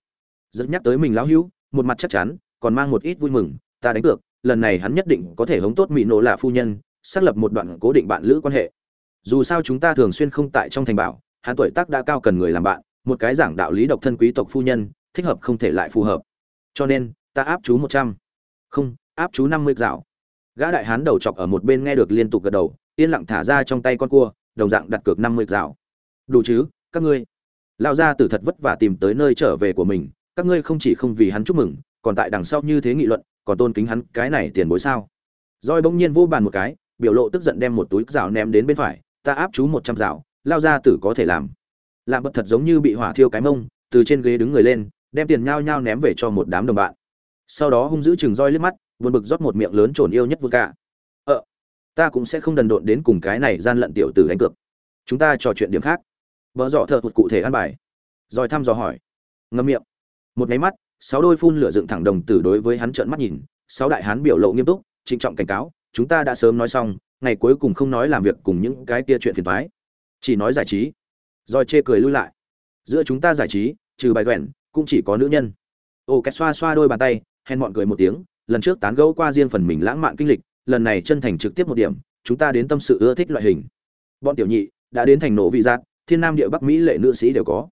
rất nhắc tới mình lão hữu, một mặt chắc chắn, còn mang một ít vui mừng, ta đánh cược, lần này hắn nhất định có thể hống tốt mỹ nổ là phu nhân, xác lập một đoạn cố định bạn lữ quan hệ. Dù sao chúng ta thường xuyên không tại trong thành bảo, hắn tuổi tác đã cao cần người làm bạn, một cái giảng đạo lý độc thân quý tộc phu nhân, thích hợp không thể lại phù hợp. Cho nên, ta áp chú một trăm. Không, áp chú năm mươi dạo. Gã đại hán đầu chọc ở một bên nghe được liên tục gật đầu, yên lặng thả ra trong tay con cua, đồng dạng đặt cược năm mươi dạo. Đủ chứ, các ngươi. Lao ra từ thật vất vả tìm tới nơi trở về của mình các ngươi không chỉ không vì hắn chúc mừng, còn tại đằng sau như thế nghị luận, còn tôn kính hắn cái này tiền bối sao? Roi bỗng nhiên vô bàn một cái, biểu lộ tức giận đem một túi rào ném đến bên phải, ta áp chú một trăm rào, lao ra tử có thể làm. Làm bật thật giống như bị hỏa thiêu cái mông, từ trên ghế đứng người lên, đem tiền nhao nhao ném về cho một đám đồng bạn. Sau đó hung giữ chừng roi liếc mắt, buồn bực rót một miệng lớn trồn yêu nhất vừa cả ờ ta cũng sẽ không đần độn đến cùng cái này gian lận tiểu tử đánh cược. Chúng ta trò chuyện điểm khác. Vợ dọ thợ thuật cụ thể ăn bài. Rồi thăm dò hỏi. Ngâm miệng một máy mắt, sáu đôi phun lửa dựng thẳng đồng tử đối với hắn trợn mắt nhìn, sáu đại hán biểu lộ nghiêm túc, trịnh trọng cảnh cáo, chúng ta đã sớm nói xong, ngày cuối cùng không nói làm việc cùng những cái kia chuyện phiền toái. Chỉ nói giải trí. Rồi chê cười lui lại. Giữa chúng ta giải trí, trừ bài quẹn, cũng chỉ có nữ nhân. Ô két xoa xoa đôi bàn tay, hèn mọn cười một tiếng, lần trước tán gẫu qua riêng phần mình lãng mạn kinh lịch, lần này chân thành trực tiếp một điểm, chúng ta đến tâm sự ưa thích loại hình. Bọn tiểu nhị đã đến thành nổ vị giác, thiên nam địa bắc mỹ lệ nữ sĩ đều có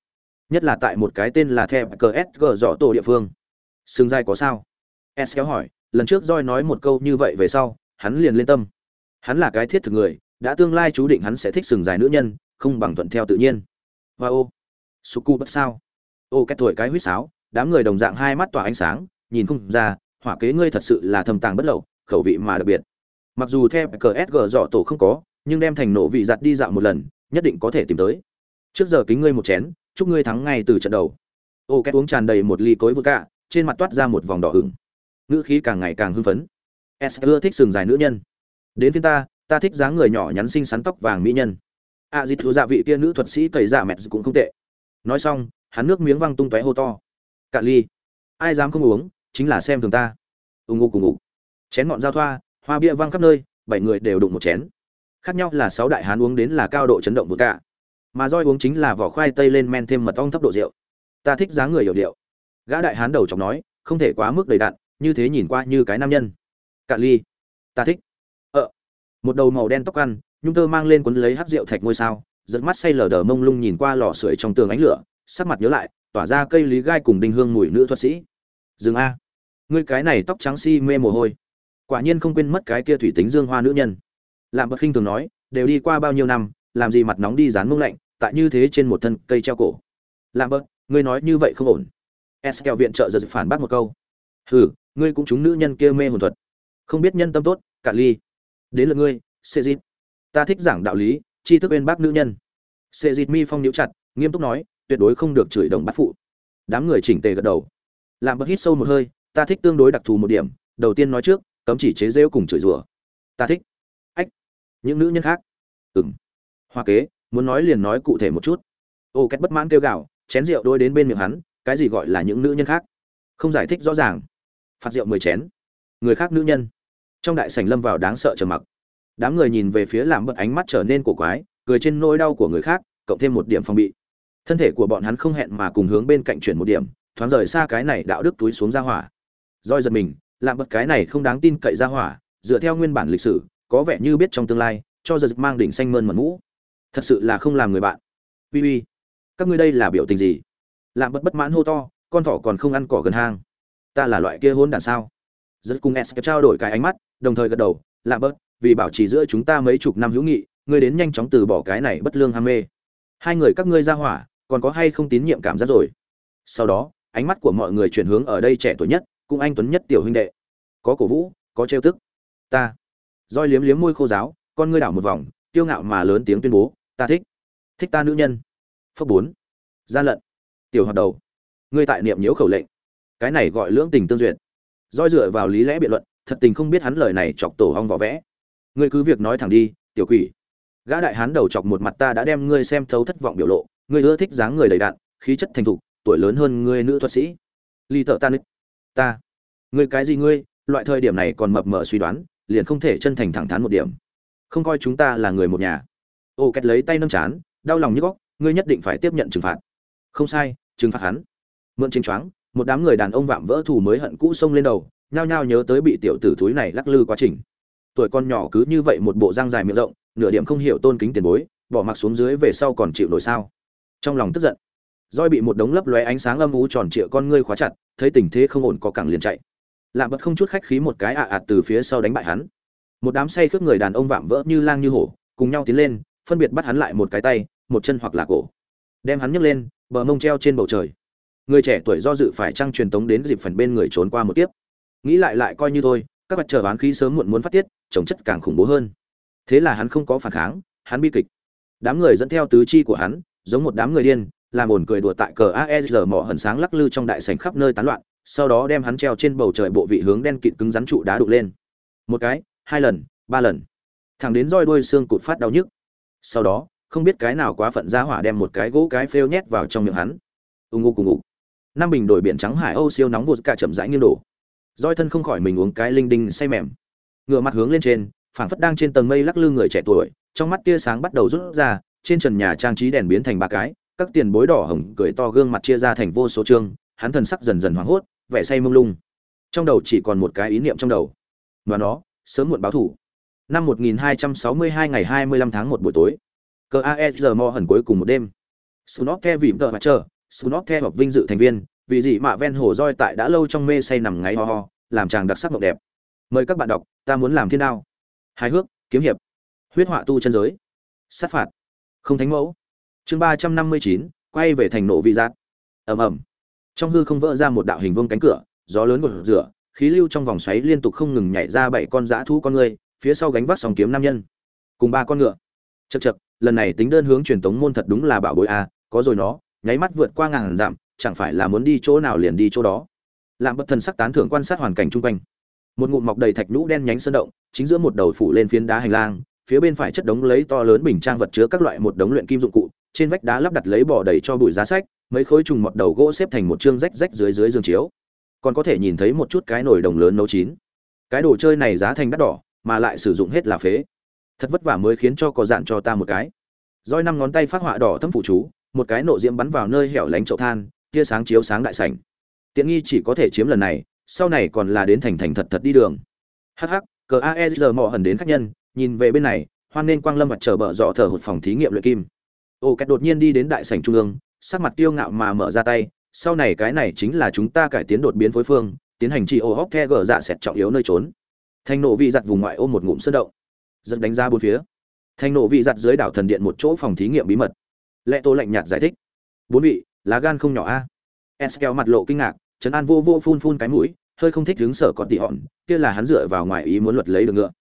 nhất là tại một cái tên là thẹp cờ dọ tổ địa phương. Sừng dai có sao? S kéo hỏi, lần trước roi nói một câu như vậy về sau, hắn liền lên tâm. Hắn là cái thiết thực người, đã tương lai chú định hắn sẽ thích sừng dài nữ nhân, không bằng thuận theo tự nhiên. Và ô suku bất sao? Ô, cái tuổi cái huýt sáo, đám người đồng dạng hai mắt tỏa ánh sáng, nhìn không ra, hỏa kế ngươi thật sự là thầm tàng bất lậu, khẩu vị mà đặc biệt. Mặc dù theo cờ sg dọ tổ không có, nhưng đem thành nổ vị giặt đi dạo một lần, nhất định có thể tìm tới. Trước giờ kính ngươi một chén chúc ngươi thắng ngay từ trận đầu. Ô két uống tràn đầy một ly cối vừa cả trên mặt toát ra một vòng đỏ hửng ngữ khí càng ngày càng hưng phấn. S ưa thích sừng dài nữ nhân. Đến phiên ta ta thích dáng người nhỏ nhắn xinh xắn tóc vàng mỹ nhân. A à, dịt thú dạ vị kia nữ thuật sĩ cầy dạ mẹt cũng không tệ. Nói xong hắn nước miếng văng tung tóe hô to. Cạn ly ai dám không uống chính là xem thường ta. Ù ngụ cùng ngụ chén ngọn giao thoa hoa bia văng khắp nơi bảy người đều đụng một chén. Khác nhau là sáu đại hán uống đến là cao độ chấn động vừa cả mà roi uống chính là vỏ khoai tây lên men thêm mật ong thấp độ rượu. Ta thích dáng người hiểu điệu. Gã đại hán đầu chọc nói, không thể quá mức đầy đặn, như thế nhìn qua như cái nam nhân. Cạn ly. Ta thích. Ờ. Một đầu màu đen tóc ăn, nhung tơ mang lên quấn lấy hát rượu thạch ngôi sao, giật mắt say lờ đờ mông lung nhìn qua lò sưởi trong tường ánh lửa, sắc mặt nhớ lại, tỏa ra cây lý gai cùng đinh hương mùi nữ thuật sĩ. Dừng a. Ngươi cái này tóc trắng si mê mồ hôi. Quả nhiên không quên mất cái kia thủy tính dương hoa nữ nhân. Làm bậc khinh thường nói, đều đi qua bao nhiêu năm, làm gì mặt nóng đi dán mông lạnh tại như thế trên một thân cây treo cổ. Làm bớt ngươi nói như vậy không ổn. Eskel viện trợ giật phản bác một câu. Hừ, ngươi cũng chúng nữ nhân kia mê hồn thuật. Không biết nhân tâm tốt, cả ly. Đến lượt ngươi sê dịt ta thích giảng đạo lý, tri thức bên bác nữ nhân. Sê dịt mi phong nhíu chặt, nghiêm túc nói, tuyệt đối không được chửi đồng bắt phụ. Đám người chỉnh tề gật đầu. Làm bớt hít sâu một hơi, ta thích tương đối đặc thù một điểm, đầu tiên nói trước, cấm chỉ chế rêu cùng chửi rủa. Ta thích. Ách, những nữ nhân khác. Ừng hoa kế muốn nói liền nói cụ thể một chút. Ô két bất mãn kêu gào, chén rượu đôi đến bên miệng hắn, cái gì gọi là những nữ nhân khác? Không giải thích rõ ràng. Phạt rượu mười chén. Người khác nữ nhân. Trong đại sảnh lâm vào đáng sợ trầm mặc. Đám người nhìn về phía làm bật ánh mắt trở nên cổ quái, cười trên nỗi đau của người khác, cộng thêm một điểm phòng bị. Thân thể của bọn hắn không hẹn mà cùng hướng bên cạnh chuyển một điểm, thoáng rời xa cái này đạo đức túi xuống ra hỏa. Roi giật mình làm bật cái này không đáng tin cậy ra hỏa, dựa theo nguyên bản lịch sử, có vẻ như biết trong tương lai, cho giật mang đỉnh xanh mơn mật mũ thật sự là không làm người bạn. Uy uy, các ngươi đây là biểu tình gì? Làm bất bất mãn hô to, con thỏ còn không ăn cỏ gần hang. Ta là loại kia hôn đàn sao? Rất cùng s trao đổi cái ánh mắt, đồng thời gật đầu làm bớt vì bảo trì giữa chúng ta mấy chục năm hữu nghị, ngươi đến nhanh chóng từ bỏ cái này bất lương ham mê. Hai người các ngươi ra hỏa, còn có hay không tín nhiệm cảm giác rồi? Sau đó, ánh mắt của mọi người chuyển hướng ở đây trẻ tuổi nhất, cũng anh tuấn nhất tiểu huynh đệ. Có cổ vũ, có trêu tức. Ta. Roi liếm liếm môi khô giáo, con ngươi đảo một vòng tiêu ngạo mà lớn tiếng tuyên bố ta thích. Thích ta nữ nhân. Phước bốn. Gian lận. Tiểu hoạt đầu. Ngươi tại niệm nhiễu khẩu lệnh. Cái này gọi lưỡng tình tương duyệt. Doi dựa vào lý lẽ biện luận, thật tình không biết hắn lời này chọc tổ hong vỏ vẽ. Ngươi cứ việc nói thẳng đi, tiểu quỷ. Gã đại hán đầu chọc một mặt ta đã đem ngươi xem thấu thất vọng biểu lộ, ngươi ưa thích dáng người đầy đạn khí chất thành thục, tuổi lớn hơn ngươi nữ thuật sĩ. Ly thợ ta nít. Ta. Ngươi cái gì ngươi, loại thời điểm này còn mập mờ suy đoán, liền không thể chân thành thẳng thắn một điểm. Không coi chúng ta là người một nhà ô két lấy tay nâng chán, đau lòng như góc, ngươi nhất định phải tiếp nhận trừng phạt. Không sai, trừng phạt hắn. Mượn chính choáng, một đám người đàn ông vạm vỡ thù mới hận cũ xông lên đầu, nhao nhao nhớ tới bị tiểu tử thúi này lắc lư quá trình. Tuổi con nhỏ cứ như vậy một bộ răng dài miệng rộng, nửa điểm không hiểu tôn kính tiền bối, bỏ mặc xuống dưới về sau còn chịu nổi sao? Trong lòng tức giận, roi bị một đống lấp lóe ánh sáng âm u tròn trịa con ngươi khóa chặt, thấy tình thế không ổn có cẳng liền chạy. Lạ bật không chút khách khí một cái ạ ạt từ phía sau đánh bại hắn. Một đám say khướt người đàn ông vạm vỡ như lang như hổ, cùng nhau tiến lên phân biệt bắt hắn lại một cái tay, một chân hoặc là cổ. Đem hắn nhấc lên, bờ mông treo trên bầu trời. Người trẻ tuổi do dự phải trăng truyền tống đến dịp phần bên người trốn qua một tiếp nghĩ lại lại coi như thôi, các mặt chờ bán khí sớm muộn muốn phát tiết chống chất càng khủng bố hơn. Thế là hắn không có phản kháng, hắn bi kịch. Đám người dẫn theo tứ chi của hắn, giống một đám người điên, làm ồn cười đùa tại cờ aesr mỏ hẩn sáng lắc lư trong đại sảnh khắp nơi tán loạn, sau đó đem hắn treo trên bầu trời bộ vị hướng đen kịt cứng rắn trụ đá đục lên. Một cái, hai lần, ba lần. Thẳng đến roi đuôi xương cụt phát đau nhức sau đó, không biết cái nào quá phận ra hỏa đem một cái gỗ cái phêu nhét vào trong miệng hắn. Ù ngụ cùng ngụ năm bình đổi biển trắng hải âu siêu nóng vụt cả chậm rãi nghiêng đổ. Roi thân không khỏi mình uống cái linh đinh say mềm. Ngựa mặt hướng lên trên, phảng phất đang trên tầng mây lắc lư người trẻ tuổi, trong mắt tia sáng bắt đầu rút ra, trên trần nhà trang trí đèn biến thành ba cái, các tiền bối đỏ hồng cười to gương mặt chia ra thành vô số chương, hắn thần sắc dần dần hoảng hốt, vẻ say mông lung. Trong đầu chỉ còn một cái ý niệm trong đầu. Và nó, sớm muộn báo thủ năm 1262 ngày 25 tháng 1 buổi tối. Cờ aesr mo hẩn cuối cùng một đêm. Snop the vì tờ mặt chờ snop the hoặc vinh dự thành viên, vì gì mà ven hồ roi tại đã lâu trong mê say nằm ngáy ho ho, làm chàng đặc sắc mộng đẹp. Mời các bạn đọc, ta muốn làm thiên đao. Hài hước, kiếm hiệp. Huyết họa tu chân giới. Sát phạt. Không thánh mẫu. Chương ba trăm năm mươi chín, quay về thành nổ vi giác. Ầm ầm. Trong hư không vỡ ra một đạo hình vuông cánh cửa, gió lớn gột rửa, khí lưu trong vòng xoáy liên tục không ngừng nhảy ra bảy con dã thú con người phía sau gánh vác sòng kiếm nam nhân. Cùng ba con ngựa. Chật chật lần này tính đơn hướng truyền tống môn thật đúng là bảo bối a, có rồi nó, nháy mắt vượt qua ngàn dặm, chẳng phải là muốn đi chỗ nào liền đi chỗ đó. Làm bất thần sắc tán thưởng quan sát hoàn cảnh chung quanh. Một ngụm mọc đầy thạch nhũ đen nhánh sơn động, chính giữa một đầu phủ lên phiến đá hành lang, phía bên phải chất đống lấy to lớn bình trang vật chứa các loại một đống luyện kim dụng cụ, trên vách đá lắp đặt lấy bỏ đầy cho bụi giá sách, mấy khối trùng mọt đầu gỗ xếp thành một chương rách rách dưới dưới giường chiếu. Còn có thể nhìn thấy một chút cái nồi đồng lớn nấu chín. Cái đồ chơi này giá thành đắt đỏ mà lại sử dụng hết là phế. Thật vất vả mới khiến cho có dạn cho ta một cái. Roi năm ngón tay phát họa đỏ thâm phụ chú, một cái nộ diễm bắn vào nơi hẻo lánh chậu than, tia sáng chiếu sáng đại sảnh. Tiện nghi chỉ có thể chiếm lần này, sau này còn là đến thành thành thật thật đi đường. Hh cờ aesr mò hẩn đến khách nhân, nhìn về bên này, hoan nên quang lâm mặt chờ bờ dọ thở hụt phòng thí nghiệm luyện kim. Ô cách đột nhiên đi đến đại sảnh trung ương, sắc mặt kiêu ngạo mà mở ra tay, sau này cái này chính là chúng ta cải tiến đột biến phối phương, tiến hành trị ô hóc the gờ dạ sẹt trọng yếu nơi trốn thanh nộ vị giặt vùng ngoại ô một ngụm sơn động giật đánh ra bốn phía. Thanh nộ vị giặt dưới đảo thần điện một chỗ phòng thí nghiệm bí mật. Lệ tô lạnh nhạt giải thích, bốn vị, lá gan không nhỏ a. Eskel mặt lộ kinh ngạc, trấn an vô vô phun phun cái mũi, hơi không thích đứng sở còn tị hòn, kia là hắn dựa vào ngoài ý muốn luật lấy được ngựa.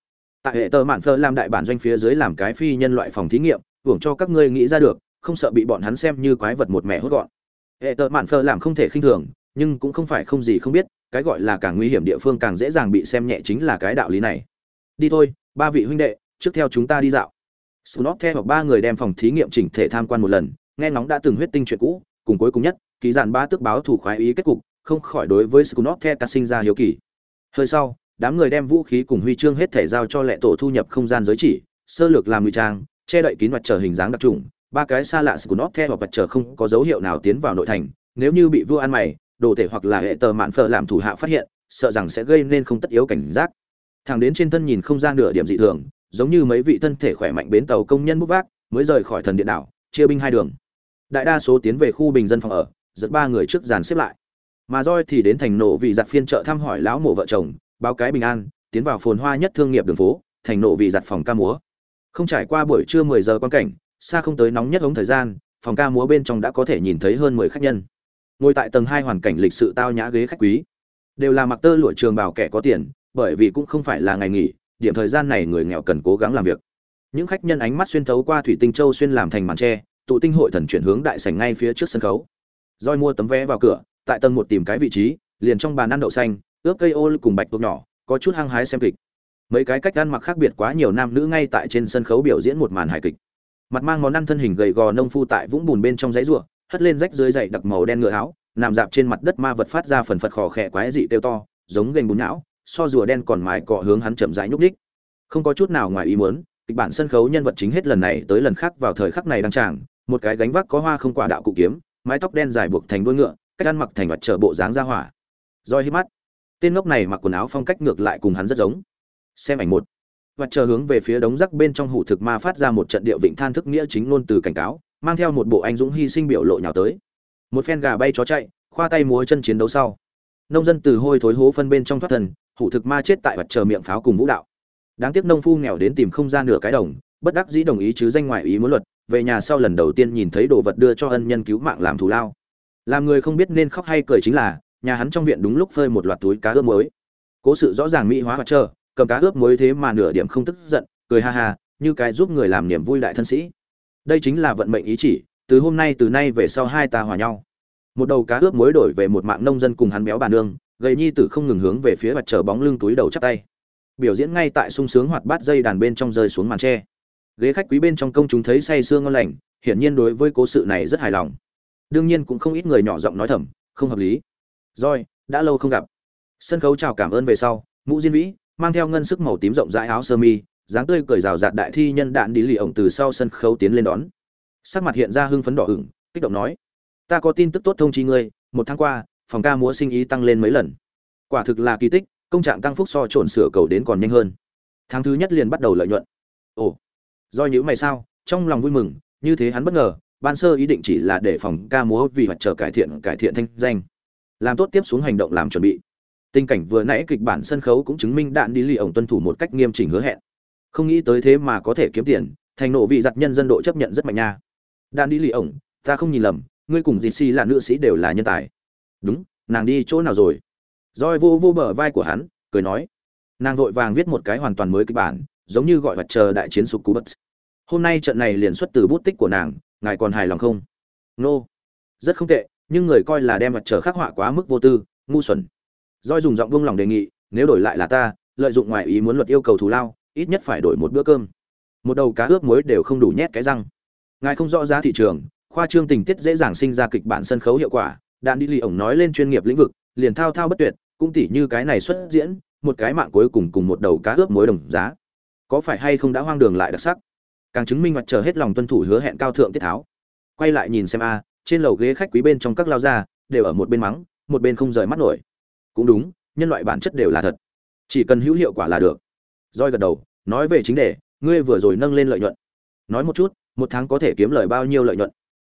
Tại hệ tờ mạn phơ làm đại bản doanh phía dưới làm cái phi nhân loại phòng thí nghiệm, hưởng cho các ngươi nghĩ ra được, không sợ bị bọn hắn xem như quái vật một mẹ hốt gọn. Hệ tờ mạn Phơ làm không thể khinh thường, nhưng cũng không phải không gì không biết cái gọi là càng nguy hiểm địa phương càng dễ dàng bị xem nhẹ chính là cái đạo lý này. Đi thôi, ba vị huynh đệ, trước theo chúng ta đi dạo. Snot theo ba người đem phòng thí nghiệm chỉnh thể tham quan một lần, nghe ngóng đã từng huyết tinh chuyện cũ, cùng cuối cùng nhất kỳ giản ba tước báo thủ khoái ý kết cục, không khỏi đối với Snot theo sinh ra hiếu kỳ. Hơi sau, đám người đem vũ khí cùng huy chương hết thể giao cho lệ tổ thu nhập không gian giới chỉ, sơ lược làm ngụy trang, che đậy kín mặt trở hình dáng đặc trùng, ba cái xa lạ của theo hoặc vật trở không có dấu hiệu nào tiến vào nội thành, nếu như bị vua ăn mày đồ thể hoặc là hệ tờ mạn phở làm thủ hạ phát hiện, sợ rằng sẽ gây nên không tất yếu cảnh giác. Thằng đến trên thân nhìn không ra nửa điểm dị thường, giống như mấy vị thân thể khỏe mạnh bến tàu công nhân bút vác, mới rời khỏi thần điện đảo, chia binh hai đường. Đại đa số tiến về khu bình dân phòng ở, giật ba người trước dàn xếp lại. Mà roi thì đến thành nộ vì giặt phiên chợ thăm hỏi lão mộ vợ chồng, báo cái bình an, tiến vào phồn hoa nhất thương nghiệp đường phố, thành nộ vì giặt phòng ca múa. Không trải qua buổi trưa 10 giờ quan cảnh, xa không tới nóng nhất ống thời gian, phòng ca múa bên trong đã có thể nhìn thấy hơn 10 khách nhân ngồi tại tầng hai hoàn cảnh lịch sự tao nhã ghế khách quý. Đều là mặc tơ lụa trường bào kẻ có tiền, bởi vì cũng không phải là ngày nghỉ, điểm thời gian này người nghèo cần cố gắng làm việc. Những khách nhân ánh mắt xuyên thấu qua thủy tinh châu xuyên làm thành màn tre, tụ tinh hội thần chuyển hướng đại sảnh ngay phía trước sân khấu. Roi mua tấm vé vào cửa, tại tầng một tìm cái vị trí, liền trong bàn ăn đậu xanh, ướp cây ô cùng bạch tuộc nhỏ, có chút hăng hái xem kịch. Mấy cái cách ăn mặc khác biệt quá nhiều nam nữ ngay tại trên sân khấu biểu diễn một màn hài kịch. Mặt mang món ăn thân hình gầy gò nông phu tại vũng bùn bên trong giấy ruộng hất lên rách dưới dày đặc màu đen ngựa áo, nằm dạp trên mặt đất ma vật phát ra phần phật khò khẽ quái dị tiêu to, giống gành bún não so rùa đen còn mài cọ hướng hắn chậm rãi nhúc đích không có chút nào ngoài ý muốn, kịch bản sân khấu nhân vật chính hết lần này tới lần khác vào thời khắc này đang tràng, một cái gánh vác có hoa không quả đạo cụ kiếm, mái tóc đen dài buộc thành đuôi ngựa, cách ăn mặc thành vật trở bộ dáng ra hỏa. Roi hít mắt, tên ngốc này mặc quần áo phong cách ngược lại cùng hắn rất giống. Xem ảnh một và chờ hướng về phía đống rác bên trong hủ thực ma phát ra một trận điệu vịnh than thức nghĩa chính luôn từ cảnh cáo mang theo một bộ anh dũng hy sinh biểu lộ nhào tới. Một phen gà bay chó chạy, khoa tay múa chân chiến đấu sau. Nông dân từ hôi thối hố phân bên trong thoát thần, hủ thực ma chết tại vật chờ miệng pháo cùng vũ đạo. Đáng tiếc nông phu nghèo đến tìm không ra nửa cái đồng, bất đắc dĩ đồng ý chứ danh ngoại ý muốn luật, về nhà sau lần đầu tiên nhìn thấy đồ vật đưa cho ân nhân cứu mạng làm thù lao. Làm người không biết nên khóc hay cười chính là, nhà hắn trong viện đúng lúc phơi một loạt túi cá ướp mới cố sự rõ ràng mỹ hóa mặt chờ cầm cá ướp muối thế mà nửa điểm không tức giận, cười ha ha, như cái giúp người làm niềm vui đại thân sĩ đây chính là vận mệnh ý chỉ, từ hôm nay từ nay về sau hai ta hòa nhau. Một đầu cá ướp muối đổi về một mạng nông dân cùng hắn béo bà nương, gầy nhi tử không ngừng hướng về phía mặt trời bóng lưng túi đầu chắp tay. Biểu diễn ngay tại sung sướng hoạt bát dây đàn bên trong rơi xuống màn tre. Ghế khách quý bên trong công chúng thấy say sương ngon lành, hiển nhiên đối với cố sự này rất hài lòng. Đương nhiên cũng không ít người nhỏ giọng nói thầm, không hợp lý. Rồi, đã lâu không gặp. Sân khấu chào cảm ơn về sau, mũ diên vĩ, mang theo ngân sức màu tím rộng rãi áo sơ mi dáng tươi cười rào rạt đại thi nhân đạn đi lì ổng từ sau sân khấu tiến lên đón. Sắc mặt hiện ra hưng phấn đỏ ửng, kích động nói, ta có tin tức tốt thông chi ngươi, một tháng qua, phòng ca múa sinh ý tăng lên mấy lần. Quả thực là kỳ tích, công trạng tăng phúc so trộn sửa cầu đến còn nhanh hơn. Tháng thứ nhất liền bắt đầu lợi nhuận. Ồ, do nhữ mày sao, trong lòng vui mừng, như thế hắn bất ngờ, ban sơ ý định chỉ là để phòng ca múa vì hoạt trở cải thiện cải thiện thanh danh. Làm tốt tiếp xuống hành động làm chuẩn bị. Tình cảnh vừa nãy kịch bản sân khấu cũng chứng minh đạn đi lì ổng tuân thủ một cách nghiêm chỉnh hứa hẹn không nghĩ tới thế mà có thể kiếm tiền, thành nộ vị giặt nhân dân độ chấp nhận rất mạnh nha. Đan đi lì ổng, ta không nhìn lầm, ngươi cùng dì xì là nữ sĩ đều là nhân tài. Đúng, nàng đi chỗ nào rồi? Roi vô vô bờ vai của hắn, cười nói. Nàng vội vàng viết một cái hoàn toàn mới kịch bản, giống như gọi mặt chờ đại chiến sục cú bất hôm nay trận này liền xuất từ bút tích của nàng, ngài còn hài lòng không? Nô、no. rất không tệ, nhưng người coi là đem mặt trời khắc họa quá mức vô tư, ngu xuẩn. Doi dùng giọng vung lòng đề nghị, nếu đổi lại là ta, lợi dụng ngoài ý muốn luật yêu cầu thù lao ít nhất phải đổi một bữa cơm. Một đầu cá ướp muối đều không đủ nhét cái răng. Ngài không rõ giá thị trường, khoa trương tình tiết dễ dàng sinh ra kịch bản sân khấu hiệu quả, đạn đi lì ổng nói lên chuyên nghiệp lĩnh vực, liền thao thao bất tuyệt, cũng tỉ như cái này xuất diễn, một cái mạng cuối cùng cùng một đầu cá ướp muối đồng giá. Có phải hay không đã hoang đường lại đặc sắc? Càng chứng minh mặt chờ hết lòng tuân thủ hứa hẹn cao thượng tiết tháo. Quay lại nhìn xem a, trên lầu ghế khách quý bên trong các lao gia, đều ở một bên mắng, một bên không rời mắt nổi. Cũng đúng, nhân loại bản chất đều là thật. Chỉ cần hữu hiệu quả là được roi gật đầu, nói về chính đề, ngươi vừa rồi nâng lên lợi nhuận. Nói một chút, một tháng có thể kiếm lời bao nhiêu lợi nhuận?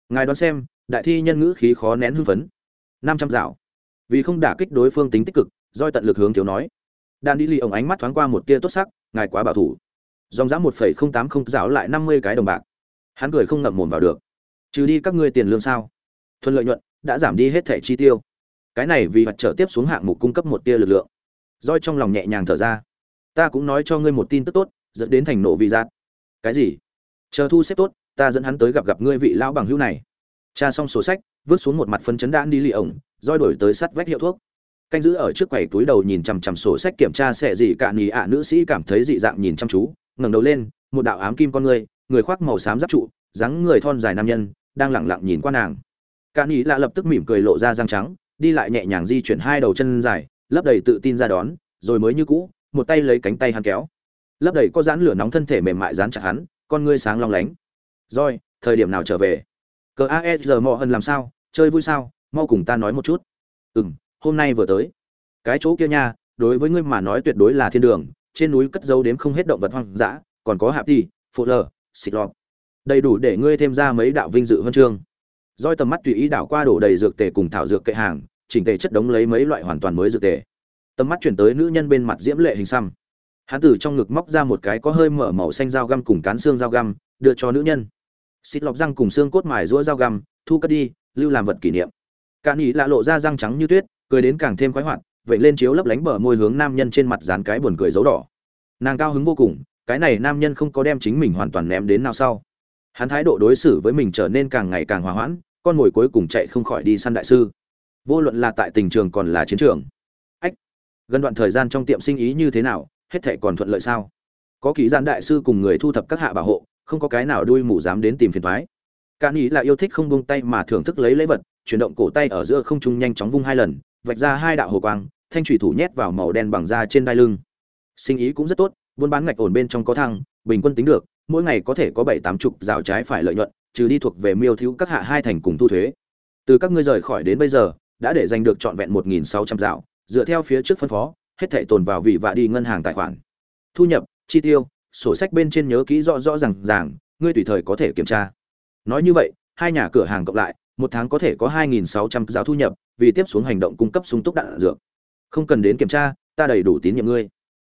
Ngài đoán xem, đại thi nhân ngữ khí khó nén hưng phấn. Năm trăm dạo. Vì không đả kích đối phương tính tích cực roi tận lực hướng thiếu nói. Đan đi lì ổng ánh mắt thoáng qua một tia tốt sắc, ngài quá bảo thủ. Dòng giá một phẩy không tám không dạo lại năm mươi cái đồng bạc. Hắn cười không ngậm mồm vào được. Trừ đi các ngươi tiền lương sao? Thuần lợi nhuận đã giảm đi hết thẻ chi tiêu. Cái này vì mặt trở tiếp xuống hạng mục cung cấp một tia lực lượng. Roi trong lòng nhẹ nhàng thở ra ta cũng nói cho ngươi một tin tức tốt, dẫn đến thành nộ vị giác. Cái gì? Chờ thu xếp tốt, ta dẫn hắn tới gặp gặp ngươi vị lão bằng hữu này. Cha xong sổ sách, vứt xuống một mặt phân chấn đạn đi lì ổng, roi đổi tới sắt vách hiệu thuốc. Canh giữ ở trước quầy túi đầu nhìn chằm chằm sổ sách kiểm tra sẽ gì cả nhì ạ, nữ sĩ cảm thấy dị dạng nhìn chăm chú, ngẩng đầu lên, một đạo ám kim con người người khoác màu xám giáp trụ, dáng người thon dài nam nhân, đang lẳng lặng nhìn qua nàng. Cả nhì lạ lập tức mỉm cười lộ ra răng trắng, đi lại nhẹ nhàng di chuyển hai đầu chân dài, lấp đầy tự tin ra đón, rồi mới như cũ một tay lấy cánh tay hắn kéo. Lấp đầy có dán lửa nóng thân thể mềm mại dán chặt hắn, con ngươi sáng long lánh. Rồi, thời điểm nào trở về? Cờ aesr mò hơn làm sao? Chơi vui sao? Mau cùng ta nói một chút. Ừ m hôm nay vừa tới. Cái chỗ kia nha, đối với ngươi mà nói tuyệt đối là thiên đường, trên núi cất dấu đếm không hết động vật hoang dã, còn có hạp đi phụ lờ, xịt lọt đầy đủ để ngươi thêm ra mấy đạo vinh dự huân chương. Roi tầm mắt tùy ý đảo qua đổ đầy dược tề cùng thảo dược kệ hàng, chỉnh tề chất đống lấy mấy loại hoàn toàn mới dược tề tầm mắt chuyển tới nữ nhân bên mặt diễm lệ hình xăm. Hắn từ trong ngực móc ra một cái có hơi mở màu xanh dao găm cùng cán xương dao găm, đưa cho nữ nhân. Xịt lọc răng cùng xương cốt mài rũa dao găm, thu cất đi, lưu làm vật kỷ niệm. Cả nhị lạ lộ ra răng trắng như tuyết, cười đến càng thêm khoái hoạt vậy lên chiếu lấp lánh bờ môi hướng nam nhân trên mặt dán cái buồn cười dấu đỏ. Nàng cao hứng vô cùng, cái này nam nhân không có đem chính mình hoàn toàn ném đến nào sau. Hắn thái độ đối xử với mình trở nên càng ngày càng hòa hoãn, con mồi cuối cùng chạy không khỏi đi săn đại sư. Vô luận là tại tình trường còn là chiến trường gần đoạn thời gian trong tiệm sinh ý như thế nào, hết thệ còn thuận lợi sao? Có ký gian đại sư cùng người thu thập các hạ bảo hộ, không có cái nào đuôi mù dám đến tìm phiền thoái cả ý là yêu thích không buông tay mà thưởng thức lấy lễ vật, chuyển động cổ tay ở giữa không trung nhanh chóng vung hai lần, vạch ra hai đạo hồ quang, thanh thủy thủ nhét vào màu đen bằng da trên đai lưng. Sinh ý cũng rất tốt, buôn bán ngạch ổn bên trong có thăng, bình quân tính được, mỗi ngày có thể có bảy tám chục rào trái phải lợi nhuận, trừ đi thuộc về miêu thiếu các hạ hai thành cùng thu thuế. Từ các ngươi rời khỏi đến bây giờ, đã để giành được trọn vẹn một nghìn sáu trăm rào dựa theo phía trước phân phó, hết thảy tồn vào vị và đi ngân hàng tài khoản. Thu nhập, chi tiêu, sổ sách bên trên nhớ kỹ rõ rõ ràng ràng, ngươi tùy thời có thể kiểm tra. Nói như vậy, hai nhà cửa hàng cộng lại, một tháng có thể có hai nghìn sáu trăm giáo thu nhập, vì tiếp xuống hành động cung cấp sung túc đạn dược. Không cần đến kiểm tra, ta đầy đủ tín nhiệm ngươi.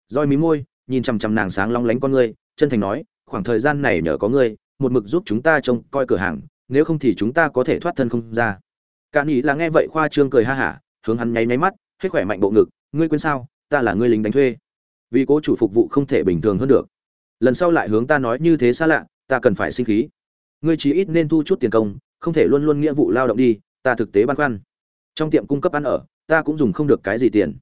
Roi mí môi, nhìn chằm chằm nàng sáng long lánh con ngươi, chân thành nói, khoảng thời gian này nhờ có ngươi, một mực giúp chúng ta trông coi cửa hàng, nếu không thì chúng ta có thể thoát thân không ra. Cả nghĩ là nghe vậy khoa trương cười ha hả, hướng hắn nháy nháy mắt hết khỏe mạnh bộ ngực, ngươi quên sao, ta là ngươi lính đánh thuê. Vì cố chủ phục vụ không thể bình thường hơn được. Lần sau lại hướng ta nói như thế xa lạ, ta cần phải sinh khí. Ngươi chỉ ít nên thu chút tiền công, không thể luôn luôn nghĩa vụ lao động đi, ta thực tế băn khoăn. Trong tiệm cung cấp ăn ở, ta cũng dùng không được cái gì tiền.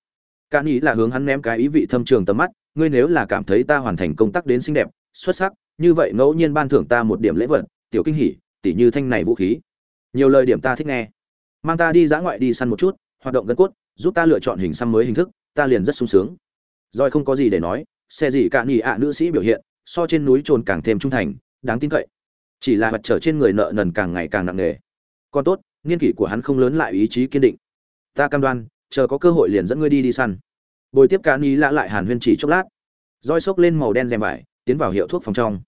Cả ý là hướng hắn ném cái ý vị thâm trường tầm mắt, ngươi nếu là cảm thấy ta hoàn thành công tác đến xinh đẹp, xuất sắc, như vậy ngẫu nhiên ban thưởng ta một điểm lễ vật, tiểu kinh hỉ, tỉ như thanh này vũ khí. Nhiều lời điểm ta thích nghe. Mang ta đi dã ngoại đi săn một chút, hoạt động gân cốt giúp ta lựa chọn hình xăm mới hình thức, ta liền rất sung sướng. Rồi không có gì để nói, xe gì cả nghỉ ạ nữ sĩ biểu hiện, so trên núi trồn càng thêm trung thành, đáng tin cậy. Chỉ là mặt trở trên người nợ nần càng ngày càng nặng nề. Còn tốt, niên kỷ của hắn không lớn lại ý chí kiên định. Ta cam đoan, chờ có cơ hội liền dẫn ngươi đi đi săn. Bồi tiếp cá ni lạ lại hàn huyên chỉ chốc lát. Roi xốc lên màu đen rèm vải, tiến vào hiệu thuốc phòng trong.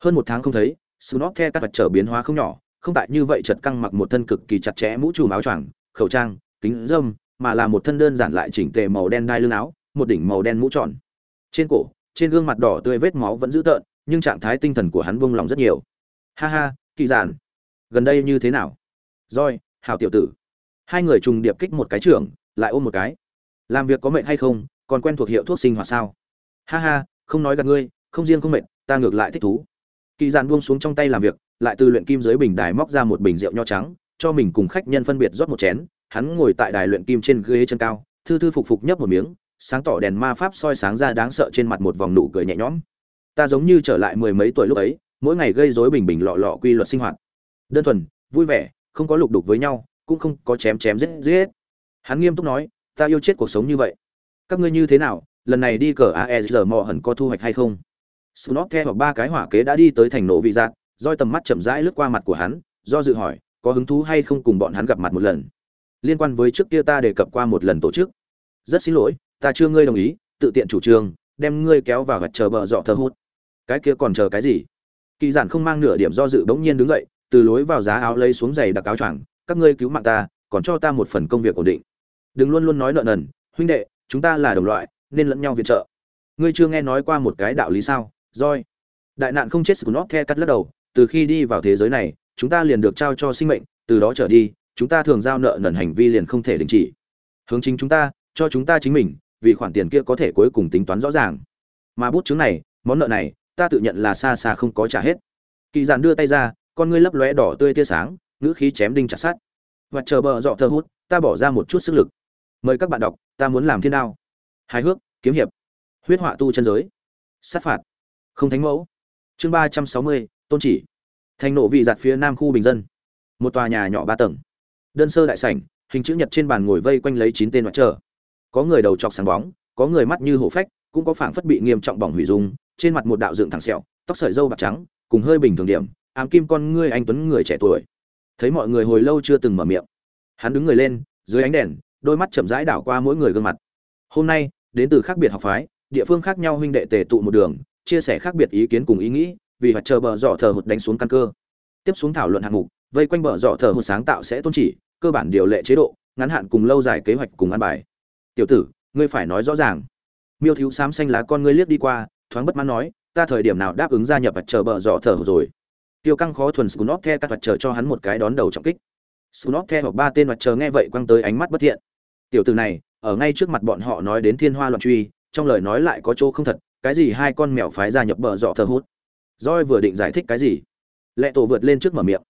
Hơn một tháng không thấy snob the các vật trở biến hóa không nhỏ, không tại như vậy chật căng mặc một thân cực kỳ chặt chẽ mũ trùm áo choàng, khẩu trang, kính dâm mà là một thân đơn giản lại chỉnh tề màu đen đai lưng áo một đỉnh màu đen mũ tròn. Trên cổ trên gương mặt đỏ tươi vết máu vẫn dữ tợn nhưng trạng thái tinh thần của hắn buông lòng rất nhiều. Ha ha kỳ giản. Gần đây như thế nào? Rồi, hảo tiểu tử. Hai người trùng điệp kích một cái trưởng lại ôm một cái. Làm việc có mệt hay không? Còn quen thuộc hiệu thuốc sinh hoạt sao? Ha ha không nói gần ngươi không riêng không mệt, ta ngược lại thích thú. Kỳ giản buông xuống trong tay làm việc lại từ luyện kim dưới bình đài móc ra một bình rượu nho trắng cho mình cùng khách nhân phân biệt rót một chén hắn ngồi tại đài luyện kim trên ghế chân cao, thư thư phục phục nhấp một miếng, sáng tỏ đèn ma pháp soi sáng ra đáng sợ trên mặt một vòng nụ cười nhẹ nhõm. Ta giống như trở lại mười mấy tuổi lúc ấy, mỗi ngày gây rối bình bình lọ lọ quy luật sinh hoạt. Đơn thuần, vui vẻ, không có lục đục với nhau, cũng không có chém chém giết giết. Hắn nghiêm túc nói, ta yêu chết cuộc sống như vậy. Các ngươi như thế nào, lần này đi cờ aesr mò hẳn có thu hoạch hay không? Snot theo ba cái hỏa kế đã đi tới thành nổ vị dạng roi tầm mắt chậm rãi lướt qua mặt của hắn, do dự hỏi, có hứng thú hay không cùng bọn hắn gặp mặt một lần? Liên quan với trước kia ta đề cập qua một lần tổ chức. Rất xin lỗi, ta chưa ngươi đồng ý, tự tiện chủ trương, đem ngươi kéo vào gạch chờ bờ dọ thơ hút cái kia còn chờ cái gì? Kỳ giản không mang nửa điểm do dự bỗng nhiên đứng dậy, từ lối vào giá áo lấy xuống giày đặc áo choàng, các ngươi cứu mạng ta, còn cho ta một phần công việc ổn định. Đừng luôn luôn nói nợ nần, huynh đệ, chúng ta là đồng loại, nên lẫn nhau viện trợ. Ngươi chưa nghe nói qua một cái đạo lý sao? Roi đại nạn không chết scunop the cắt lắc đầu, từ khi đi vào thế giới này, chúng ta liền được trao cho sinh mệnh, từ đó trở đi chúng ta thường giao nợ nần hành vi liền không thể đình chỉ. Hướng chính chúng ta, cho chúng ta chính mình, vì khoản tiền kia có thể cuối cùng tính toán rõ ràng. Mà bút chứng này, món nợ này, ta tự nhận là xa xa không có trả hết. Kỳ giản đưa tay ra, con ngươi lấp lóe đỏ tươi tia sáng, ngữ khí chém đinh chặt sát và chờ bờ dọ thơ hút, ta bỏ ra một chút sức lực. Mời các bạn đọc, ta muốn làm thiên đao. Hài hước, kiếm hiệp. Huyết họa tu chân giới. Sát phạt. Không thánh mẫu. Chương ba trăm sáu mươi, tôn chỉ. Thành nộ vị giặt phía nam khu bình dân. Một tòa nhà nhỏ ba tầng đơn sơ đại sảnh, hình chữ nhật trên bàn ngồi vây quanh lấy chín tên ngoại trợ. Có người đầu chọc sáng bóng, có người mắt như hổ phách, cũng có phảng phất bị nghiêm trọng bỏng hủy dung, trên mặt một đạo dựng thẳng sẹo, tóc sợi dâu bạc trắng, cùng hơi bình thường điểm, ám kim con ngươi anh tuấn người trẻ tuổi. Thấy mọi người hồi lâu chưa từng mở miệng. Hắn đứng người lên, dưới ánh đèn, đôi mắt chậm rãi đảo qua mỗi người gương mặt. Hôm nay, đến từ khác biệt học phái, địa phương khác nhau huynh đệ tề tụ một đường, chia sẻ khác biệt ý kiến cùng ý nghĩ, vì hoạt chờ bờ dọ thờ hụt đánh xuống căn cơ. Tiếp xuống thảo luận hạng mục, vây quanh bờ dọ thờ hụt sáng tạo sẽ tôn chỉ cơ bản điều lệ chế độ, ngắn hạn cùng lâu dài kế hoạch cùng ăn bài. Tiểu tử, ngươi phải nói rõ ràng. Miêu thiếu xám xanh lá con ngươi liếc đi qua, thoáng bất mãn nói, ta thời điểm nào đáp ứng gia nhập vật chờ bờ dọ thở rồi. Tiêu căng khó thuần scunop the các vật chờ cho hắn một cái đón đầu trọng kích. Scunop the hoặc ba tên vật chờ nghe vậy quăng tới ánh mắt bất thiện. Tiểu tử này, ở ngay trước mặt bọn họ nói đến thiên hoa loạn truy, trong lời nói lại có chỗ không thật, cái gì hai con mèo phái gia nhập bờ dọ thờ hút? Roi vừa định giải thích cái gì, lệ tổ vượt lên trước mở miệng.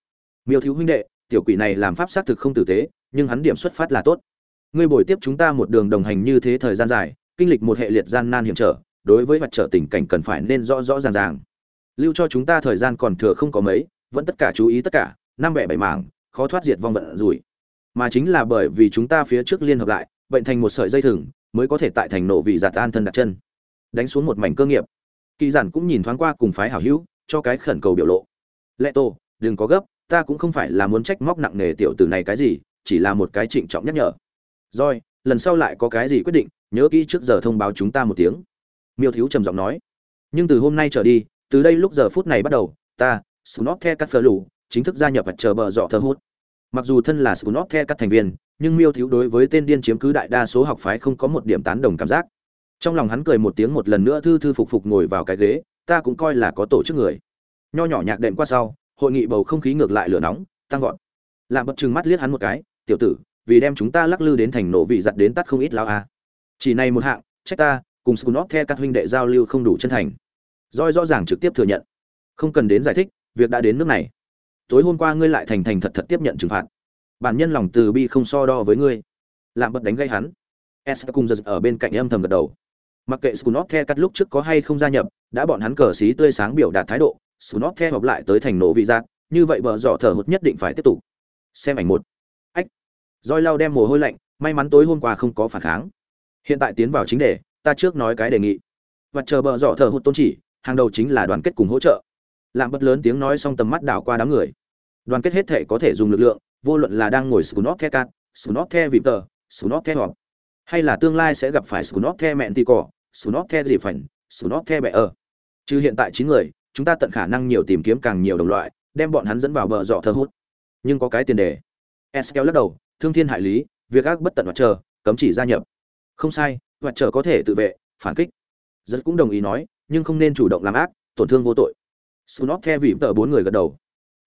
Miêu thiếu huynh đệ tiểu quỷ này làm pháp xác thực không tử tế, nhưng hắn điểm xuất phát là tốt. Ngươi bồi tiếp chúng ta một đường đồng hành như thế thời gian dài, kinh lịch một hệ liệt gian nan hiểm trở, đối với mặt trở tình cảnh cần phải nên rõ rõ ràng ràng. Lưu cho chúng ta thời gian còn thừa không có mấy, vẫn tất cả chú ý tất cả, năm bẻ bảy mảng, khó thoát diệt vong vận rủi. Mà chính là bởi vì chúng ta phía trước liên hợp lại, bệnh thành một sợi dây thừng, mới có thể tại thành nộ vị giạt an thân đặt chân. Đánh xuống một mảnh cơ nghiệp. Kỳ giản cũng nhìn thoáng qua cùng phái hảo hữu, cho cái khẩn cầu biểu lộ. Lệ tô, đừng có gấp ta cũng không phải là muốn trách móc nặng nề tiểu tử này cái gì, chỉ là một cái trịnh trọng nhắc nhở. Rồi, lần sau lại có cái gì quyết định, nhớ kỹ trước giờ thông báo chúng ta một tiếng. Miêu thiếu trầm giọng nói. Nhưng từ hôm nay trở đi, từ đây lúc giờ phút này bắt đầu, ta snot the các phở lù chính thức gia nhập và chờ bờ dọ thơ hút. Mặc dù thân là snot the các thành viên, nhưng miêu thiếu đối với tên điên chiếm cứ đại đa số học phái không có một điểm tán đồng cảm giác. Trong lòng hắn cười một tiếng một lần nữa thư thư phục phục ngồi vào cái ghế, ta cũng coi là có tổ chức người. Nho nhỏ nhạc đệm qua sau hội nghị bầu không khí ngược lại lửa nóng, tăng vọt. Làm bật chừng mắt liếc hắn một cái, tiểu tử, vì đem chúng ta lắc lư đến thành nổ vị giặt đến tắt không ít lao a. Chỉ này một hạng, trách ta, cùng scunop the các huynh đệ giao lưu không đủ chân thành. Roi rõ ràng trực tiếp thừa nhận. Không cần đến giải thích, việc đã đến nước này. Tối hôm qua ngươi lại thành thành thật thật tiếp nhận trừng phạt. Bản nhân lòng từ bi không so đo với ngươi. Làm bật đánh gây hắn. S cùng giật ở bên cạnh âm thầm gật đầu. Mặc kệ scunop the cắt lúc trước có hay không gia nhập, đã bọn hắn cờ xí tươi sáng biểu đạt thái độ Snot theo hợp lại tới thành nổ vị giác như vậy bờ dọ thở hụt nhất định phải tiếp tục. Xem ảnh một. Ách. Joy lau đem mồ hôi lạnh may mắn tối hôm qua không có phản kháng. Hiện tại tiến vào chính đề ta trước nói cái đề nghị. Và chờ bờ dọ thở hụt tôn chỉ hàng đầu chính là đoàn kết cùng hỗ trợ. Làm bất lớn tiếng nói xong tầm mắt đảo qua đám người. Đoàn kết hết thể có thể dùng lực lượng vô luận là đang ngồi Snot theo cát, Snot theo vị tờ Snot theo họp hay là tương lai sẽ gặp phải Snot theo mẹn tì cỏ Snot theo gì phảnh Snot theo bẻ ở chứ hiện tại chín người chúng ta tận khả năng nhiều tìm kiếm càng nhiều đồng loại, đem bọn hắn dẫn vào bờ dọ thơ hút. Nhưng có cái tiền đề. Eskel lắc đầu, thương thiên hại lý, việc ác bất tận hoạt chờ, cấm chỉ gia nhập. Không sai, hoạt chờ có thể tự vệ, phản kích. Rất cũng đồng ý nói, nhưng không nên chủ động làm ác, tổn thương vô tội. Snot theo vị tờ bốn người gật đầu.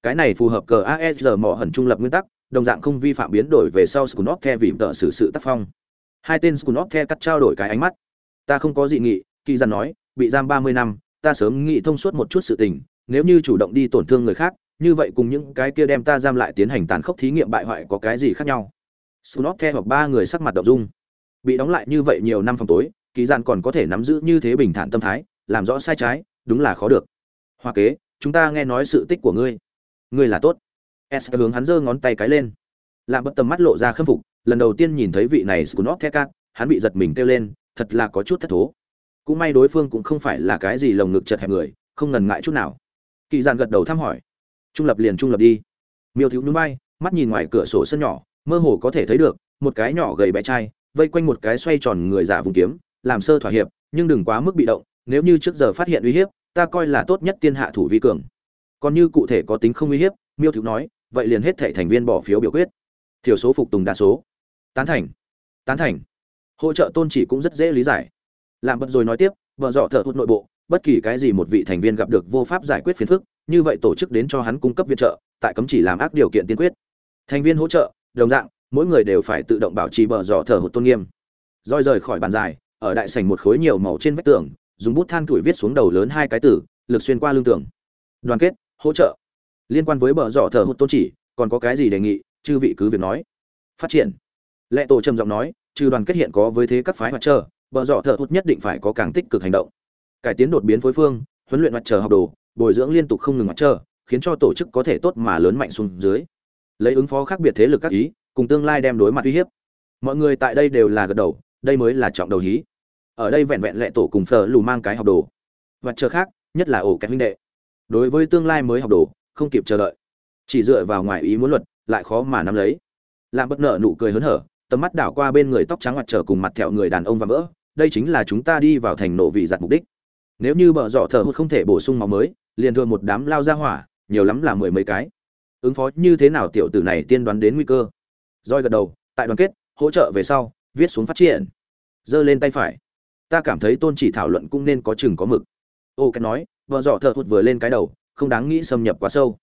Cái này phù hợp cờ ASR mỏ hẩn trung lập nguyên tắc, đồng dạng không vi phạm biến đổi về sau Snot theo vị tờ xử sự tác phong. Hai tên Snot theo cắt trao đổi cái ánh mắt. Ta không có dị nghị, kỳ dân nói, bị giam ba mươi năm ta sớm nghĩ thông suốt một chút sự tình, nếu như chủ động đi tổn thương người khác, như vậy cùng những cái kia đem ta giam lại tiến hành tàn khốc thí nghiệm bại hoại có cái gì khác nhau? Snot hoặc ba người sắc mặt động dung. Bị đóng lại như vậy nhiều năm phòng tối, kỳ gian còn có thể nắm giữ như thế bình thản tâm thái, làm rõ sai trái, đúng là khó được. Hoa kế, chúng ta nghe nói sự tích của ngươi. Ngươi là tốt. S hướng hắn giơ ngón tay cái lên. Làm bất tầm mắt lộ ra khâm phục, lần đầu tiên nhìn thấy vị này scunop hắn bị giật mình kêu lên, thật là có chút thất thố cũng may đối phương cũng không phải là cái gì lồng ngực chật hẹp người, không ngần ngại chút nào. Kỳ dàn gật đầu thăm hỏi. Trung lập liền trung lập đi. Miêu thiếu núi bay mắt nhìn ngoài cửa sổ sân nhỏ, mơ hồ có thể thấy được, một cái nhỏ gầy bé trai, vây quanh một cái xoay tròn người giả vùng kiếm, làm sơ thỏa hiệp, nhưng đừng quá mức bị động, nếu như trước giờ phát hiện uy hiếp, ta coi là tốt nhất tiên hạ thủ vi cường. Còn như cụ thể có tính không uy hiếp, miêu thiếu nói, vậy liền hết thệ thành viên bỏ phiếu biểu quyết. Thiểu số phục tùng đa số. Tán thành. Tán thành. Hỗ trợ tôn chỉ cũng rất dễ lý giải làm bật rồi nói tiếp, vợ dọ thợ hụt nội bộ, bất kỳ cái gì một vị thành viên gặp được vô pháp giải quyết phiền phức, như vậy tổ chức đến cho hắn cung cấp viện trợ, tại cấm chỉ làm ác điều kiện tiên quyết. Thành viên hỗ trợ, đồng dạng, mỗi người đều phải tự động bảo trì bờ dọ thở hụt tôn nghiêm. Roi rời khỏi bàn dài, ở đại sảnh một khối nhiều màu trên vách tường, dùng bút than tuổi viết xuống đầu lớn hai cái tử, lực xuyên qua lưng tường. Đoàn kết, hỗ trợ. Liên quan với bờ dọ thờ hụt tôn chỉ, còn có cái gì đề nghị, chư vị cứ việc nói. Phát triển. Lệ tổ trầm giọng nói, trừ đoàn kết hiện có với thế các phái mặt trời bờ dọ thợ hụt nhất định phải có càng tích cực hành động. Cải tiến đột biến phối phương, huấn luyện mặt trời học đồ, bồi dưỡng liên tục không ngừng mặt trời, khiến cho tổ chức có thể tốt mà lớn mạnh xuống dưới. Lấy ứng phó khác biệt thế lực các ý, cùng tương lai đem đối mặt uy hiếp. Mọi người tại đây đều là gật đầu, đây mới là trọng đầu hí. Ở đây vẹn vẹn lệ tổ cùng phở lù mang cái học đồ. Và chờ khác, nhất là ổ kẹt huynh đệ. Đối với tương lai mới học đồ, không kịp chờ đợi. Chỉ dựa vào ngoài ý muốn luật, lại khó mà nắm lấy. Làm bất nợ nụ cười hớn hở, tầm mắt đảo qua bên người tóc trắng mặt trở cùng mặt thẹo người đàn ông và vỡ đây chính là chúng ta đi vào thành nổ vị giặt mục đích. Nếu như bờ dọ thở hụt không thể bổ sung máu mới, liền thường một đám lao ra hỏa, nhiều lắm là mười mấy cái. Ứng phó như thế nào tiểu tử này tiên đoán đến nguy cơ. Roi gật đầu, tại đoàn kết, hỗ trợ về sau, viết xuống phát triển. Giơ lên tay phải. Ta cảm thấy tôn chỉ thảo luận cũng nên có chừng có mực. Ô, cái nói bờ dọ thở hụt vừa lên cái đầu, không đáng nghĩ xâm nhập quá sâu.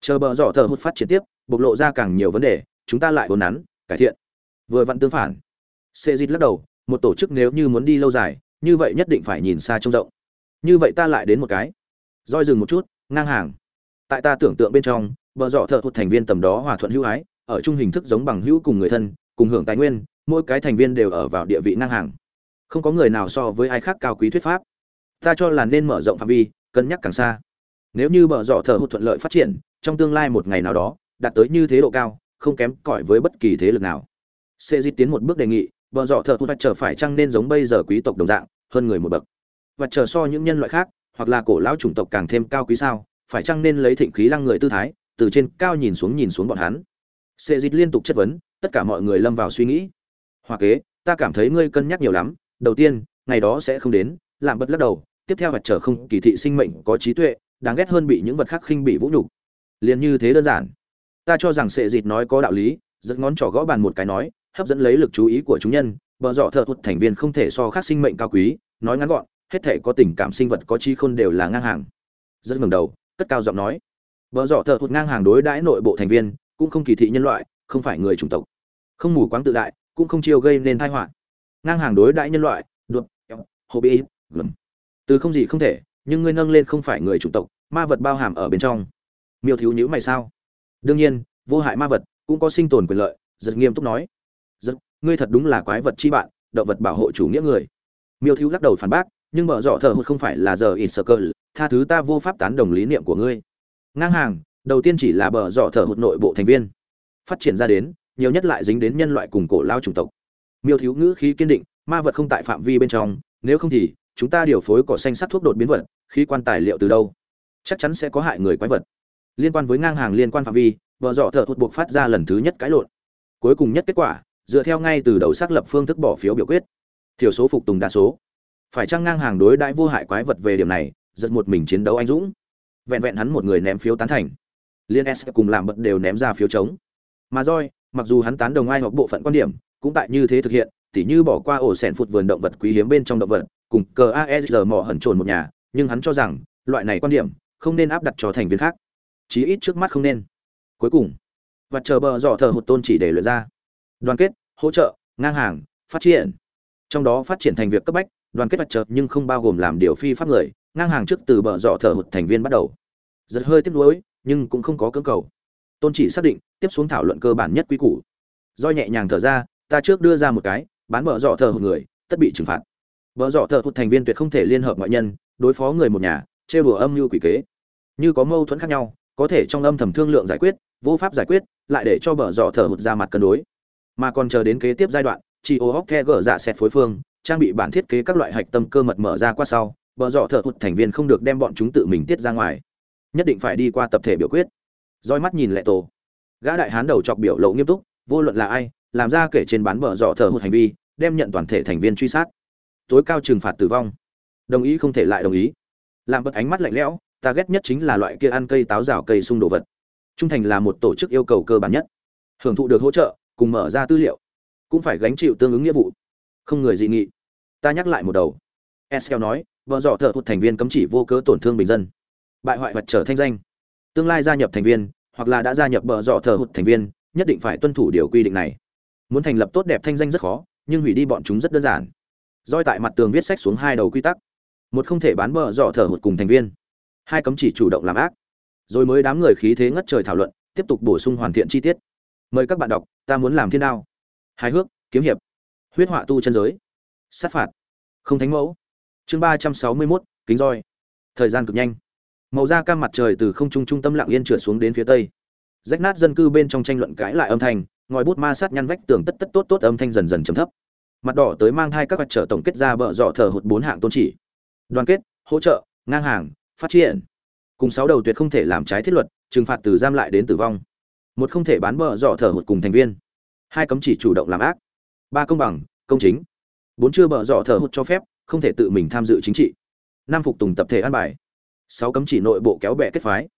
Chờ bờ dọ thở hụt phát triển tiếp, bộc lộ ra càng nhiều vấn đề, chúng ta lại vốn nắn, cải thiện. Vừa vặn tương phản. Xê dít lắc đầu một tổ chức nếu như muốn đi lâu dài, như vậy nhất định phải nhìn xa trông rộng. Như vậy ta lại đến một cái. Roi dừng một chút, ngang hàng. Tại ta tưởng tượng bên trong, vợ dọ thợ thuộc thành viên tầm đó hòa thuận hữu ái, ở chung hình thức giống bằng hữu cùng người thân, cùng hưởng tài nguyên, mỗi cái thành viên đều ở vào địa vị ngang hàng. Không có người nào so với ai khác cao quý thuyết pháp. Ta cho là nên mở rộng phạm vi, cân nhắc càng xa. Nếu như bờ dọ thợ hụt thuận lợi phát triển, trong tương lai một ngày nào đó, đạt tới như thế độ cao, không kém cỏi với bất kỳ thế lực nào. Sẽ di tiến một bước đề nghị bờ dọ thợ vật trở phải chăng nên giống bây giờ quý tộc đồng dạng, hơn người một bậc. Vật chờ so những nhân loại khác, hoặc là cổ lão chủng tộc càng thêm cao quý sao, phải chăng nên lấy thịnh khí lăng người tư thái, từ trên cao nhìn xuống nhìn xuống bọn hắn? Sệ dịch liên tục chất vấn, tất cả mọi người lâm vào suy nghĩ. Hoa kế, ta cảm thấy ngươi cân nhắc nhiều lắm, đầu tiên, ngày đó sẽ không đến, làm bất lắc đầu, tiếp theo vật trở không kỳ thị sinh mệnh có trí tuệ, đáng ghét hơn bị những vật khác khinh bị vũ nhục. Liền như thế đơn giản. Ta cho rằng sệ dịch nói có đạo lý, giật ngón trỏ gõ bàn một cái nói hấp dẫn lấy lực chú ý của chúng nhân, bờ dọ thợ thuật thành viên không thể so khác sinh mệnh cao quý, nói ngắn gọn, hết thể có tình cảm sinh vật có chi khôn đều là ngang hàng. Rất ngừng đầu, cất cao giọng nói, bờ dọ thợ thuật ngang hàng đối đãi nội bộ thành viên, cũng không kỳ thị nhân loại, không phải người chủng tộc. Không mù quáng tự đại, cũng không chiêu gây nên tai họa. Ngang hàng đối đãi nhân loại, đột hồ bị lầm từ không gì không thể, nhưng ngươi nâng lên không phải người chủng tộc, ma vật bao hàm ở bên trong. Miêu thiếu nhữ mày sao? Đương nhiên, vô hại ma vật cũng có sinh tồn quyền lợi, giật nghiêm túc nói ngươi thật đúng là quái vật chi bạn, động vật bảo hộ chủ nghĩa người. Miêu thiếu lắc đầu phản bác, nhưng mở rõ thờ hụt không phải là giờ in sơ tha thứ ta vô pháp tán đồng lý niệm của ngươi. Ngang hàng, đầu tiên chỉ là bờ dọ thờ hụt nội bộ thành viên. Phát triển ra đến, nhiều nhất lại dính đến nhân loại cùng cổ lao chủng tộc. Miêu thiếu ngữ khí kiên định, ma vật không tại phạm vi bên trong, nếu không thì, chúng ta điều phối cỏ xanh sắc thuốc đột biến vật, khí quan tài liệu từ đâu? Chắc chắn sẽ có hại người quái vật. Liên quan với ngang hàng liên quan phạm vi bờ dọ thợ hụt buộc phát ra lần thứ nhất cãi lộn. Cuối cùng nhất kết quả dựa theo ngay từ đầu xác lập phương thức bỏ phiếu biểu quyết. Thiểu số phục tùng đa số. Phải chăng ngang hàng đối đãi vô hại quái vật về điểm này, giật một mình chiến đấu anh dũng. Vẹn vẹn hắn một người ném phiếu tán thành. Liên s cùng làm bật đều ném ra phiếu chống. Mà roi mặc dù hắn tán đồng ai hoặc bộ phận quan điểm, cũng tại như thế thực hiện, tỉ như bỏ qua ổ sẻn phụt vườn động vật quý hiếm bên trong động vật, cùng cờ aesr mỏ hẩn trồn một nhà, nhưng hắn cho rằng, loại này quan điểm, không nên áp đặt cho thành viên khác. Chí ít trước mắt không nên. Cuối cùng, và chờ bờ dọ thờ hụt tôn chỉ để luyện ra. Đoàn kết hỗ trợ, ngang hàng, phát triển. Trong đó phát triển thành việc cấp bách, đoàn kết mặt chợt nhưng không bao gồm làm điều phi pháp người, ngang hàng trước từ bờ dọ thờ hụt thành viên bắt đầu. Giật hơi tiếp nối nhưng cũng không có cưỡng cầu. Tôn chỉ xác định, tiếp xuống thảo luận cơ bản nhất quy củ. Do nhẹ nhàng thở ra, ta trước đưa ra một cái, bán bờ dọ thờ hụt người, tất bị trừng phạt. Bờ dọ thờ hụt thành viên tuyệt không thể liên hợp ngoại nhân, đối phó người một nhà, trêu đùa âm mưu quỷ kế. Như có mâu thuẫn khác nhau, có thể trong âm thầm thương lượng giải quyết, vô pháp giải quyết, lại để cho bờ dọ thờ hụt ra mặt cân đối mà còn chờ đến kế tiếp giai đoạn chỉ ô hóc the gỡ dạ xét phối phương, trang bị bản thiết kế các loại hạch tâm cơ mật mở ra qua sau, bờ dọ thợ hụt thành viên không được đem bọn chúng tự mình tiết ra ngoài. Nhất định phải đi qua tập thể biểu quyết. Roi mắt nhìn lệ tổ. Gã đại hán đầu chọc biểu lộ nghiêm túc, vô luận là ai, làm ra kể trên bán bờ dọ thợ hụt hành vi, đem nhận toàn thể thành viên truy sát. Tối cao trừng phạt tử vong. Đồng ý không thể lại đồng ý. Làm bật ánh mắt lạnh lẽo, ta ghét nhất chính là loại kia ăn cây táo rào cây xung đồ vật. Trung thành là một tổ chức yêu cầu cơ bản nhất. Hưởng thụ được hỗ trợ cùng mở ra tư liệu, cũng phải gánh chịu tương ứng nghĩa vụ. Không người dị nghị. Ta nhắc lại một đầu. Eskel nói, vợ dọ thợ hụt thành viên cấm chỉ vô cớ tổn thương bình dân. Bại hoại vật trở thanh danh. Tương lai gia nhập thành viên, hoặc là đã gia nhập bờ dọ thợ hụt thành viên, nhất định phải tuân thủ điều quy định này. Muốn thành lập tốt đẹp thanh danh rất khó, nhưng hủy đi bọn chúng rất đơn giản. Roi tại mặt tường viết sách xuống hai đầu quy tắc. Một không thể bán bờ dọ thợ hụt cùng thành viên. Hai cấm chỉ chủ động làm ác. Rồi mới đám người khí thế ngất trời thảo luận, tiếp tục bổ sung hoàn thiện chi tiết mời các bạn đọc, ta muốn làm thiên đao. Hài hước, kiếm hiệp. Huyết họa tu chân giới. Sát phạt. Không thánh mẫu. Chương ba trăm sáu mươi mốt, kính roi. Thời gian cực nhanh. Màu da cam mặt trời từ không trung trung tâm lặng yên trượt xuống đến phía tây. Rách nát dân cư bên trong tranh luận cãi lại âm thanh, ngòi bút ma sát nhăn vách tường tất tất tốt tốt âm thanh dần dần chấm thấp. Mặt đỏ tới mang hai các vật trở tổng kết ra bợ dọ thờ hụt bốn hạng tôn chỉ. Đoàn kết, hỗ trợ, ngang hàng, phát triển. Cùng sáu đầu tuyệt không thể làm trái thiết luật, trừng phạt từ giam lại đến tử vong một không thể bán bờ dọ thở hụt cùng thành viên. Hai cấm chỉ chủ động làm ác. Ba công bằng, công chính. Bốn chưa bờ dọ thở hụt cho phép, không thể tự mình tham dự chính trị. Năm phục tùng tập thể an bài. Sáu cấm chỉ nội bộ kéo bè kết phái.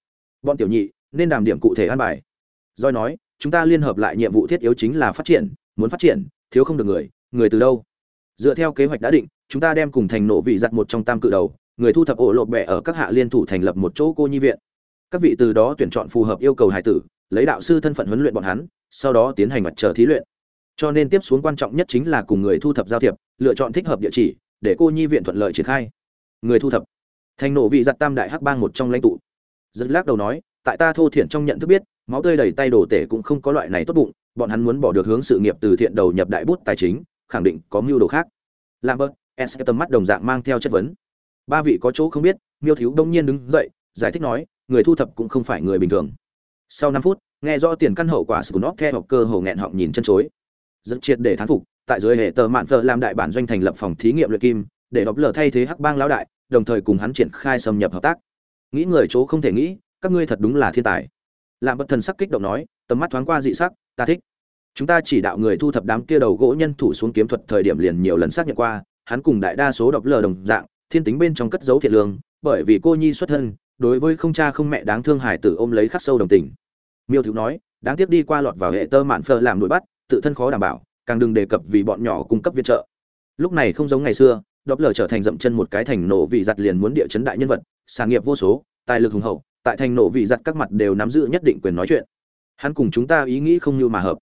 Bọn tiểu nhị, nên đàm điểm cụ thể an bài. Doi nói, chúng ta liên hợp lại nhiệm vụ thiết yếu chính là phát triển, muốn phát triển, thiếu không được người người từ đâu? Dựa theo kế hoạch đã định, chúng ta đem cùng thành nộ vị giặt một trong tam cự đầu, người thu thập ổ lộp bẹ ở các hạ liên thủ thành lập một chỗ cô nhi viện. Các vị từ đó tuyển chọn phù hợp yêu cầu hải tử lấy đạo sư thân phận huấn luyện bọn hắn, sau đó tiến hành mặt trời thí luyện. Cho nên tiếp xuống quan trọng nhất chính là cùng người thu thập giao thiệp, lựa chọn thích hợp địa chỉ, để cô nhi viện thuận lợi triển khai. Người thu thập. Thành nộ vị giặt tam đại hắc bang một trong lãnh tụ. Giật lắc đầu nói, tại ta thô thiển trong nhận thức biết, máu tươi đầy tay đồ tể cũng không có loại này tốt bụng, bọn hắn muốn bỏ được hướng sự nghiệp từ thiện đầu nhập đại bút tài chính, khẳng định có mưu đồ khác. Làm bớt s tầm mắt đồng dạng mang theo chất vấn. Ba vị có chỗ không biết, miêu thiếu đông nhiên đứng dậy, giải thích nói, người thu thập cũng không phải người bình thường sau năm phút, nghe rõ tiền căn hậu quả scunop theo học cơ hồ nghẹn họng nhìn chân chối. Rất triệt để thán phục, tại dưới hệ tờ mạn vợ làm đại bản doanh thành lập phòng thí nghiệm luyện kim, để đọc lờ thay thế hắc bang lão đại, đồng thời cùng hắn triển khai xâm nhập hợp tác. Nghĩ người chỗ không thể nghĩ, các ngươi thật đúng là thiên tài. Làm bất thần sắc kích động nói, tầm mắt thoáng qua dị sắc, ta thích. Chúng ta chỉ đạo người thu thập đám kia đầu gỗ nhân thủ xuống kiếm thuật thời điểm liền nhiều lần xác nhận qua, hắn cùng đại đa số độc lờ đồng dạng, thiên tính bên trong cất dấu thiện lương, bởi vì cô nhi xuất thân, đối với không cha không mẹ đáng thương hải tử ôm lấy khắc sâu đồng tình miêu thiếu nói, đáng tiếc đi qua lọt vào hệ tơ mạn phơ làm nổi bắt, tự thân khó đảm bảo, càng đừng đề cập vì bọn nhỏ cung cấp viện trợ. Lúc này không giống ngày xưa đọc lờ trở thành dậm chân một cái thành nổ vị giặt liền muốn địa chấn đại nhân vật, sản nghiệp vô số, tài lực hùng hậu, tại thành nổ vị giặt các mặt đều nắm giữ nhất định quyền nói chuyện. Hắn cùng chúng ta ý nghĩ không như mà hợp.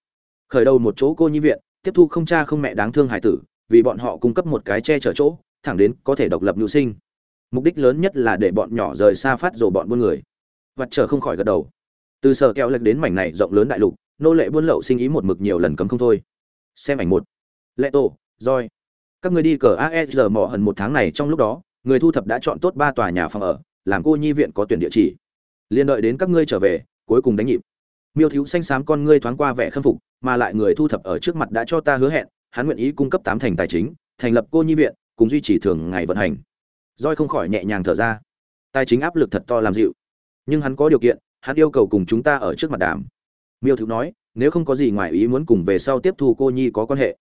Khởi đầu một chỗ cô nhi viện, tiếp thu không cha không mẹ đáng thương hải tử, vì bọn họ cung cấp một cái che chở chỗ, thẳng đến có thể độc lập nhu sinh. Mục đích lớn nhất là để bọn nhỏ rời xa phát rồ bọn buôn người. Vặt trở không khỏi gật đầu từ sở kẹo lệch đến mảnh này rộng lớn đại lục, nô lệ buôn lậu sinh ý một mực nhiều lần cấm không thôi. Xem ảnh một. Lệ tổ roi các người đi cờ aesr mỏ hần một tháng này trong lúc đó, người thu thập đã chọn tốt ba tòa nhà phòng ở, làm cô nhi viện có tuyển địa chỉ. Liên đợi đến các ngươi trở về, cuối cùng đánh nhịp. Miêu thiếu xanh xám con ngươi thoáng qua vẻ khâm phục, mà lại người thu thập ở trước mặt đã cho ta hứa hẹn, hắn nguyện ý cung cấp tám thành tài chính, thành lập cô nhi viện, cùng duy trì thường ngày vận hành. Roi không khỏi nhẹ nhàng thở ra. Tài chính áp lực thật to làm dịu. Nhưng hắn có điều kiện hắn yêu cầu cùng chúng ta ở trước mặt đàm. Miêu thiếu nói, nếu không có gì ngoài ý muốn cùng về sau tiếp thu cô nhi có quan hệ.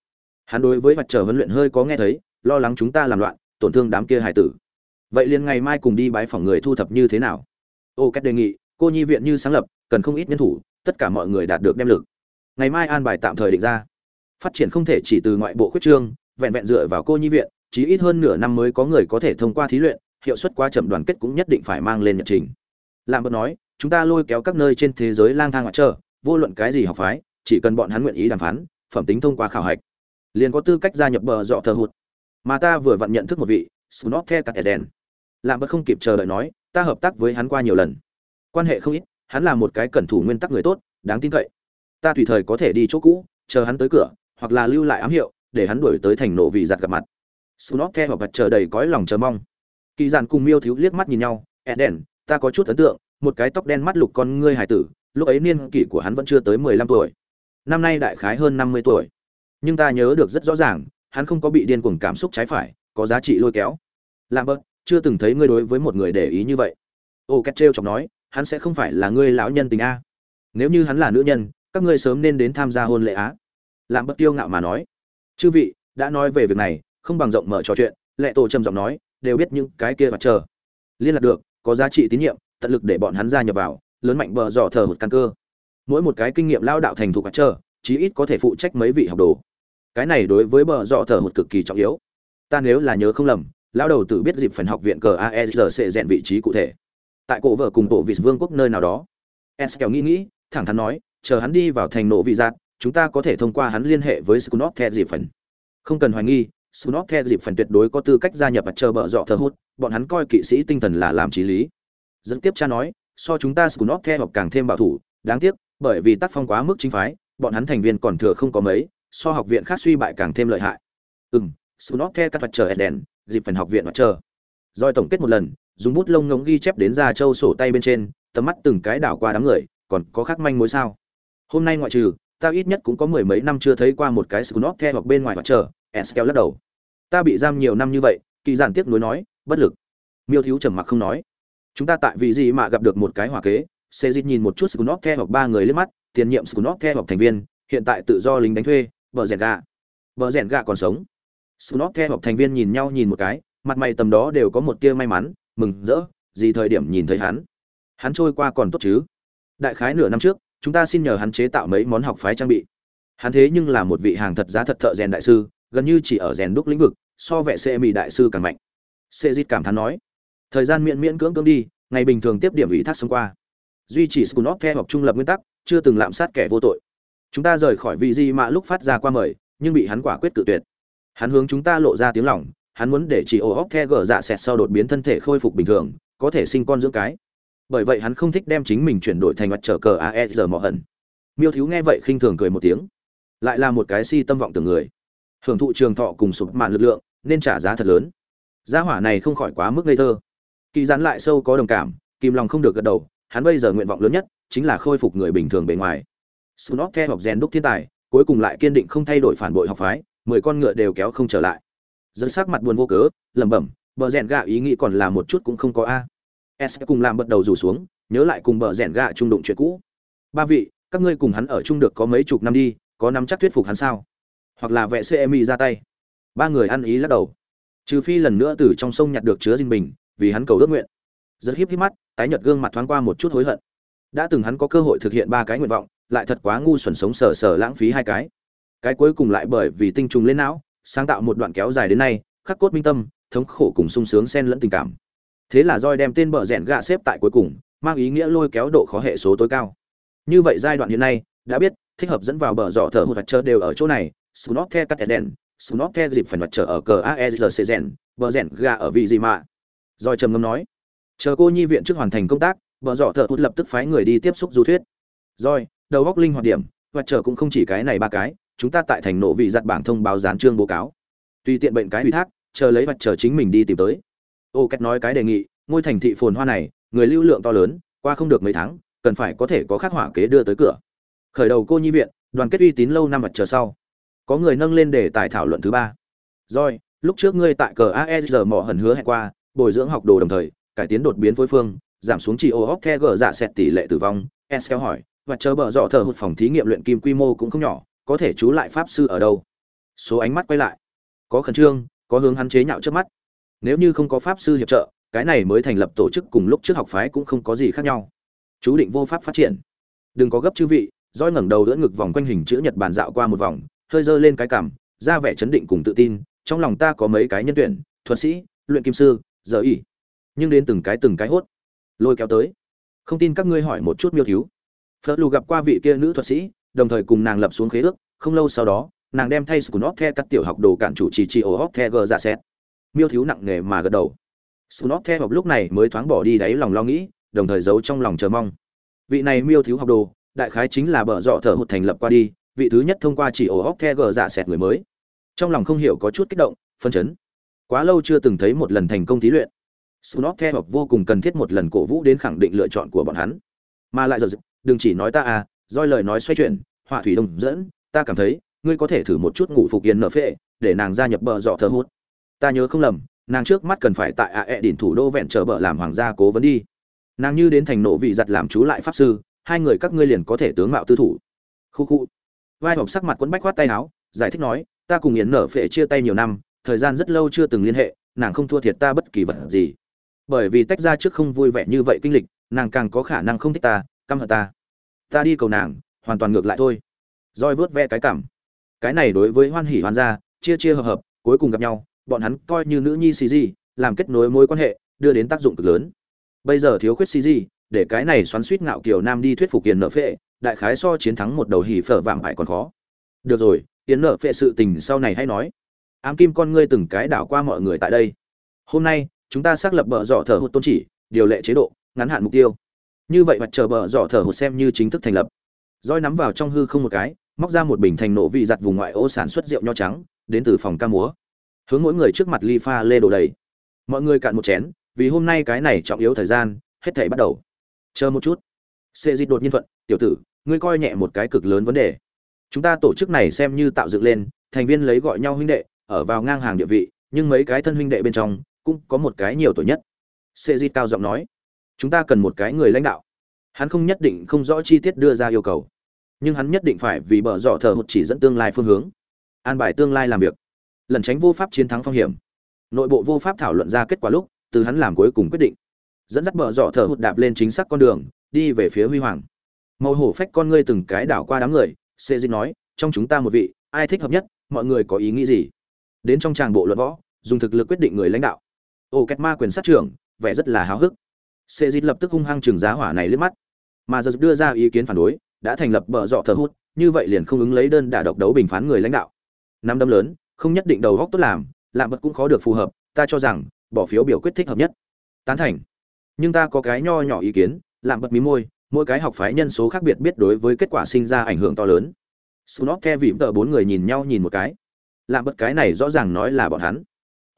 Hắn đối với mặt trời huấn luyện hơi có nghe thấy, lo lắng chúng ta làm loạn, tổn thương đám kia hải tử. Vậy liền ngày mai cùng đi bái phỏng người thu thập như thế nào? Ô cách đề nghị, cô nhi viện như sáng lập, cần không ít nhân thủ, tất cả mọi người đạt được đem lực. Ngày mai an bài tạm thời định ra. Phát triển không thể chỉ từ ngoại bộ khuyết trương, vẹn vẹn dựa vào cô nhi viện chỉ ít hơn nửa năm mới có người có thể thông qua thí luyện, hiệu suất quá chậm đoàn kết cũng nhất định phải mang lên nhật trình. Làm bớt nói chúng ta lôi kéo các nơi trên thế giới lang thang ngoại trợ, vô luận cái gì học phái chỉ cần bọn hắn nguyện ý đàm phán phẩm tính thông qua khảo hạch liền có tư cách gia nhập bờ dọ thờ hụt. Mà ta vừa vặn nhận thức một vị snot the Lạm eden không kịp chờ đợi nói ta hợp tác với hắn qua nhiều lần. Quan hệ không ít hắn là một cái cẩn thủ nguyên tắc người tốt đáng tin cậy. Ta tùy thời có thể đi chỗ cũ chờ hắn tới cửa hoặc là lưu lại ám hiệu để hắn đuổi tới thành nộ vì giặt gặp mặt. Snot hoặc vật chờ đầy cõi lòng chờ mong. Kỳ giản cùng miêu thiếu liếc mắt nhìn nhau eden ta có chút ấn tượng một cái tóc đen mắt lục con ngươi hải tử, lúc ấy niên kỷ của hắn vẫn chưa tới mười lăm tuổi. Năm nay đại khái hơn năm mươi tuổi. Nhưng ta nhớ được rất rõ ràng, hắn không có bị điên cuồng cảm xúc trái phải, có giá trị lôi kéo. Làm bớt chưa từng thấy ngươi đối với một người để ý như vậy. Ô két trêu chọc nói, hắn sẽ không phải là ngươi lão nhân tình a. Nếu như hắn là nữ nhân, các ngươi sớm nên đến tham gia hôn lễ á. Làm bất tiêu ngạo mà nói. Chư vị, đã nói về việc này, không bằng rộng mở trò chuyện, lệ tổ trầm giọng nói, đều biết những cái kia mặt chờ. Liên lạc được, có giá trị tín nhiệm tận lực để bọn hắn gia nhập vào lớn mạnh bờ dò thờ một căn cơ. Mỗi một cái kinh nghiệm lao đạo thành thục mặt chờ chí ít có thể phụ trách mấy vị học đồ. Cái này đối với bờ dọ thờ một cực kỳ trọng yếu. Ta nếu là nhớ không lầm lão đầu tự biết dịp phần học viện cờ aesr sẽ rèn vị trí cụ thể. Tại cổ vợ cùng bộ vị vương quốc nơi nào đó. Eskel nghĩ nghĩ thẳng thắn nói chờ hắn đi vào thành nổ vị giác chúng ta có thể thông qua hắn liên hệ với Skunov The dịp phần. Không cần hoài nghi, Skunov The dịp phần tuyệt đối có tư cách gia nhập và chờ bờ dọ thờ hút, bọn hắn coi kỵ sĩ tinh thần là làm chí lý. Dẫn tiếp cha nói, so chúng ta scunop theo học càng thêm bảo thủ đáng tiếc bởi vì tác phong quá mức chính phái bọn hắn thành viên còn thừa không có mấy so học viện khác suy bại càng thêm lợi hại. Ừm scunop theo các vật chờ Eden, dịp phần học viện mặt chờ. Rồi tổng kết một lần dùng bút lông ngống ghi chép đến ra châu sổ tay bên trên tầm mắt từng cái đảo qua đám người còn có khác manh mối sao? Hôm nay ngoại trừ ta ít nhất cũng có mười mấy năm chưa thấy qua một cái scunop theo hoặc bên ngoài mặt chờ eskel lắc đầu. Ta bị giam nhiều năm như vậy kỳ giản tiếc nuối nói bất lực. Miêu thiếu trầm mặc không nói chúng ta tại vì gì mà gặp được một cái hỏa kế xê dít nhìn một chút scunop the hoặc ba người liếc mắt, tiền nhiệm scunop the hoặc thành viên, hiện tại tự do lính đánh thuê, vợ rèn gà. Vợ rèn gà còn sống. Scunop the hoặc thành viên nhìn nhau nhìn một cái, mặt mày tầm đó đều có một tia may mắn, mừng rỡ, gì thời điểm nhìn thấy hắn. Hắn trôi qua còn tốt chứ? Đại khái nửa năm trước, chúng ta xin nhờ hắn chế tạo mấy món học phái trang bị. Hắn thế nhưng là một vị hàng thật giá thật thợ rèn đại sư, gần như chỉ ở rèn đúc lĩnh vực, so vệ xe mỹ đại sư càng mạnh. Xê dít cảm thán nói thời gian miễn miễn cưỡng cưỡng đi, ngày bình thường tiếp điểm ủy thác xông qua. Duy trì scunop theo học trung lập nguyên tắc, chưa từng lạm sát kẻ vô tội. Chúng ta rời khỏi vị di mạ lúc phát ra qua mời, nhưng bị hắn quả quyết tự tuyệt. Hắn hướng chúng ta lộ ra tiếng lòng, hắn muốn để chỉ ổ hóc the gở dạ xẹt sau đột biến thân thể khôi phục bình thường, có thể sinh con dưỡng cái. Bởi vậy hắn không thích đem chính mình chuyển đổi thành mặt trở cờ aes mỏ hận. Miêu thiếu nghe vậy khinh thường cười một tiếng. Lại là một cái si tâm vọng tưởng người. Hưởng thụ trường thọ cùng sụp mạn lực lượng, nên trả giá thật lớn. Gia hỏa này không khỏi quá mức ngây thơ kỳ rắn lại sâu có đồng cảm, kìm lòng không được gật đầu, hắn bây giờ nguyện vọng lớn nhất chính là khôi phục người bình thường bề ngoài. Snob theo học rèn đúc thiên tài, cuối cùng lại kiên định không thay đổi phản bội học phái, mười con ngựa đều kéo không trở lại. Dân sắc mặt buồn vô cớ, lẩm bẩm, bờ rèn gạ ý nghĩ còn là một chút cũng không có a. S cùng làm bật đầu rủ xuống, nhớ lại cùng bờ rèn gạ trung đụng chuyện cũ. Ba vị, các ngươi cùng hắn ở chung được có mấy chục năm đi, có nắm chắc thuyết phục hắn sao? Hoặc là vẽ cmi ra tay. Ba người ăn ý lắc đầu. Trừ phi lần nữa từ trong sông nhặt được chứa dinh bình vì hắn cầu ước nguyện. Rất hiếp hiếp mắt, tái nhợt gương mặt thoáng qua một chút hối hận. Đã từng hắn có cơ hội thực hiện ba cái nguyện vọng, lại thật quá ngu xuẩn sống sờ sờ lãng phí hai cái. Cái cuối cùng lại bởi vì tinh trùng lên não, sáng tạo một đoạn kéo dài đến nay, khắc cốt minh tâm, thống khổ cùng sung sướng xen lẫn tình cảm. Thế là roi đem tên bờ rẽn gạ xếp tại cuối cùng, mang ý nghĩa lôi kéo độ khó hệ số tối cao. Như vậy giai đoạn hiện nay, đã biết, thích hợp dẫn vào bờ dọ thở hụt mặt chờ đều ở chỗ này snot the cắt đèn snot the dịp phần mặt chờ ở cờ aesc rèn, bờ rẽn gạ ở vị gì mà. Rồi trầm ngâm nói, chờ cô nhi viện trước hoàn thành công tác bờ dọ thợ hụt lập tức phái người đi tiếp xúc du thuyết. Rồi, đầu góc linh hoạt điểm vật chờ cũng không chỉ cái này ba cái, chúng ta tại thành nộ vị giặt bảng thông báo gián trương báo cáo. Tùy tiện bệnh cái ủy thác, chờ lấy vật chờ chính mình đi tìm tới. Ô cách nói cái đề nghị, ngôi thành thị phồn hoa này, người lưu lượng to lớn, qua không được mấy tháng, cần phải có thể có khắc hỏa kế đưa tới cửa. Khởi đầu cô nhi viện, đoàn kết uy tín lâu năm vật chờ sau. Có người nâng lên để tài thảo luận thứ ba. Rồi, lúc trước ngươi tại cờ aesr mỏ hần hứa hẹn qua bồi dưỡng học đồ đồng thời, cải tiến đột biến phối phương, giảm xuống chỉ ô hóc the gờ dạ xẹt tỷ lệ tử vong. Eskel hỏi, và chờ bờ dọ thờ hụt phòng thí nghiệm luyện kim quy mô cũng không nhỏ, có thể chú lại pháp sư ở đâu? Số ánh mắt quay lại. Có khẩn trương, có hướng hắn chế nhạo trước mắt. Nếu như không có pháp sư hiệp trợ, cái này mới thành lập tổ chức cùng lúc trước học phái cũng không có gì khác nhau. Chú định vô pháp phát triển. Đừng có gấp chư vị roi ngẩng đầu đỡ ngực vòng quanh hình chữ nhật bàn dạo qua một vòng, hơi dơ lên cái cằm ra vẻ chấn định cùng tự tin. Trong lòng ta có mấy cái nhân tuyển, thuật sĩ, luyện kim sư giờ ỉ. Nhưng đến từng cái từng cái hốt, lôi kéo tới. Không tin các ngươi hỏi một chút miêu thiếu. Phớt lù gặp qua vị kia nữ thuật sĩ, đồng thời cùng nàng lập xuống khế ước, không lâu sau đó, nàng đem thay scunop the các tiểu học đồ cản chủ trì trì ổ hóc the gờ ra dạ xét miêu thiếu nặng nề mà gật đầu. Scunop the học lúc này mới thoáng bỏ đi đáy lòng lo nghĩ, đồng thời giấu trong lòng chờ mong. Vị này miêu thiếu học đồ, đại khái chính là bợ dọ thở hụt thành lập qua đi, vị thứ nhất thông qua chỉ ổ hóc the gờ dạ xẹt người mới. Trong lòng không hiểu có chút kích động phân chấn quá lâu chưa từng thấy một lần thành công thí luyện snob The học vô cùng cần thiết một lần cổ vũ đến khẳng định lựa chọn của bọn hắn. Mà lại giờ đừng chỉ nói ta à, doi lời nói xoay chuyển, họa thủy đồng dẫn, ta cảm thấy, ngươi có thể thử một chút ngủ phục yên nở phệ, để nàng gia nhập bờ dọ thơ hút. Ta nhớ không lầm, nàng trước mắt cần phải tại AE đỉnh thủ đô vẹn trở bờ làm hoàng gia cố vấn đi. Nàng như đến thành nộ vị giặt làm chú lại pháp sư, hai người các ngươi liền có thể tướng mạo tư thủ. Khu khu. Vai hộp sắc mặt quấn bách khoát tay áo, giải thích nói, ta cùng Yến nở phệ chia tay nhiều năm, thời gian rất lâu chưa từng liên hệ, nàng không thua thiệt ta bất kỳ vật gì. Bởi vì tách ra trước không vui vẻ như vậy kinh lịch, nàng càng có khả năng không thích ta, căm hận ta. Ta đi cầu nàng, hoàn toàn ngược lại thôi. Roi vớt ve cái cảm. Cái này đối với Hoan Hỉ Hoan gia, chia chia hợp hợp, cuối cùng gặp nhau, bọn hắn coi như nữ nhi xì gì, làm kết nối mối quan hệ, đưa đến tác dụng cực lớn. Bây giờ thiếu khuyết xì gì, để cái này xoắn suýt ngạo kiều nam đi thuyết phục Kiền Nợ Phệ, đại khái so chiến thắng một đầu hỉ phở vàng bại còn khó. Được rồi, Yến Nợ Phệ sự tình sau này hay nói. Ám kim con ngươi từng cái đảo qua mọi người tại đây. Hôm nay, chúng ta xác lập bờ dọ thở hụt tôn chỉ, điều lệ chế độ, ngắn hạn mục tiêu. như vậy mặt chờ bờ dọ thở hụt xem như chính thức thành lập. Roi nắm vào trong hư không một cái móc ra một bình thành nổ vị giặt vùng ngoại ô sản xuất rượu nho trắng đến từ phòng ca múa. Hướng mỗi người trước mặt ly pha lê đổ đầy. Mọi người cạn một chén vì hôm nay cái này trọng yếu thời gian hết thảy bắt đầu. Chờ một chút. Xê di đột nhiên thuận tiểu tử ngươi coi nhẹ một cái cực lớn vấn đề. Chúng ta tổ chức này xem như tạo dựng lên thành viên lấy gọi nhau huynh đệ ở vào ngang hàng địa vị, nhưng mấy cái thân huynh đệ bên trong cũng có một cái nhiều tuổi nhất. Sệ di cao giọng nói, chúng ta cần một cái người lãnh đạo. Hắn không nhất định không rõ chi tiết đưa ra yêu cầu, nhưng hắn nhất định phải vì bở dọ thờ hụt chỉ dẫn tương lai phương hướng, an bài tương lai làm việc lần tránh vô pháp chiến thắng phong hiểm. Nội bộ vô pháp thảo luận ra kết quả lúc, từ hắn làm cuối cùng quyết định, dẫn dắt bờ dọ thờ hụt đạp lên chính xác con đường, đi về phía huy hoàng. Màu hổ phách con ngươi từng cái đảo qua đám người sệ dịch nói, trong chúng ta một vị, ai thích hợp nhất, mọi người có ý nghĩ gì? Đến trong tràng bộ luận võ, dùng thực lực quyết định người lãnh đạo. Ô két ma quyền sát trưởng, vẻ rất là háo hức. Xê dịch lập tức hung hăng chừng giá hỏa này liếc mắt. Mà giờ đưa ra ý kiến phản đối, đã thành lập bờ dọ thờ hút, như vậy liền không ứng lấy đơn đả độc đấu bình phán người lãnh đạo. Năm đâm lớn, không nhất định đầu góc tốt làm làm bật cũng khó được phù hợp, ta cho rằng, bỏ phiếu biểu quyết thích hợp nhất. Tán thành. Nhưng ta có cái nho nhỏ ý kiến làm bật mí môi, mỗi cái học phái nhân số khác biệt biết đối với kết quả sinh ra ảnh hưởng to lớn. Snob ke vịm tờ bốn người nhìn nhau nhìn một cái làm bất cái này rõ ràng nói là bọn hắn.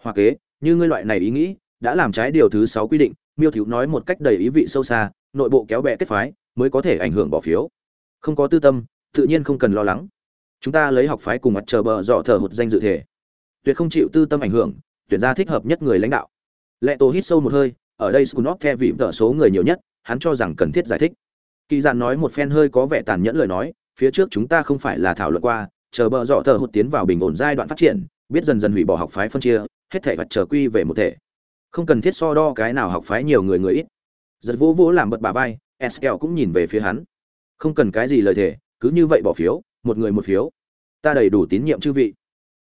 Hoa kế, như ngươi loại này ý nghĩ, đã làm trái điều thứ sáu quy định, miêu thiếu nói một cách đầy ý vị sâu xa, nội bộ kéo bè kết phái, mới có thể ảnh hưởng bỏ phiếu. Không có tư tâm, tự nhiên không cần lo lắng. Chúng ta lấy học phái cùng mặt chờ bờ dọ thờ hụt danh dự thể. Tuyệt không chịu tư tâm ảnh hưởng, tuyển ra thích hợp nhất người lãnh đạo. Lệ tổ hít sâu một hơi, ở đây scunop theo vị tợ số người nhiều nhất, hắn cho rằng cần thiết giải thích. Kỳ dạn nói một phen hơi có vẻ tàn nhẫn lời nói, phía trước chúng ta không phải là thảo luận qua chờ bờ dọ thờ hụt tiến vào bình ổn giai đoạn phát triển, biết dần dần hủy bỏ học phái phân chia, hết thể vật chờ quy về một thể. Không cần thiết so đo cái nào học phái nhiều người người ít. Giật vỗ vỗ làm bật bà vai eskel cũng nhìn về phía hắn. Không cần cái gì lời thề, cứ như vậy bỏ phiếu, một người một phiếu. Ta đầy đủ tín nhiệm chư vị.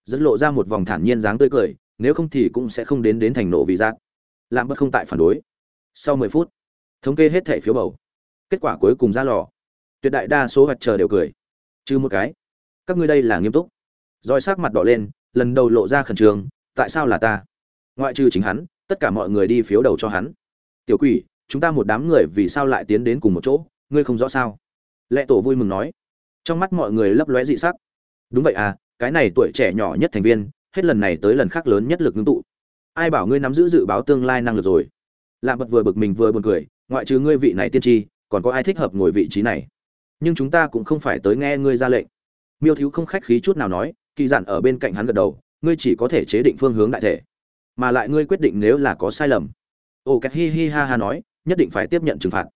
Dẫn lộ ra một vòng thản nhiên dáng tươi cười, nếu không thì cũng sẽ không đến đến thành nổ vì giác. Làm bất không tại phản đối. Sau mười phút, thống kê hết thẻ phiếu bầu. Kết quả cuối cùng ra lò. Tuyệt đại đa số vật chờ đều cười. Trừ một cái các ngươi đây là nghiêm túc. Roi sắc mặt đỏ lên, lần đầu lộ ra khẩn trương, tại sao là ta? Ngoại trừ chính hắn, tất cả mọi người đi phiếu đầu cho hắn. Tiểu quỷ, chúng ta một đám người vì sao lại tiến đến cùng một chỗ? Ngươi không rõ sao? Lệ tổ vui mừng nói. Trong mắt mọi người lấp lóe dị sắc. Đúng vậy à cái này tuổi trẻ nhỏ nhất thành viên, hết lần này tới lần khác lớn nhất lực ngưng tụ. Ai bảo ngươi nắm giữ dự báo tương lai năng lực rồi? Lạm bật vừa bực mình vừa buồn cười, ngoại trừ ngươi vị này tiên tri, còn có ai thích hợp ngồi vị trí này? Nhưng chúng ta cũng không phải tới nghe ngươi ra lệnh miêu thiếu không khách khí chút nào nói, kỳ giản ở bên cạnh hắn gật đầu, ngươi chỉ có thể chế định phương hướng đại thể, mà lại ngươi quyết định nếu là có sai lầm. Ô két hi hi ha ha nói, nhất định phải tiếp nhận trừng phạt.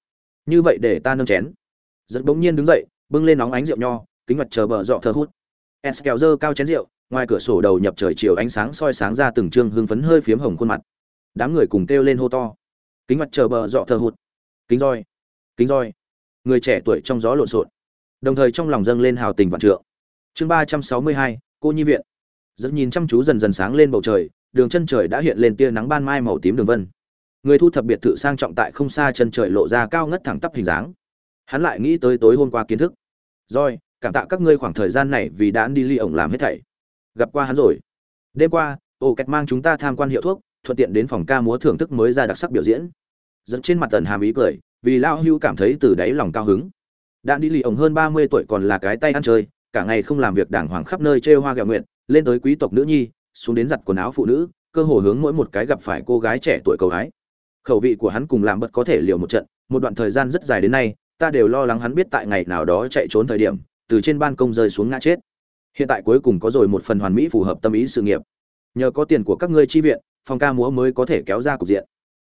Như vậy để ta nâng chén. Rất bỗng nhiên đứng dậy, bưng lên nóng ánh rượu nho, kính mặt chờ bờ dọ thơ hút. S kéo dơ cao chén rượu, ngoài cửa sổ đầu nhập trời chiều ánh sáng soi sáng ra từng trương hương phấn hơi phiếm hồng khuôn mặt. Đám người cùng kêu lên hô to. Kính mặt chờ bờ dọ thơ hút. Kính roi kính roi. Người trẻ tuổi trong gió lộn xộn. Đồng thời trong lòng dâng lên hào tình vạn trượng chương ba trăm sáu mươi hai, cô nhi viện. Rất nhìn chăm chú dần dần sáng lên bầu trời, đường chân trời đã hiện lên tia nắng ban mai màu tím đường vân. Người thu thập biệt thự sang trọng tại không xa chân trời lộ ra cao ngất thẳng tắp hình dáng. Hắn lại nghĩ tới tối hôm qua kiến thức. Rồi, cảm tạ các ngươi khoảng thời gian này vì đã đi ly ổng làm hết thảy. Gặp qua hắn rồi. Đêm qua, ô kẹt mang chúng ta tham quan hiệu thuốc, thuận tiện đến phòng ca múa thưởng thức mới ra đặc sắc biểu diễn. Dẫn trên mặt tần hàm ý cười, vì lao hưu cảm thấy từ đáy lòng cao hứng. Đã đi lì ổng hơn ba mươi tuổi còn là cái tay ăn chơi cả ngày không làm việc đàng hoàng khắp nơi trêu hoa gạo nguyện, lên tới quý tộc nữ nhi, xuống đến giặt quần áo phụ nữ, cơ hồ hướng mỗi một cái gặp phải cô gái trẻ tuổi cầu gái khẩu vị của hắn cùng làm bật có thể liều một trận, một đoạn thời gian rất dài đến nay, ta đều lo lắng hắn biết tại ngày nào đó chạy trốn thời điểm, từ trên ban công rơi xuống ngã chết. Hiện tại cuối cùng có rồi một phần hoàn mỹ phù hợp tâm ý sự nghiệp. Nhờ có tiền của các ngươi chi viện, phòng ca múa mới có thể kéo ra cục diện.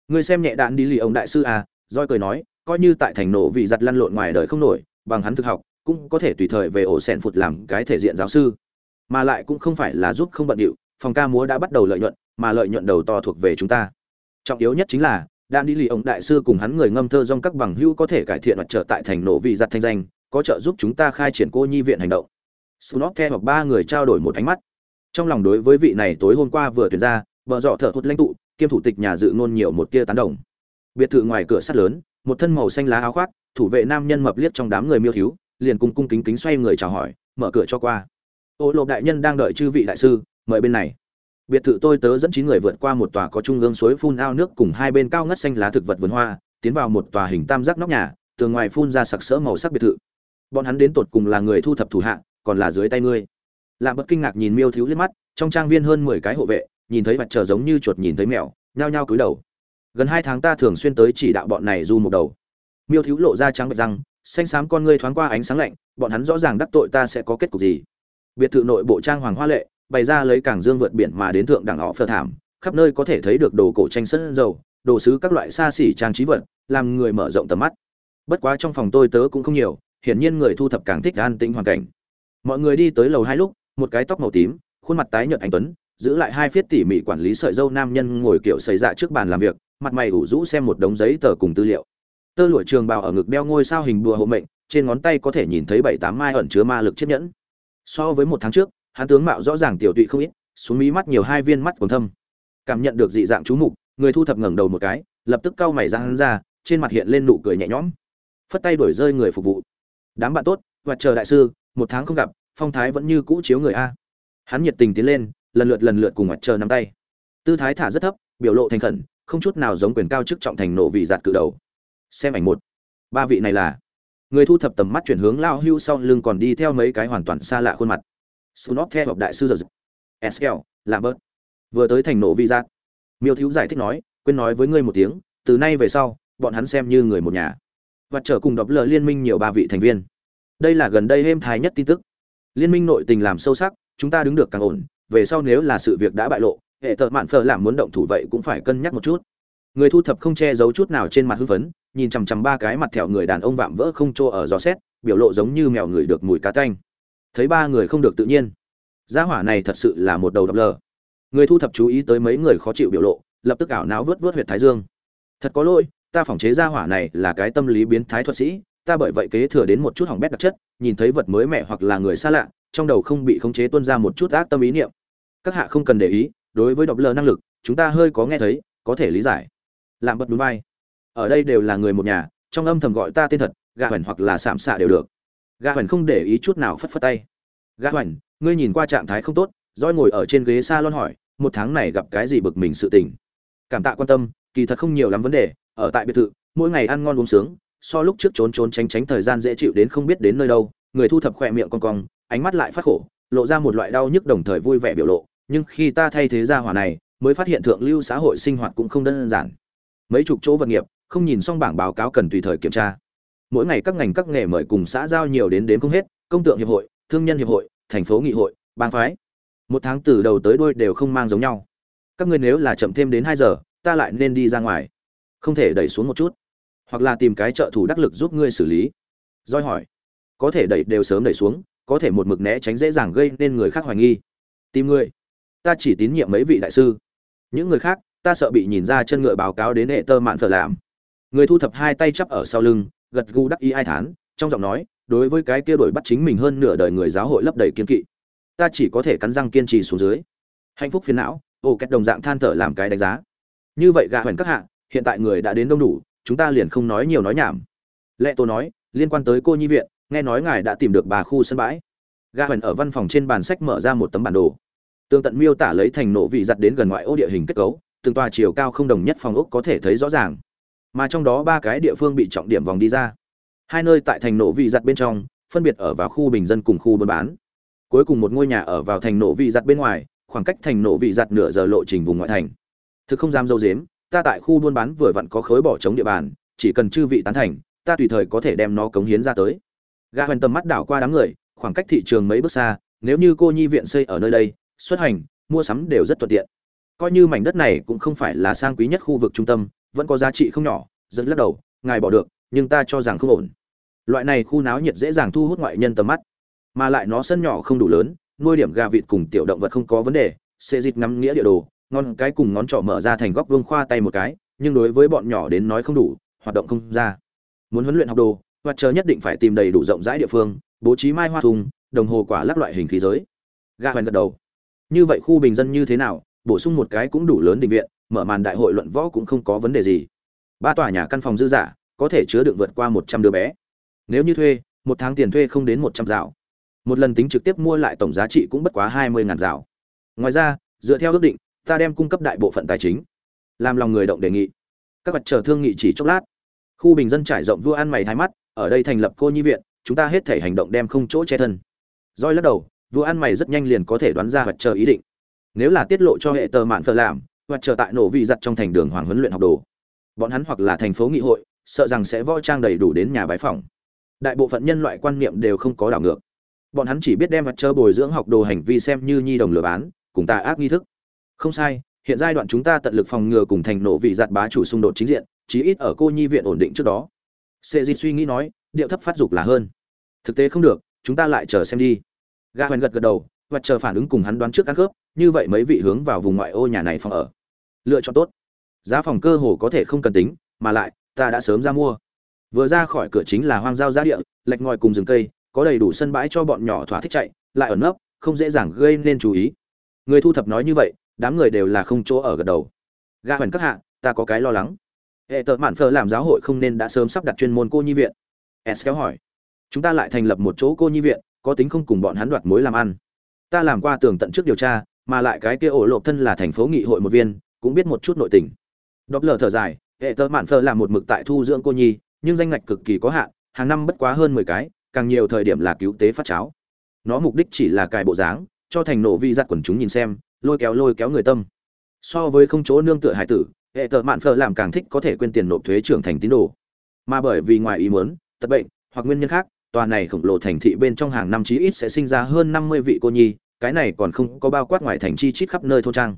Ngươi xem nhẹ đạn đi lì ông đại sư à roi cười nói, coi như tại thành nổ vì giặt lăn lộn ngoài đời không nổi, bằng hắn thực học cũng có thể tùy thời về ổ sẹn phụt làm cái thể diện giáo sư. Mà lại cũng không phải là giúp không bận điệu, phòng ca múa đã bắt đầu lợi nhuận, mà lợi nhuận đầu to thuộc về chúng ta. Trọng yếu nhất chính là, đan đi lì ông đại sư cùng hắn người ngâm thơ dong các bằng hữu có thể cải thiện mặt trở tại thành nổ vị giặt thanh danh, có trợ giúp chúng ta khai triển cô nhi viện hành động. Snot theo hoặc ba người trao đổi một ánh mắt. Trong lòng đối với vị này tối hôm qua vừa tuyển ra, vợ dọ thợ hụt lãnh tụ, kiêm thủ tịch nhà dự ngôn nhiều một tia tán đồng. Biệt thự ngoài cửa sắt lớn, một thân màu xanh lá áo khoác, thủ vệ nam nhân mập liếc trong đám người miêu thiếu liền cung cung kính kính xoay người chào hỏi, mở cửa cho qua. Ô lộp đại nhân đang đợi chư vị đại sư, mời bên này. Biệt thự tôi tớ dẫn chín người vượt qua một tòa có trung ương suối phun ao nước cùng hai bên cao ngất xanh lá thực vật vườn hoa, tiến vào một tòa hình tam giác nóc nhà, tường ngoài phun ra sặc sỡ màu sắc biệt thự. Bọn hắn đến tột cùng là người thu thập thủ hạ, còn là dưới tay ngươi. Lạ bất kinh ngạc nhìn miêu thiếu liếc mắt, trong trang viên hơn mười cái hộ vệ, nhìn thấy mặt trời giống như chuột nhìn thấy mèo, nhao nhao cúi đầu. Gần hai tháng ta thường xuyên tới chỉ đạo bọn này du một đầu. Miêu thiếu lộ ra trắng bệch răng xanh xám con ngươi thoáng qua ánh sáng lạnh, bọn hắn rõ ràng đắc tội ta sẽ có kết cục gì. Biệt thự nội bộ trang hoàng hoa lệ, bày ra lấy cảng dương vượt biển mà đến thượng đẳng họ phờ thảm, khắp nơi có thể thấy được đồ cổ tranh sân dầu, đồ sứ các loại xa xỉ trang trí vật, làm người mở rộng tầm mắt. Bất quá trong phòng tôi tớ cũng không nhiều, hiển nhiên người thu thập càng thích an tĩnh hoàn cảnh. Mọi người đi tới lầu hai lúc, một cái tóc màu tím, khuôn mặt tái nhợt anh tuấn, giữ lại hai phiết tỉ mỉ quản lý sợi dâu nam nhân ngồi kiểu xảy dạ trước bàn làm việc, mặt mày ủ rũ xem một đống giấy tờ cùng tư liệu tơ lụa trường bào ở ngực đeo ngôi sao hình bùa hộ mệnh, trên ngón tay có thể nhìn thấy bảy tám mai ẩn chứa ma lực chiếc nhẫn. So với một tháng trước, hắn tướng mạo rõ ràng tiểu tụy không ít, xuống mí mắt nhiều hai viên mắt còn thâm. Cảm nhận được dị dạng chú mục, người thu thập ngẩng đầu một cái, lập tức cau mày ra hắn ra, trên mặt hiện lên nụ cười nhẹ nhõm. Phất tay đổi rơi người phục vụ. Đám bạn tốt, và chờ đại sư, một tháng không gặp, phong thái vẫn như cũ chiếu người a. Hắn nhiệt tình tiến lên, lần lượt lần lượt cùng mặt chờ nắm tay. Tư thái thả rất thấp, biểu lộ thành khẩn, không chút nào giống quyền cao chức trọng thành nộ vì giạt cự đầu xem ảnh một ba vị này là người thu thập tầm mắt chuyển hướng lao hưu sau lưng còn đi theo mấy cái hoàn toàn xa lạ khuôn mặt Snop theo học đại sư giờ Eskel, Lambert bớt. Vừa tới thành nộ vi giác. Miêu thiếu giải thích nói, quên nói với ngươi một tiếng, từ nay về sau, bọn hắn xem như người một nhà. Và trở cùng đọc lờ liên minh nhiều ba vị thành viên. Đây là gần đây êm thái nhất tin tức. Liên minh nội tình làm sâu sắc, chúng ta đứng được càng ổn, về sau nếu là sự việc đã bại lộ, hệ thợ mạn phở làm muốn động thủ vậy cũng phải cân nhắc một chút. Người thu thập không che giấu chút nào trên mặt hưng phấn, nhìn chằm chằm ba cái mặt thẹo người đàn ông vạm vỡ không trô ở gió xét, biểu lộ giống như mèo người được mùi cá tanh. Thấy ba người không được tự nhiên. Gia hỏa này thật sự là một đầu đập lờ. Người thu thập chú ý tới mấy người khó chịu biểu lộ lập tức ảo não vớt vớt huyệt thái dương. Thật có lỗi ta phỏng chế gia hỏa này là cái tâm lý biến thái thuật sĩ ta bởi vậy kế thừa đến một chút hỏng bét đặc chất nhìn thấy vật mới mẻ hoặc là người xa lạ trong đầu không bị khống chế tuôn ra một chút ác tâm ý niệm. Các hạ không cần để ý đối với độc lờ năng lực chúng ta hơi có nghe thấy có thể lý giải. Làm bật núi vai ở đây đều là người một nhà, trong âm thầm gọi ta tên thật, gà hẩn hoặc là sạm xạ đều được. Gà hẩn không để ý chút nào phất phất tay. Gà hẩn ngươi nhìn qua trạng thái không tốt roi ngồi ở trên ghế s a lon hỏi, một tháng này gặp cái gì bực mình sự tình? Cảm tạ quan tâm, kỳ thật không nhiều lắm vấn đề, ở tại biệt thự, mỗi ngày ăn ngon uống sướng, so lúc trước trốn trốn tránh tránh thời gian dễ chịu đến không biết đến nơi đâu, người thu thập khỏe miệng con cong, ánh mắt lại phát khổ, lộ ra một loại đau nhức đồng thời vui vẻ biểu lộ, nhưng khi ta thay thế ra hỏa này, mới phát hiện thượng lưu xã hội sinh hoạt cũng không đơn giản. Mấy chục chỗ vật nghiệp không nhìn xong bảng báo cáo cần tùy thời kiểm tra. Mỗi ngày các ngành các nghề mời cùng xã giao nhiều đến đến không hết, công tượng hiệp hội, thương nhân hiệp hội, thành phố nghị hội, bang phái. Một tháng từ đầu tới đuôi đều không mang giống nhau. Các ngươi nếu là chậm thêm đến hai giờ, ta lại nên đi ra ngoài. Không thể đẩy xuống một chút. Hoặc là tìm cái trợ thủ đắc lực giúp ngươi xử lý. Roi hỏi. Có thể đẩy đều sớm đẩy xuống, có thể một mực né tránh dễ dàng gây nên người khác hoài nghi. Tìm ngươi ta chỉ tín nhiệm mấy vị đại sư. Những người khác, ta sợ bị nhìn ra chân ngựa báo cáo đến hệ tơ mạn phở làm người thu thập hai tay chắp ở sau lưng, gật gù đắc ý ai thán, trong giọng nói, đối với cái kia đổi bắt chính mình hơn nửa đời người giáo hội lấp đầy kiên kỵ. Ta chỉ có thể cắn răng kiên trì xuống dưới. Hạnh phúc phiền não, ô két đồng dạng than thở làm cái đánh giá. Như vậy gạ hoành các hạ, hiện tại người đã đến đông đủ, chúng ta liền không nói nhiều nói nhảm. Lệ tô nói, liên quan tới cô nhi viện, nghe nói ngài đã tìm được bà khu sân bãi. Gạ hoành ở văn phòng trên bàn sách mở ra một tấm bản đồ. Tương tận miêu tả lấy thành nổ vị giặt đến gần ngoại ô địa hình kết cấu, từng tòa chiều cao không đồng nhất phòng ốc có thể thấy rõ ràng mà trong đó ba cái địa phương bị trọng điểm vòng đi ra. Hai nơi tại thành nổ vị giặt bên trong, phân biệt ở vào khu bình dân cùng khu buôn bán. Cuối cùng một ngôi nhà ở vào thành nổ vị giặt bên ngoài, khoảng cách thành nổ vị giặt nửa giờ lộ trình vùng ngoại thành. Thực không dám dâu dếm, ta tại khu buôn bán vừa vặn có khối bỏ trống địa bàn, chỉ cần chư vị tán thành, ta tùy thời có thể đem nó cống hiến ra tới. Gã hoành tầm mắt đảo qua đám người, khoảng cách thị trường mấy bước xa, nếu như cô nhi viện xây ở nơi đây, xuất hành, mua sắm đều rất thuận tiện. Coi như mảnh đất này cũng không phải là sang quý nhất khu vực trung tâm vẫn có giá trị không nhỏ, dẫn lắc đầu, ngài bỏ được, nhưng ta cho rằng không ổn. Loại này khu náo nhiệt dễ dàng thu hút ngoại nhân tầm mắt, mà lại nó sân nhỏ không đủ lớn, nuôi điểm gà vịt cùng tiểu động vật không có vấn đề sẽ dịt ngắm nghĩa địa đồ, ngon cái cùng ngón trỏ mở ra thành góc vương khoa tay một cái, nhưng đối với bọn nhỏ đến nói không đủ, hoạt động không ra. Muốn huấn luyện học đồ và chờ nhất định phải tìm đầy đủ rộng rãi địa phương, bố trí mai hoa thùng, đồng hồ quả lắc loại hình khí giới. Gà hoành gật đầu. Như vậy khu bình dân như thế nào, bổ sung một cái cũng đủ lớn định viện mở màn đại hội luận võ cũng không có vấn đề gì. Ba tòa nhà căn phòng dư giả có thể chứa đựng vượt qua một trăm đứa bé. Nếu như thuê, một tháng tiền thuê không đến một trăm dạo. Một lần tính trực tiếp mua lại tổng giá trị cũng bất quá hai mươi ngàn dạo. Ngoài ra, dựa theo ước định, ta đem cung cấp đại bộ phận tài chính. Làm lòng người động đề nghị. Các vật chờ thương nghị chỉ chốc lát. Khu bình dân trải rộng vua ăn mày thái mắt, ở đây thành lập cô nhi viện, chúng ta hết thể hành động đem không chỗ che thân. Roi lắc đầu, vua ăn mày rất nhanh liền có thể đoán ra vật chờ ý định. Nếu là tiết lộ cho hệ tờ mạn phở làm hoặc chờ tại nổ vị giặt trong thành đường hoàng huấn luyện học đồ. Bọn hắn hoặc là thành phố nghị hội, sợ rằng sẽ võ trang đầy đủ đến nhà bái phòng đại bộ phận nhân loại quan niệm đều không có đảo ngược. Bọn hắn chỉ biết đem mặt trơ bồi dưỡng học đồ hành vi xem như nhi đồng lừa bán, cùng tà ác nghi thức. Không sai, hiện giai đoạn chúng ta tận lực phòng ngừa cùng thành nổ vị giặt bá chủ xung đột chính diện, chí ít ở cô nhi viện ổn định trước đó. Sệ di suy nghĩ nói, điệu thấp phát dục là hơn. Thực tế không được, chúng ta lại chờ xem đi. Ga hoành gật gật đầu và chờ phản ứng cùng hắn đoán trước ăn khớp, như vậy mấy vị hướng vào vùng ngoại ô nhà này phòng ở. Lựa chọn tốt. Giá phòng cơ hồ có thể không cần tính, mà lại, ta đã sớm ra mua. Vừa ra khỏi cửa chính là hoang giao giá địa, lệch ngòi cùng rừng cây, có đầy đủ sân bãi cho bọn nhỏ thỏa thích chạy, lại ở nấp, không dễ dàng gây nên chú ý. Người thu thập nói như vậy, đám người đều là không chỗ ở gật đầu. Ga hoành các hạ, ta có cái lo lắng. Hệ tợ mạn phở làm giáo hội không nên đã sớm sắp đặt chuyên môn cô nhi viện. S kéo hỏi. Chúng ta lại thành lập một chỗ cô nhi viện, có tính không cùng bọn hắn đoạt mối làm ăn ta làm qua tường tận trước điều tra, mà lại cái kia ổ lộp thân là thành phố nghị hội một viên, cũng biết một chút nội tình. Đọc lờ thở dài, hệ tơ mạn phơ làm một mực tại thu dưỡng cô nhi, nhưng danh ngạch cực kỳ có hạn, hàng năm bất quá hơn mười cái, càng nhiều thời điểm là cứu tế phát cháo. Nó mục đích chỉ là cài bộ dáng, cho thành nổ vi giặt quần chúng nhìn xem, lôi kéo lôi kéo người tâm. So với không chỗ nương tựa hải tử, hệ tợ mạn phở làm càng thích có thể quên tiền nộp thuế trưởng thành tín đồ. Mà bởi vì ngoài ý muốn, tật bệnh, hoặc nguyên nhân khác, tòa này khổng lồ thành thị bên trong hàng năm chí ít sẽ sinh ra hơn năm mươi vị cô nhi cái này còn không có bao quát ngoài thành chi chít khắp nơi thôn trang.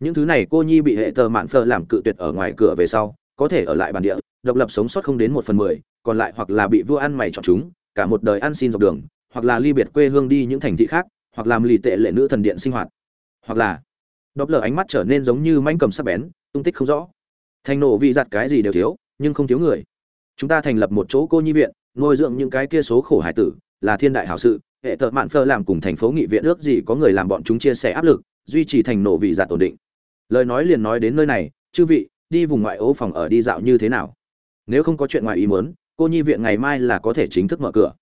Những thứ này cô nhi bị hệ tờ mạn phờ làm cự tuyệt ở ngoài cửa về sau, có thể ở lại bản địa, độc lập sống sót không đến một phần mười, còn lại hoặc là bị vua ăn mày chọn chúng, cả một đời ăn xin dọc đường, hoặc là ly biệt quê hương đi những thành thị khác, hoặc làm lì tệ lệ nữ thần điện sinh hoạt. Hoặc là đọc lờ ánh mắt trở nên giống như manh cầm sắc bén, tung tích không rõ. Thành nổ vị giặt cái gì đều thiếu, nhưng không thiếu người. Chúng ta thành lập một chỗ cô nhi viện, nuôi dưỡng những cái kia số khổ hải tử, là thiên đại hảo sự hệ thợ mạn phơ làm cùng thành phố nghị viện ước gì có người làm bọn chúng chia sẻ áp lực, duy trì thành nổ vị giặt ổn định. Lời nói liền nói đến nơi này, chư vị, đi vùng ngoại ô phòng ở đi dạo như thế nào? Nếu không có chuyện ngoài ý muốn, cô nhi viện ngày mai là có thể chính thức mở cửa.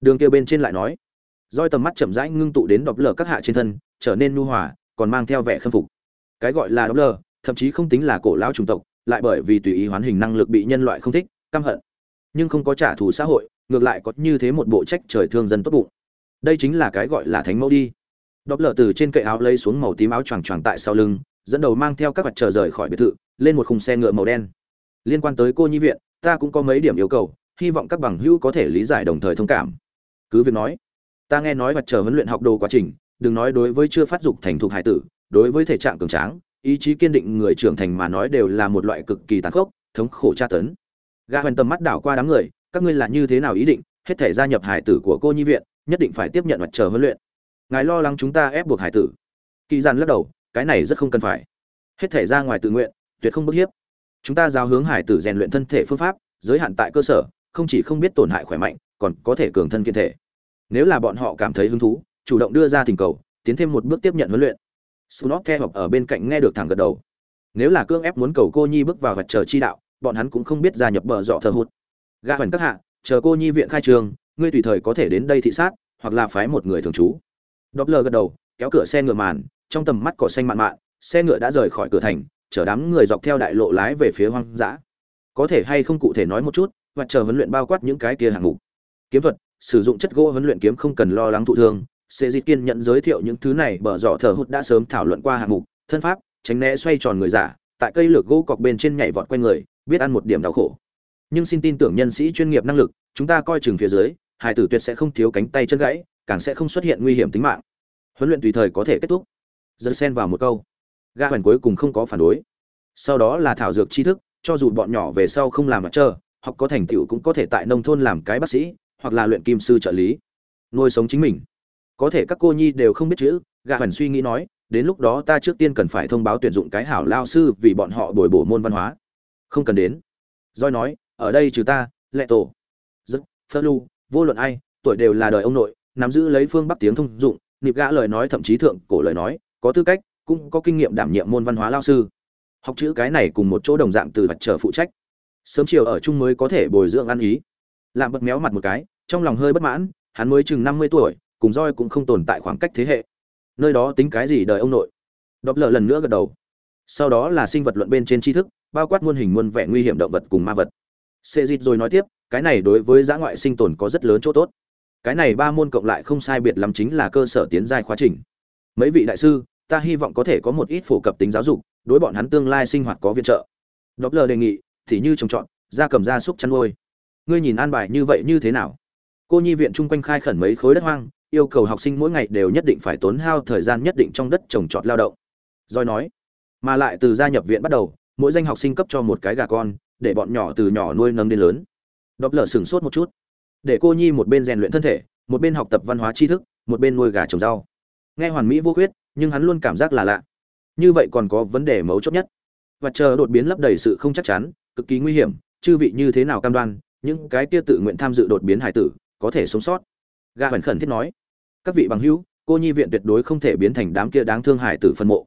Đường kia bên trên lại nói. Roi tầm mắt chậm rãi ngưng tụ đến đọc lờ các hạ trên thân, trở nên nhu hòa, còn mang theo vẻ khâm phục. Cái gọi là đọc lờ, thậm chí không tính là cổ lão chủng tộc, lại bởi vì tùy ý hoán hình năng lực bị nhân loại không thích, căm hận. Nhưng không có trả thù xã hội, ngược lại có như thế một bộ trách trời thương dân tốt bụng đây chính là cái gọi là thánh mẫu đi. Đọc lờ từ trên cậy áo lấy xuống màu tím áo choàng choàng tại sau lưng, dẫn đầu mang theo các vật chờ rời khỏi biệt thự, lên một khung xe ngựa màu đen. Liên quan tới cô nhi viện, ta cũng có mấy điểm yêu cầu, hy vọng các bằng hữu có thể lý giải đồng thời thông cảm. Cứ việc nói, ta nghe nói vật chờ huấn luyện học đồ quá trình, đừng nói đối với chưa phát dục thành thục hải tử, đối với thể trạng cường tráng, ý chí kiên định người trưởng thành mà nói đều là một loại cực kỳ tàn khốc, thống khổ tra tấn. Gã hoành tầm mắt đảo qua đám người, các ngươi là như thế nào ý định, hết thể gia nhập hải tử của cô nhi viện nhất định phải tiếp nhận mặt trời huấn luyện. Ngài lo lắng chúng ta ép buộc hải tử. Kỳ gian lắc đầu, cái này rất không cần phải. Hết thể ra ngoài tự nguyện, tuyệt không bức hiếp. Chúng ta giáo hướng hải tử rèn luyện thân thể phương pháp, giới hạn tại cơ sở, không chỉ không biết tổn hại khỏe mạnh, còn có thể cường thân kiên thể. Nếu là bọn họ cảm thấy hứng thú, chủ động đưa ra tình cầu, tiến thêm một bước tiếp nhận huấn luyện. Snot theo ở bên cạnh nghe được thẳng gật đầu. Nếu là cương ép muốn cầu cô nhi bước vào vật chờ chi đạo, bọn hắn cũng không biết gia nhập bờ dọ thờ hụt. Ga hẳn các hạ, chờ cô nhi viện khai trường ngươi tùy thời có thể đến đây thị sát, hoặc là phái một người thường trú. Doppler gật đầu, kéo cửa xe ngựa màn, trong tầm mắt cỏ xanh mạn mạn, xe ngựa đã rời khỏi cửa thành, chở đám người dọc theo đại lộ lái về phía hoang dã. Có thể hay không cụ thể nói một chút, và chờ huấn luyện bao quát những cái kia hạng mục. Kiếm thuật, sử dụng chất gỗ huấn luyện kiếm không cần lo lắng thụ thương. Sẽ Di kiên nhận giới thiệu những thứ này, bở dọ thờ hụt đã sớm thảo luận qua hạng mục, thân pháp, tránh né xoay tròn người giả, tại cây lược gỗ cọc bên trên nhảy vọt quanh người, biết ăn một điểm đau khổ. Nhưng xin tin tưởng nhân sĩ chuyên nghiệp năng lực, chúng ta coi chừng phía dưới hải tử tuyệt sẽ không thiếu cánh tay chân gãy, càng sẽ không xuất hiện nguy hiểm tính mạng. Huấn luyện tùy thời có thể kết thúc. Dân xen vào một câu. Ga hoành cuối cùng không có phản đối. Sau đó là thảo dược tri thức, cho dù bọn nhỏ về sau không làm mặt trơ hoặc có thành tựu cũng có thể tại nông thôn làm cái bác sĩ, hoặc là luyện kim sư trợ lý. Nuôi sống chính mình. Có thể các cô nhi đều không biết chữ gạ hoành suy nghĩ nói, đến lúc đó ta trước tiên cần phải thông báo tuyển dụng cái hảo lao sư vì bọn họ bồi bổ môn văn hóa. Không cần đến. Doi nói, ở đây trừ ta lệ tổ rất phơ lu vô luận ai tuổi đều là đời ông nội nắm giữ lấy phương bắc tiếng thông dụng nịp gã lời nói thậm chí thượng cổ lời nói có tư cách cũng có kinh nghiệm đảm nhiệm môn văn hóa lao sư. Học chữ cái này cùng một chỗ đồng dạng từ vật trở phụ trách. Sớm chiều ở chung mới có thể bồi dưỡng ăn ý. Làm bật méo mặt một cái trong lòng hơi bất mãn hắn mới chừng năm mươi tuổi cùng roi cũng không tồn tại khoảng cách thế hệ. Nơi đó tính cái gì đời ông nội? Đọc lờ lần nữa gật đầu. Sau đó là sinh vật luận bên trên tri thức bao quát muôn hình muôn vẻ nguy hiểm động vật cùng ma vật. Xê dịch rồi nói tiếp, cái này đối với giã ngoại sinh tồn có rất lớn chỗ tốt. Cái này ba môn cộng lại không sai biệt lắm chính là cơ sở tiến giai khóa trình. Mấy vị đại sư, ta hy vọng có thể có một ít phổ cập tính giáo dục, đối bọn hắn tương lai sinh hoạt có viện trợ. Doppler đề nghị, thì như trồng trọt, da cầm da súc chăn nuôi. Ngươi nhìn an bài như vậy như thế nào? Cô nhi viện chung quanh khai khẩn mấy khối đất hoang, yêu cầu học sinh mỗi ngày đều nhất định phải tốn hao thời gian nhất định trong đất trồng trọt lao động. Rồi nói, mà lại từ gia nhập viện bắt đầu, mỗi danh học sinh cấp cho một cái gà con, để bọn nhỏ từ nhỏ nuôi nấng đến lớn. Doppler sửng sốt một chút. Để cô nhi một bên rèn luyện thân thể, một bên học tập văn hóa tri thức, một bên nuôi gà trồng rau. Nghe hoàn mỹ vô khuyết, nhưng hắn luôn cảm giác là lạ. Như vậy còn có vấn đề mấu chốt nhất. Và chờ đột biến lấp đầy sự không chắc chắn, cực kỳ nguy hiểm, chư vị như thế nào cam đoan, những cái kia tự nguyện tham dự đột biến hải tử có thể sống sót. Gà Huyền khẩn thiết nói, các vị bằng hữu, cô nhi viện tuyệt đối không thể biến thành đám kia đáng thương hải tử phân mộ.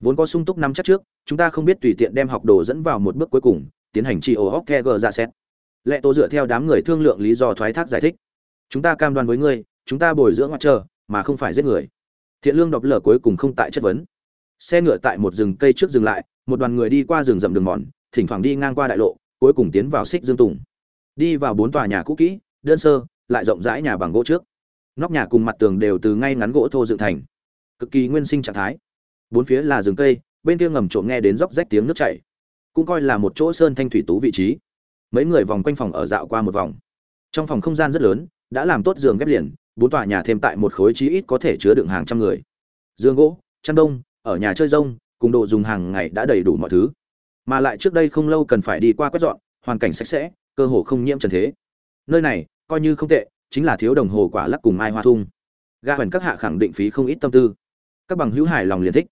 Vốn có sung túc năm chắc trước, chúng ta không biết tùy tiện đem học đồ dẫn vào một bước cuối cùng, tiến hành chi ô hóc ra dạ xét. Lệ Tô dựa theo đám người thương lượng lý do thoái thác giải thích. Chúng ta cam đoan với ngươi, chúng ta bồi dưỡng ngoại chờ, mà không phải giết người. Thiện lương đọc lở cuối cùng không tại chất vấn. Xe ngựa tại một rừng cây trước dừng lại, một đoàn người đi qua rừng rậm đường mòn, thỉnh thoảng đi ngang qua đại lộ, cuối cùng tiến vào xích dương tùng. Đi vào bốn tòa nhà cũ kỹ, đơn sơ, lại rộng rãi nhà bằng gỗ trước. Nóc nhà cùng mặt tường đều từ ngay ngắn gỗ thô dựng thành, cực kỳ nguyên sinh trạng thái. Bốn phía là rừng cây, bên kia ngầm trộm nghe đến róc rách tiếng nước chảy, cũng coi là một chỗ sơn thanh thủy tú vị trí. Mấy người vòng quanh phòng ở dạo qua một vòng. Trong phòng không gian rất lớn, đã làm tốt giường ghép liền, bốn tòa nhà thêm tại một khối chí ít có thể chứa đựng hàng trăm người. Giường gỗ, chăn đông, ở nhà chơi rông, cùng đồ dùng hàng ngày đã đầy đủ mọi thứ. Mà lại trước đây không lâu cần phải đi qua quét dọn, hoàn cảnh sạch sẽ, cơ hồ không nhiễm trần thế. Nơi này, coi như không tệ, chính là thiếu đồng hồ quả lắc cùng mai hoa thung. Ga huyền các hạ khẳng định phí không ít tâm tư. Các bằng hữu hài lòng liền thích.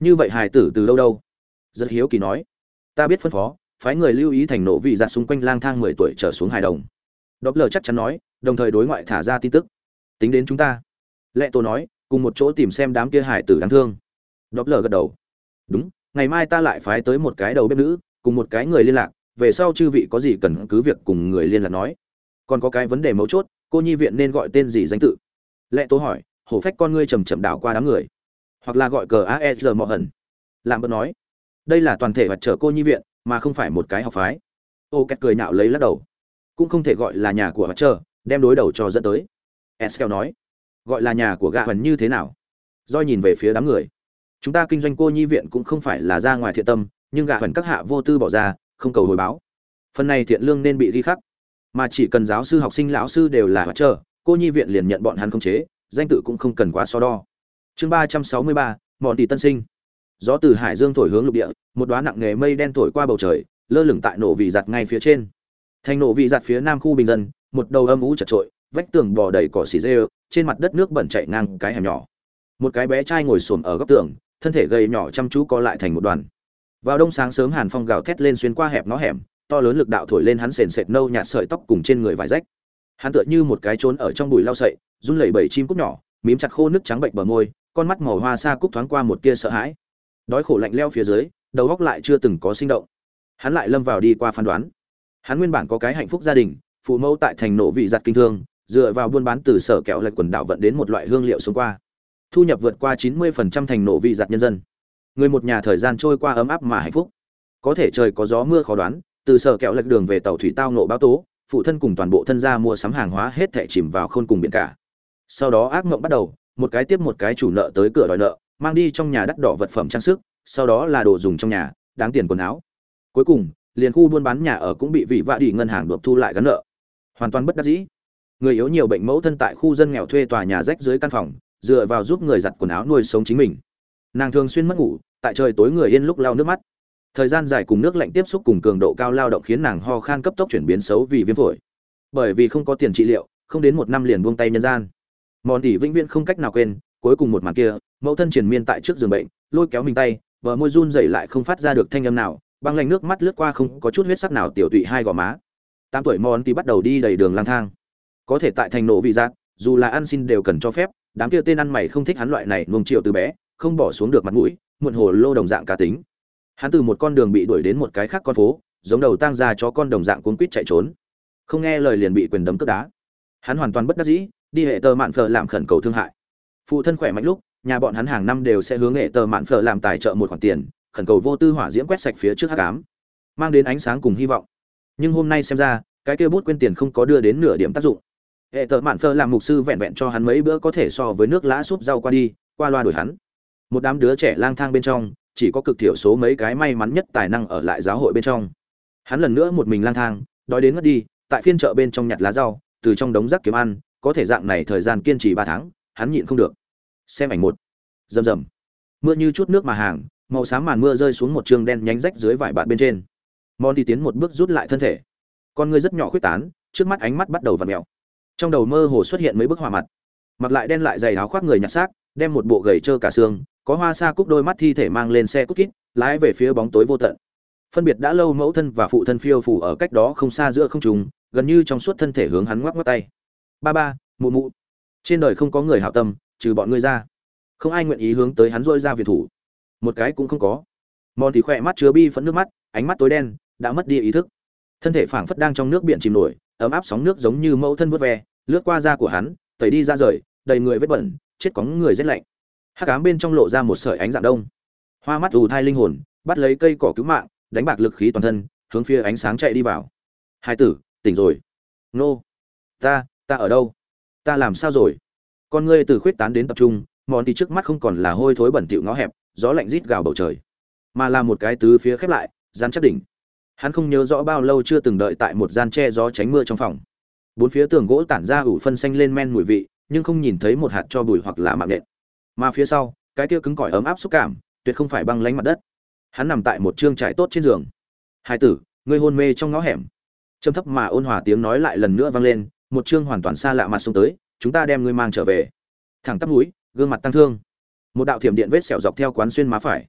Như vậy hài tử từ đâu đâu? Rất hiếu kỳ nói. Ta biết phân phó, phái người lưu ý thành nộ vị giặt xung quanh lang thang mười tuổi trở xuống hài đồng. đọc lờ chắc chắn nói, đồng thời đối ngoại thả ra tin tức. Tính đến chúng ta. Lệ tổ nói, cùng một chỗ tìm xem đám kia hải tử đáng thương. đọc lờ gật đầu. Đúng, ngày mai ta lại phái tới một cái đầu bếp nữ, cùng một cái người liên lạc, về sau chư vị có gì cần cứ việc cùng người liên lạc nói. Còn có cái vấn đề mấu chốt, cô nhi viện nên gọi tên gì danh tự? Lệ tố hỏi, hổ phách con ngươi chầm chậm đảo qua đám người, hoặc là gọi cờ AER mọ hận. Làm bớt nói, đây là toàn thể vật trở cô nhi viện, mà không phải một cái học phái. Ô Két cười nhạo lấy lắc đầu, cũng không thể gọi là nhà của hoạt trơ đem đối đầu cho dẫn tới. Eskel nói, gọi là nhà của gạ hần như thế nào? Doi nhìn về phía đám người chúng ta kinh doanh cô nhi viện cũng không phải là ra ngoài thiện tâm nhưng gạ hần các hạ vô tư bỏ ra không cầu hồi báo phần này thiện lương nên bị ghi khắc mà chỉ cần giáo sư học sinh lão sư đều là hoạt trơ cô nhi viện liền nhận bọn hắn không chế danh tự cũng không cần quá so đo chương ba trăm sáu mươi ba bọn tỷ tân sinh gió từ hải dương thổi hướng lục địa, một đoá nặng nghề mây đen thổi qua bầu trời, lơ lửng tại nổ vị giặt ngay phía trên. Thành nổ vị giặt phía nam khu bình dân, một đầu âm ú chật trội, vách tường bò đầy cỏ xì dê trên mặt đất nước bẩn chảy ngang cái hẻm nhỏ. Một cái bé trai ngồi xổm ở góc tường, thân thể gầy nhỏ chăm chú co lại thành một đoàn. Vào đông sáng sớm hàn phong gào thét lên xuyên qua hẹp nó hẻm, to lớn lực đạo thổi lên hắn sền sệt nâu nhạt sợi tóc cùng trên người vải rách. Hắn tựa như một cái trốn ở trong bụi lau sậy, run lẩy bẩy chim cúc nhỏ, mím chặt khô nước trắng bệnh bờ môi, con mắt màu hoa xa cúc thoáng qua một tia sợ hãi đói khổ lạnh leo phía dưới, đầu góc lại chưa từng có sinh động. Hắn lại lâm vào đi qua phán đoán. Hắn nguyên bản có cái hạnh phúc gia đình, phụ mẫu tại thành nổ vị giặt kinh thương, dựa vào buôn bán từ sở kẹo lệch quần đảo vận đến một loại hương liệu xuống qua. Thu nhập vượt qua 90% thành nổ vị giặt nhân dân. Người một nhà thời gian trôi qua ấm áp mà hạnh phúc. Có thể trời có gió mưa khó đoán, từ sở kẹo lệch đường về tàu thủy tao nổ báo tố, phụ thân cùng toàn bộ thân gia mua sắm hàng hóa hết thảy chìm vào khôn cùng biển cả. Sau đó ác mộng bắt đầu, một cái tiếp một cái chủ nợ tới cửa đòi nợ mang đi trong nhà đắt đỏ vật phẩm trang sức, sau đó là đồ dùng trong nhà, đáng tiền quần áo. Cuối cùng, liền khu buôn bán nhà ở cũng bị vị vạ đi ngân hàng đột thu lại gắn nợ. Hoàn toàn bất đắc dĩ. Người yếu nhiều bệnh mẫu thân tại khu dân nghèo thuê tòa nhà rách dưới căn phòng, dựa vào giúp người giặt quần áo nuôi sống chính mình. Nàng thường xuyên mất ngủ, tại trời tối người yên lúc lau nước mắt. Thời gian dài cùng nước lạnh tiếp xúc cùng cường độ cao lao động khiến nàng ho khan cấp tốc chuyển biến xấu vì viêm phổi. Bởi vì không có tiền trị liệu, không đến một năm liền buông tay nhân gian. Mòn tỷ vĩnh viễn không cách nào quên, cuối cùng một màn kia mẫu thân triền miên tại trước giường bệnh, lôi kéo mình tay, vợ môi run rẩy lại không phát ra được thanh âm nào, băng lạnh nước mắt lướt qua không có chút huyết sắc nào tiểu tụy hai gò má. Tám tuổi mòn thì bắt đầu đi đầy đường lang thang. Có thể tại thành nổ vị giác, dù là ăn xin đều cần cho phép, đám kia tên ăn mày không thích hắn loại này nuông chiều từ bé, không bỏ xuống được mặt mũi, muộn hồ lô đồng dạng cá tính. Hắn từ một con đường bị đuổi đến một cái khác con phố, giống đầu tang ra cho con đồng dạng cuốn quýt chạy trốn. Không nghe lời liền bị quyền đấm cướp đá. Hắn hoàn toàn bất đắc dĩ, đi hệ tơ mạn phờ làm khẩn cầu thương hại. Phụ thân khỏe mạnh lúc nhà bọn hắn hàng năm đều sẽ hướng nghệ tờ mạn phở làm tài trợ một khoản tiền, khẩn cầu vô tư hỏa diễm quét sạch phía trước hắc ám, mang đến ánh sáng cùng hy vọng. Nhưng hôm nay xem ra, cái kia bút quên tiền không có đưa đến nửa điểm tác dụng. Hệ tờ mạn phơ làm mục sư vẹn vẹn cho hắn mấy bữa có thể so với nước lã súp rau qua đi, qua loa đổi hắn. Một đám đứa trẻ lang thang bên trong, chỉ có cực thiểu số mấy cái may mắn nhất tài năng ở lại giáo hội bên trong. Hắn lần nữa một mình lang thang, đói đến ngất đi, tại phiên chợ bên trong nhặt lá rau, từ trong đống rác kiếm ăn, có thể dạng này thời gian kiên trì ba tháng, hắn nhịn không được xem ảnh một. Rầm rầm. Mưa như chút nước mà hàng, màu xám màn mưa rơi xuống một trường đen nhánh rách dưới vải bạt bên trên. Monty tiến một bước rút lại thân thể. Con người rất nhỏ khuyết tán, trước mắt ánh mắt bắt đầu vặn mèo. Trong đầu mơ hồ xuất hiện mấy bức họa mặt. Mặc lại đen lại dày áo khoác người nhặt xác, đem một bộ gầy trơ cả xương, có hoa sa cúc đôi mắt thi thể mang lên xe cút kít, lái về phía bóng tối vô tận. Phân biệt đã lâu mẫu thân và phụ thân phiêu phủ ở cách đó không xa giữa không trùng gần như trong suốt thân thể hướng hắn ngoắc ngoắc tay. Ba ba, mụ mụ. Trên đời không có người hảo tâm trừ bọn ngươi ra. Không ai nguyện ý hướng tới hắn dôi ra việt thủ. Một cái cũng không có. Mòn thì khỏe mắt chứa bi phẫn nước mắt, ánh mắt tối đen, đã mất đi ý thức. Thân thể phảng phất đang trong nước biển chìm nổi, ấm áp sóng nước giống như mẫu thân vớt ve, lướt qua da của hắn, tẩy đi ra rời, đầy người vết bẩn, chết có người rét lạnh. Hát cám bên trong lộ ra một sợi ánh dạng đông. Hoa mắt ù thai linh hồn, bắt lấy cây cỏ cứu mạng, đánh bạc lực khí toàn thân, hướng phía ánh sáng chạy đi vào. Hai tử, tỉnh rồi. Nô, ta ta ở đâu? Ta làm sao rồi? Con ngươi từ khuyết tán đến tập trung, món thì trước mắt không còn là hôi thối bẩn thịu ngõ hẹp, gió lạnh rít gào bầu trời, mà là một cái tứ phía khép lại, gian chắc đỉnh. Hắn không nhớ rõ bao lâu chưa từng đợi tại một gian che gió tránh mưa trong phòng. Bốn phía tường gỗ tản ra ủ phân xanh lên men mùi vị, nhưng không nhìn thấy một hạt cho bụi hoặc là mạng nện. Mà phía sau, cái kia cứng cỏi ấm áp xúc cảm, tuyệt không phải băng lánh mặt đất. Hắn nằm tại một trương trải tốt trên giường. Hai tử, ngươi hôn mê trong ngõ hẻm. Trầm thấp mà ôn hòa tiếng nói lại lần nữa vang lên, một trương hoàn toàn xa lạ mặt xuống tới chúng ta đem ngươi mang trở về. Thẳng tắp núi gương mặt tăng thương. Một đạo thiểm điện vết sẹo dọc theo quán xuyên má phải.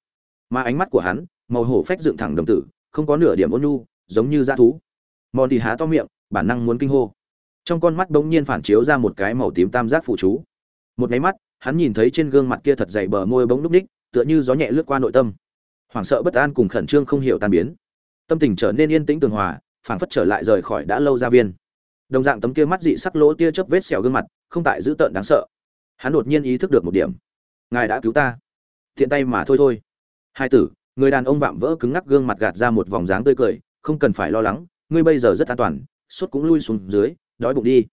Mà ánh mắt của hắn, màu hổ phách dựng thẳng đồng tử, không có nửa điểm ôn nhu, giống như dã thú. Mòn thì há to miệng, bản năng muốn kinh hô. Trong con mắt bỗng nhiên phản chiếu ra một cái màu tím tam giác phụ chú. Một máy mắt, hắn nhìn thấy trên gương mặt kia thật dày bờ môi bỗng núp ních, tựa như gió nhẹ lướt qua nội tâm. Hoảng sợ bất an cùng khẩn trương không hiểu tan biến. Tâm tình trở nên yên tĩnh tường hòa, phảng phất trở lại rời khỏi đã lâu ra viên. Đồng dạng tấm kia mắt dị sắc lỗ tia chớp vết sẹo gương mặt không tại dữ tợn đáng sợ. Hắn đột nhiên ý thức được một điểm. Ngài đã cứu ta. Thiện tay mà thôi thôi. Hai tử, người đàn ông vạm vỡ cứng ngắc gương mặt gạt ra một vòng dáng tươi cười, không cần phải lo lắng, ngươi bây giờ rất an toàn, suốt cũng lui xuống dưới, đói bụng đi.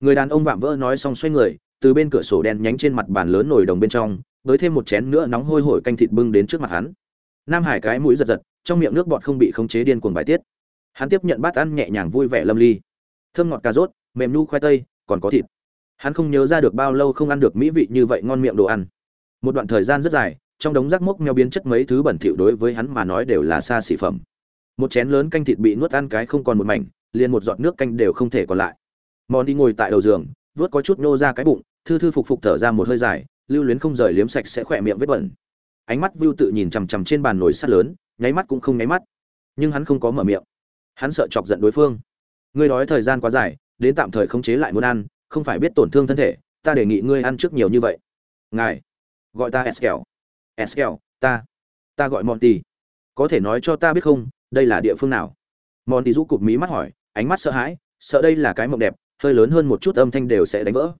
Người đàn ông vạm vỡ nói xong xoay người, từ bên cửa sổ đen nhánh trên mặt bàn lớn nổi đồng bên trong, với thêm một chén nữa nóng hôi hổi canh thịt bưng đến trước mặt hắn. Nam hải cái mũi giật giật, trong miệng nước bọt không bị khống chế điên cuồng bài tiết. Hắn tiếp nhận bát ăn nhẹ nhàng vui vẻ lâm ly. Thơm ngọt cà rốt, mềm nu khoai tây, còn có thịt hắn không nhớ ra được bao lâu không ăn được mỹ vị như vậy ngon miệng đồ ăn. Một đoạn thời gian rất dài, trong đống rác mốc meo biến chất mấy thứ bẩn thỉu đối với hắn mà nói đều là xa xỉ phẩm. Một chén lớn canh thịt bị nuốt ăn cái không còn một mảnh, liền một giọt nước canh đều không thể còn lại. Mòn đi ngồi tại đầu giường vớt có chút nô ra cái bụng, thư thư phục phục thở ra một hơi dài, lưu luyến không rời liếm sạch sẽ khỏe miệng vết bẩn. Ánh mắt vưu tự nhìn chằm chằm trên bàn nồi sắt lớn, nháy mắt cũng không nháy mắt. Nhưng hắn không có mở miệng. Hắn sợ chọc giận đối phương. Ngươi đói thời gian quá dài, đến tạm thời khống chế lại muốn ăn không phải biết tổn thương thân thể, ta đề nghị ngươi ăn trước nhiều như vậy. Ngài, gọi ta eskel eskel ta ta gọi monty. Có thể nói cho ta biết không, đây là địa phương nào? Monty rũ cụp mí mắt hỏi, ánh mắt sợ hãi, sợ đây là cái mộng đẹp, hơi lớn hơn một chút âm thanh đều sẽ đánh vỡ.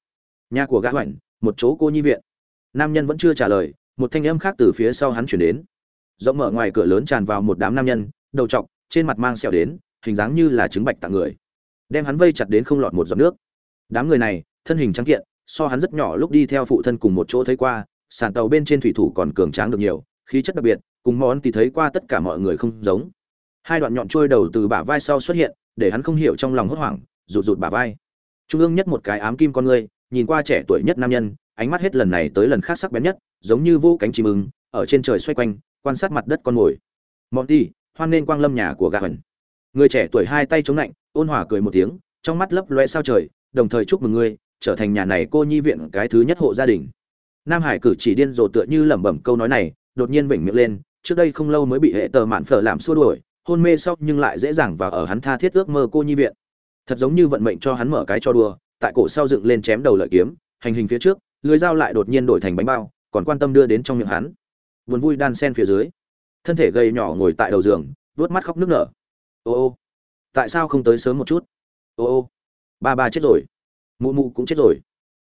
Nhà của gã hoảnh, một chỗ cô nhi viện. Nam nhân vẫn chưa trả lời, một thanh âm khác từ phía sau hắn chuyển đến. Rộng mở ngoài cửa lớn tràn vào một đám nam nhân, đầu trọc, trên mặt mang sẹo đến, hình dáng như là trứng bạch tặng người. Đem hắn vây chặt đến không lọt một giọt nước đám người này, thân hình trắng kiện, so hắn rất nhỏ lúc đi theo phụ thân cùng một chỗ thấy qua, sàn tàu bên trên thủy thủ còn cường tráng được nhiều, khí chất đặc biệt, cùng món thì thấy qua tất cả mọi người không giống. Hai đoạn nhọn trôi đầu từ bả vai sau xuất hiện, để hắn không hiểu trong lòng hốt hoảng, rụt rụt bả vai. Trung ương nhất một cái ám kim con người, nhìn qua trẻ tuổi nhất nam nhân, ánh mắt hết lần này tới lần khác sắc bén nhất, giống như vô cánh chim ưng, ở trên trời xoay quanh, quan sát mặt đất con mồi. Monty hoan nên quang lâm nhà của gà hần người trẻ tuổi hai tay chống lạnh ôn hòa cười một tiếng, trong mắt lấp loe sao trời đồng thời chúc mừng ngươi, trở thành nhà này cô nhi viện cái thứ nhất hộ gia đình. Nam hải cử chỉ điên rồ tựa như lẩm bẩm câu nói này, đột nhiên vểnh miệng lên, trước đây không lâu mới bị hệ tờ mạn phở làm xua đuổi, hôn mê sau nhưng lại dễ dàng và ở hắn tha thiết ước mơ cô nhi viện. Thật giống như vận mệnh cho hắn mở cái cho đùa, tại cổ sau dựng lên chém đầu lợi kiếm, hành hình phía trước, lưới dao lại đột nhiên đổi thành bánh bao, còn quan tâm đưa đến trong miệng hắn. Buồn vui đan sen phía dưới, thân thể gầy nhỏ ngồi tại đầu giường vớt mắt khóc nức nở. Ô ô, tại sao không tới sớm một chút? Ô ô ba ba chết rồi. Mụ mụ cũng chết rồi.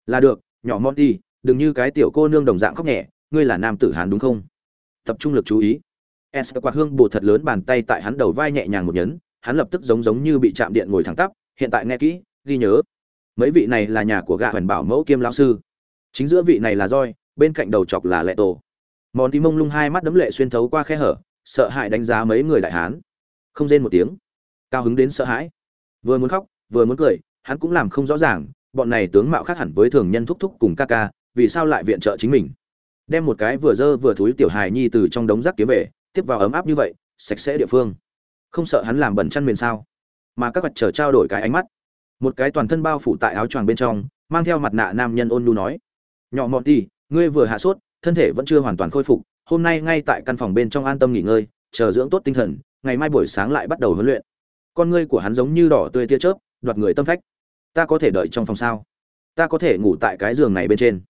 Là được, nhỏ monty, đừng như cái tiểu cô nương đồng dạng khóc nhẹ, ngươi là nam tử hán đúng không? Tập trung lực chú ý. S quạt hương bồ thật lớn bàn tay tại hắn đầu vai nhẹ nhàng một nhấn, hắn lập tức giống giống như bị chạm điện ngồi thẳng tắp, hiện tại nghe kỹ, ghi nhớ. Mấy vị này là nhà của gạ huyền bảo mẫu kiêm lão sư. Chính giữa vị này là roi bên cạnh đầu chọc là lệ tổ. Món tí mông lung hai mắt đấm lệ xuyên thấu qua khe hở, sợ hãi đánh giá mấy người đại hán. Không rên một tiếng. Cao hứng đến sợ hãi. Vừa muốn khóc, vừa muốn cười hắn cũng làm không rõ ràng, bọn này tướng mạo khác hẳn với thường nhân thúc thúc cùng ca ca, vì sao lại viện trợ chính mình? Đem một cái vừa dơ vừa thúi tiểu hài nhi từ trong đống rác kiếm về, tiếp vào ấm áp như vậy, sạch sẽ địa phương. Không sợ hắn làm bẩn chăn miền sao? Mà các vật chờ trao đổi cái ánh mắt. Một cái toàn thân bao phủ tại áo choàng bên trong, mang theo mặt nạ nam nhân ôn nhu nói, nhỏ mọt đi ngươi vừa hạ sốt, thân thể vẫn chưa hoàn toàn khôi phục, hôm nay ngay tại căn phòng bên trong an tâm nghỉ ngơi, chờ dưỡng tốt tinh thần, ngày mai buổi sáng lại bắt đầu huấn luyện. Con ngươi của hắn giống như đỏ tươi tia chớp, đoạt người tâm phách ta có thể đợi trong phòng sao? Ta có thể ngủ tại cái giường này bên trên.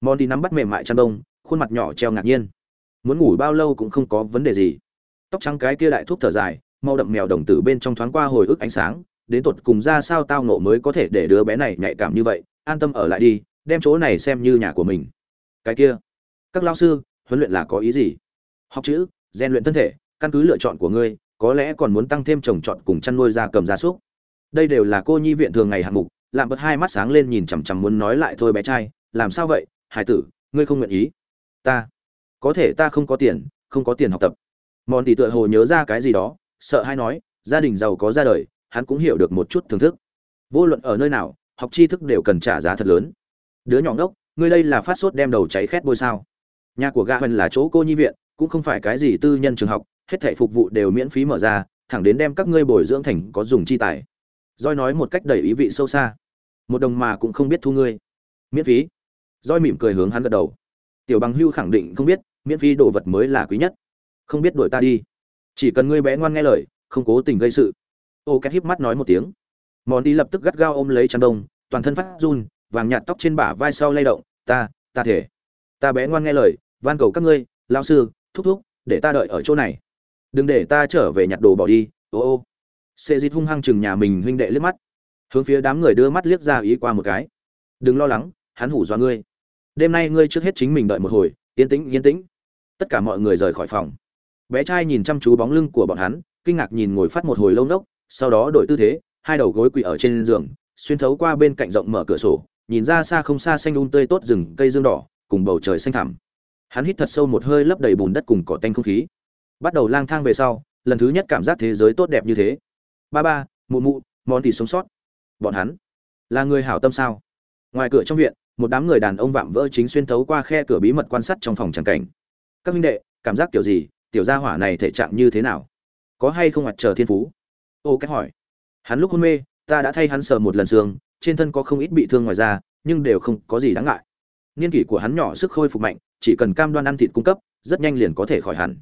Monty nắm bắt mềm mại chăn đông, khuôn mặt nhỏ treo ngạc nhiên. Muốn ngủ bao lâu cũng không có vấn đề gì. Tóc trắng cái kia đại thuốc thở dài, mau đậm mèo đồng tử bên trong thoáng qua hồi ức ánh sáng, đến tột cùng ra sao tao nộ mới có thể để đứa bé này nhạy cảm như vậy, an tâm ở lại đi, đem chỗ này xem như nhà của mình. Cái kia, các lao sư, huấn luyện là có ý gì? Học chữ, rèn luyện thân thể, căn cứ lựa chọn của ngươi, có lẽ còn muốn tăng thêm trồng trọt cùng chăn nuôi gia cầm gia súc đây đều là cô nhi viện thường ngày hạng mục làm bật hai mắt sáng lên nhìn chằm chằm muốn nói lại thôi bé trai, làm sao vậy, hải tử, ngươi không nguyện ý? Ta, có thể ta không có tiền, không có tiền học tập. Mòn tỷ tựa hồ nhớ ra cái gì đó, sợ hay nói, gia đình giàu có ra đời, hắn cũng hiểu được một chút thưởng thức. Vô luận ở nơi nào, học tri thức đều cần trả giá thật lớn. Đứa nhỏ ngốc, ngươi đây là phát sốt đem đầu cháy khét bôi sao? Nhà của gã huân là chỗ cô nhi viện, cũng không phải cái gì tư nhân trường học, hết thảy phục vụ đều miễn phí mở ra, thẳng đến đem các ngươi bồi dưỡng thành có dùng chi tài roi nói một cách đầy ý vị sâu xa. Một đồng mà cũng không biết thu ngươi. Miễn phí. Roi mỉm cười hướng hắn gật đầu. Tiểu bằng hưu khẳng định không biết, miễn phí đồ vật mới là quý nhất. Không biết đuổi ta đi. Chỉ cần ngươi bé ngoan nghe lời, không cố tình gây sự. Ô két híp mắt nói một tiếng. Món đi lập tức gắt gao ôm lấy chăn đông, toàn thân phát run, vàng nhạt tóc trên bả vai sau lay động. Ta ta thể. Ta bé ngoan nghe lời, van cầu các ngươi, lao sư, thúc thúc, để ta đợi ở chỗ này. Đừng để ta trở về nhặt đồ bỏ đi. Ô ô sệ Dịch hung hăng chừng nhà mình huynh đệ liếc mắt. Hướng phía đám người đưa mắt liếc ra ý qua một cái. Đừng lo lắng, hắn hủ do ngươi. Đêm nay ngươi trước hết chính mình đợi một hồi, yên tĩnh yên tĩnh. Tất cả mọi người rời khỏi phòng. Bé trai nhìn chăm chú bóng lưng của bọn hắn, kinh ngạc nhìn ngồi phát một hồi lâu nốc sau đó đổi tư thế, hai đầu gối quỳ ở trên giường, xuyên thấu qua bên cạnh rộng mở cửa sổ, nhìn ra xa không xa xanh um tươi tốt rừng, cây dương đỏ, cùng bầu trời xanh thẳm. Hắn hít thật sâu một hơi lấp đầy bùn đất cùng cỏ tanh không khí. Bắt đầu lang thang về sau, lần thứ nhất cảm giác thế giới tốt đẹp như thế ba ba, mụ mụ, món thì sống sót. Bọn hắn là người hảo tâm sao? Ngoài cửa trong viện, một đám người đàn ông vạm vỡ chính xuyên thấu qua khe cửa bí mật quan sát trong phòng tràng cảnh. Các minh đệ, cảm giác kiểu gì? Tiểu gia hỏa này thể trạng như thế nào? Có hay không mặt chờ thiên phú? Ô, cách hỏi. Hắn lúc hôn mê, ta đã thay hắn sờ một lần xương, trên thân có không ít bị thương ngoài ra nhưng đều không có gì đáng ngại. Niên kỷ của hắn nhỏ sức khôi phục mạnh, chỉ cần cam đoan ăn thịt cung cấp, rất nhanh liền có thể khỏi hẳn.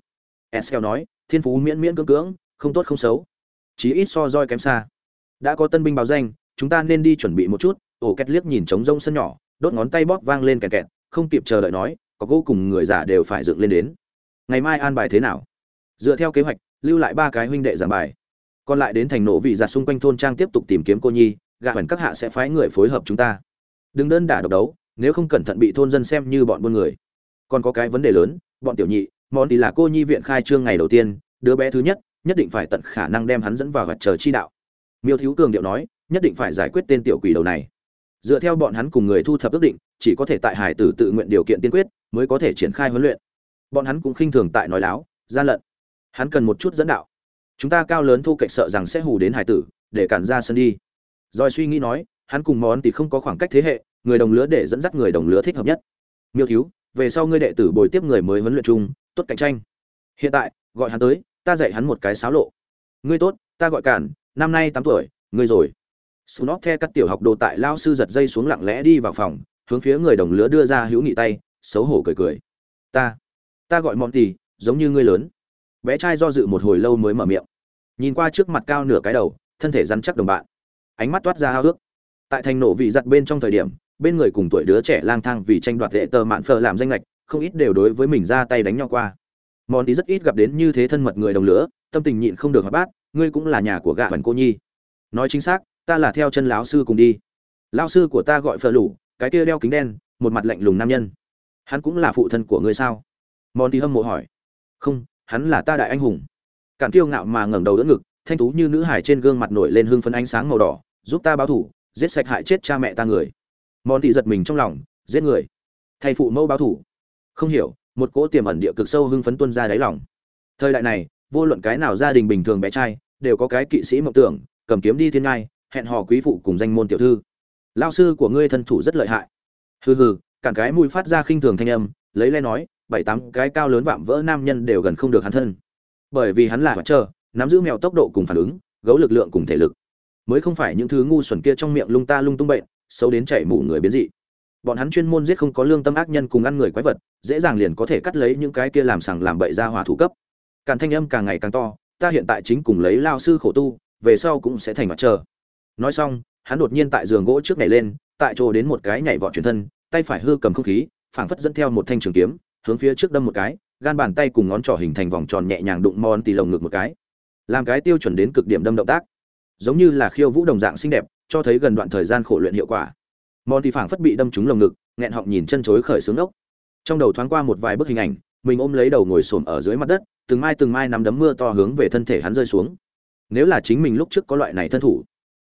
Eskel nói, thiên phú miễn miễn cưỡng cưỡng, không tốt không xấu chí ít so roi kém xa. Đã có tân binh báo danh, chúng ta nên đi chuẩn bị một chút, ổ két liếc nhìn trống rông sân nhỏ, đốt ngón tay bóp vang lên kẹt kẹt, không kịp chờ đợi nói, có gỗ cùng người giả đều phải dựng lên đến. Ngày mai an bài thế nào? Dựa theo kế hoạch, lưu lại ba cái huynh đệ giảng bài. Còn lại đến thành nổ vị giặt xung quanh thôn trang tiếp tục tìm kiếm cô nhi, gạ hẳn các hạ sẽ phái người phối hợp chúng ta. Đừng đơn đả độc đấu, nếu không cẩn thận bị thôn dân xem như bọn buôn người. Còn có cái vấn đề lớn, bọn tiểu nhị, món thì là cô nhi viện khai trương ngày đầu tiên, đứa bé thứ nhất nhất định phải tận khả năng đem hắn dẫn vào vật chờ chi đạo. Miêu thiếu cường điệu nói, nhất định phải giải quyết tên tiểu quỷ đầu này. Dựa theo bọn hắn cùng người thu thập ước định, chỉ có thể tại hải tử tự nguyện điều kiện tiên quyết, mới có thể triển khai huấn luyện. Bọn hắn cũng khinh thường tại nói láo, gian lận. Hắn cần một chút dẫn đạo. Chúng ta cao lớn thu cạnh sợ rằng sẽ hù đến hải tử, để cản ra sân đi. Rồi suy nghĩ nói, hắn cùng món thì không có khoảng cách thế hệ, người đồng lứa để dẫn dắt người đồng lứa thích hợp nhất. Miêu thiếu, về sau ngươi đệ tử bồi tiếp người mới huấn luyện chung, tốt cạnh tranh. Hiện tại, gọi hắn tới ta dạy hắn một cái xáo lộ ngươi tốt ta gọi cản năm nay tám tuổi ngươi rồi Snot the cắt tiểu học đồ tại lao sư giật dây xuống lặng lẽ đi vào phòng, hướng phía người đồng lứa đưa ra hữu nghị tay, xấu hổ cười cười. "Ta, ta gọi mọn tì giống như ngươi lớn." Bé trai do dự một hồi lâu mới mở miệng. Nhìn qua trước mặt cao nửa cái đầu, thân thể rắn chắc đồng bạn. Ánh mắt toát ra hao ước. Tại thành nổ vị giật bên trong thời điểm, bên người cùng tuổi đứa trẻ lang thang vì tranh đoạt lệ tờ mạn phờ làm danh lệch, không ít đều đối với mình ra tay đánh nhau qua. Monty rất ít gặp đến như thế thân mật người đồng lửa, tâm tình nhịn không được hỏi bát, ngươi cũng là nhà của gã bản cô nhi. Nói chính xác, ta là theo chân lão sư cùng đi. Lão sư của ta gọi phờ lủ cái kia đeo kính đen một mặt lạnh lùng nam nhân. Hắn cũng là phụ thân của ngươi sao? Mòn tí hâm mộ hỏi. Không hắn là ta đại anh hùng. Cản kiêu ngạo mà ngẩng đầu đỡ ngực thanh tú như nữ hải trên gương mặt nổi lên hương phấn ánh sáng màu đỏ giúp ta báo thủ giết sạch hại chết cha mẹ ta người. Mòn thị giật mình trong lòng giết người. Thay phụ mẫu báo thủ. Không hiểu một cỗ tiềm ẩn địa cực sâu hưng phấn tuân ra đáy lòng. Thời đại này, vô luận cái nào gia đình bình thường bé trai, đều có cái kỵ sĩ mộng tưởng, cầm kiếm đi thiên ngai, hẹn hò quý phụ cùng danh môn tiểu thư. Lao sư của ngươi thân thủ rất lợi hại. Hừ hừ, cản cái mùi phát ra khinh thường thanh âm, lấy le nói, bảy tám cái cao lớn vạm vỡ nam nhân đều gần không được hắn thân. Bởi vì hắn là hoạt trơ nắm giữ mèo tốc độ cùng phản ứng, gấu lực lượng cùng thể lực. Mới không phải những thứ ngu xuẩn kia trong miệng lung ta lung tung bệnh, xấu đến chảy mủ người biến dị bọn hắn chuyên môn giết không có lương tâm ác nhân cùng ăn người quái vật, dễ dàng liền có thể cắt lấy những cái kia làm sằng làm bậy ra hỏa thủ cấp. Càn thanh âm càng ngày càng to, ta hiện tại chính cùng lấy lao sư khổ tu, về sau cũng sẽ thành mặt trời. Nói xong, hắn đột nhiên tại giường gỗ trước nhảy lên, tại chỗ đến một cái nhảy vọt chuyển thân, tay phải hư cầm không khí, phảng phất dẫn theo một thanh trường kiếm, hướng phía trước đâm một cái, gan bàn tay cùng ngón trỏ hình thành vòng tròn nhẹ nhàng đụng mòn tì lồng ngực một cái. Làm cái tiêu chuẩn đến cực điểm đâm động tác. Giống như là khiêu vũ đồng dạng xinh đẹp, cho thấy gần đoạn thời gian khổ luyện hiệu quả mòn thì phảng phất bị đâm trúng lồng ngực, nghẹn họng nhìn chân chối khởi sướng ốc. Trong đầu thoáng qua một vài bức hình ảnh, mình ôm lấy đầu ngồi xổm ở dưới mặt đất, từng mai từng mai nắm đấm mưa to hướng về thân thể hắn rơi xuống. Nếu là chính mình lúc trước có loại này thân thủ,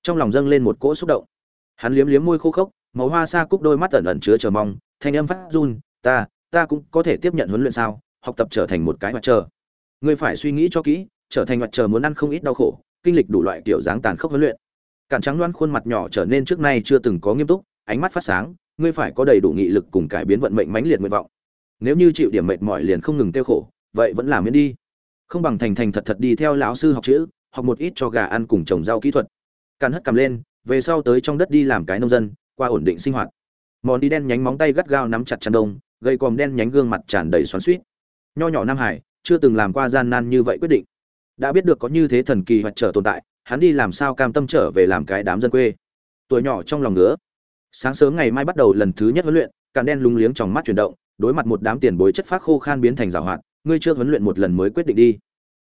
trong lòng dâng lên một cỗ xúc động. Hắn liếm liếm môi khô khốc, màu hoa xa cúc đôi mắt ẩn ẩn chứa chờ mong, thanh âm phát run, ta ta cũng có thể tiếp nhận huấn luyện sao? Học tập trở thành một cái mặt trời ngươi phải suy nghĩ cho kỹ, trở thành mặt trời muốn ăn không ít đau khổ, kinh lịch đủ loại kiểu dáng tàn khốc huấn luyện. Cản trắng loan khuôn mặt nhỏ trở nên trước nay chưa từng có nghiêm túc ánh mắt phát sáng, ngươi phải có đầy đủ nghị lực cùng cải biến vận mệnh mãnh liệt nguyện vọng. Nếu như chịu điểm mệt mỏi liền không ngừng tiêu khổ, vậy vẫn làm miễn đi. Không bằng thành thành thật thật đi theo lão sư học chữ, học một ít cho gà ăn cùng trồng rau kỹ thuật. Càn hất cầm lên, về sau tới trong đất đi làm cái nông dân, qua ổn định sinh hoạt. Mòn đi đen nhánh móng tay gắt gao nắm chặt chăn đông gây còm đen nhánh gương mặt tràn đầy xoắn suýt nho nhỏ nam hải, chưa từng làm qua gian nan như vậy quyết định. Đã biết được có như thế thần kỳ hoặc trở tồn tại, hắn đi làm sao cam tâm trở về làm cái đám dân quê. Tuổi nhỏ trong lòng ngứa sáng sớm ngày mai bắt đầu lần thứ nhất huấn luyện, càn đen lúng liếng trong mắt chuyển động, đối mặt một đám tiền bối chất phát khô khan biến thành giảo hoạt, ngươi chưa huấn luyện một lần mới quyết định đi.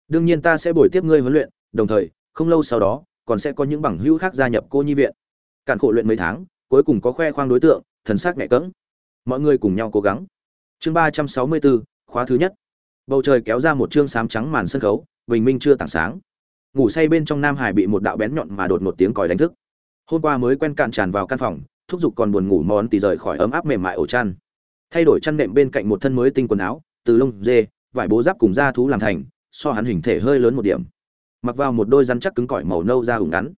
Đương nhiên ta sẽ bồi tiếp ngươi huấn luyện, đồng thời, không lâu sau đó, còn sẽ có những bằng hữu khác gia nhập cô nhi viện. Càn khổ luyện mấy tháng, cuối cùng có khoe khoang đối tượng, thần sắc nhẹ cỡng mọi người cùng nhau cố gắng. Chương ba trăm sáu mươi bốn, khóa thứ nhất. Bầu trời kéo ra một chương sám trắng màn sân khấu, bình minh chưa tảng sáng. Ngủ say bên trong nam hải bị một đạo bén nhọn mà đột một tiếng còi đánh thức. Hôm qua mới quen cạn tràn vào căn phòng thúc giục còn buồn ngủ món tì rời khỏi ấm áp mềm mại ổ chăn. Thay đổi chăn nệm bên cạnh một thân mới tinh quần áo, từ lông dê, vải bố giáp cùng da thú làm thành, so hắn hình thể hơi lớn một điểm. Mặc vào một đôi rắn chắc cứng cỏi màu nâu da hùng ngắn.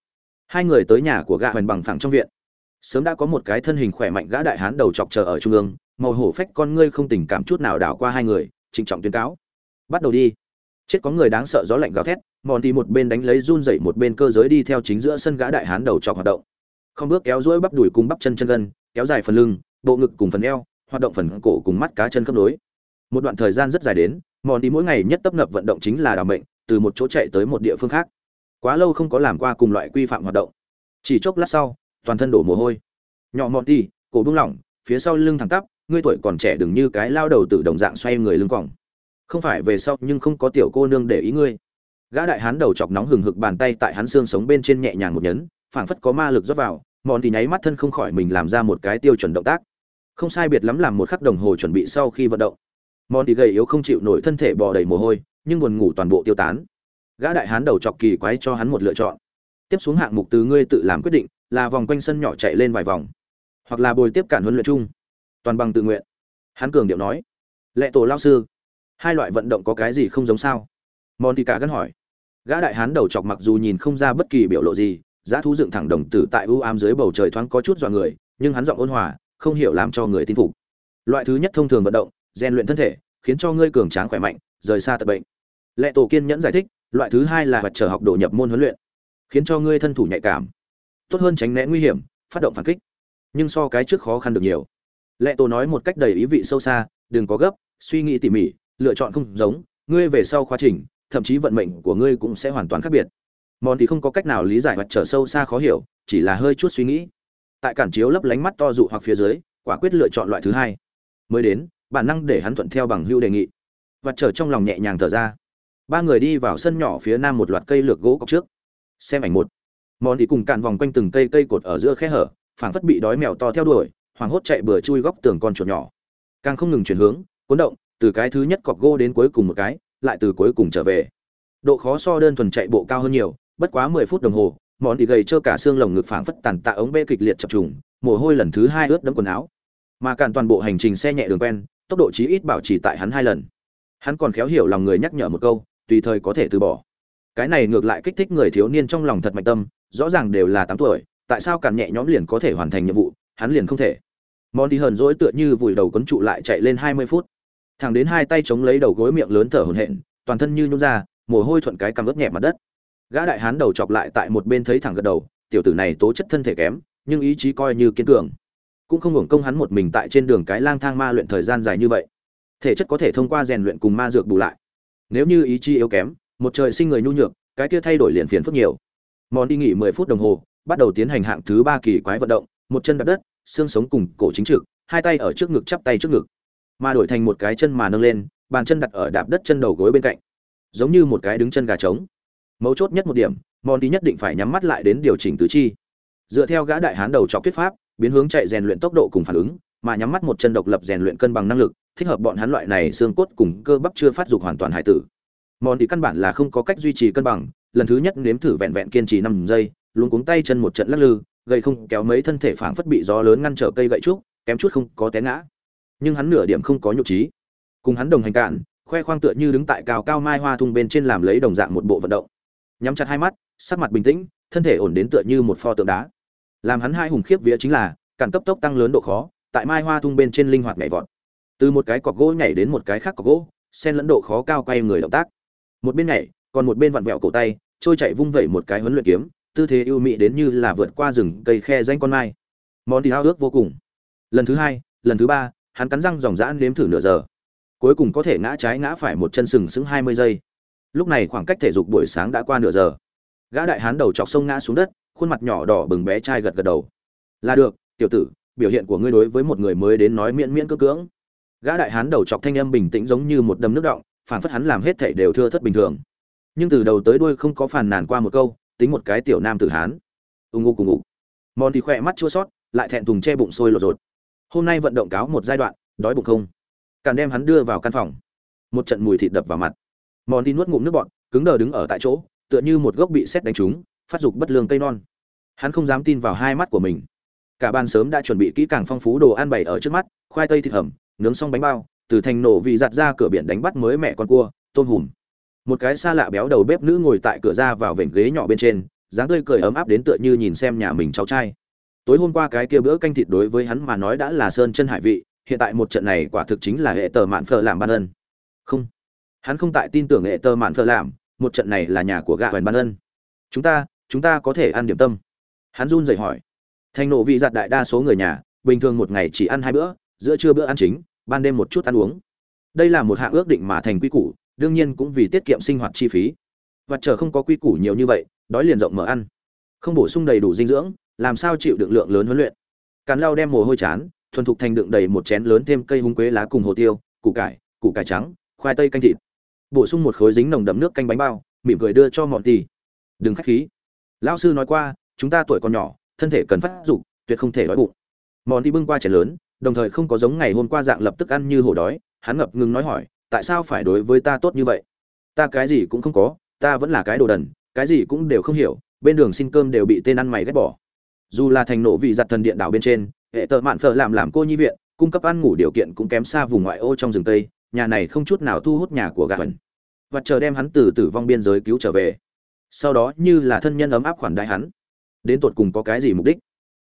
Hai người tới nhà của gã hoành bằng phẳng trong viện. Sớm đã có một cái thân hình khỏe mạnh gã đại hán đầu chọc chờ ở trung ương, màu hổ phách con ngươi không tình cảm chút nào đảo qua hai người, trịnh trọng tuyên cáo. Bắt đầu đi. Chết có người đáng sợ gió lạnh gào thét mòn thì một bên đánh lấy run dậy một bên cơ giới đi theo chính giữa sân gã đại hán đầu chọc hoạt động không bước kéo duỗi bắp đùi cùng bắp chân chân gân, kéo dài phần lưng, bộ ngực cùng phần eo, hoạt động phần cổ cùng mắt cá chân khớp nối. Một đoạn thời gian rất dài đến, mòn đi mỗi ngày nhất tấp nập vận động chính là đào mệnh, từ một chỗ chạy tới một địa phương khác. Quá lâu không có làm qua cùng loại quy phạm hoạt động. Chỉ chốc lát sau, toàn thân đổ mồ hôi. Nhỏ mòn đi cổ buông lỏng, phía sau lưng thẳng tắp, ngươi tuổi còn trẻ đừng như cái lao đầu tự đồng dạng xoay người lưng còng không phải về sau nhưng không có tiểu cô nương để ý ngươi. Gã đại hán đầu chọc nóng hừng hực bàn tay tại hắn xương sống bên trên nhẹ nhàng một nhấn phảng phất có ma lực rót vào, mòn thì nháy mắt thân không khỏi mình làm ra một cái tiêu chuẩn động tác. Không sai biệt lắm làm một khắc đồng hồ chuẩn bị sau khi vận động. Mòn thì gầy yếu không chịu nổi thân thể bò đầy mồ hôi, nhưng buồn ngủ toàn bộ tiêu tán. Gã đại hán đầu chọc kỳ quái cho hắn một lựa chọn. Tiếp xuống hạng mục từ ngươi tự làm quyết định, là vòng quanh sân nhỏ chạy lên vài vòng, hoặc là bồi tiếp cản huấn luyện chung. Toàn bằng tự nguyện. Hắn cường điệu nói. Lệ tổ lao sư, hai loại vận động có cái gì không giống sao? Mòn thì cả gắn hỏi. Gã đại hán đầu chọc mặc dù nhìn không ra bất kỳ biểu lộ gì giá thú dựng thẳng đồng tử tại ưu ám dưới bầu trời thoáng có chút dọa người, nhưng hắn giọng ôn hòa, không hiểu làm cho người tin phục. Loại thứ nhất thông thường vận động, rèn luyện thân thể, khiến cho ngươi cường tráng khỏe mạnh, rời xa tật bệnh. Lệ tổ kiên nhẫn giải thích, loại thứ hai là vật trở học đồ nhập môn huấn luyện, khiến cho ngươi thân thủ nhạy cảm. Tốt hơn tránh né nguy hiểm, phát động phản kích. Nhưng so cái trước khó khăn được nhiều. Lệ tổ nói một cách đầy ý vị sâu xa, đừng có gấp, suy nghĩ tỉ mỉ, lựa chọn không giống, ngươi về sau quá trình, thậm chí vận mệnh của ngươi cũng sẽ hoàn toàn khác biệt mòn thì không có cách nào lý giải hoặc trở sâu xa khó hiểu, chỉ là hơi chút suy nghĩ. Tại cản chiếu lấp lánh mắt to dụ hoặc phía dưới, quả quyết lựa chọn loại thứ hai. Mới đến, bản năng để hắn thuận theo bằng hưu đề nghị. Và trở trong lòng nhẹ nhàng thở ra. Ba người đi vào sân nhỏ phía nam một loạt cây lược gỗ cọc trước. Xem ảnh một. Mòn thì cùng cạn vòng quanh từng cây cây cột ở giữa khe hở, phảng phất bị đói mèo to theo đuổi, hoảng hốt chạy bừa chui góc tường con chuột nhỏ. Càng không ngừng chuyển hướng, cuốn động, từ cái thứ nhất cọc gỗ đến cuối cùng một cái, lại từ cuối cùng trở về. Độ khó so đơn thuần chạy bộ cao hơn nhiều bất quá mười phút đồng hồ, món thì gầy trơ cả xương lồng ngực phảng phất tàn tạ ống bê kịch liệt chập trùng, mồ hôi lần thứ hai ướt đẫm quần áo. Mà cản toàn bộ hành trình xe nhẹ đường quen, tốc độ chí ít bảo trì tại hắn hai lần. Hắn còn khéo hiểu lòng người nhắc nhở một câu, tùy thời có thể từ bỏ. Cái này ngược lại kích thích người thiếu niên trong lòng thật mạnh tâm, rõ ràng đều là tám tuổi, tại sao cản nhẹ nhõm liền có thể hoàn thành nhiệm vụ, hắn liền không thể. Món thì hờn dỗi tựa như vùi đầu quấn trụ lại chạy lên hai mươi phút. Thằng đến hai tay chống lấy đầu gối miệng lớn thở hổn hển, toàn thân như nhún ra, mồ hôi thuận cái cằm ướt nhẹ mặt đất gã đại hán đầu chọc lại tại một bên thấy thẳng gật đầu, tiểu tử này tố chất thân thể kém, nhưng ý chí coi như kiên cường. Cũng không hưởng công hắn một mình tại trên đường cái lang thang ma luyện thời gian dài như vậy. Thể chất có thể thông qua rèn luyện cùng ma dược bù lại. Nếu như ý chí yếu kém, một trời sinh người nhu nhược, cái kia thay đổi liền phiền phức nhiều. Mòn đi nghỉ mười phút đồng hồ, bắt đầu tiến hành hạng thứ ba kỳ quái vận động, một chân đập đất, xương sống cùng cổ chính trực, hai tay ở trước ngực chắp tay trước ngực. Mà đổi thành một cái chân mà nâng lên, bàn chân đặt ở đạp đất chân đầu gối bên cạnh. Giống như một cái đứng chân gà trống mấu chốt nhất một điểm mòn đi nhất định phải nhắm mắt lại đến điều chỉnh tứ chi. Dựa theo gã đại hán đầu chọc thuyết pháp, biến hướng chạy rèn luyện tốc độ cùng phản ứng, mà nhắm mắt một chân độc lập rèn luyện cân bằng năng lực, thích hợp bọn hắn loại này xương cốt cùng cơ bắp chưa phát dục hoàn toàn hải tử. Mòn thì căn bản là không có cách duy trì cân bằng, lần thứ nhất nếm thử vẹn vẹn kiên trì năm giây luôn cuống tay chân một trận lắc lư gây không kéo mấy thân thể phảng phất bị gió lớn ngăn trở cây gậy trúc, kém chút không có té ngã. Nhưng hắn nửa điểm không có nhục trí. Cùng hắn đồng hành cạn, khoe khoang tựa như đứng tại cao cao mai hoa thung bên trên làm lấy đồng dạng một bộ vận động nhắm chặt hai mắt, sắc mặt bình tĩnh, thân thể ổn đến tựa như một pho tượng đá. Làm hắn hai hùng khiếp vía chính là, cản cấp tốc tăng lớn độ khó, tại mai hoa thung bên trên linh hoạt nhảy vọt. Từ một cái cọc gỗ nhảy đến một cái khác cọc gỗ, xen lẫn độ khó cao quay người động tác. Một bên nhảy, còn một bên vặn vẹo cổ tay, trôi chạy vung vẩy một cái huấn luyện kiếm, tư thế ưu mị đến như là vượt qua rừng cây khe danh con mai. Món thì hao ước vô cùng. Lần thứ hai, lần thứ ba, hắn cắn răng dòng dã nếm thử nửa giờ. Cuối cùng có thể ngã trái ngã phải một chân sừng sững hai mươi giây lúc này khoảng cách thể dục buổi sáng đã qua nửa giờ. Gã đại hán đầu chọc sông ngã xuống đất, khuôn mặt nhỏ đỏ bừng bé trai gật gật đầu. Là được, tiểu tử, biểu hiện của ngươi đối với một người mới đến nói miễn miễn cưỡng cưỡng. Gã đại hán đầu chọc thanh âm bình tĩnh giống như một đầm nước động phản phất hắn làm hết thảy đều thưa thất bình thường. Nhưng từ đầu tới đuôi không có phàn nàn qua một câu, tính một cái tiểu nam tử hán. Ưng ngô cùng ngủ mòn thì khỏe mắt chua sót lại thẹn thùng che bụng sôi lột rột hôm nay vận động cáo một giai đoạn, đói bụng không? Càn đem hắn đưa vào căn phòng. Một trận mùi thịt đập vào mặt mòn đi nuốt ngụm nước bọt, cứng đờ đứng ở tại chỗ, tựa như một gốc bị xét đánh trúng, phát dục bất lương cây non. Hắn không dám tin vào hai mắt của mình. Cả ban sớm đã chuẩn bị kỹ càng phong phú đồ ăn bày ở trước mắt, khoai tây thịt hầm, nướng xong bánh bao, từ thành nổ vì giặt ra cửa biển đánh bắt mới mẹ con cua, tôm hùm. Một cái xa lạ béo đầu bếp nữ ngồi tại cửa ra vào vểnh ghế nhỏ bên trên, dáng tươi cười ấm áp đến tựa như nhìn xem nhà mình cháu trai. Tối hôm qua cái kia bữa canh thịt đối với hắn mà nói đã là sơn chân hải vị, hiện tại một trận này quả thực chính là hệ tờ mạn phở làm ban ân. Không hắn không tại tin tưởng nghệ tơ mạn phở làm, một trận này là nhà của gạ hoành ban ân. Chúng ta chúng ta có thể ăn điểm tâm. Hắn run rẩy hỏi. Thành nộ vị giặt đại đa số người nhà, bình thường một ngày chỉ ăn hai bữa, giữa trưa bữa ăn chính, ban đêm một chút ăn uống. Đây là một hạng ước định mà thành quy củ, đương nhiên cũng vì tiết kiệm sinh hoạt chi phí. Và chờ không có quy củ nhiều như vậy, đói liền rộng mở ăn. Không bổ sung đầy đủ dinh dưỡng, làm sao chịu được lượng lớn huấn luyện. Càn lao đem mồ hôi chán, thuần thục thành đựng đầy một chén lớn thêm cây húng quế lá cùng hồ tiêu, củ cải củ cải trắng, khoai tây canh thịt bổ sung một khối dính nồng đậm nước canh bánh bao, mỉm cười đưa cho mọn tì. Đừng khách khí. Lão sư nói qua, chúng ta tuổi còn nhỏ, thân thể cần phát dục, tuyệt không thể đói bụng. Mọn tì bưng qua trẻ lớn, đồng thời không có giống ngày hôm qua dạng lập tức ăn như hổ đói, hắn ngập ngừng nói hỏi, tại sao phải đối với ta tốt như vậy? Ta cái gì cũng không có, ta vẫn là cái đồ đần, cái gì cũng đều không hiểu, bên đường xin cơm đều bị tên ăn mày ghét bỏ. Dù là thành nộ vị giặt thần điện đảo bên trên, hệ tợ mạn phở làm làm cô nhi viện, cung cấp ăn ngủ điều kiện cũng kém xa vùng ngoại ô trong rừng tây, nhà này không chút nào thu hút nhà của gà hẩn và chờ đem hắn từ tử vong biên giới cứu trở về. Sau đó như là thân nhân ấm áp khoản đại hắn. Đến tột cùng có cái gì mục đích?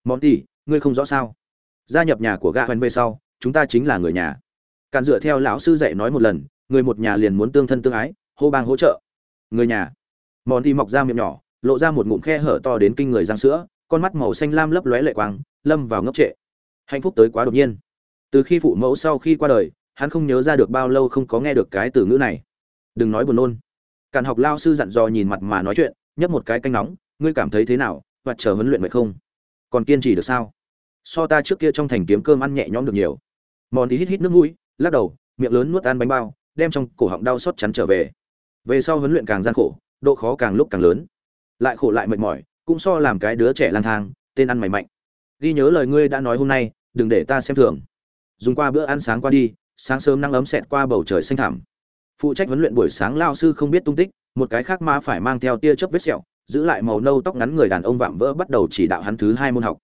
Món tỷ, ngươi không rõ sao? Gia nhập nhà của gã hoen về sau, chúng ta chính là người nhà. Càn dựa theo lão sư dạy nói một lần, người một nhà liền muốn tương thân tương ái, hô bang hỗ trợ. Người nhà. Món tỷ mọc ra miệng nhỏ, lộ ra một ngụm khe hở to đến kinh người răng sữa, con mắt màu xanh lam lấp lóe lệ quang, lâm vào ngốc trệ. Hạnh phúc tới quá đột nhiên. Từ khi phụ mẫu sau khi qua đời, hắn không nhớ ra được bao lâu không có nghe được cái từ ngữ này đừng nói buồn nôn. Càn học lao sư dặn dò nhìn mặt mà nói chuyện, nhấp một cái canh nóng, ngươi cảm thấy thế nào? Và chờ huấn luyện vậy không? Còn kiên trì được sao? So ta trước kia trong thành kiếm cơm ăn nhẹ nhõm được nhiều. Mòn thì hít hít nước mũi, lắc đầu, miệng lớn nuốt ăn bánh bao, đem trong cổ họng đau xót chắn trở về. Về sau huấn luyện càng gian khổ, độ khó càng lúc càng lớn. Lại khổ lại mệt mỏi, cũng so làm cái đứa trẻ lang thang, tên ăn mày mạnh. Ghi nhớ lời ngươi đã nói hôm nay, đừng để ta xem thường. Dùng qua bữa ăn sáng qua đi, sáng sớm nắng ấm xẹt qua bầu trời xanh thẳm phụ trách huấn luyện buổi sáng lao sư không biết tung tích, một cái khác ma phải mang theo tia chớp vết sẹo, giữ lại màu nâu tóc ngắn người đàn ông vạm vỡ bắt đầu chỉ đạo hắn thứ hai môn học.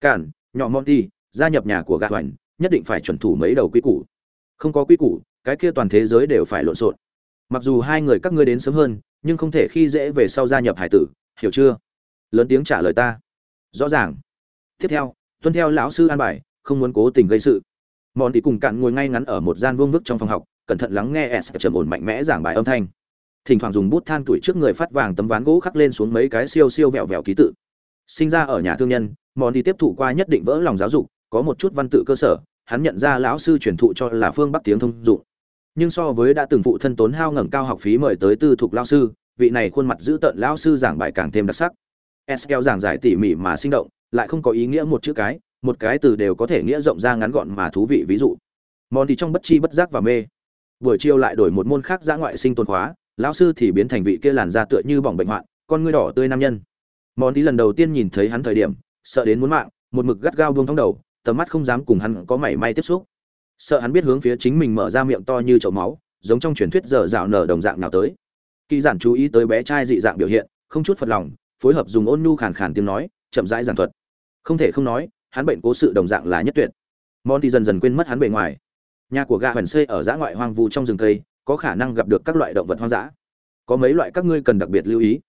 Cản, nhỏ monty gia nhập nhà của gạt hoành, nhất định phải chuẩn thủ mấy đầu quy củ. Không có quy củ, cái kia toàn thế giới đều phải lộn xộn. Mặc dù hai người các ngươi đến sớm hơn, nhưng không thể khi dễ về sau gia nhập hải tử, hiểu chưa? Lớn tiếng trả lời ta. Rõ ràng. Tiếp theo, tuân theo lão sư an bài, không muốn cố tình gây sự. Mòn thì cùng cạn ngồi ngay ngắn ở một gian vương vức trong phòng học cẩn thận lắng nghe s trầm ổn mạnh mẽ giảng bài âm thanh. Thỉnh thoảng dùng bút than tuổi trước người phát vàng tấm ván gỗ khắc lên xuống mấy cái siêu siêu vẹo vẹo ký tự. Sinh ra ở nhà thương nhân món đi tiếp thụ qua nhất định vỡ lòng giáo dục, có một chút văn tự cơ sở, hắn nhận ra lão sư truyền thụ cho là phương bắc tiếng thông dụng. Nhưng so với đã từng phụ thân tốn hao ngẩng cao học phí mời tới tư thục lão sư, vị này khuôn mặt giữ tợn lão sư giảng bài càng thêm đặc sắc. Eskel giảng giải tỉ mỉ mà sinh động, lại không có ý nghĩa một chữ cái, một cái từ đều có thể nghĩa rộng ra ngắn gọn mà thú vị. Ví dụ món thì trong bất chi bất giác và mê buổi chiều lại đổi một môn khác giã ngoại sinh tồn khóa, lão sư thì biến thành vị kia làn da tựa như bỏng bệnh hoạn, con ngươi đỏ tươi nam nhân. Món thì lần đầu tiên nhìn thấy hắn thời điểm, sợ đến muốn mạng, một mực gắt gao buông thong đầu, tầm mắt không dám cùng hắn có mảy may tiếp xúc. Sợ hắn biết hướng phía chính mình mở ra miệng to như chậu máu, giống trong truyền thuyết dở dạo nở đồng dạng nào tới. Kỳ giản chú ý tới bé trai dị dạng biểu hiện, không chút phật lòng, phối hợp dùng ôn nhu khàn khàn tiếng nói, chậm rãi giảng thuật. Không thể không nói, hắn bệnh cố sự đồng dạng là nhất tuyệt. Monty dần dần quên mất hắn bề ngoài nhà của gà hoành xây ở dã ngoại hoang vu trong rừng cây, có khả năng gặp được các loại động vật hoang dã. Có mấy loại các ngươi cần đặc biệt lưu ý.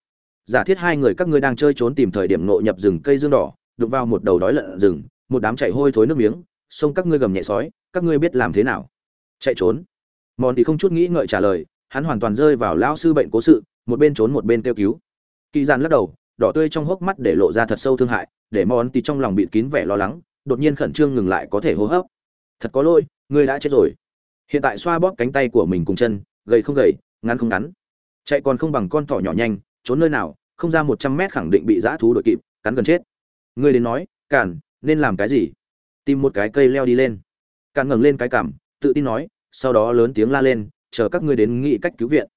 Giả thiết hai người các ngươi đang chơi trốn tìm thời điểm nội nhập rừng cây dương đỏ, đụng vào một đầu đói lợn rừng, một đám chạy hôi thối nước miếng, xông các ngươi gầm nhẹ sói, các ngươi biết làm thế nào? Chạy trốn. Mòn thì không chút nghĩ ngợi trả lời, hắn hoàn toàn rơi vào lão sư bệnh cố sự, một bên trốn một bên kêu cứu. Kỳ gian lắc đầu, đỏ tươi trong hốc mắt để lộ ra thật sâu thương hại, để mòn thì trong lòng bịt kín vẻ lo lắng, đột nhiên khẩn trương ngừng lại có thể hô hấp. Thật có lỗi ngươi đã chết rồi. Hiện tại xoa bóp cánh tay của mình cùng chân, gầy không gầy, ngắn không ngắn. Chạy còn không bằng con thỏ nhỏ nhanh, trốn nơi nào, không ra một trăm mét khẳng định bị dã thú đội kịp, cắn gần chết. Ngươi đến nói, cản, nên làm cái gì? Tìm một cái cây leo đi lên. Cản ngẩng lên cái cảm tự tin nói, sau đó lớn tiếng la lên, chờ các ngươi đến nghĩ cách cứu viện.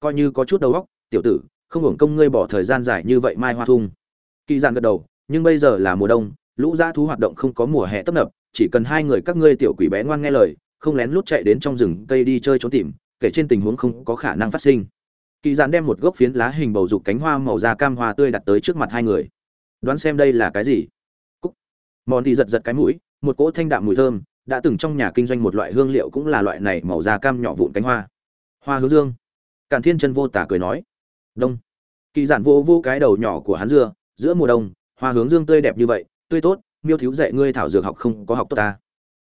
Coi như có chút đầu óc, tiểu tử, không hưởng công ngươi bỏ thời gian dài như vậy mai hoa thung. Kỳ giản gật đầu, nhưng bây giờ là mùa đông, lũ dã thú hoạt động không có mùa hè tấp nập chỉ cần hai người các ngươi tiểu quỷ bé ngoan nghe lời, không lén lút chạy đến trong rừng cây đi chơi trốn tìm, kể trên tình huống không có khả năng phát sinh. Kỳ dạn đem một gốc phiến lá hình bầu dục cánh hoa màu da cam hoa tươi đặt tới trước mặt hai người. Đoán xem đây là cái gì? Cúc. Mòn thì giật giật cái mũi, một cỗ thanh đạm mùi thơm, đã từng trong nhà kinh doanh một loại hương liệu cũng là loại này màu da cam nhỏ vụn cánh hoa. Hoa hướng dương. Càn thiên chân vô tả cười nói. Đông. Kỳ giản vô vô cái đầu nhỏ của hắn dưa, giữa mùa đông, hoa hướng dương tươi đẹp như vậy, tươi tốt miêu thiếu dạy ngươi thảo dược học không có học tốt ta.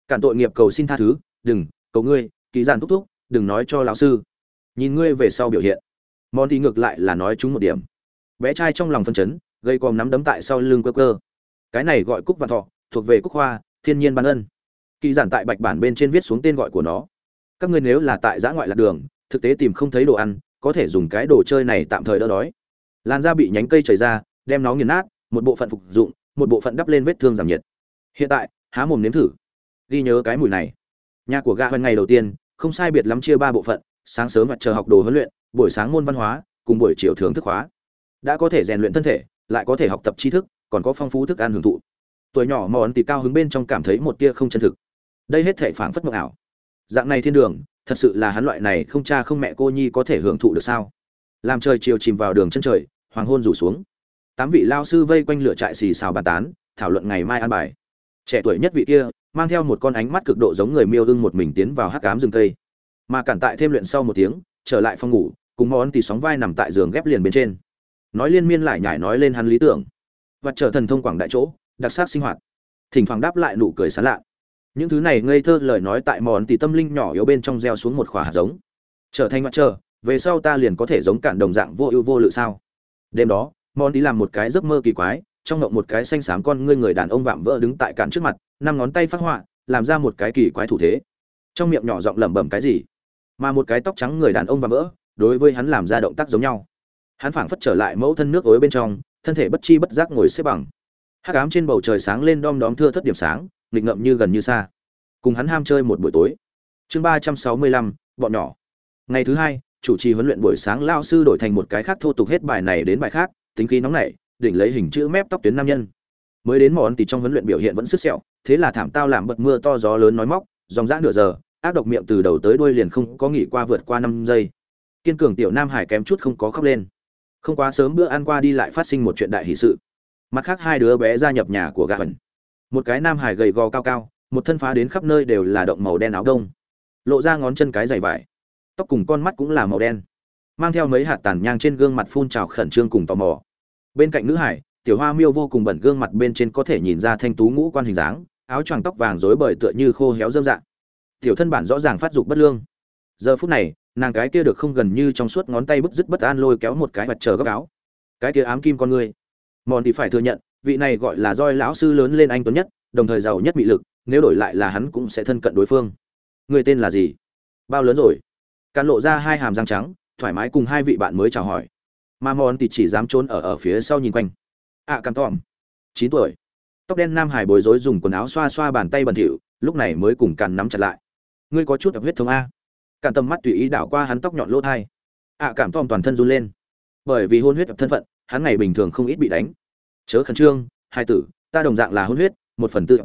Cản tội nghiệp cầu xin tha thứ, đừng, cầu ngươi, kỳ giản thúc thúc, đừng nói cho lão sư. Nhìn ngươi về sau biểu hiện. Món thì ngược lại là nói chúng một điểm. Bé trai trong lòng phân chấn, gây còm nắm đấm tại sau lưng cơ cơ cái này gọi cúc vạn thọ, thuộc về cúc hoa, thiên nhiên ban ân. Kỳ giản tại bạch bản bên trên viết xuống tên gọi của nó. Các ngươi nếu là tại giã ngoại lạc đường, thực tế tìm không thấy đồ ăn, có thể dùng cái đồ chơi này tạm thời đỡ đói. Làn da bị nhánh cây chảy ra, đem nó nghiền nát, một bộ phận phục dụng một bộ phận đắp lên vết thương giảm nhiệt. Hiện tại, há mồm nếm thử. Ghi nhớ cái mùi này. Nhà của gã hoành ngày đầu tiên, không sai biệt lắm chia ba bộ phận, sáng sớm mặt chờ học đồ huấn luyện, buổi sáng môn văn hóa, cùng buổi chiều thưởng thức hóa đã có thể rèn luyện thân thể, lại có thể học tập tri thức, còn có phong phú thức ăn hưởng thụ. Tuổi nhỏ mòn thì cao hứng bên trong cảm thấy một tia không chân thực. Đây hết thể phảng phất mộng ảo. Dạng này thiên đường, thật sự là hắn loại này không cha không mẹ cô nhi có thể hưởng thụ được sao? Làm trời chiều chìm vào đường chân trời, hoàng hôn rủ xuống tám vị lao sư vây quanh lửa trại xì xào bàn tán, thảo luận ngày mai ăn bài. Trẻ tuổi nhất vị kia, mang theo một con ánh mắt cực độ giống người miêu ưng một mình tiến vào hắc cám rừng cây. Mà cản tại thêm luyện sau một tiếng, trở lại phòng ngủ, cùng món tì sóng vai nằm tại giường ghép liền bên trên. Nói liên miên lại nhải nói lên hắn lý tưởng. Và trở thần thông quảng đại chỗ, đặc sắc sinh hoạt. Thỉnh thoảng đáp lại nụ cười sán lạ. Những thứ này ngây thơ lời nói tại món tì tâm linh nhỏ yếu bên trong gieo xuống một khỏa hạt giống. Trở thành mặt trời về sau ta liền có thể giống cản đồng dạng vô ưu vô lự sao? Đêm đó món tí làm một cái giấc mơ kỳ quái, trong ngộng một cái xanh xám con ngươi người đàn ông vạm vỡ đứng tại cản trước mặt, năm ngón tay phát họa, làm ra một cái kỳ quái thủ thế. Trong miệng nhỏ giọng lẩm bẩm cái gì? Mà một cái tóc trắng người đàn ông vạm vỡ, đối với hắn làm ra động tác giống nhau. Hắn phảng phất trở lại mẫu thân nước ối bên trong, thân thể bất chi bất giác ngồi xếp bằng. Hắc ám trên bầu trời sáng lên đom đóm thưa thất điểm sáng, nghịch ngậm như gần như xa. Cùng hắn ham chơi một buổi tối. Chương ba trăm sáu mươi lăm, bọn nhỏ. Ngày thứ hai, chủ trì huấn luyện buổi sáng lao sư đổi thành một cái khác thô tục hết bài này đến bài khác tính khí nóng nảy, đỉnh lấy hình chữ mép tóc tuyến nam nhân. Mới đến món thì trong huấn luyện biểu hiện vẫn sức sẹo, thế là thảm tao làm bật mưa to gió lớn nói móc, dòng dã nửa giờ, ác độc miệng từ đầu tới đuôi liền không có nghỉ qua vượt qua năm giây. Kiên cường tiểu nam hải kém chút không có khóc lên. Không quá sớm bữa ăn qua đi lại phát sinh một chuyện đại hỷ sự. Mặt khác hai đứa bé gia nhập nhà của gà hẩn. Một cái nam hải gầy gò cao cao, một thân phá đến khắp nơi đều là động màu đen áo đông. Lộ ra ngón chân cái dày vải. Tóc cùng con mắt cũng là màu đen mang theo mấy hạt tàn nhang trên gương mặt phun trào khẩn trương cùng tò mò. Bên cạnh nữ hải, tiểu hoa miêu vô cùng bẩn gương mặt bên trên có thể nhìn ra thanh tú ngũ quan hình dáng, áo choàng tóc vàng rối bời tựa như khô héo dâm dạng. Tiểu thân bản rõ ràng phát dục bất lương. Giờ phút này, nàng cái kia được không gần như trong suốt ngón tay bứt dứt bất an lôi kéo một cái mặt chờ gấp áo. Cái kia ám kim con người. Mòn thì phải thừa nhận, vị này gọi là roi lão sư lớn lên anh tuấn nhất, đồng thời giàu nhất bị lực, nếu đổi lại là hắn cũng sẽ thân cận đối phương. Người tên là gì? Bao lớn rồi? Càn lộ ra hai hàm răng trắng thoải mái cùng hai vị bạn mới chào hỏi. Mà mòn thì chỉ dám trốn ở ở phía sau nhìn quanh. Ạ à, cam tòm chín tuổi. Tóc đen nam hải bối rối dùng quần áo xoa xoa bàn tay bẩn thỉu lúc này mới cùng càn nắm chặt lại. Ngươi có chút huyết thống a. Càn tầm mắt tùy ý đảo qua hắn tóc nhọn lỗ thai. Ạ à, cảm tòm toàn thân run lên. Bởi vì hôn huyết thân phận hắn ngày bình thường không ít bị đánh. Chớ khẩn trương hai tử ta đồng dạng là hôn huyết một phần tự.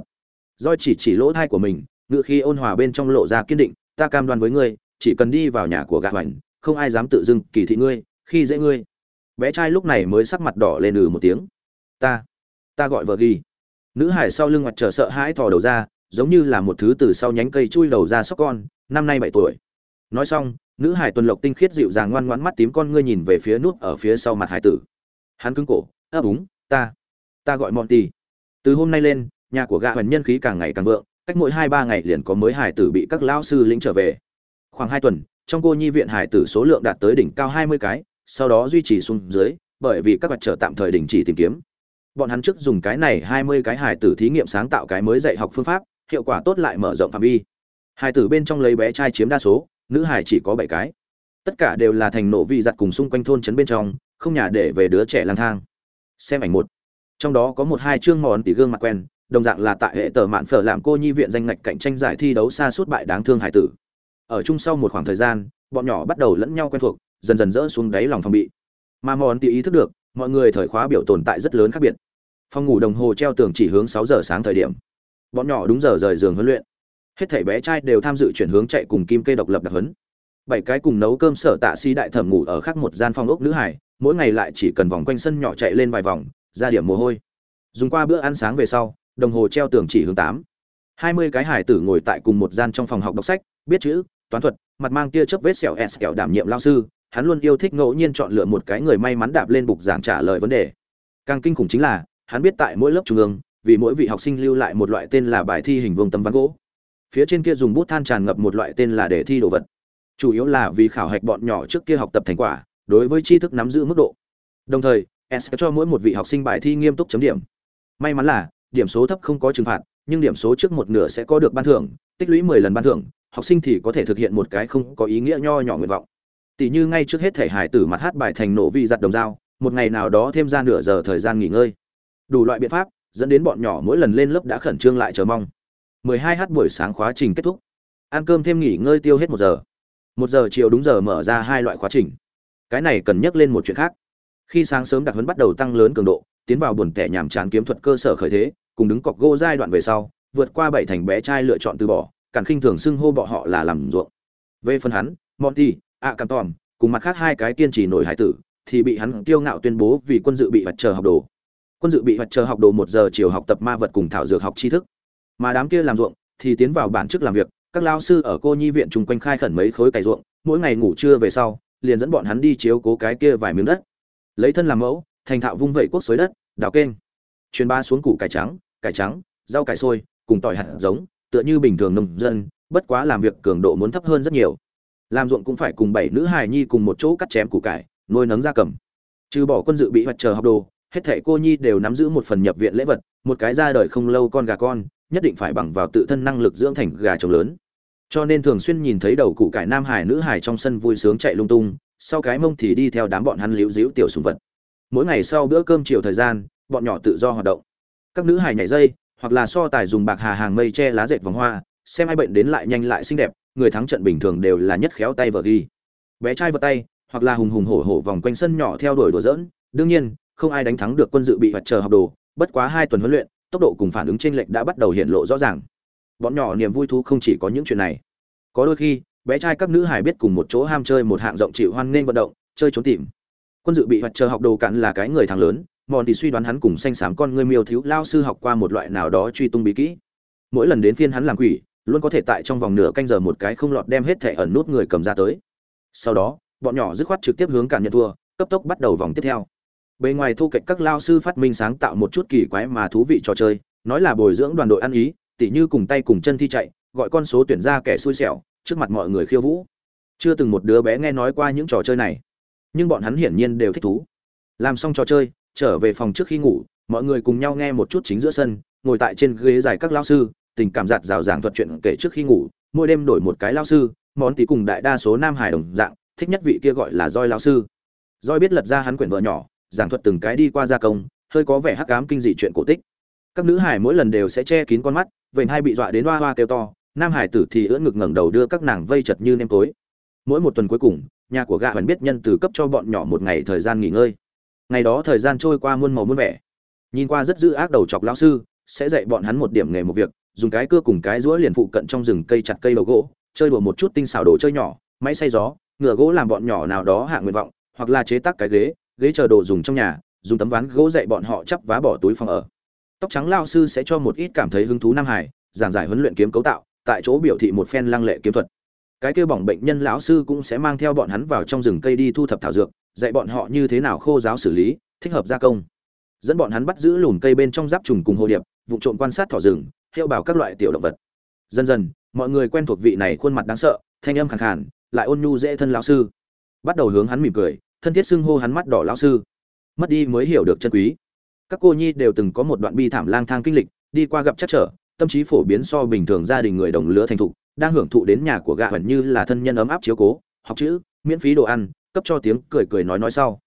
Doi chỉ chỉ lỗ thai của mình ngựa khi ôn hòa bên trong lộ ra kiên định ta cam đoan với ngươi chỉ cần đi vào nhà của gạ hoành không ai dám tự dưng kỳ thị ngươi, khi dễ ngươi. Bé trai lúc này mới sắc mặt đỏ lên ừ một tiếng. Ta ta gọi vợ ghi. Nữ hải sau lưng mặt trở sợ hãi thò đầu ra, giống như là một thứ từ sau nhánh cây chui đầu ra sóc con, năm nay bảy tuổi. Nói xong, nữ hải tuần lộc tinh khiết dịu dàng ngoan ngoãn mắt tím con ngươi nhìn về phía nút ở phía sau mặt hải tử. Hắn cứng cổ, ấp úng, ta ta gọi monty từ hôm nay lên, nhà của gã hoành nhân khí càng ngày càng vượng, cách mỗi hai ba ngày liền có mới hải tử bị các lão sư lĩnh trở về. Khoảng hai tuần trong cô nhi viện hải tử số lượng đạt tới đỉnh cao hai mươi cái, sau đó duy trì xuống dưới, bởi vì các vật trở tạm thời đình chỉ tìm kiếm. Bọn hắn trước dùng cái này hai mươi cái hải tử thí nghiệm sáng tạo cái mới dạy học phương pháp, hiệu quả tốt lại mở rộng phạm vi. Hải tử bên trong lấy bé trai chiếm đa số, nữ hải chỉ có bảy cái. Tất cả đều là thành nổ vị giặt cùng xung quanh thôn trấn bên trong, không nhà để về đứa trẻ lang thang. Xem ảnh một. Trong đó có một hai chương mòn tỷ gương mặt quen, đồng dạng là tại hệ tờ mạn phở làm cô nhi viện danh ngạch cạnh tranh giải thi đấu xa suốt bại đáng thương hải tử ở chung sau một khoảng thời gian, bọn nhỏ bắt đầu lẫn nhau quen thuộc, dần dần dỡ xuống đáy lòng phòng bị. Mà mòn tỷ ý thức được, mọi người thời khóa biểu tồn tại rất lớn khác biệt. Phòng ngủ đồng hồ treo tường chỉ hướng sáu giờ sáng thời điểm. Bọn nhỏ đúng giờ rời giường huấn luyện. Hết thảy bé trai đều tham dự chuyển hướng chạy cùng kim kê độc lập đặc huấn. Bảy cái cùng nấu cơm sở tạ si đại thẩm ngủ ở khác một gian phòng ốc nữ hải, mỗi ngày lại chỉ cần vòng quanh sân nhỏ chạy lên vài vòng, ra điểm mồ hôi. Dùng qua bữa ăn sáng về sau, đồng hồ treo tường chỉ hướng tám. Hai mươi cái hải tử ngồi tại cùng một gian trong phòng học đọc sách, biết chữ toán thuật, mặt mang tia chớp vết sẹo s kẹo đảm nhiệm lao sư, hắn luôn yêu thích ngẫu nhiên chọn lựa một cái người may mắn đạp lên bục giảng trả lời vấn đề. Càng kinh khủng chính là, hắn biết tại mỗi lớp trung ương, vì mỗi vị học sinh lưu lại một loại tên là bài thi hình vuông tấm ván gỗ. Phía trên kia dùng bút than tràn ngập một loại tên là đề thi đồ vật. Chủ yếu là vì khảo hạch bọn nhỏ trước kia học tập thành quả, đối với tri thức nắm giữ mức độ. Đồng thời s cho mỗi một vị học sinh bài thi nghiêm túc chấm điểm. May mắn là, điểm số thấp không có trừng phạt, nhưng điểm số trước một nửa sẽ có được ban thưởng, tích lũy mười lần ban thưởng học sinh thì có thể thực hiện một cái không có ý nghĩa nho nhỏ nguyện vọng. Tỷ như ngay trước hết thể hải tử mặt hát bài thành nổ vị giặt đồng dao, một ngày nào đó thêm ra nửa giờ thời gian nghỉ ngơi. Đủ loại biện pháp, dẫn đến bọn nhỏ mỗi lần lên lớp đã khẩn trương lại chờ mong. 12 h buổi sáng khóa trình kết thúc. Ăn cơm thêm nghỉ ngơi tiêu hết một giờ. Một giờ chiều đúng giờ mở ra hai loại khóa trình. Cái này cần nhắc lên một chuyện khác. Khi sáng sớm đặc huấn bắt đầu tăng lớn cường độ, tiến vào buồn tẻ nhàm chán kiếm thuật cơ sở khởi thế, cùng đứng cọc gỗ giai đoạn về sau, vượt qua bảy thành bé trai lựa chọn từ bỏ cản khinh thường xưng hô bọ họ là làm ruộng. Về phần hắn, monty ạ cam tòm cùng mặt khác hai cái kiên trì nổi hải tử, thì bị hắn kiêu ngạo tuyên bố vì quân dự bị vật chờ học đồ. Quân dự bị vật chờ học đồ một giờ chiều học tập ma vật cùng thảo dược học tri thức. Mà đám kia làm ruộng thì tiến vào bản chức làm việc, các lao sư ở cô nhi viện chung quanh khai khẩn mấy khối cày ruộng, mỗi ngày ngủ trưa về sau, liền dẫn bọn hắn đi chiếu cố cái kia vài miếng đất. Lấy thân làm mẫu, thành thạo vung vẩy quốc xới đất, đào kênh. Truyền ba xuống củ cải trắng cải trắng, rau cải sôi cùng tỏi hạt giống tựa như bình thường nông dân, bất quá làm việc cường độ muốn thấp hơn rất nhiều. Làm ruộng cũng phải cùng bảy nữ hài nhi cùng một chỗ cắt chém củ cải, nuôi nấng gia cầm. Trừ bỏ quân dự bị hoạt chờ học đồ, hết thảy cô nhi đều nắm giữ một phần nhập viện lễ vật, một cái ra đời không lâu con gà con, nhất định phải bằng vào tự thân năng lực dưỡng thành gà trống lớn. Cho nên thường xuyên nhìn thấy đầu cụ cải nam hải nữ hải trong sân vui sướng chạy lung tung, sau cái mông thì đi theo đám bọn hắn liễu díu tiểu sùng vật. Mỗi ngày sau bữa cơm chiều thời gian, bọn nhỏ tự do hoạt động. Các nữ hải nhảy dây hoặc là so tài dùng bạc hà hàng mây che lá dệt vòng hoa, xem ai bệnh đến lại nhanh lại xinh đẹp, người thắng trận bình thường đều là nhất khéo tay vợ ghi. Bé trai vật tay, hoặc là hùng hùng hổ hổ vòng quanh sân nhỏ theo đuổi đùa dỡn đương nhiên, không ai đánh thắng được quân dự bị vật chờ học đồ, bất quá hai tuần huấn luyện, tốc độ cùng phản ứng trên lệch đã bắt đầu hiện lộ rõ ràng. Bọn nhỏ niềm vui thú không chỉ có những chuyện này. Có đôi khi, bé trai các nữ hải biết cùng một chỗ ham chơi một hạng rộng chịu hoan nghênh vận động, chơi trốn tìm. Quân dự bị hoạt chờ học đồ cạn là cái người thằng lớn mòn thì suy đoán hắn cùng xanh xám con ngươi miêu thiếu lao sư học qua một loại nào đó truy tung bí kỹ. Mỗi lần đến phiên hắn làm quỷ, luôn có thể tại trong vòng nửa canh giờ một cái không lọt đem hết thẻ ẩn nút người cầm ra tới. Sau đó, bọn nhỏ dứt khoát trực tiếp hướng cản nhận thua, cấp tốc bắt đầu vòng tiếp theo. Bề ngoài thu kệch các lao sư phát minh sáng tạo một chút kỳ quái mà thú vị trò chơi, nói là bồi dưỡng đoàn đội ăn ý, tỉ như cùng tay cùng chân thi chạy, gọi con số tuyển ra kẻ xui xẻo, trước mặt mọi người khiêu vũ. Chưa từng một đứa bé nghe nói qua những trò chơi này, nhưng bọn hắn hiển nhiên đều thích thú. Làm xong trò chơi trở về phòng trước khi ngủ, mọi người cùng nhau nghe một chút chính giữa sân, ngồi tại trên ghế dài các lao sư, tình cảm giạt rào giảng thuật chuyện kể trước khi ngủ, mỗi đêm đổi một cái lao sư, món tí cùng đại đa số nam hải đồng dạng, thích nhất vị kia gọi là roi lao sư. Roi biết lật ra hắn quyển vợ nhỏ, giảng thuật từng cái đi qua gia công, hơi có vẻ hắc ám kinh dị chuyện cổ tích. Các nữ hải mỗi lần đều sẽ che kín con mắt vậy hai bị dọa đến hoa hoa kêu to, nam hải tử thì ưỡn ngực ngẩng đầu đưa các nàng vây chật như nêm tối. Mỗi một tuần cuối cùng, nhà của gạ vẫn biết nhân từ cấp cho bọn nhỏ một ngày thời gian nghỉ ngơi ngày đó thời gian trôi qua muôn màu muôn vẻ. Nhìn qua rất dữ ác đầu chọc lão sư, sẽ dạy bọn hắn một điểm nghề một việc, dùng cái cưa cùng cái rũa liền phụ cận trong rừng cây chặt cây đầu gỗ, chơi đùa một chút tinh xảo đồ chơi nhỏ, máy xay gió, ngựa gỗ làm bọn nhỏ nào đó hạ nguyện vọng, hoặc là chế tác cái ghế ghế chờ đồ dùng trong nhà, dùng tấm ván gỗ dạy bọn họ chắp vá bỏ túi phòng ở. Tóc trắng lao sư sẽ cho một ít cảm thấy hứng thú nam hải, giảng giải huấn luyện kiếm cấu tạo, tại chỗ biểu thị một phen lăng lệ kiếm thuật. Cái kia bỏng bệnh nhân lão sư cũng sẽ mang theo bọn hắn vào trong rừng cây đi thu thập thảo dược dạy bọn họ như thế nào khô giáo xử lý, thích hợp gia công. Dẫn bọn hắn bắt giữ lùn cây bên trong giáp trùng cùng hồ điệp, vụ trộm quan sát thỏ rừng, hiệu bảo các loại tiểu động vật. Dần dần, mọi người quen thuộc vị này khuôn mặt đáng sợ, thanh âm khẳng khàn, lại ôn nhu dễ thân lão sư. Bắt đầu hướng hắn mỉm cười, thân thiết xưng hô hắn mắt đỏ lão sư. Mất đi mới hiểu được chân quý. Các cô nhi đều từng có một đoạn bi thảm lang thang kinh lịch, đi qua gặp chắc trở, tâm trí phổ biến so bình thường gia đình người đồng lứa thành thục, đang hưởng thụ đến nhà của gạ hẳn như là thân nhân ấm áp chiếu cố, học chữ, miễn phí đồ ăn cấp cho tiếng cười cười nói nói sau.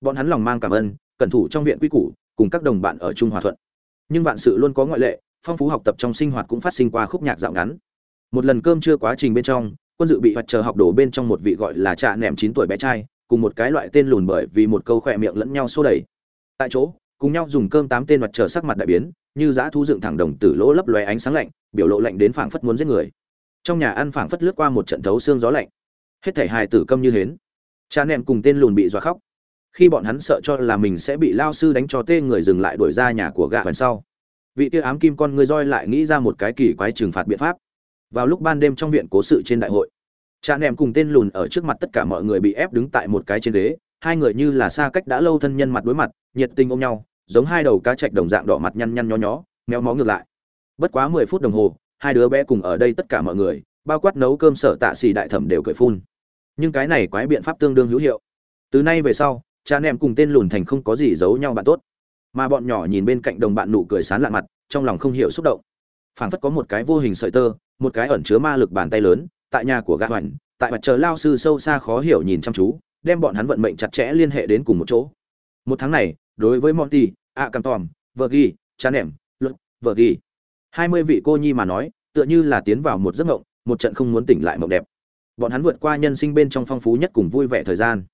Bọn hắn lòng mang cảm ơn, cẩn thủ trong viện quy củ, cùng các đồng bạn ở trung hòa thuận. Nhưng vạn sự luôn có ngoại lệ, phong phú học tập trong sinh hoạt cũng phát sinh qua khúc nhạc dạo ngắn. Một lần cơm chưa quá trình bên trong, quân dự bị hoạt chờ học đổ bên trong một vị gọi là trạ nẻm chín tuổi bé trai, cùng một cái loại tên lùn bởi vì một câu khỏe miệng lẫn nhau xô đẩy. Tại chỗ, cùng nhau dùng cơm tám tên mặt chờ sắc mặt đại biến, như giã thu dựng thẳng đồng tử lỗ lấp lóe ánh sáng lạnh, biểu lộ lạnh đến phảng phất muốn giết người. Trong nhà ăn phảng phất lướt qua một trận thấu xương gió lạnh. Hết thảy hài tử câm như hến cha nệm cùng tên lùn bị dọa khóc. Khi bọn hắn sợ cho là mình sẽ bị lao sư đánh cho tê người dừng lại đuổi ra nhà của gạ phần sau. Vị tia ám kim con người roi lại nghĩ ra một cái kỳ quái trừng phạt biện pháp. Vào lúc ban đêm trong viện cố sự trên đại hội, cha nệm cùng tên lùn ở trước mặt tất cả mọi người bị ép đứng tại một cái trên ghế, hai người như là xa cách đã lâu thân nhân mặt đối mặt, nhiệt tình ôm nhau, giống hai đầu cá chạch đồng dạng đỏ mặt nhăn nhăn nhó nhó, méo mó ngược lại. Bất quá mười phút đồng hồ, hai đứa bé cùng ở đây tất cả mọi người, bao quát nấu cơm sở tạ xì đại thẩm đều cười phun nhưng cái này quái biện pháp tương đương hữu hiệu. Từ nay về sau, cha nệm cùng tên lùn thành không có gì giấu nhau bạn tốt. Mà bọn nhỏ nhìn bên cạnh đồng bạn nụ cười sán lạ mặt, trong lòng không hiểu xúc động. Phảng phất có một cái vô hình sợi tơ, một cái ẩn chứa ma lực bàn tay lớn, tại nhà của gã hoành, tại mặt trời lao sư sâu xa khó hiểu nhìn chăm chú, đem bọn hắn vận mệnh chặt chẽ liên hệ đến cùng một chỗ. Một tháng này, đối với monty, a cam tom vợ ghi cha nệm luật vợ ghi hai mươi vị cô nhi mà nói, tựa như là tiến vào một giấc mộng, một trận không muốn tỉnh lại mộng đẹp bọn hắn vượt qua nhân sinh bên trong phong phú nhất cùng vui vẻ thời gian.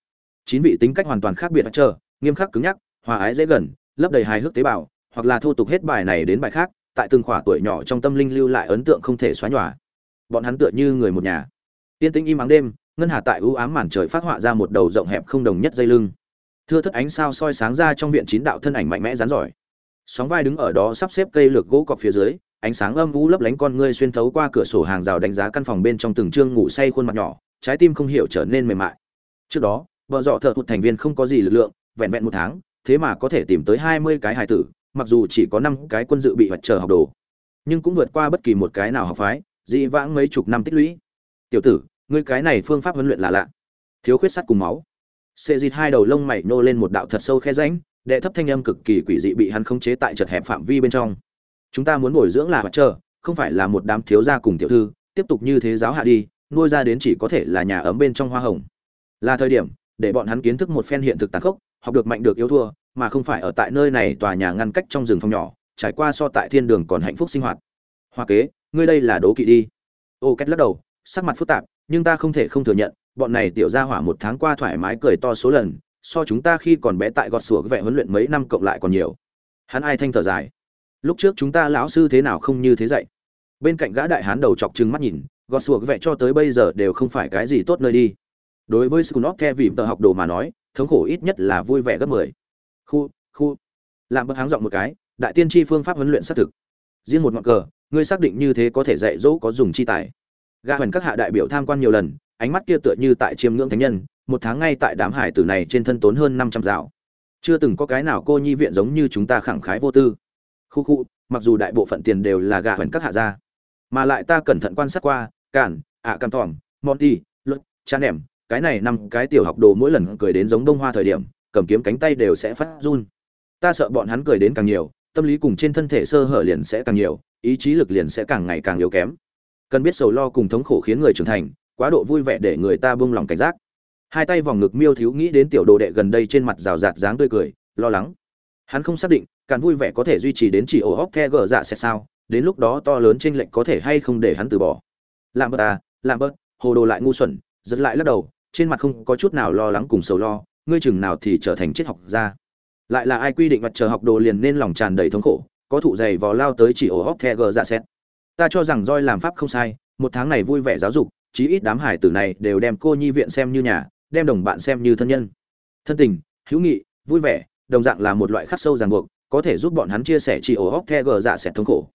Chín vị tính cách hoàn toàn khác biệt chờ, nghiêm khắc cứng nhắc, hòa ái dễ gần, lấp đầy hài hước tế bào, hoặc là thô tục hết bài này đến bài khác, tại từng khỏa tuổi nhỏ trong tâm linh lưu lại ấn tượng không thể xóa nhòa. Bọn hắn tựa như người một nhà. Tiên tĩnh im ắng đêm, ngân hà tại ưu ám màn trời phát họa ra một đầu rộng hẹp không đồng nhất dây lưng. Thưa thất ánh sao soi sáng ra trong viện chín đạo thân ảnh mạnh mẽ rắn giỏi. Sóng vai đứng ở đó sắp xếp cây lược gỗ cọc phía dưới ánh sáng âm u lấp lánh con ngươi xuyên thấu qua cửa sổ hàng rào đánh giá căn phòng bên trong từng trương ngủ say khuôn mặt nhỏ, trái tim không hiểu trở nên mềm mại. Trước đó, vợ dọ thợ thụt thành viên không có gì lực lượng, vẹn vẹn một tháng, thế mà có thể tìm tới hai mươi cái hài tử, mặc dù chỉ có năm cái quân dự bị vật chờ học đồ, nhưng cũng vượt qua bất kỳ một cái nào học phái, dị vãng mấy chục năm tích lũy. Tiểu tử, ngươi cái này phương pháp huấn luyện là lạ. Thiếu khuyết sắt cùng máu. Xê dịt hai đầu lông mày nô lên một đạo thật sâu khe ránh đệ thấp thanh âm cực kỳ quỷ dị bị hắn khống chế tại chật hẹp phạm vi bên trong chúng ta muốn bồi dưỡng là mặt trời không phải là một đám thiếu gia cùng tiểu thư, tiếp tục như thế giáo hạ đi, nuôi ra đến chỉ có thể là nhà ấm bên trong hoa hồng. Là thời điểm, để bọn hắn kiến thức một phen hiện thực tàn khốc, học được mạnh được yếu thua, mà không phải ở tại nơi này tòa nhà ngăn cách trong rừng phòng nhỏ, trải qua so tại thiên đường còn hạnh phúc sinh hoạt. Hoa kế, ngươi đây là đố kỵ đi. Ô cách lắc đầu, sắc mặt phức tạp, nhưng ta không thể không thừa nhận, bọn này tiểu gia hỏa một tháng qua thoải mái cười to số lần, so chúng ta khi còn bé tại gọt sủa vẻ huấn luyện mấy năm cộng lại còn nhiều. Hắn ai thanh thở dài? Lúc trước chúng ta lão sư thế nào không như thế dạy? Bên cạnh gã đại hán đầu chọc trừng mắt nhìn gọt sủa vẽ cho tới bây giờ đều không phải cái gì tốt nơi đi. Đối với scunop the vì tờ học đồ mà nói, thống khổ ít nhất là vui vẻ gấp mười. Khu khu. Làm bậc háng giọng một cái, đại tiên tri phương pháp huấn luyện xác thực. Riêng một ngọn cờ, ngươi xác định như thế có thể dạy dỗ có dùng chi tài. Gã hoành các hạ đại biểu tham quan nhiều lần, ánh mắt kia tựa như tại chiêm ngưỡng thánh nhân, một tháng ngay tại đám hải tử này trên thân tốn hơn năm trăm dạo. Chưa từng có cái nào cô nhi viện giống như chúng ta khẳng khái vô tư khu khu mặc dù đại bộ phận tiền đều là gà hẳn các hạ ra mà lại ta cẩn thận quan sát qua cản ạ à, cam tòm monty luật cha nẻm cái này năm cái tiểu học đồ mỗi lần cười đến giống đông hoa thời điểm cầm kiếm cánh tay đều sẽ phát run. Ta sợ bọn hắn cười đến càng nhiều tâm lý cùng trên thân thể sơ hở liền sẽ càng nhiều ý chí lực liền sẽ càng ngày càng yếu kém. Cần biết sầu lo cùng thống khổ khiến người trưởng thành quá độ vui vẻ để người ta buông lòng cảnh giác. Hai tay vòng ngực miêu thiếu nghĩ đến tiểu đồ đệ gần đây trên mặt rào rạt dáng tươi cười lo lắng hắn không xác định càng vui vẻ có thể duy trì đến chỉ ổ hóc the gờ dạ sẽ sao, đến lúc đó to lớn trên lệnh có thể hay không để hắn từ bỏ. Làm bớt à làm bớt hồ đồ lại ngu xuẩn, giật lại lắc đầu, trên mặt không có chút nào lo lắng cùng sầu lo, ngươi chừng nào thì trở thành triết học gia. Lại là ai quy định mặt chờ học đồ liền nên lòng tràn đầy thống khổ, có thụ dày vò lao tới chỉ ổ hóc the gờ dạ xét ta cho rằng roi làm pháp không sai, một tháng này vui vẻ giáo dục, chí ít đám hải tử này đều đem cô nhi viện xem như nhà, đem đồng bạn xem như thân nhân. Thân tình, hữu nghị, vui vẻ đồng dạng là một loại khắc sâu ràng buộc, có thể giúp bọn hắn chia sẻ chi ổ hóc the gờ dạ sẽ thống khổ.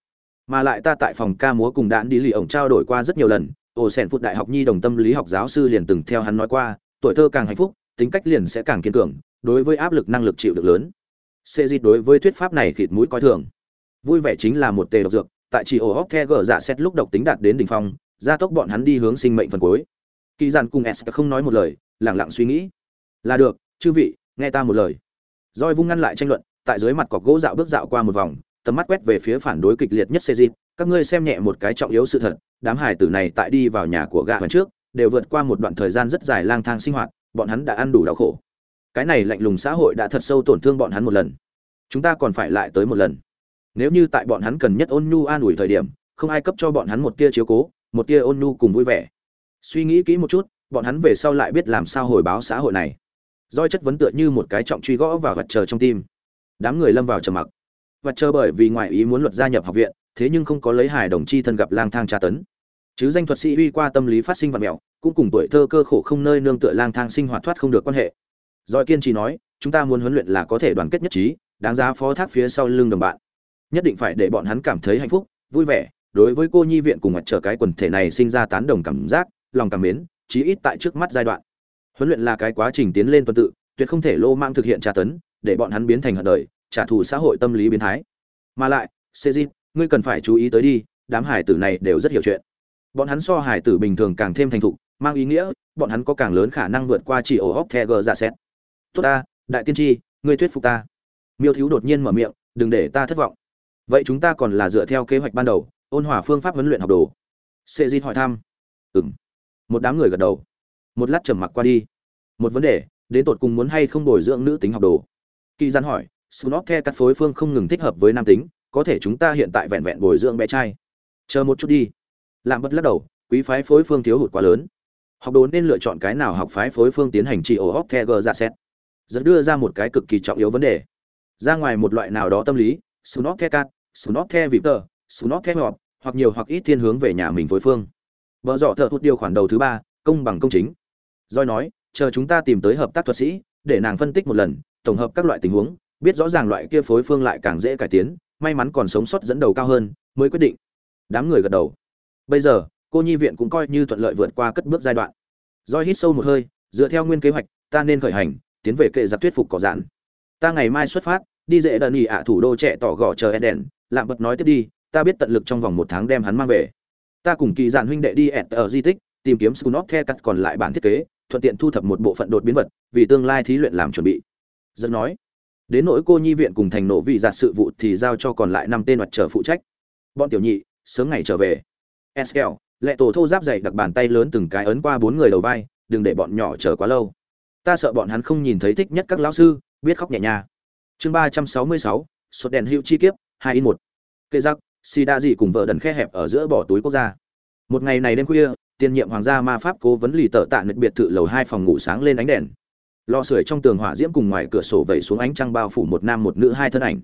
Mà lại ta tại phòng ca múa cùng đạn đi lì ổng trao đổi qua rất nhiều lần, ổ sẻn phút đại học nhi đồng tâm lý học giáo sư liền từng theo hắn nói qua, tuổi thơ càng hạnh phúc, tính cách liền sẽ càng kiên cường, đối với áp lực năng lực chịu được lớn. Xê dịt đối với thuyết pháp này khịt mũi coi thường. Vui vẻ chính là một tề độc dược, tại chỉ ổ hóc the gờ dạ xét lúc độc tính đạt đến đỉnh phong, gia tốc bọn hắn đi hướng sinh mệnh phần cuối. Kỳ giản cùng s không nói một lời lẳng lặng suy nghĩ. Là được, chư vị, nghe ta một lời roi vung ngăn lại tranh luận, tại dưới mặt cọc gỗ dạo bước dạo qua một vòng, tầm mắt quét về phía phản đối kịch liệt nhất xê các ngươi xem nhẹ một cái trọng yếu sự thật, đám hải tử này tại đi vào nhà của gạ lần trước, đều vượt qua một đoạn thời gian rất dài lang thang sinh hoạt, bọn hắn đã ăn đủ đau khổ. Cái này lạnh lùng xã hội đã thật sâu tổn thương bọn hắn một lần. Chúng ta còn phải lại tới một lần. Nếu như tại bọn hắn cần nhất ôn nhu an ủi thời điểm, không ai cấp cho bọn hắn một tia chiếu cố, một tia ôn nhu cùng vui vẻ. Suy nghĩ kỹ một chút, bọn hắn về sau lại biết làm sao hồi báo xã hội này roi chất vấn tựa như một cái trọng truy gõ vào vật chờ trong tim. Đám người lâm vào trầm mặc. Vật chờ bởi vì ngoại ý muốn luật gia nhập học viện thế nhưng không có lấy hài đồng chi thân gặp lang thang tra tấn. Chứ danh thuật sĩ uy qua tâm lý phát sinh vật mẹo cũng cùng tuổi thơ cơ khổ không nơi nương tựa lang thang sinh hoạt thoát không được quan hệ. Doi kiên trì nói, chúng ta muốn huấn luyện là có thể đoàn kết nhất trí, đáng giá phó thác phía sau lưng đồng bạn. Nhất định phải để bọn hắn cảm thấy hạnh phúc, vui vẻ, đối với cô nhi viện cùng mặt trở cái quần thể này sinh ra tán đồng cảm giác, lòng cảm mến, chí ít tại trước mắt giai đoạn. Huấn luyện là cái quá trình tiến lên tuần tự, tuyệt không thể lô mang thực hiện tra tấn, để bọn hắn biến thành hận đời, trả thù xã hội tâm lý biến thái. Mà lại, Sejin, ngươi cần phải chú ý tới đi, đám hải tử này đều rất hiểu chuyện. Bọn hắn so hải tử bình thường càng thêm thành thục, mang ý nghĩa, bọn hắn có càng lớn khả năng vượt qua chỉ ổ hóc The ra xét tốt ta đại tiên tri ngươi thuyết phục ta. Miêu thiếu đột nhiên mở miệng đừng để ta thất vọng. Vậy chúng ta còn là dựa theo kế hoạch ban đầu ôn hòa phương pháp huấn luyện học đồ. Sệ di hỏi thăm. Ừ m một đám người gật đầu một lát trầm mặc qua đi. Một vấn đề, đến tột cùng muốn hay không bồi dưỡng nữ tính học đồ? Kỳ gian hỏi snob the các phối phương không ngừng thích hợp với nam tính, có thể chúng ta hiện tại vẹn vẹn bồi dưỡng bé trai. Chờ một chút đi. Làm bất lắc đầu, quý phái phối phương thiếu hụt quá lớn. Học đồ nên lựa chọn cái nào học phái phối phương tiến hành trị ổ hóc the gờ dạ ra xét rất đưa ra một cái cực kỳ trọng yếu vấn đề. Ra ngoài một loại nào đó tâm lý snob the cat snob the vịp tờ snob the họp hoặc nhiều hoặc ít thiên hướng về nhà mình phối phương. Vợ dọ thợ hụt điều khoản đầu thứ ba, công bằng công chính doi nói, chờ chúng ta tìm tới hợp tác thuật sĩ, để nàng phân tích một lần, tổng hợp các loại tình huống, biết rõ ràng loại kia phối phương lại càng dễ cải tiến, may mắn còn sống sót dẫn đầu cao hơn, mới quyết định. Đám người gật đầu. Bây giờ, cô nhi viện cũng coi như thuận lợi vượt qua cất bước giai đoạn. Doi hít sâu một hơi, dựa theo nguyên kế hoạch, ta nên khởi hành, tiến về kệ giặc thuyết phục cỏ dạn. Ta ngày mai xuất phát, đi dễ đần ỉ ạ thủ đô trẻ tỏ gò chờ eden, lạm bật nói tiếp đi, ta biết tận lực trong vòng một tháng đem hắn mang về. Ta cùng kỳ dạn huynh đệ đi ẹt ở di tích, tìm kiếm scunop the cắt còn lại bản thiết kế thuận tiện thu thập một bộ phận đột biến vật vì tương lai thí luyện làm chuẩn bị. Dân nói, đến nỗi cô nhi viện cùng thành nổ vị giạt sự vụ thì giao cho còn lại năm tên mặt trở phụ trách. Bọn tiểu nhị, sớm ngày trở về. Eskel lệ tổ thô giáp dày đặc bàn tay lớn từng cái ấn qua bốn người đầu vai, đừng để bọn nhỏ chờ quá lâu. Ta sợ bọn hắn không nhìn thấy thích nhất các lão sư, biết khóc nhẹ nhà chương ba trăm sáu mươi sáu sốt đèn hữu chi kiếp, hai in một. Cây giặc si đa dị cùng vợ đần khe hẹp ở giữa bỏ túi quốc gia. Một ngày này đêm khuya tiền nhiệm hoàng gia ma pháp cố vấn lì tợ tạ nứt biệt thự lầu hai phòng ngủ sáng lên ánh đèn. Lò sưởi trong tường hỏa diễm cùng ngoài cửa sổ vẩy xuống ánh trăng bao phủ một nam một nữ hai thân ảnh.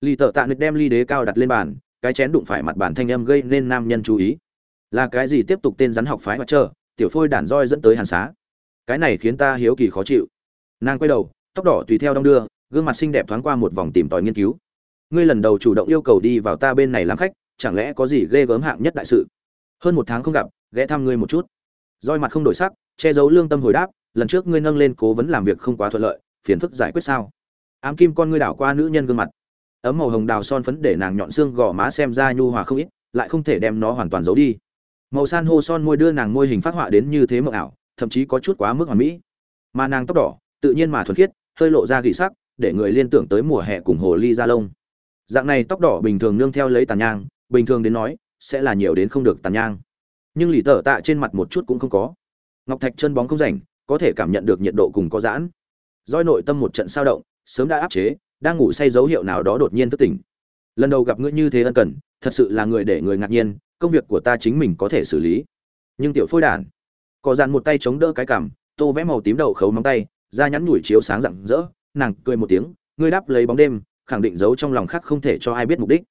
Lì tợ tạ nứt đem ly đế cao đặt lên bàn, cái chén đụng phải mặt bàn thanh âm gây nên nam nhân chú ý. Là cái gì tiếp tục tên rắn học phái mặt trơ tiểu phôi đản roi dẫn tới hàn xá. Cái này khiến ta hiếu kỳ khó chịu. Nàng quay đầu, tóc đỏ tùy theo đong đưa, gương mặt xinh đẹp thoáng qua một vòng tìm tòi nghiên cứu. Ngươi lần đầu chủ động yêu cầu đi vào ta bên này làm khách, chẳng lẽ có gì ghê gớm hạng nhất đại sự? Hơn một tháng không gặp ghé thăm ngươi một chút. Roi mặt không đổi sắc, che giấu lương tâm hồi đáp, lần trước ngươi nâng lên cố vấn làm việc không quá thuận lợi, phiền phức giải quyết sao? Ám kim con ngươi đảo qua nữ nhân gương mặt. Ấm màu hồng đào son phấn để nàng nhọn xương gò má xem ra nhu hòa không ít, lại không thể đem nó hoàn toàn giấu đi. Màu san hô son môi đưa nàng môi hình phát họa đến như thế mộng ảo, thậm chí có chút quá mức hoàn mỹ. Mà nàng tóc đỏ, tự nhiên mà thuần khiết, hơi lộ ra gỉ sắc, để người liên tưởng tới mùa hè cùng hồ ly da lông. Dạng này tóc đỏ bình thường nương theo lấy tàn nhang, bình thường đến nói, sẽ là nhiều đến không được tàn nhang nhưng lì tở tạ trên mặt một chút cũng không có. Ngọc thạch chân bóng không rảnh, có thể cảm nhận được nhiệt độ cùng có giãn. Roi nội tâm một trận sao động, sớm đã áp chế, đang ngủ say dấu hiệu nào đó đột nhiên thức tỉnh. Lần đầu gặp ngươi như thế ân cần, thật sự là người để người ngạc nhiên, công việc của ta chính mình có thể xử lý. Nhưng tiểu phôi đản có dàn một tay chống đỡ cái cằm, tô vẽ màu tím đầu khấu móng tay, da nhắn nhủi chiếu sáng rạng rỡ, nàng cười một tiếng, ngươi đáp lấy bóng đêm, khẳng định giấu trong lòng khác không thể cho ai biết mục đích.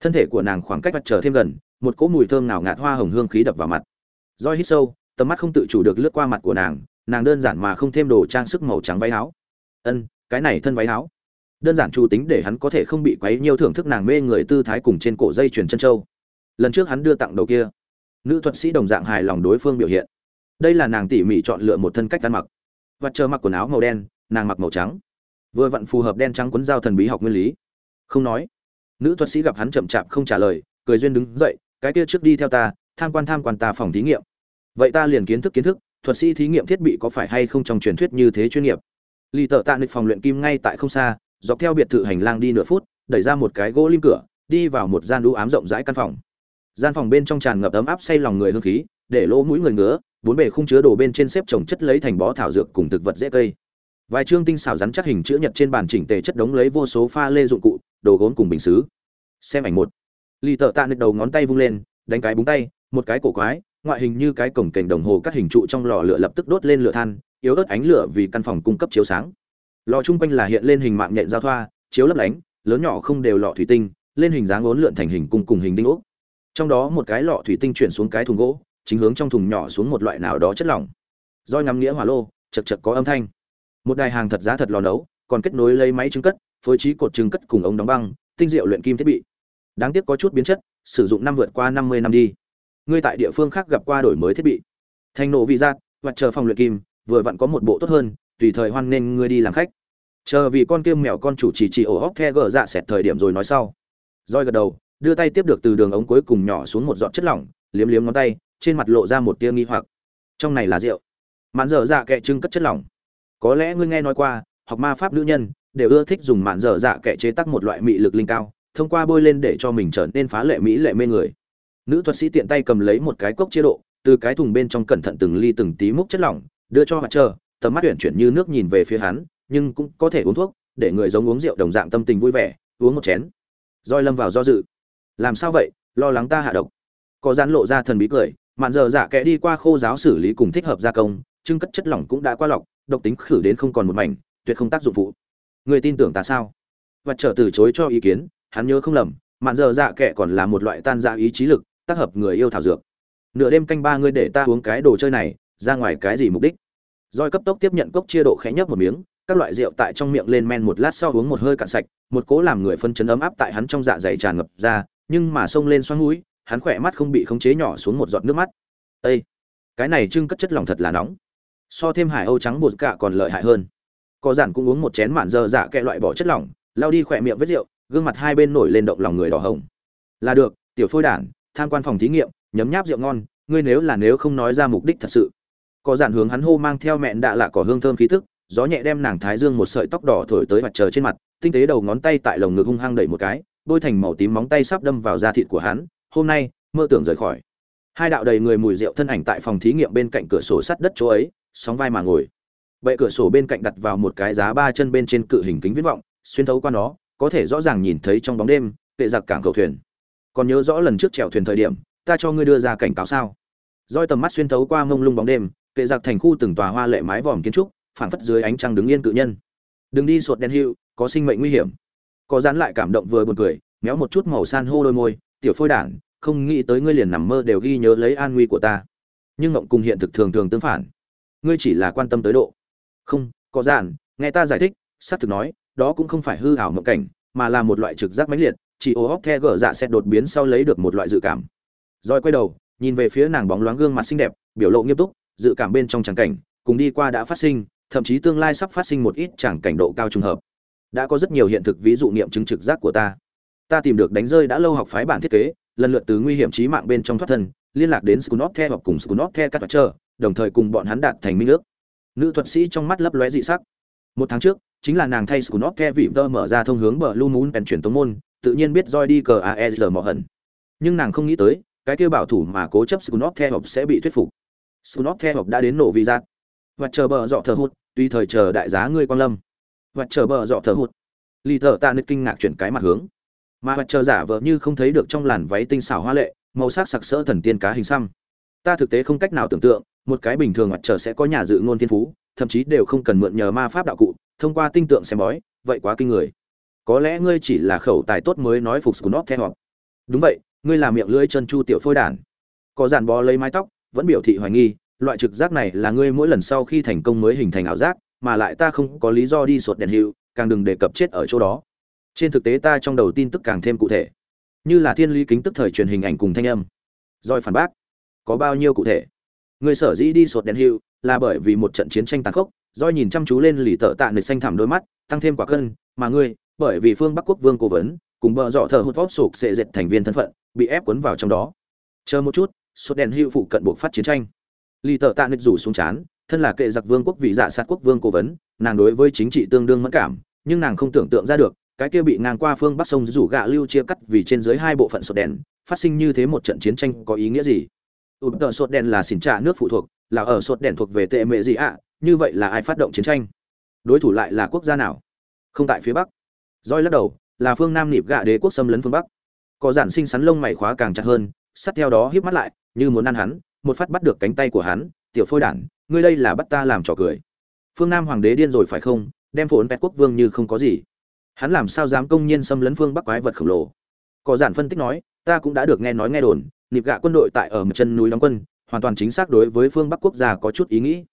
Thân thể của nàng khoảng cách mặt trở thêm gần một cỗ mùi thơm nào ngạt hoa hồng hương khí đập vào mặt. Roi hít sâu, tầm mắt không tự chủ được lướt qua mặt của nàng nàng đơn giản mà không thêm đồ trang sức màu trắng váy áo. Ân, cái này thân váy áo. Đơn giản chủ tính để hắn có thể không bị quấy nhiều thưởng thức nàng mê người tư thái cùng trên cổ dây chuyền chân châu. Lần trước hắn đưa tặng đầu kia, nữ thuật sĩ đồng dạng hài lòng đối phương biểu hiện. Đây là nàng tỉ mỉ chọn lựa một thân cách ăn mặc. Và chờ mặc quần áo màu đen, nàng mặc màu trắng. Vừa vặn phù hợp đen trắng quấn giao thần bí học nguyên lý. Không nói, nữ thuật sĩ gặp hắn chậm chạp không trả lời, cười duyên đứng dậy cái kia trước đi theo ta, tham quan tham quan ta phòng thí nghiệm. Vậy ta liền kiến thức kiến thức, thuật sĩ thí nghiệm thiết bị có phải hay không trong truyền thuyết như thế chuyên nghiệp? Lì tợ tạ nịch phòng luyện kim ngay tại không xa, dọc theo biệt thự hành lang đi nửa phút, đẩy ra một cái gỗ lim cửa, đi vào một gian đũ ám rộng rãi căn phòng. Gian phòng bên trong tràn ngập ấm áp say lòng người hương khí, để lỗ mũi người ngứa, bốn bề khung chứa đồ bên trên xếp trồng chất lấy thành bó thảo dược cùng thực vật dễ cây. Vài chương tinh xảo rắn chắc hình chữ nhật trên bàn chỉnh tề chất đống lấy vô số pha lê dụng cụ, đồ gốm cùng bình xứ. Xem ảnh một lì tợ tạ nịch đầu ngón tay vung lên, đánh cái búng tay, một cái cổ quái, ngoại hình như cái cổng kềnh đồng hồ các hình trụ trong lò lửa lập tức đốt lên lửa than, yếu ớt ánh lửa vì căn phòng cung cấp chiếu sáng. Lò chung quanh là hiện lên hình mạng nhện giao thoa, chiếu lấp lánh, lớn nhỏ không đều lọ thủy tinh, lên hình dáng uốn lượn thành hình cung cùng hình đinh ốc. Trong đó một cái lọ thủy tinh chuyển xuống cái thùng gỗ, chính hướng trong thùng nhỏ xuống một loại nào đó chất lỏng. Roi ngắm nghĩa hỏa lô, chật chật có âm thanh. Một đài hàng thật giá thật lò nấu, còn kết nối lấy máy trứng cất, phối trí cột trứng cất cùng ống đóng băng, tinh diệu luyện kim thiết bị đáng tiếc có chút biến chất, sử dụng năm vượt qua năm mươi năm đi. Ngươi tại địa phương khác gặp qua đổi mới thiết bị. Thành nổ vị giác và chờ phòng luyện kim, vừa vặn có một bộ tốt hơn, tùy thời hoan nên ngươi đi làm khách. Chờ vì con kim mèo con chủ chỉ chỉ ổ hóc the gờ dạ xẹt thời điểm rồi nói sau. Roi gật đầu, đưa tay tiếp được từ đường ống cuối cùng nhỏ xuống một giọt chất lỏng, liếm liếm ngón tay, trên mặt lộ ra một tia nghi hoặc. Trong này là rượu. Mạn dở dạ kệ trưng cất chất lỏng. Có lẽ ngươi nghe nói qua, học ma pháp nữ nhân đều ưa thích dùng mạn dở dạ kệ chế tác một loại mị lực linh cao thông qua bôi lên để cho mình trở nên phá lệ mỹ lệ mê người. Nữ thuật sĩ tiện tay cầm lấy một cái cốc chế độ, từ cái thùng bên trong cẩn thận từng ly từng tí múc chất lỏng, đưa cho mặt trơ, tầm mắt tuyển chuyển như nước nhìn về phía hắn, nhưng cũng có thể uống thuốc, để người giống uống rượu đồng dạng tâm tình vui vẻ, uống một chén. Roi lâm vào do dự. Làm sao vậy? Lo lắng ta hạ độc. Có gián lộ ra thần bí cười, mạn giờ dạ kẽ đi qua khô giáo xử lý cùng thích hợp gia công, trưng cất chất lỏng cũng đã qua lọc, độc tính khử đến không còn một mảnh, tuyệt không tác dụng phụ. Người tin tưởng ta sao? Và trở từ chối cho ý kiến hắn nhớ không lầm, mạn giờ dạ kệ còn là một loại tan dạ ý chí lực, tác hợp người yêu thảo dược. Nửa đêm canh ba ngươi để ta uống cái đồ chơi này, ra ngoài cái gì mục đích? Roi cấp tốc tiếp nhận cốc chia độ khẽ nhấp một miếng, các loại rượu tại trong miệng lên men một lát sau uống một hơi cạn sạch, một cố làm người phân chấn ấm áp tại hắn trong dạ dày tràn ngập ra, nhưng mà xông lên xoắn mũi, hắn khỏe mắt không bị khống chế nhỏ xuống một giọt nước mắt. Ê! cái này trưng cất chất lỏng thật là nóng. So thêm hải âu trắng bột cạ còn lợi hại hơn. Có giản cũng uống một chén mạn dơ dạ kẹ loại bỏ chất lỏng lao đi khỏe miệng vết rượu gương mặt hai bên nổi lên động lòng người đỏ hồng. Là được, tiểu phôi đản, tham quan phòng thí nghiệm, nhấm nháp rượu ngon, ngươi nếu là nếu không nói ra mục đích thật sự. Có giản hướng hắn hô mang theo mẹn đạ lạ cỏ hương thơm khí tức, gió nhẹ đem nàng thái dương một sợi tóc đỏ thổi tới mặt trời trên mặt, tinh tế đầu ngón tay tại lồng ngực hung hăng đẩy một cái, bôi thành màu tím móng tay sắp đâm vào da thịt của hắn, hôm nay, mơ tưởng rời khỏi. Hai đạo đầy người mùi rượu thân ảnh tại phòng thí nghiệm bên cạnh cửa sổ sắt đất chỗ ấy, sóng vai mà ngồi. Bệ cửa sổ bên cạnh đặt vào một cái giá ba chân bên trên cự hình kính viễn vọng, xuyên thấu qua nó có thể rõ ràng nhìn thấy trong bóng đêm kệ giặc cảng cầu thuyền. Còn nhớ rõ lần trước chèo thuyền thời điểm ta cho ngươi đưa ra cảnh cáo sao? Roi tầm mắt xuyên thấu qua mông lung bóng đêm kệ giặc thành khu từng tòa hoa lệ mái vòm kiến trúc phảng phất dưới ánh trăng đứng yên cự nhân. Đừng đi sột đen hiệu, có sinh mệnh nguy hiểm. Có dán lại cảm động vừa buồn cười méo một chút màu san hô đôi môi tiểu phôi đản không nghĩ tới ngươi liền nằm mơ đều ghi nhớ lấy an nguy của ta. Nhưng ngộng cùng hiện thực thường thường tương phản. Ngươi chỉ là quan tâm tới độ. Không có giản nghe ta giải thích xác thực nói đó cũng không phải hư ảo mộng cảnh mà là một loại trực giác mãnh liệt chỉ ô hóc the gở dạ sẽ đột biến sau lấy được một loại dự cảm rồi quay đầu nhìn về phía nàng bóng loáng gương mặt xinh đẹp biểu lộ nghiêm túc dự cảm bên trong tràng cảnh cùng đi qua đã phát sinh thậm chí tương lai sắp phát sinh một ít tràng cảnh độ cao trùng hợp đã có rất nhiều hiện thực ví dụ nghiệm chứng trực giác của ta ta tìm được đánh rơi đã lâu học phái bản thiết kế lần lượt từ nguy hiểm trí mạng bên trong thoát thân liên lạc đến Skunov The hoặc cùng Skunov The các chờ, đồng thời cùng bọn hắn đạt thành minh ước. Nữ thuật sĩ trong mắt lấp lóe dị sắc. Một tháng trước, chính là nàng thay Scunop The vị tơ mở ra thông hướng bờ Blue Moon pen chuyển tông môn, tự nhiên biết Joy đi cờ AER mỏ hận. Nhưng nàng không nghĩ tới, cái kia bảo thủ mà cố chấp Scunop The học sẽ bị thuyết phục. Scunop The học đã đến nổ vì giác. Và chờ bờ dọ thở hụt, tuy thời chờ đại giá ngươi quan lâm. Và chờ bờ dọ thở hụt. Lý thở ta nứt kinh ngạc chuyển cái mặt hướng mà vật chờ giả vờ như không thấy được trong làn váy tinh xảo hoa lệ màu sắc sặc sỡ thần tiên cá hình xăm ta thực tế không cách nào tưởng tượng một cái bình thường mặt trời sẽ có nhà dự ngôn thiên phú thậm chí đều không cần mượn nhờ ma pháp đạo cụ thông qua tinh tượng xem bói, vậy quá kinh người. Có lẽ ngươi chỉ là khẩu tài tốt mới nói phục scunop theo họp đúng vậy, ngươi là miệng lưỡi chân chu tiểu phôi đản. Có giàn bó lấy mái tóc, vẫn biểu thị hoài nghi, loại trực giác này là ngươi mỗi lần sau khi thành công mới hình thành ảo giác, mà lại ta không có lý do đi sột đèn hiệu, càng đừng đề cập chết ở chỗ đó. Trên thực tế ta trong đầu tin tức càng thêm cụ thể. Như là thiên lý kính tức thời truyền hình ảnh cùng thanh âm. Roi phản bác. Có bao nhiêu cụ thể? Người sở dĩ đi sột đèn hiệu là bởi vì một trận chiến tranh tàn khốc doi nhìn chăm chú lên lì tợ tạ nịch xanh thẳm đôi mắt, tăng thêm quả cân, mà ngươi, bởi vì phương bắc quốc vương cố vấn, cùng bờ dọ thở hụt vót sụp sệ dệt thành viên thân phận, bị ép cuốn vào trong đó. Chờ một chút sốt đèn hiệu phụ cận buộc phát chiến tranh. Lì tợ tạ nịch rủ xuống chán, thân là kệ giặc vương quốc vị giả dạ sát quốc vương cố vấn, nàng đối với chính trị tương đương mẫn cảm, nhưng nàng không tưởng tượng ra được, cái kia bị ngang qua phương bắc sông rủ gạ lưu chia cắt vì trên dưới hai bộ phận sột đèn, phát sinh như thế một trận chiến tranh có ý nghĩa gì? Ụt tờ sột đèn là xỉn trạ nước phụ thuộc, là ở sột đèn thuộc về tệ mệ gì ạ? Như vậy là ai phát động chiến tranh? Đối thủ lại là quốc gia nào? Không tại phía bắc. Roi lắc đầu, là phương nam nịp gạ đế quốc xâm lấn phương bắc. Có giản sinh sắn lông mày khóa càng chặt hơn sát theo đó híp mắt lại, như muốn ăn hắn, một phát bắt được cánh tay của hắn, tiểu phôi đản, ngươi đây là bắt ta làm trò cười. Phương nam hoàng đế điên rồi phải không? Đem phồn pet quốc vương như không có gì. Hắn làm sao dám công nhiên xâm lấn phương bắc quái vật khổng lồ? Có giản phân tích nói, ta cũng đã được nghe nói nghe đồn, nịp gạ quân đội tại ở một chân núi đóng quân, hoàn toàn chính xác đối với phương bắc quốc gia có chút ý nghĩ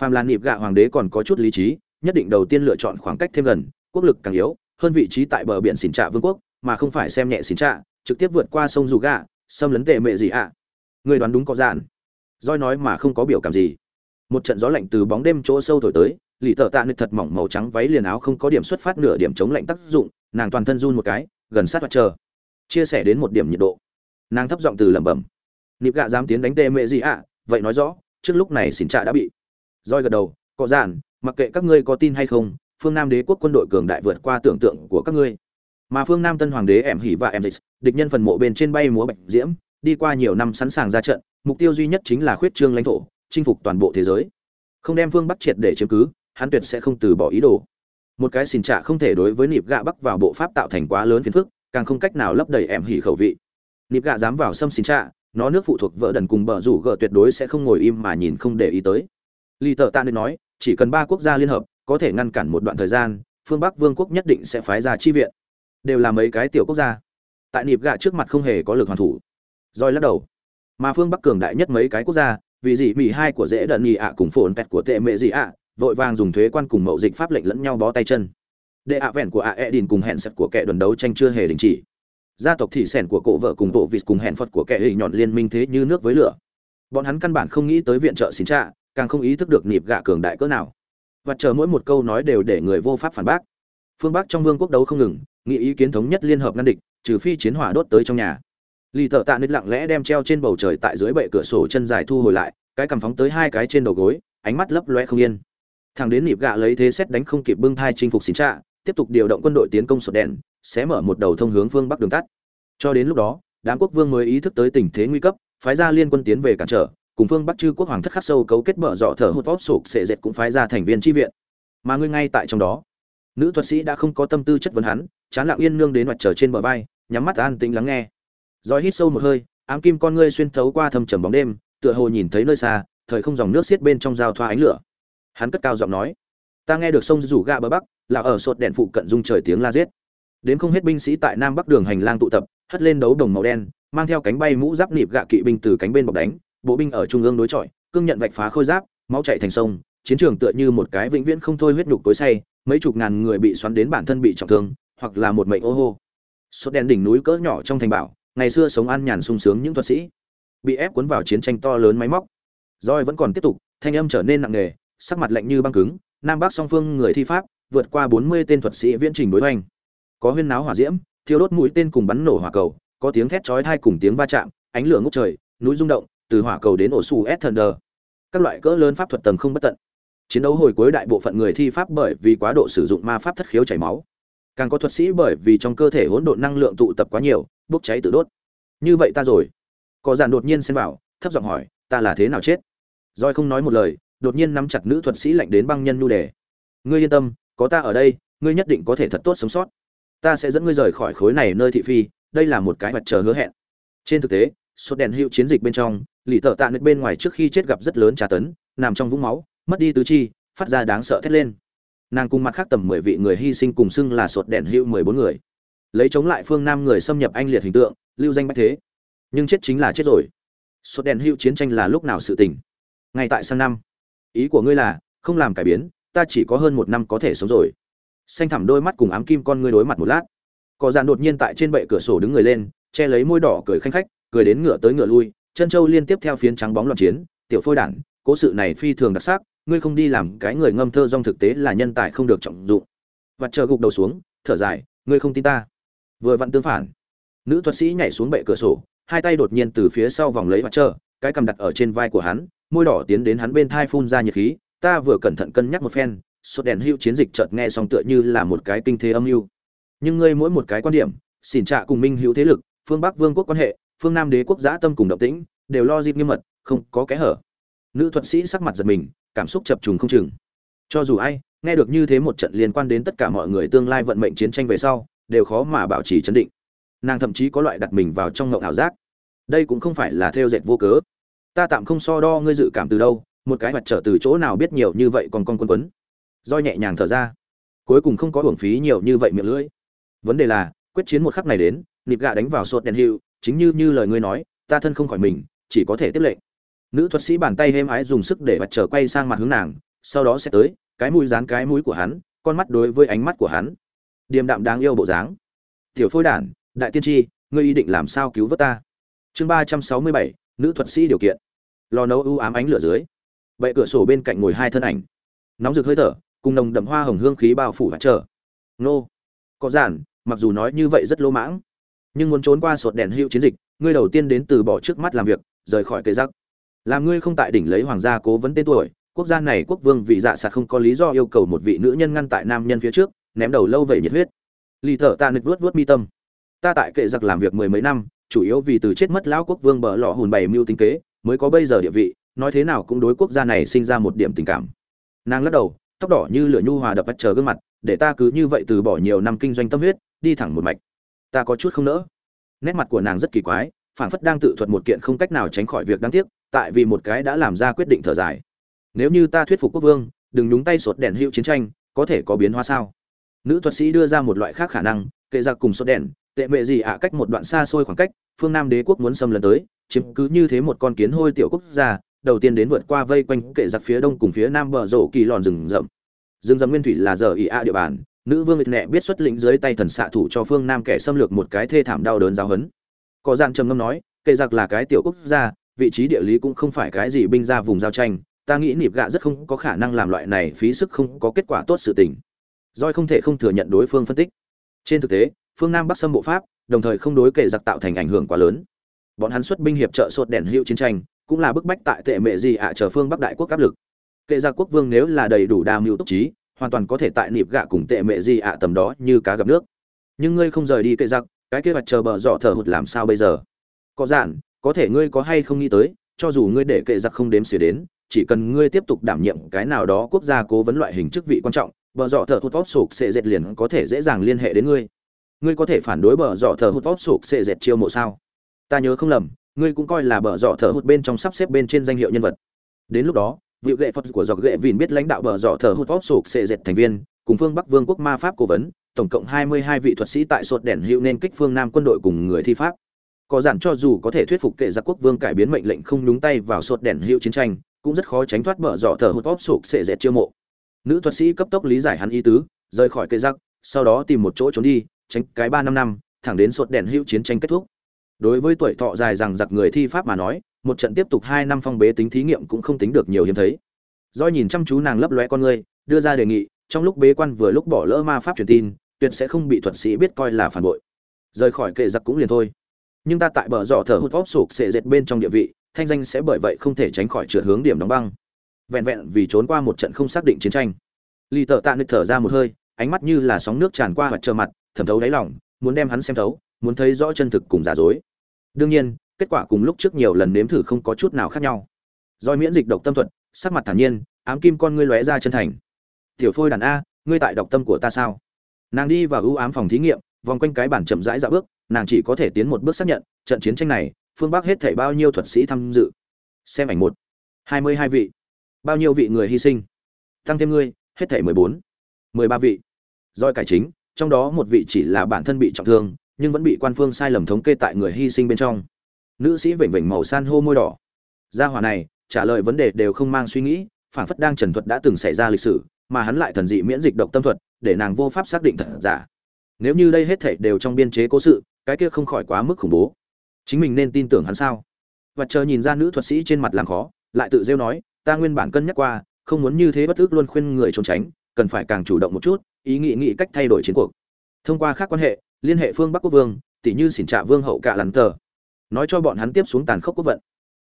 phàm là nịp gạ hoàng đế còn có chút lý trí, nhất định đầu tiên lựa chọn khoảng cách thêm gần, quốc lực càng yếu, hơn vị trí tại bờ biển xỉn trạ vương quốc, mà không phải xem nhẹ xỉn trạ, trực tiếp vượt qua sông dù gạ, xâm lấn tệ mệ gì ạ. À? người đoán đúng có dạn. Roi nói mà không có biểu cảm gì. Một trận gió lạnh từ bóng đêm chỗ sâu thổi tới, lì tợ tạ nịch thật mỏng màu trắng váy liền áo không có điểm xuất phát nửa điểm chống lạnh tác dụng, nàng toàn thân run một cái, gần sát mặt trời. Chia sẻ đến một điểm nhiệt độ. Nàng thấp giọng từ lẩm bẩm. Nịp gạ dám tiến đánh tê mệ gì ạ, vậy nói rõ, trước lúc này xỉn trạ đã bị roi gật đầu có giản, mặc kệ các ngươi có tin hay không, phương nam đế quốc quân đội cường đại vượt qua tưởng tượng của các ngươi. Mà phương nam tân hoàng đế em hỉ và em dịch, địch nhân phần mộ bên trên bay múa bạch diễm, đi qua nhiều năm sẵn sàng ra trận, mục tiêu duy nhất chính là khuyết trương lãnh thổ, chinh phục toàn bộ thế giới. Không đem phương bắc triệt để chiếm cứ, hắn tuyệt sẽ không từ bỏ ý đồ. Một cái xin trả không thể đối với nịp gạ bắc vào bộ pháp tạo thành quá lớn phiền phức, càng không cách nào lấp đầy em hỉ khẩu vị. Nịp gạ dám vào xâm xin trả nó nước phụ thuộc vợ đần cùng bờ rủ gợ tuyệt đối sẽ không ngồi im mà nhìn không để ý tới. Lý Tự tạ nên nói, chỉ cần ba quốc gia liên hợp, có thể ngăn cản một đoạn thời gian, phương bắc vương quốc nhất định sẽ phái ra chi viện. Đều là mấy cái tiểu quốc gia. Tại nịp gạ trước mặt không hề có lực hoàn thủ. Rồi lắc đầu. Mà phương bắc cường đại nhất mấy cái quốc gia, vì gì mỹ hai của dễ đần nhì ạ cùng phồn pet của tệ mệ gì ạ, vội vàng dùng thuế quan cùng mậu dịch pháp lệnh lẫn nhau bó tay chân. Đệ ạ vẹn của ạ e đình cùng hẹn sật của kẻ đồn đấu tranh chưa hề đình chỉ. Gia tộc thị sẻn của cổ vợ cùng bộ vịt cùng hẹn phật của kẻ hình nhọn liên minh thế như nước với lửa bọn hắn căn bản không nghĩ tới viện trợ xin trạ càng không ý thức được nịp gạ cường đại cỡ nào. Và chờ mỗi một câu nói đều để người vô pháp phản bác. Phương bắc trong vương quốc đấu không ngừng, nghĩ ý kiến thống nhất liên hợp ngăn địch, trừ phi chiến hỏa đốt tới trong nhà. Lì thợ tạ nít lặng lẽ đem treo trên bầu trời tại dưới bệ cửa sổ chân dài thu hồi lại, cái cầm phóng tới hai cái trên đầu gối, ánh mắt lấp loe không yên. Thằng đến nịp gạ lấy thế xét đánh không kịp bưng thai chinh phục xin trạ tiếp tục điều động quân đội tiến công sột đèn, sẽ mở một đầu thông hướng phương bắc đường tắt. Cho đến lúc đó, đám quốc vương mới ý thức tới tình thế nguy cấp phái ra liên quân tiến về cản trở, cùng phương bắc chư quốc hoàng thất khắc sâu cấu kết mở dọ thở hụt vót sụp, sệ dệt cũng phái ra thành viên tri viện. Mà ngươi ngay tại trong đó. Nữ thuật sĩ đã không có tâm tư chất vấn hắn, chán lặng yên nương đến mặt trở trên bờ vai, nhắm mắt an tĩnh lắng nghe. Rồi hít sâu một hơi, ám kim con ngươi xuyên thấu qua thâm trầm bóng đêm, tựa hồ nhìn thấy nơi xa, thời không dòng nước xiết bên trong giao thoa ánh lửa. Hắn cất cao giọng nói, ta nghe được sông rủ gạ bờ bắc, là ở sột đèn phụ cận dung trời tiếng la giết. Đến không hết binh sĩ tại nam bắc đường hành lang tụ tập hất lên đấu đồng màu đen, mang theo cánh bay mũ giáp nịp gạ kỵ binh từ cánh bên bọc đánh, bộ binh ở trung ương đối chọi, cương nhận vạch phá khôi giáp, máu chạy thành sông, chiến trường tựa như một cái vĩnh viễn không thôi huyết nhục tối say, mấy chục ngàn người bị xoắn đến bản thân bị trọng thương, hoặc là một mệnh ô hô. Sốt đen đỉnh núi cỡ nhỏ trong thành bảo, ngày xưa sống an nhàn sung sướng những thuật sĩ, bị ép cuốn vào chiến tranh to lớn máy móc. Roi vẫn còn tiếp tục, thanh âm trở nên nặng nề, sắc mặt lạnh như băng cứng, nam bắc song phương người thi pháp, vượt qua bốn mươi tên thuật sĩ viễn trình đối hoành. Có huyên náo hỏa diễm thiêu đốt mũi tên cùng bắn nổ hỏa cầu, có tiếng thét chói tai cùng tiếng va chạm, ánh lửa ngút trời, núi rung động, từ hỏa cầu đến ổ sù s thunder các loại cỡ lớn pháp thuật tầng không bất tận. Chiến đấu hồi cuối đại bộ phận người thi pháp bởi vì quá độ sử dụng ma pháp thất khiếu chảy máu. Càng có thuật sĩ bởi vì trong cơ thể hỗn độn năng lượng tụ tập quá nhiều, bốc cháy tự đốt. Như vậy ta rồi. Có giản đột nhiên xen vào, thấp giọng hỏi, ta là thế nào chết? Roi không nói một lời, đột nhiên nắm chặt nữ thuật sĩ lạnh đến băng nhân nhu đề. Ngươi yên tâm, có ta ở đây, ngươi nhất định có thể thật tốt sống sót ta sẽ dẫn ngươi rời khỏi khối này nơi thị phi, đây là một cái mặt trời hứa hẹn. Trên thực tế, sốt đèn hữu chiến dịch bên trong, lì tợ tạ nứt bên ngoài trước khi chết gặp rất lớn tra tấn, nằm trong vũng máu, mất đi tứ chi, phát ra đáng sợ thét lên. Nàng cùng mặt khác tầm mười vị người hy sinh cùng xưng là sột đèn hữu mười bốn người. Lấy chống lại phương nam người xâm nhập anh liệt hình tượng, lưu danh bách thế. Nhưng chết chính là chết rồi. Sột đèn hữu chiến tranh là lúc nào sự tình? Ngay tại sang năm. Ý của ngươi là, không làm cải biến, ta chỉ có hơn một năm có thể sống rồi xanh thẳm đôi mắt cùng ám kim con ngươi đối mặt một lát. Cỏ dàn đột nhiên tại trên bệ cửa sổ đứng người lên, che lấy môi đỏ cười khanh khách, cười đến ngựa tới ngựa lui, chân châu liên tiếp theo phiến trắng bóng loạn chiến, tiểu phôi đản, cố sự này phi thường đặc sắc, ngươi không đi làm cái người ngâm thơ dong thực tế là nhân tài không được trọng dụng. Và chờ gục đầu xuống, thở dài, ngươi không tin ta. Vừa vặn tương phản. Nữ thuật sĩ nhảy xuống bệ cửa sổ, hai tay đột nhiên từ phía sau vòng lấy và chờ, cái cầm đặt ở trên vai của hắn, môi đỏ tiến đến hắn bên thai phun ra nhiệt khí, ta vừa cẩn thận cân nhắc một phen sốt đèn hữu chiến dịch chợt nghe xong tựa như là một cái kinh thế âm mưu. Nhưng ngươi mỗi một cái quan điểm, xỉn trạ cùng minh hữu thế lực, phương bắc vương quốc quan hệ, phương nam đế quốc giã tâm cùng động tĩnh, đều lo dịp nghiêm mật, không có kẽ hở. Nữ thuật sĩ sắc mặt giật mình, cảm xúc chập trùng không chừng. Cho dù ai, nghe được như thế một trận liên quan đến tất cả mọi người tương lai vận mệnh chiến tranh về sau, đều khó mà bảo trì chấn định. Nàng thậm chí có loại đặt mình vào trong ngộng ảo giác. Đây cũng không phải là theo dệt vô cớ. Ta tạm không so đo ngươi dự cảm từ đâu, một cái mặt trở từ chỗ nào biết nhiều như vậy còn con quân quấn do nhẹ nhàng thở ra. Cuối cùng không có hưởng phí nhiều như vậy miệng lưỡi. Vấn đề là, quyết chiến một khắc này đến, nịp gạ đánh vào sột đèn hiệu, chính như như lời ngươi nói, ta thân không khỏi mình, chỉ có thể tiếp lệnh. Nữ thuật sĩ bàn tay êm ái dùng sức để mặt trở quay sang mặt hướng nàng, sau đó sẽ tới, cái mũi dán cái mũi của hắn, con mắt đối với ánh mắt của hắn. Điềm đạm đáng yêu bộ dáng. Tiểu phôi đản, đại tiên tri, ngươi ý định làm sao cứu vớt ta? Chương ba trăm sáu mươi bảy, nữ thuật sĩ điều kiện. Lò nấu ưu ám ánh lửa dưới. Bệ cửa sổ bên cạnh ngồi hai thân ảnh. Nóng rực hơi thở cùng nồng đậm hoa hồng hương khí bao phủ và chờ. Nô. Có giản, mặc dù nói như vậy rất lỗ mãng, nhưng muốn trốn qua sột đèn hữu chiến dịch, ngươi đầu tiên đến từ bỏ trước mắt làm việc, rời khỏi cây rắc làm ngươi không tại đỉnh lấy hoàng gia cố vấn tên tuổi, quốc gia này quốc vương vị dạ sạt không có lý do yêu cầu một vị nữ nhân ngăn tại nam nhân phía trước, ném đầu lâu vậy nhiệt huyết. Lì thở ta nực vuốt vuốt mi tâm. Ta tại kệ giặc làm việc mười mấy năm, chủ yếu vì từ chết mất lão quốc vương bờ lọ hùn bày mưu tính kế, mới có bây giờ địa vị, nói thế nào cũng đối quốc gia này sinh ra một điểm tình cảm. Nàng lắc đầu tóc đỏ như lửa nhu hòa đập bắt chờ gương mặt, để ta cứ như vậy từ bỏ nhiều năm kinh doanh tâm huyết, đi thẳng một mạch. Ta có chút không nỡ. Nét mặt của nàng rất kỳ quái, phảng phất đang tự thuật một kiện không cách nào tránh khỏi việc đáng tiếc, tại vì một cái đã làm ra quyết định thở dài. Nếu như ta thuyết phục quốc vương, đừng nhúng tay sột đèn hữu chiến tranh, có thể có biến hóa sao? Nữ thuật sĩ đưa ra một loại khác khả năng, kệ giặc cùng sốt đèn, tệ mệ gì ạ cách một đoạn xa xôi khoảng cách, phương nam đế quốc muốn xâm lấn tới, chiếm cứ như thế một con kiến hôi tiểu quốc gia đầu tiên đến vượt qua vây quanh kệ giặc phía đông cùng phía nam bờ rổ kỳ lòn rừng rậm. Rừng rậm nguyên thủy là giờ ỉ ạ địa bàn, nữ vương nhẹ biết xuất lĩnh dưới tay thần xạ thủ cho phương nam kẻ xâm lược một cái thê thảm đau đớn giáo hấn có gian trầm ngâm nói, kệ giặc là cái tiểu quốc gia, vị trí địa lý cũng không phải cái gì binh ra vùng giao tranh, ta nghĩ nịp gạ rất không có khả năng làm loại này phí sức không có kết quả tốt sự tình. Doi không thể không thừa nhận đối phương phân tích. Trên thực tế, phương nam bắc xâm bộ pháp, đồng thời không đối kệ giặc tạo thành ảnh hưởng quá lớn. Bọn hắn xuất binh hiệp trợ sột đèn hiệu chiến tranh cũng là bức bách tại tệ mệ gì ạ, chờ phương bắc đại quốc áp lực. Kệ ra quốc vương nếu là đầy đủ đa mưu túc trí, hoàn toàn có thể tại nịp gạ cùng tệ mệ gì ạ tầm đó như cá gặp nước. Nhưng ngươi không rời đi kệ giặc cái kế hoạch chờ bờ dọ thở hụt làm sao bây giờ? Có giản, có thể ngươi có hay không nghĩ tới, cho dù ngươi để kệ giặc không đếm xỉa đến, chỉ cần ngươi tiếp tục đảm nhiệm cái nào đó quốc gia cố vấn loại hình chức vị quan trọng, bờ dọ thờ hụt vót sụp sẽ dệt liền có thể dễ dàng liên hệ đến ngươi. Ngươi có thể phản đối bờ dọ thờ hụt vót sụp sẽ dệt chiêu mộ sao? Ta nhớ không lầm ngươi cũng coi là bờ dọ thở hụt bên trong sắp xếp bên trên danh hiệu nhân vật. Đến lúc đó vị lệ phật của dọc lệ vìn biết lãnh đạo bờ dọ thở hụt vót sụp sẽ dệt thành viên, cùng phương bắc vương quốc ma pháp cố vấn, tổng cộng hai mươi hai vị thuật sĩ tại sột đèn hiệu nên kích phương nam quân đội cùng người thi pháp. Có giản cho dù có thể thuyết phục kệ giặc quốc vương cải biến mệnh lệnh không đúng tay vào sột đèn hiệu chiến tranh, cũng rất khó tránh thoát bờ dọ thở hụt vót sụp sệ dệt chiêu mộ. Nữ thuật sĩ cấp tốc lý giải hắn ý tứ, rời khỏi cây giặc, sau đó tìm một chỗ trốn đi, tránh cái ba năm năm, thẳng đến sột đèn hiệu chiến tranh kết thúc đối với tuổi thọ dài rằng giặc người thi pháp mà nói, một trận tiếp tục hai năm phong bế tính thí nghiệm cũng không tính được nhiều hiếm thấy. Do nhìn chăm chú nàng lấp lóe con ngươi, đưa ra đề nghị, trong lúc bế quan vừa lúc bỏ lỡ ma pháp truyền tin, tuyệt sẽ không bị thuật sĩ biết coi là phản bội. Rời khỏi kệ giặc cũng liền thôi. Nhưng ta tại bờ dọ thở hút vóp sụp sệ dệt bên trong địa vị, thanh danh sẽ bởi vậy không thể tránh khỏi trượt hướng điểm đóng băng. Vẹn vẹn vì trốn qua một trận không xác định chiến tranh. Lì tợ tạ nứt thở ra một hơi, ánh mắt như là sóng nước tràn qua mặt trơ mặt, thẩm thấu đáy lòng, muốn đem hắn xem thấu, muốn thấy rõ chân thực cùng giả dối đương nhiên, kết quả cùng lúc trước nhiều lần nếm thử không có chút nào khác nhau. Doi miễn dịch độc tâm thuật, sắc mặt thản nhiên, ám kim con ngươi lóe ra chân thành. Tiểu phôi đàn a, ngươi tại độc tâm của ta sao? Nàng đi vào ưu ám phòng thí nghiệm, vòng quanh cái bản chậm rãi dạo bước, nàng chỉ có thể tiến một bước xác nhận, trận chiến tranh này, phương bắc hết thảy bao nhiêu thuật sĩ tham dự. Xem ảnh một, hai mươi hai vị. Bao nhiêu vị người hy sinh? Tăng thêm ngươi, hết thảy mười bốn, mười ba vị. Doi cải chính, trong đó một vị chỉ là bản thân bị trọng thương nhưng vẫn bị quan phương sai lầm thống kê tại người hy sinh bên trong. Nữ sĩ vểnh vểnh màu san hô môi đỏ. Gia hỏa này, trả lời vấn đề đều không mang suy nghĩ phản phất đang trần thuật đã từng xảy ra lịch sử, mà hắn lại thần dị miễn dịch độc tâm thuật, để nàng vô pháp xác định thật giả. Nếu như đây hết thảy đều trong biên chế cố sự, cái kia không khỏi quá mức khủng bố. Chính mình nên tin tưởng hắn sao? Và chờ nhìn ra nữ thuật sĩ trên mặt làm khó, lại tự rêu nói, ta nguyên bản cân nhắc qua, không muốn như thế bất thức luôn khuyên người trốn tránh, cần phải càng chủ động một chút, ý nghĩ nghĩ cách thay đổi chiến cuộc. Thông qua khác quan hệ liên hệ phương bắc quốc vương tỷ như xỉn trạ vương hậu cả lắn tờ, nói cho bọn hắn tiếp xuống tàn khốc quốc vận,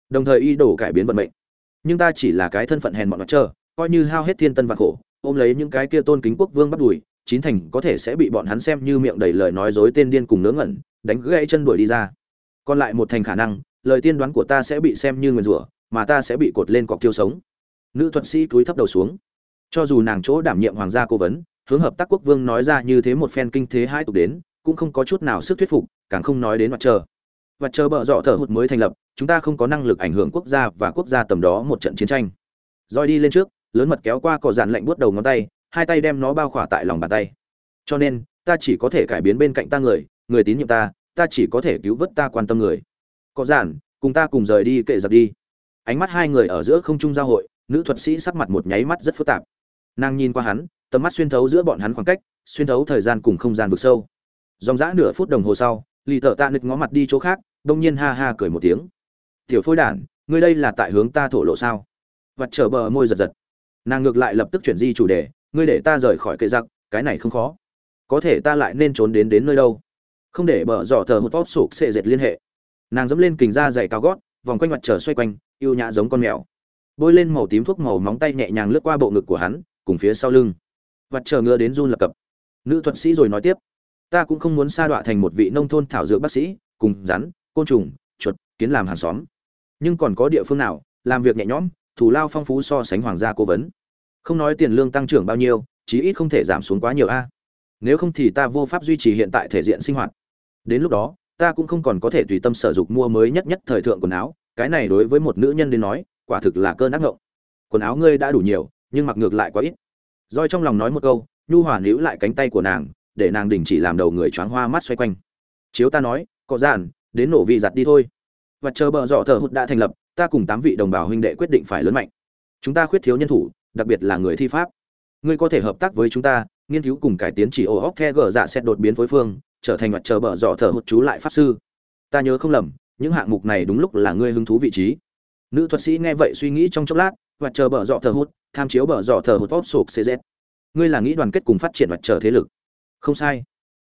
đồng thời y đổ cải biến vận mệnh. Nhưng ta chỉ là cái thân phận hèn bọn mặt trơ coi như hao hết thiên tân vạn khổ, ôm lấy những cái kia tôn kính quốc vương bắt đùi chín thành có thể sẽ bị bọn hắn xem như miệng đầy lời nói dối tên điên cùng nướng ngẩn, đánh gãy chân đuổi đi ra. Còn lại một thành khả năng, lời tiên đoán của ta sẽ bị xem như nguyền rủa, mà ta sẽ bị cột lên cọc tiêu sống. Nữ thuật sĩ cúi thấp đầu xuống. Cho dù nàng chỗ đảm nhiệm hoàng gia cố vấn, hướng hợp tác quốc vương nói ra như thế một phen kinh thế hai tục đến cũng không có chút nào sức thuyết phục, càng không nói đến mặt trời. Mặt trời bợ dọ thở hụt mới thành lập, chúng ta không có năng lực ảnh hưởng quốc gia và quốc gia tầm đó một trận chiến tranh. Roi đi lên trước, lớn mật kéo qua cỏ dàn lạnh buốt đầu ngón tay, hai tay đem nó bao khỏa tại lòng bàn tay. Cho nên, ta chỉ có thể cải biến bên cạnh ta người người tín nhiệm ta ta chỉ có thể cứu vớt ta quan tâm người. Có giản cùng ta cùng rời đi kệ giặc đi. Ánh mắt hai người ở giữa không trung giao hội, nữ thuật sĩ sắc mặt một nháy mắt rất phức tạp. Nàng nhìn qua hắn, tầm mắt xuyên thấu giữa bọn hắn khoảng cách, xuyên thấu thời gian cùng không gian vực sâu dòng dã nửa phút đồng hồ sau, lì thợ tạ nịch ngó mặt đi chỗ khác, đông nhiên ha ha cười một tiếng. Tiểu phôi đản, ngươi đây là tại hướng ta thổ lộ sao? Vặt trở bờ môi giật giật. Nàng ngược lại lập tức chuyển di chủ đề, ngươi để ta rời khỏi cây giặc, cái này không khó. Có thể ta lại nên trốn đến đến nơi đâu? Không để bờ dò thờ hụt vót sụp sệ dệt liên hệ. Nàng dẫm lên kình da dày cao gót, vòng quanh mặt trở xoay quanh, yêu nhã giống con mèo. Bôi lên màu tím thuốc màu móng tay nhẹ nhàng lướt qua bộ ngực của hắn, cùng phía sau lưng. Vặt chờ ngựa đến run lập cập. Nữ thuật sĩ rồi nói tiếp ta cũng không muốn sa đọa thành một vị nông thôn thảo dược bác sĩ, cùng rắn, côn trùng, chuột, kiến làm hàng xóm. Nhưng còn có địa phương nào, làm việc nhẹ nhõm, thù lao phong phú so sánh hoàng gia cố vấn? Không nói tiền lương tăng trưởng bao nhiêu, chí ít không thể giảm xuống quá nhiều a. Nếu không thì ta vô pháp duy trì hiện tại thể diện sinh hoạt. Đến lúc đó, ta cũng không còn có thể tùy tâm sở dục mua mới nhất nhất thời thượng quần áo, cái này đối với một nữ nhân đến nói, quả thực là cơn ác ngộng. Quần áo ngươi đã đủ nhiều, nhưng mặc ngược lại quá ít. Roi trong lòng nói một câu, nhu hòa níu lại cánh tay của nàng để nàng đình chỉ làm đầu người choáng hoa mắt xoay quanh. Chiếu ta nói có giản đến nổ vị giặt đi thôi. Và chờ bờ dọ thờ hụt đã thành lập, ta cùng tám vị đồng bào huynh đệ quyết định phải lớn mạnh. Chúng ta khuyết thiếu nhân thủ, đặc biệt là người thi pháp. Ngươi có thể hợp tác với chúng ta, nghiên cứu cùng cải tiến chỉ ổ hóc the gờ dạ xét đột biến phối phương, trở thành mặt chờ bờ dọ thờ hụt chú lại pháp sư. Ta nhớ không lầm, những hạng mục này đúng lúc là ngươi hứng thú vị trí. Nữ thuật sĩ nghe vậy suy nghĩ trong chốc lát, và chờ bờ dọ thờ hụt, tham chiếu bờ dọ thờ hụt vót sộp cz ngươi là nghĩ đoàn kết cùng phát triển mặt chờ thế lực không sai.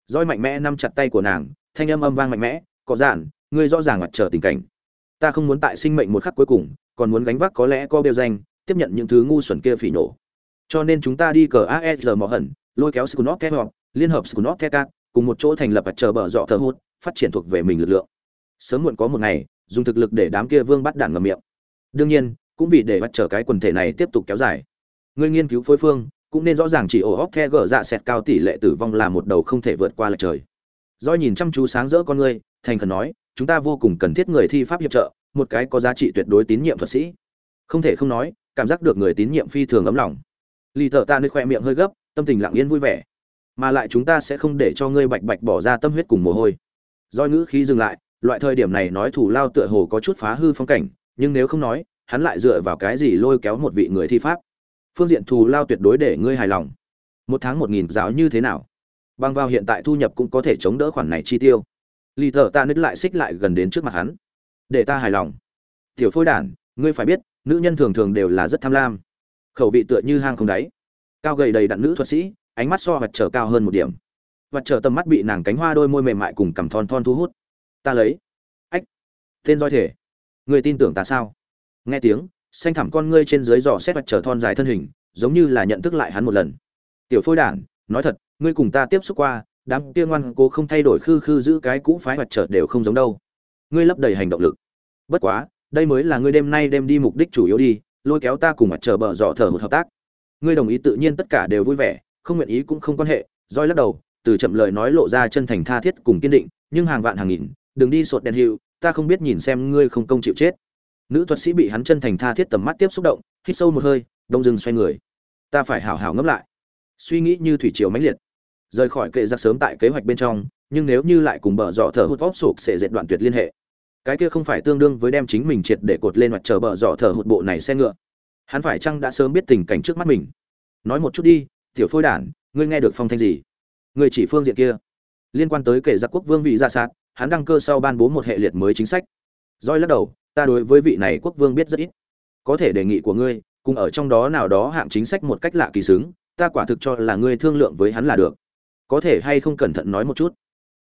Roi mạnh mẽ nắm chặt tay của nàng, thanh âm âm vang mạnh mẽ, có giản, ngươi rõ ràng mặt chờ tình cảnh. Ta không muốn tại sinh mệnh một khắc cuối cùng, còn muốn gánh vác có lẽ có bêu danh, tiếp nhận những thứ ngu xuẩn kia phỉ nổ. Cho nên chúng ta đi cờ asr mỏ hẩn, lôi kéo scunop theo họp liên hợp scunop theo cat cùng một chỗ thành lập và chờ bờ dọ thờ hút phát triển thuộc về mình lực lượng. Sớm muộn có một ngày, dùng thực lực để đám kia vương bắt đạn ngầm miệng. Đương nhiên, cũng vì để bắt trở cái quần thể này tiếp tục kéo dài. Ngươi nghiên cứu phối phương cũng nên rõ ràng chỉ ổ hóc the gở dạ sẹt cao tỷ lệ tử vong là một đầu không thể vượt qua lệch trời. Do nhìn chăm chú sáng rỡ con ngươi thành khẩn nói, chúng ta vô cùng cần thiết người thi pháp hiệp trợ, một cái có giá trị tuyệt đối tín nhiệm thuật sĩ. Không thể không nói, cảm giác được người tín nhiệm phi thường ấm lòng. Lì thợ ta nơi khoe miệng hơi gấp, tâm tình lặng yên vui vẻ. Mà lại chúng ta sẽ không để cho ngươi bạch bạch bỏ ra tâm huyết cùng mồ hôi. Do ngữ khí dừng lại, loại thời điểm này nói thủ lao tựa hồ có chút phá hư phong cảnh, nhưng nếu không nói, hắn lại dựa vào cái gì lôi kéo một vị người thi pháp? Phương diện thù lao tuyệt đối để ngươi hài lòng. Một tháng một nghìn giáo như thế nào? Bằng vào hiện tại thu nhập cũng có thể chống đỡ khoản này chi tiêu. Lì thợ ta nứt lại xích lại gần đến trước mặt hắn. Để ta hài lòng. Tiểu phôi đản, ngươi phải biết, nữ nhân thường thường đều là rất tham lam. Khẩu vị tựa như hang không đáy. Cao gầy đầy đặn nữ thuật sĩ, ánh mắt so vật trở cao hơn một điểm. Vật trở tầm mắt bị nàng cánh hoa đôi môi mềm mại cùng cằm thon thon thu hút. Ta lấy. Ách. Tên roi thể. Người tin tưởng ta sao? Nghe tiếng xanh thẳm con ngươi trên dưới giò xét mặt trở thon dài thân hình, giống như là nhận thức lại hắn một lần. Tiểu phôi đản, nói thật, ngươi cùng ta tiếp xúc qua, đám kia ngoan cố không thay đổi khư khư giữ cái cũ phái mặt trở đều không giống đâu. Ngươi lấp đầy hành động lực. Bất quá, đây mới là ngươi đêm nay đem đi mục đích chủ yếu đi, lôi kéo ta cùng mặt trở bờ dọ thở một hợp tác. Ngươi đồng ý tự nhiên tất cả đều vui vẻ, không nguyện ý cũng không quan hệ, roi lắc đầu, từ chậm lời nói lộ ra chân thành tha thiết cùng kiên định, nhưng hàng vạn hàng nghìn, đừng đi sột đèn hiệu, ta không biết nhìn xem ngươi không công chịu chết nữ thuật sĩ bị hắn chân thành tha thiết tầm mắt tiếp xúc động, hít sâu một hơi, đông dừng xoay người. Ta phải hảo hảo ngẫm lại. Suy nghĩ như thủy triều mãnh liệt. Rời khỏi kệ giặc sớm tại kế hoạch bên trong, nhưng nếu như lại cùng bờ dọ thở hút vóp sụp sẽ dệt đoạn tuyệt liên hệ. Cái kia không phải tương đương với đem chính mình triệt để cột lên mặt chờ bờ dọ thở hụt bộ này xe ngựa. Hắn phải chăng đã sớm biết tình cảnh trước mắt mình? Nói một chút đi, tiểu phôi đản, ngươi nghe được phong thanh gì? Ngươi chỉ phương diện kia. Liên quan tới kể giặc quốc vương vị ra sát hắn đăng cơ sau ban bố một hệ liệt mới chính sách. Roi lắc đầu ta đối với vị này quốc vương biết rất ít. Có thể đề nghị của ngươi, cùng ở trong đó nào đó hạng chính sách một cách lạ kỳ xứng, ta quả thực cho là ngươi thương lượng với hắn là được. Có thể hay không cẩn thận nói một chút?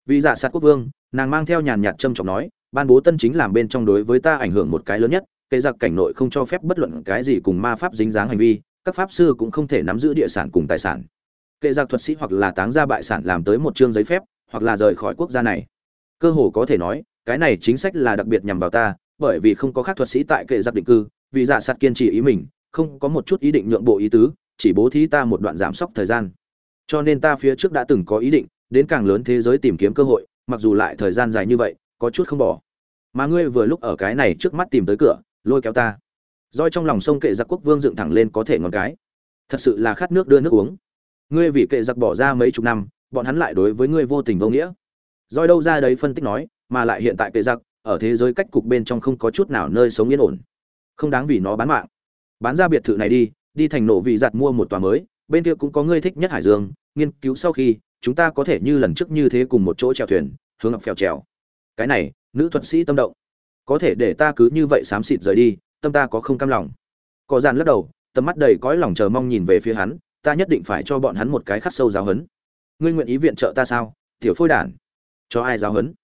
Vì dạ sát quốc vương, nàng mang theo nhàn nhạt trâm trọng nói, ban bố tân chính làm bên trong đối với ta ảnh hưởng một cái lớn nhất, kể giặc cảnh nội không cho phép bất luận cái gì cùng ma pháp dính dáng hành vi, các pháp sư cũng không thể nắm giữ địa sản cùng tài sản. Kệ giặc thuật sĩ hoặc là táng ra bại sản làm tới một chương giấy phép, hoặc là rời khỏi quốc gia này. Cơ hồ có thể nói, cái này chính sách là đặc biệt nhằm vào ta bởi vì không có khác thuật sĩ tại kệ giặc định cư, vì dạ sạt kiên trì ý mình, không có một chút ý định nhượng bộ ý tứ, chỉ bố thí ta một đoạn giảm sốc thời gian. Cho nên ta phía trước đã từng có ý định, đến càng lớn thế giới tìm kiếm cơ hội, mặc dù lại thời gian dài như vậy, có chút không bỏ. Mà ngươi vừa lúc ở cái này trước mắt tìm tới cửa, lôi kéo ta. Roi trong lòng sông kệ giặc quốc vương dựng thẳng lên có thể ngọn cái. Thật sự là khát nước đưa nước uống. Ngươi vì kệ giặc bỏ ra mấy chục năm, bọn hắn lại đối với ngươi vô tình vô nghĩa. Roi đâu ra đấy phân tích nói, mà lại hiện tại kệ giặc ở thế giới cách cục bên trong không có chút nào nơi sống yên ổn. Không đáng vì nó bán mạng. Bán ra biệt thự này đi đi thành nổ vị giặt mua một tòa mới, bên kia cũng có ngươi thích nhất hải dương, nghiên cứu sau khi, chúng ta có thể như lần trước như thế cùng một chỗ chèo thuyền, hướng ngọc phèo trèo. Cái này, nữ thuật sĩ tâm động. Có thể để ta cứ như vậy xám xịt rời đi, tâm ta có không cam lòng. Có dàn lắc đầu, tầm mắt đầy cõi lòng chờ mong nhìn về phía hắn, ta nhất định phải cho bọn hắn một cái khắc sâu giáo hấn ngươi nguyện ý viện trợ ta sao? Tiểu phôi đản. Cho ai giáo hấn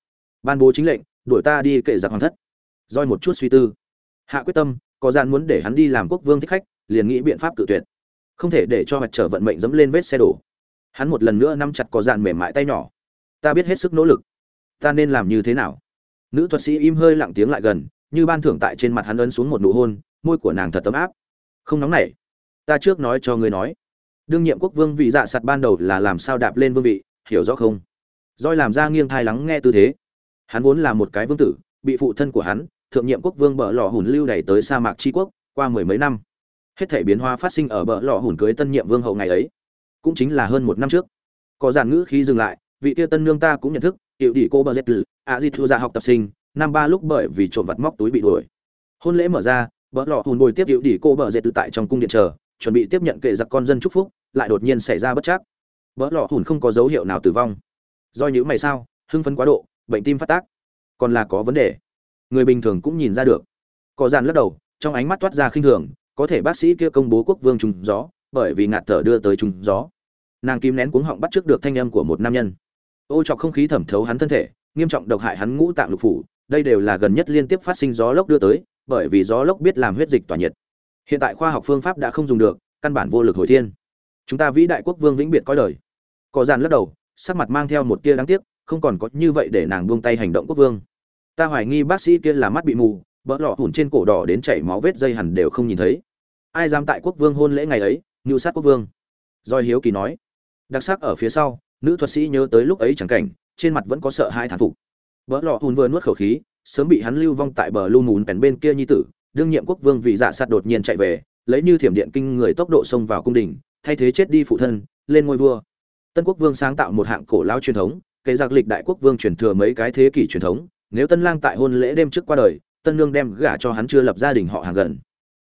ban bố chính lệnh đuổi ta đi kệ giặc hoàng thất. Roi một chút suy tư. Hạ quyết tâm, có gian muốn để hắn đi làm quốc vương thích khách, liền nghĩ biện pháp cự tuyệt. Không thể để cho mặt trở vận mệnh dẫm lên vết xe đổ. Hắn một lần nữa nắm chặt có dạn mềm mại tay nhỏ. Ta biết hết sức nỗ lực. Ta nên làm như thế nào? Nữ thuật sĩ im hơi lặng tiếng lại gần, như ban thưởng tại trên mặt hắn ấn xuống một nụ hôn, môi của nàng thật tấm áp. Không nóng nảy. Ta trước nói cho ngươi nói. Đương nhiệm quốc vương vị dạ sạt ban đầu là làm sao đạp lên vương vị, hiểu rõ không? Roi làm ra nghiêng thai lắng nghe tư thế hắn vốn là một cái vương tử, bị phụ thân của hắn, thượng nhiệm quốc vương bờ lò hùn lưu đẩy tới sa mạc tri quốc, qua mười mấy năm. Hết thể biến hóa phát sinh ở bờ lò hùn cưới tân nhiệm vương hậu ngày ấy, cũng chính là hơn một năm trước. Có giản ngữ khi dừng lại, vị tia tân nương ta cũng nhận thức hiệu đỉ cô bờ dệt a di thư ra học tập sinh, năm ba lúc bởi vì trộm vặt móc túi bị đuổi. Hôn lễ mở ra bờ lọ hùn bồi tiếp hiệu đỉ cô bờ dệt tại trong cung điện chờ, chuẩn bị tiếp nhận kệ giặc con dân chúc phúc, lại đột nhiên xảy ra bất chắc. Bỡ lọ hùn không có dấu hiệu nào tử vong. Do những mày sao, hưng phấn quá độ bệnh tim phát tác. Còn là có vấn đề. Người bình thường cũng nhìn ra được. Có dàn lắc đầu, trong ánh mắt toát ra khinh thường, có thể bác sĩ kia công bố quốc vương trùng gió, bởi vì ngạt thở đưa tới trùng gió. Nàng kim nén cuống họng bắt trước được thanh âm của một nam nhân. Ô trọc không khí thẩm thấu hắn thân thể, nghiêm trọng độc hại hắn ngũ tạng lục phủ, đây đều là gần nhất liên tiếp phát sinh gió lốc đưa tới, bởi vì gió lốc biết làm huyết dịch tỏa nhiệt. Hiện tại khoa học phương pháp đã không dùng được, căn bản vô lực hồi thiên. Chúng ta vĩ đại quốc vương vĩnh biệt coi đời. Có dàn lắc đầu, sắc mặt mang theo một tia đáng tiếc không còn có như vậy để nàng buông tay hành động quốc vương. Ta hoài nghi bác sĩ kia là mắt bị mù, bỡ lọ hùn trên cổ đỏ đến chảy máu vết dây hẳn đều không nhìn thấy. Ai dám tại quốc vương hôn lễ ngày ấy, ngưu sát quốc vương? Doi hiếu kỳ nói. Đặc sắc ở phía sau, nữ thuật sĩ nhớ tới lúc ấy chẳng cảnh, trên mặt vẫn có sợ hai thán phục. Bỡ lọ hùn vừa nuốt khẩu khí, sớm bị hắn lưu vong tại bờ lu mùn bèn bên kia nhi tử, đương nhiệm quốc vương vì dạ sạt đột nhiên chạy về, lấy như thiểm điện kinh người tốc độ xông vào cung đình, thay thế chết đi phụ thân, lên ngôi vua. Tân quốc vương sáng tạo một hạng cổ lao truyền thống kể giặc lịch đại quốc vương truyền thừa mấy cái thế kỷ truyền thống, nếu tân lang tại hôn lễ đêm trước qua đời, tân lương đem gả cho hắn chưa lập gia đình họ hàng gần.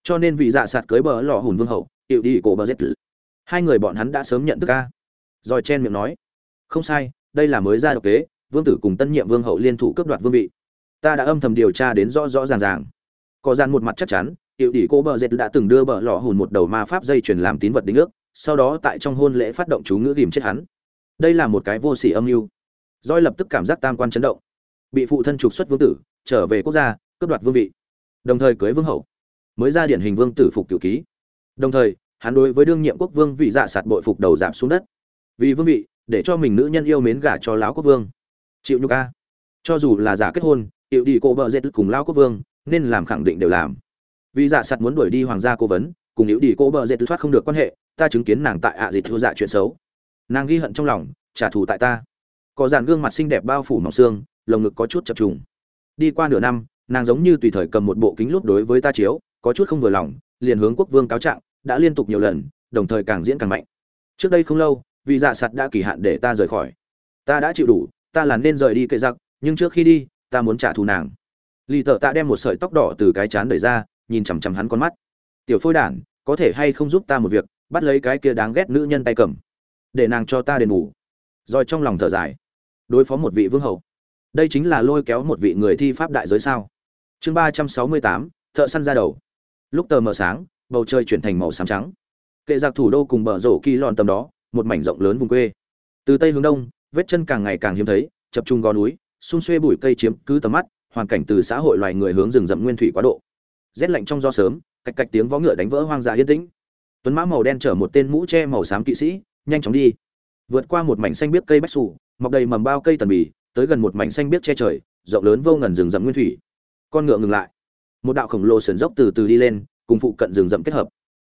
Cho nên vị dạ sạt cưới bờ lò hùn vương hậu hiệu đi cổ bờ giết tử hai người bọn hắn đã sớm nhận thức ca. Rồi chen miệng nói, không sai, đây là mới ra độc kế, vương tử cùng tân nhiệm vương hậu liên thủ cướp đoạt vương vị. Ta đã âm thầm điều tra đến rõ rõ ràng ràng. Có gian một mặt chắc chắn hiệu đi cô bờ dệt đã từng đưa bờ lò hùn một đầu ma pháp dây chuyển làm tín vật đính ước, sau đó tại trong hôn lễ phát động chú ngữ ghìm chết hắn. Đây là một cái vô sỉ âm mưu roi lập tức cảm giác tam quan chấn động. Bị phụ thân trục xuất vương tử, trở về quốc gia, cướp đoạt vương vị. Đồng thời cưới vương hậu. Mới ra điển hình vương tử phục cửu ký. Đồng thời, hắn đối với đương nhiệm quốc vương vị dạ sạt bội phục đầu giảm xuống đất. Vì vương vị, để cho mình nữ nhân yêu mến gả cho lão quốc vương. Chịu nhục a. Cho dù là giả kết hôn hiệu đi cô vợ dệt cùng lão quốc vương, nên làm khẳng định đều làm. Vì dạ sạt muốn đuổi đi hoàng gia cố vấn, cùng hiệu đi cô vợ dệt thoát không được quan hệ, ta chứng kiến nàng tại ạ à dịch thua dạ chuyện xấu. Nàng ghi hận trong lòng, trả thù tại ta có dàn gương mặt xinh đẹp bao phủ mỏng xương, lồng ngực có chút chập trùng. Đi qua nửa năm, nàng giống như tùy thời cầm một bộ kính lúp đối với ta chiếu, có chút không vừa lòng, liền hướng quốc vương cáo trạng, đã liên tục nhiều lần, đồng thời càng diễn càng mạnh. Trước đây không lâu vì dạ sạt đã kỳ hạn để ta rời khỏi. Ta đã chịu đủ, ta là nên rời đi cây giặc, nhưng trước khi đi, ta muốn trả thù nàng. Lì tợ tạ đem một sợi tóc đỏ từ cái chán đẩy ra, nhìn chằm chằm hắn con mắt. Tiểu phôi đản, có thể hay không giúp ta một việc, bắt lấy cái kia đáng ghét nữ nhân tay cầm, để nàng cho ta đền ngủ. rồi trong lòng thở dài đối phó một vị vương hầu. đây chính là lôi kéo một vị người thi pháp đại giới sao? Chương ba trăm sáu mươi tám, thợ săn ra đầu. Lúc tờ mờ sáng, bầu trời chuyển thành màu xám trắng. Kệ giặc thủ đô cùng bờ rổ kỳ lòn tầm đó, một mảnh rộng lớn vùng quê. Từ tây hướng đông, vết chân càng ngày càng hiếm thấy, chập trung gò núi, xung xuê bụi cây chiếm cứ tầm mắt, hoàn cảnh từ xã hội loài người hướng rừng rậm nguyên thủy quá độ. Rét lạnh trong gió sớm, cạch cạch tiếng vó ngựa đánh vỡ hoang dã yên tĩnh. Tuấn mã màu đen chở một tên mũ che màu xám kỵ sĩ, nhanh chóng đi. Vượt qua một mảnh xanh biếc cây bách sủ mọc đầy mầm bao cây tần bì, tới gần một mảnh xanh biếc che trời, rộng lớn vô ngần rừng rậm nguyên thủy. Con ngựa ngừng lại. Một đạo khổng lồ sườn dốc từ từ đi lên, cùng phụ cận rừng rậm kết hợp.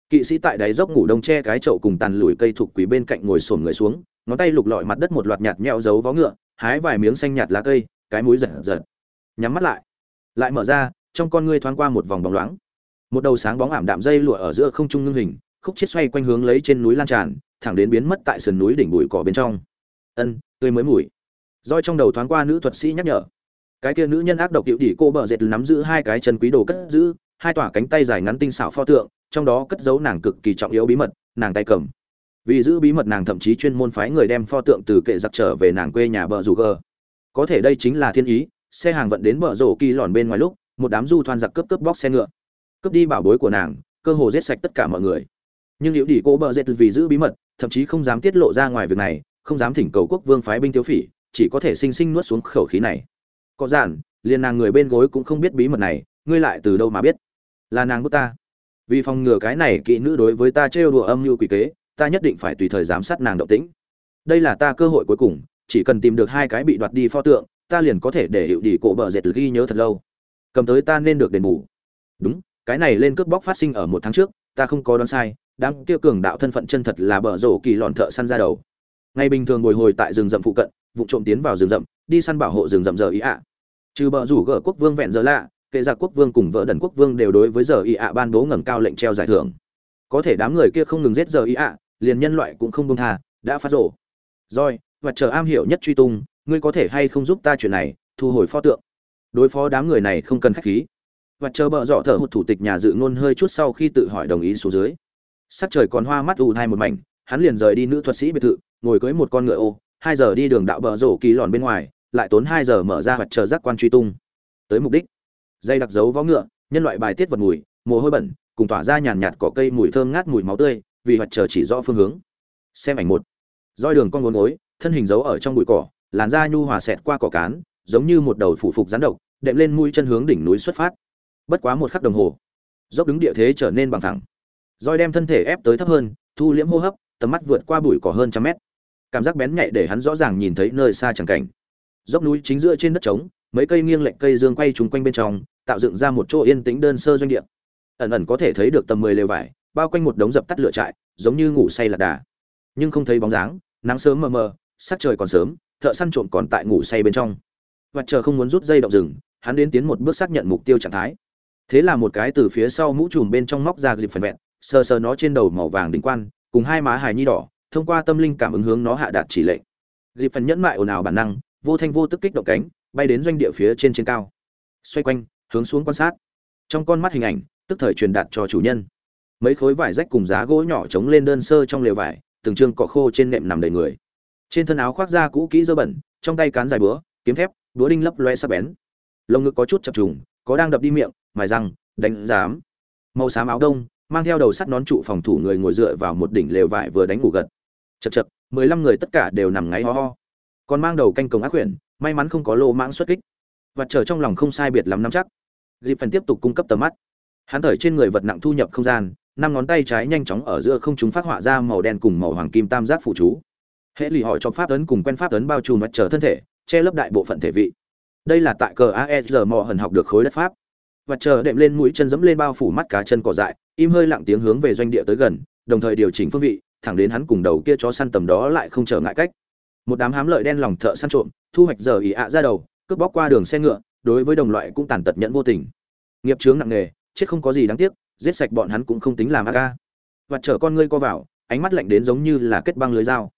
Kỵ sĩ tại đáy dốc ngủ đông che cái chậu cùng tàn lùi cây thuộc quý bên cạnh ngồi xổm người xuống, ngón tay lục lọi mặt đất một loạt nhạt nhẽo dấu vó ngựa, hái vài miếng xanh nhạt lá cây, cái mũi giật giật. Nhắm mắt lại. Lại mở ra, trong con ngươi thoáng qua một vòng bóng loáng. Một đầu sáng bóng ảm đạm dây lụa ở giữa không trung ngưng hình, khúc chết xoay quanh hướng lấy trên núi lan tràn, thẳng đến biến mất tại sườn núi đỉnh bụi cỏ bên trong ân, tươi mới mùi. Roi trong đầu thoáng qua nữ thuật sĩ nhắc nhở. Cái kia nữ nhân ác độc hiệu đỉ cô bờ dệt nắm giữ hai cái chân quý đồ cất giữ, hai tỏa cánh tay dài ngắn tinh xảo pho tượng, trong đó cất giấu nàng cực kỳ trọng yếu bí mật, nàng tay cầm. Vì giữ bí mật nàng thậm chí chuyên môn phái người đem pho tượng từ kệ giặc trở về nàng quê nhà bờ rủ gờ. Có thể đây chính là thiên ý, xe hàng vận đến bờ rổ kỳ lòn bên ngoài lúc, một đám du thoan giặc cướp cướp bóc xe ngựa. Cướp đi bảo bối của nàng, cơ hồ giết sạch tất cả mọi người. Nhưng hiệu đỉ cô bờ dệt vì giữ bí mật, thậm chí không dám tiết lộ ra ngoài việc này không dám thỉnh cầu quốc vương phái binh thiếu phỉ, chỉ có thể sinh sinh nuốt xuống khẩu khí này. Có giản, liền nàng người bên gối cũng không biết bí mật này, ngươi lại từ đâu mà biết? Là nàng bước ta. Vì phòng ngừa cái này, kỹ nữ đối với ta trêu đùa âm mưu quỷ kế, ta nhất định phải tùy thời giám sát nàng động tĩnh. Đây là ta cơ hội cuối cùng, chỉ cần tìm được hai cái bị đoạt đi pho tượng, ta liền có thể để hiệu đi cổ bờ dệt ghi nhớ thật lâu. Cầm tới ta nên được đền bù. Đúng, cái này lên cướp bóc phát sinh ở một tháng trước, ta không có đoán sai, đám kia cường đạo thân phận chân thật là bờ rổ kỳ lòn thợ săn ra đầu ngày bình thường ngồi hồi tại rừng rậm phụ cận, vụ trộm tiến vào rừng rậm, đi săn bảo hộ rừng rậm giờ ý ạ. Trừ bờ rủ gỡ quốc vương vẹn giờ lạ, kệ giặc quốc vương cùng vợ đần quốc vương đều đối với giờ ý ạ ban bố ngẩng cao lệnh treo giải thưởng. Có thể đám người kia không ngừng giết giờ ý ạ, liền nhân loại cũng không buông tha, đã phát rổ rồi, và chờ am hiểu nhất truy tung, ngươi có thể hay không giúp ta chuyện này, thu hồi pho tượng. Đối phó đám người này không cần khách khí. Và chờ bợ dọ thở hụt thủ tịch nhà dự ngôn hơi chút sau khi tự hỏi đồng ý xuống dưới. Sắc trời còn hoa mắt ù hai một mảnh, hắn liền rời đi nữ thuật sĩ biệt thự ngồi cưới một con ngựa ô, hai giờ đi đường đạo bờ rổ kỳ lòn bên ngoài, lại tốn hai giờ mở ra hoặc chờ giác quan truy tung. Tới mục đích. Dây đặc dấu vó ngựa, nhân loại bài tiết vật mùi, mồ hôi bẩn, cùng tỏa ra nhàn nhạt cỏ cây mùi thơm ngát mùi máu tươi, vì hoặc chờ chỉ rõ phương hướng. Xem ảnh một. Roi đường con ngốn gối, thân hình giấu ở trong bụi cỏ, làn da nhu hòa xẹt qua cỏ cán, giống như một đầu phủ phục rắn độc, đệm lên mũi chân hướng đỉnh núi xuất phát. Bất quá một khắc đồng hồ, dốc đứng địa thế trở nên bằng thẳng roi đem thân thể ép tới thấp hơn, thu liễm hô hấp, tầm mắt vượt qua bụi cỏ hơn trăm mét cảm giác bén nhạy để hắn rõ ràng nhìn thấy nơi xa chẳng cảnh. Dốc núi chính giữa trên đất trống, mấy cây nghiêng lệch cây dương quay trúng quanh bên trong, tạo dựng ra một chỗ yên tĩnh đơn sơ doanh địa. Ẩn ẩn có thể thấy được tầm mười lều vải, bao quanh một đống dập tắt lửa trại, giống như ngủ say lạc đà. Nhưng không thấy bóng dáng, nắng sớm mờ mờ, sắc trời còn sớm, thợ săn trộm còn tại ngủ say bên trong. Và chờ không muốn rút dây động rừng, hắn đến tiến một bước xác nhận mục tiêu trạng thái. Thế là một cái từ phía sau mũ trùm bên trong móc ra dịp phần vẹn, sờ sờ nó trên đầu màu vàng đỉnh quan, cùng hai má hài nhi đỏ thông qua tâm linh cảm ứng hướng nó hạ đạt chỉ lệnh. Dịp phần nhẫn mại ồn ào bản năng, vô thanh vô tức kích động cánh, bay đến doanh địa phía trên trên cao. Xoay quanh, hướng xuống quan sát. Trong con mắt hình ảnh, tức thời truyền đạt cho chủ nhân. Mấy khối vải rách cùng giá gỗ nhỏ chống lên đơn sơ trong lều vải, từng trương cọ khô trên nệm nằm đầy người. Trên thân áo khoác da cũ kỹ dơ bẩn, trong tay cán dài búa, kiếm thép, búa đinh lấp loe sắc bén. Lồng ngực có chút chập trùng, có đang đập đi miệng, mài răng, đánh giám. Màu xám áo đông, mang theo đầu sắt nón trụ phòng thủ người ngồi dựa vào một đỉnh lều vải vừa đánh ngủ gật chật chật mười lăm người tất cả đều nằm ngáy ho ho. Còn mang đầu canh cổng ác quyển may mắn không có lô mãng xuất kích. Và trở trong lòng không sai biệt lắm nắm chắc. Dịp phần tiếp tục cung cấp tầm mắt. Hắn thởi trên người vật nặng thu nhập không gian, năm ngón tay trái nhanh chóng ở giữa không chúng phát họa ra màu đen cùng màu hoàng kim tam giác phụ chú. Hệ lụy hỏi cho pháp ấn cùng quen pháp ấn bao trùm mặt trở thân thể, che lấp đại bộ phận thể vị. Đây là tại cờ aesr mò hần học được khối đất pháp. Và chờ đệm lên mũi chân dẫm lên bao phủ mắt cá chân cỏ dại, im hơi lặng tiếng hướng về doanh địa tới gần, đồng thời điều chỉnh phương vị thẳng đến hắn cùng đầu kia chó săn tầm đó lại không trở ngại cách. Một đám hám lợi đen lòng thợ săn trộm, thu hoạch giờ ỉ ạ ra đầu, cướp bóc qua đường xe ngựa, đối với đồng loại cũng tàn tật nhẫn vô tình. Nghiệp chướng nặng nề, chết không có gì đáng tiếc, giết sạch bọn hắn cũng không tính làm a ca. Và chở con ngươi co vào, ánh mắt lạnh đến giống như là kết băng lưới dao.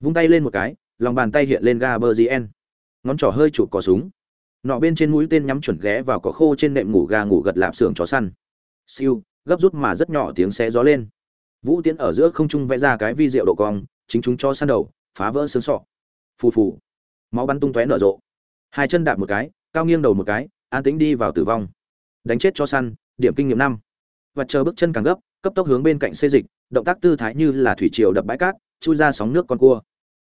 Vung tay lên một cái, lòng bàn tay hiện lên ga bơ gn ngón trỏ hơi chụp cò súng. Nọ bên trên mũi tên nhắm chuẩn ghé vào cỏ khô trên nệm ngủ gà ngủ gật lạp xưởng chó săn. Siêu, gấp rút mà rất nhỏ tiếng xé gió lên vũ tiến ở giữa không trung vẽ ra cái vi rượu độ cong, chính chúng cho săn đầu, phá vỡ xương sọ. Phù phù. Máu bắn tung tóe nở rộ. Hai chân đạp một cái, cao nghiêng đầu một cái, an tĩnh đi vào tử vong. Đánh chết cho săn, điểm kinh nghiệm năm. Và chờ bước chân càng gấp, cấp tốc hướng bên cạnh xây dịch, động tác tư thái như là thủy triều đập bãi cát, chui ra sóng nước con cua.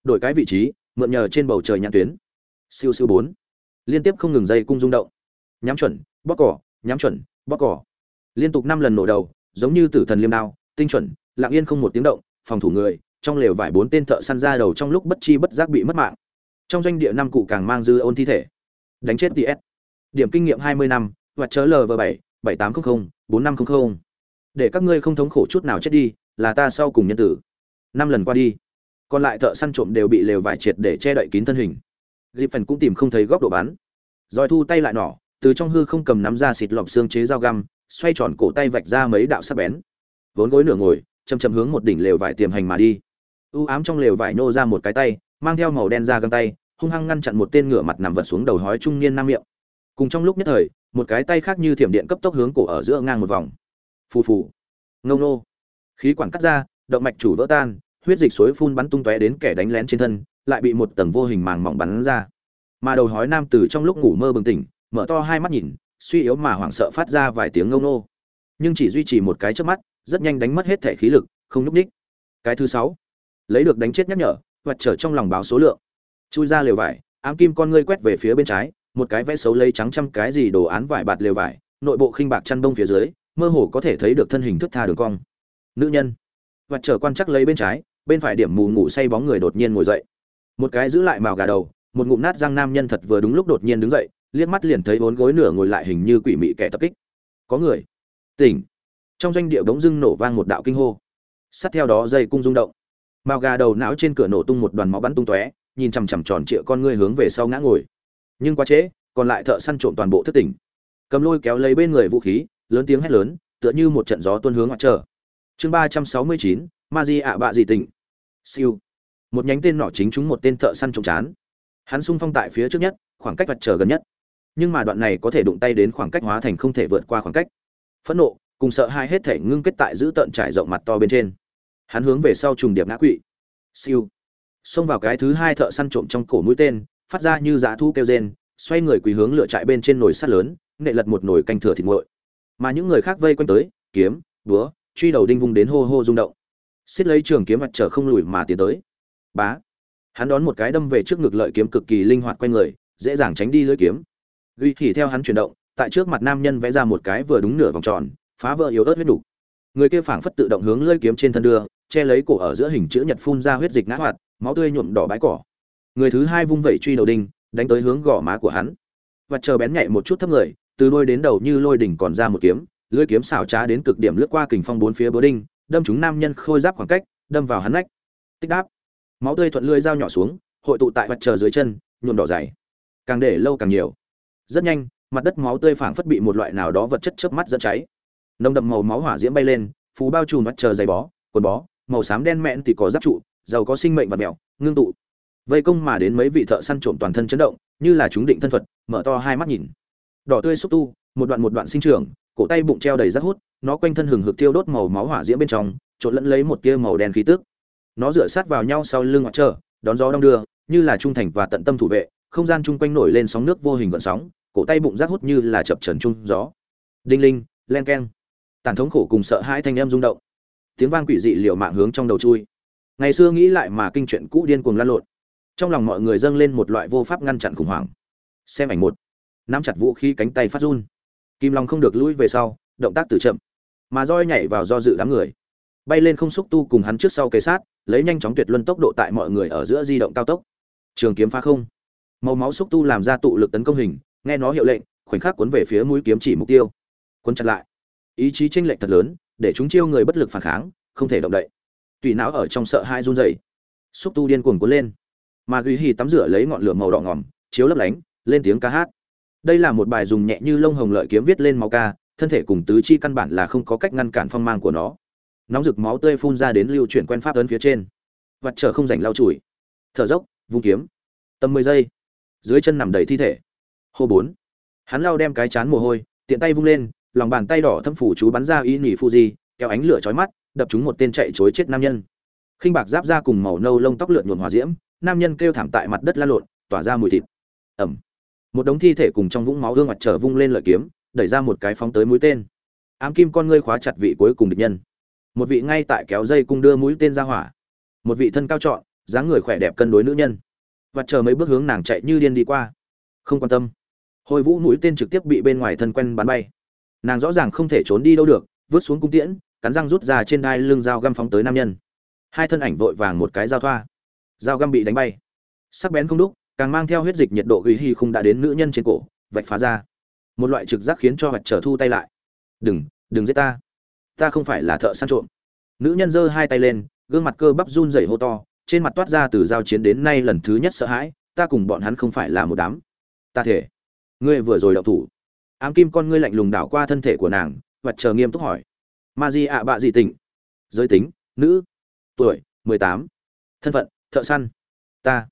Đổi cái vị trí, mượn nhờ trên bầu trời nhãn tuyến. Siêu siêu bốn. Liên tiếp không ngừng dây cung rung động. Nhắm chuẩn bóc cỏ, nhắm chuẩn bóc cỏ. Liên tục năm lần nổ đầu, giống như tử thần liêm đao tinh chuẩn, lặng yên không một tiếng động, phòng thủ người, trong lều vải bốn tên thợ săn ra đầu trong lúc bất chi bất giác bị mất mạng. Trong doanh địa năm cụ càng mang dư ôn thi thể. Đánh chết ts điểm kinh nghiệm hai mươi năm, và chớ lv bảy bảy tám trăm linh bốn năm trăm linh để các ngươi không thống khổ chút nào chết đi, là ta sau cùng nhân tử. Năm lần qua đi, còn lại thợ săn trộm đều bị lều vải triệt để che đậy kín thân hình. Dịp phần cũng tìm không thấy góc độ bắn. Rồi thu tay lại nỏ, từ trong hư không cầm nắm ra xịt lọc xương chế dao găm, xoay tròn cổ tay vạch ra mấy đạo sắc bén vốn gối nửa ngồi chầm chầm hướng một đỉnh lều vải tiềm hành mà đi. U ám trong lều vải nô ra một cái tay, mang theo màu đen ra găng tay, hung hăng ngăn chặn một tên ngửa mặt nằm vật xuống đầu hói trung niên nam miệng. Cùng trong lúc nhất thời, một cái tay khác như thiểm điện cấp tốc hướng cổ ở giữa ngang một vòng. Phù phù. Ngông nô. Khí quản cắt ra, động mạch chủ vỡ tan, huyết dịch suối phun bắn tung tóe đến kẻ đánh lén trên thân, lại bị một tầng vô hình màng mỏng bắn ra. Mà đầu hói nam từ trong lúc ngủ mơ bừng tỉnh, mở to hai mắt nhìn, suy yếu mà hoảng sợ phát ra vài tiếng ngông nô. Nhưng chỉ duy trì một cái trước mắt rất nhanh đánh mất hết thể khí lực, không núp ních cái thứ sáu, lấy được đánh chết nhắc nhở vật trở trong lòng báo số lượng. Chui ra lều vải, ám kim con ngươi quét về phía bên trái, một cái vẽ xấu lấy trắng trăm cái gì đồ án vải bạt lều vải, nội bộ khinh bạc chăn đông phía dưới, mơ hồ có thể thấy được thân hình thức tha đường cong. Nữ nhân vật trở quan chắc lấy bên trái, bên phải điểm mù ngủ say bóng người đột nhiên ngồi dậy. Một cái giữ lại màu gà đầu, một ngụm nát răng nam nhân thật vừa đúng lúc đột nhiên đứng dậy, liếc mắt liền thấy bốn gối nửa ngồi lại hình như quỷ mị kẻ tập kích. Có người, tỉnh trong doanh địa bỗng dưng nổ vang một đạo kinh hô. Sát theo đó dây cung rung động. Mao gà đầu não trên cửa nổ tung một đoàn máu bắn tung tóe, nhìn chằm chằm tròn trịa con ngươi hướng về sau ngã ngồi. Nhưng quá trễ, còn lại thợ săn trộm toàn bộ thất tỉnh. Cầm lôi kéo lấy bên người vũ khí, lớn tiếng hét lớn, tựa như một trận gió tuôn hướng ngoại trở chương ba trăm sáu mươi chín, ma di ạ bạ gì tỉnh siêu. Một nhánh tên nọ chính chúng một tên thợ săn trộm chán. Hắn sung phong tại phía trước nhất, khoảng cách vật trở gần nhất. Nhưng mà đoạn này có thể đụng tay đến khoảng cách hóa thành không thể vượt qua khoảng cách. Phẫn nộ cùng sợ hai hết thể ngưng kết tại giữ tận trải rộng mặt to bên trên. Hắn hướng về sau trùng điệp ngã quỵ. Siêu. Xông vào cái thứ hai thợ săn trộm trong cổ mũi tên, phát ra như dã thu kêu rên, xoay người quỳ hướng lửa trại bên trên nồi sắt lớn, nệ lật một nồi canh thừa thịt nguội. Mà những người khác vây quanh tới, kiếm, búa, truy đầu đinh vung đến hô hô rung động. Xiết lấy trường kiếm mặt trở không lùi mà tiến tới. Bá. Hắn đón một cái đâm về trước ngực lợi kiếm cực kỳ linh hoạt quanh người, dễ dàng tránh đi lưỡi kiếm. Ghi thì theo hắn chuyển động, tại trước mặt nam nhân vẽ ra một cái vừa đúng nửa vòng tròn phá vỡ yếu ớt huyết đủ. người kia phảng phất tự động hướng lưỡi kiếm trên thân đưa, che lấy cổ ở giữa hình chữ nhật phun ra huyết dịch ngã hoạt, máu tươi nhuộm đỏ bãi cỏ. Người thứ hai vung vẩy truy đầu đinh, đánh tới hướng gò má của hắn. Vật chờ bén nhạy một chút thấp người, từ đôi đến đầu như lôi đỉnh còn ra một kiếm, lưỡi kiếm xảo trá đến cực điểm lướt qua kình phong bốn phía búa đinh, đâm trúng nam nhân khôi giáp khoảng cách, đâm vào hắn nách. Tích đáp. Máu tươi thuận lưỡi dao nhỏ xuống, hội tụ tại vật chờ dưới chân, nhuộm đỏ dày. Càng để lâu càng nhiều. Rất nhanh, mặt đất máu tươi phảng phất bị một loại nào đó vật chất chớp mắt dẫn cháy nồng đậm màu máu hỏa diễm bay lên phú bao trùm mặt chờ dày bó, quần bó, màu xám đen mẹn thì có giáp trụ, giàu có sinh mệnh và mèo ngưng tụ. Vây công mà đến mấy vị thợ săn trộm toàn thân chấn động, như là chúng định thân thuật, mở to hai mắt nhìn. Đỏ tươi xúc tu, một đoạn một đoạn sinh trưởng, cổ tay bụng treo đầy rác hút, nó quanh thân hừng hực tiêu đốt màu máu hỏa diễm bên trong, trộn lẫn lấy một tia màu đen khí tức. Nó dựa sát vào nhau sau lưng ngoặt trở, đón gió đong đưa, như là trung thành và tận tâm thủ vệ, không gian chung quanh nổi lên sóng nước vô hình gợn sóng, cổ tay bụng rác hút như là chập trần chung gió. Đinh linh, len keng tàn thống khổ cùng sợ hãi thanh em rung động. Tiếng vang quỷ dị liều mạng hướng trong đầu chui. Ngày xưa nghĩ lại mà kinh chuyện cũ điên cuồng lan lộn. Trong lòng mọi người dâng lên một loại vô pháp ngăn chặn khủng hoảng. Xem ảnh một. Nắm chặt vũ khí cánh tay phát run. Kim long không được lũi về sau, động tác từ chậm, mà roi nhảy vào do dự đám người. Bay lên không xúc tu cùng hắn trước sau kế sát, lấy nhanh chóng tuyệt luân tốc độ tại mọi người ở giữa di động cao tốc. Trường kiếm phá không. Màu máu xúc tu làm ra tụ lực tấn công hình, nghe nó hiệu lệnh, khoảnh khắc cuốn về phía mũi kiếm chỉ mục tiêu. Cuốn chặt lại ý chí tranh lệch thật lớn, để chúng chiêu người bất lực phản kháng, không thể động đậy. Tùy não ở trong sợ hai run rẩy. Xúc tu điên cuồng cuốn lên. Mà ghi hì tắm rửa lấy ngọn lửa màu đỏ ngòm chiếu lấp lánh, lên tiếng ca hát. Đây là một bài dùng nhẹ như lông hồng lợi kiếm viết lên máu ca, thân thể cùng tứ chi căn bản là không có cách ngăn cản phong mang của nó. Nóng rực máu tươi phun ra đến lưu chuyển quen pháp ấn phía trên. Vặt trở không rảnh lau chùi. Thở dốc, vung kiếm. Tầm mười giây. Dưới chân nằm đầy thi thể. Hô bốn. Hắn lau đem cái chán mồ hôi, tiện tay vung lên lòng bàn tay đỏ thâm phủ chú bắn ra y nỉ fuji kéo ánh lửa chói mắt, đập trúng một tên chạy chối chết nam nhân. Khinh bạc giáp ra cùng màu nâu lông tóc lượn nhuộm hòa diễm, nam nhân kêu thảm tại mặt đất la lộn, tỏa ra mùi thịt. Ẩm. Một đống thi thể cùng trong vũng máu gương mặt trở vung lên lợi kiếm, đẩy ra một cái phóng tới mũi tên. Ám kim con ngươi khóa chặt vị cuối cùng địch nhân. Một vị ngay tại kéo dây cung đưa mũi tên ra hỏa. Một vị thân cao trọn, dáng người khỏe đẹp cân đối nữ nhân. Và chờ mấy bước hướng nàng chạy như điên đi qua. Không quan tâm. Hồi vũ mũi tên trực tiếp bị bên ngoài thân quen bắn bay nàng rõ ràng không thể trốn đi đâu được, vứt xuống cung tiễn, cắn răng rút ra trên đai lưng dao găm phóng tới nam nhân. Hai thân ảnh vội vàng một cái dao thoa. Dao găm bị đánh bay. Sắc bén không đúc, càng mang theo huyết dịch nhiệt độ ghi hy không đã đến nữ nhân trên cổ, vạch phá ra. Một loại trực giác khiến cho hoạch trở thu tay lại. Đừng đừng giết ta. Ta không phải là thợ săn trộm. Nữ nhân giơ hai tay lên, gương mặt cơ bắp run rẩy hô to, trên mặt toát ra từ giao chiến đến nay lần thứ nhất sợ hãi, ta cùng bọn hắn không phải là một đám. Ta thể, ngươi vừa rồi đậu thủ ám kim con ngươi lạnh lùng đảo qua thân thể của nàng, và chờ nghiêm túc hỏi. Ma di ạ bạ gì tỉnh? Giới tính, nữ. Tuổi, mười tám. Thân phận, thợ săn. Ta.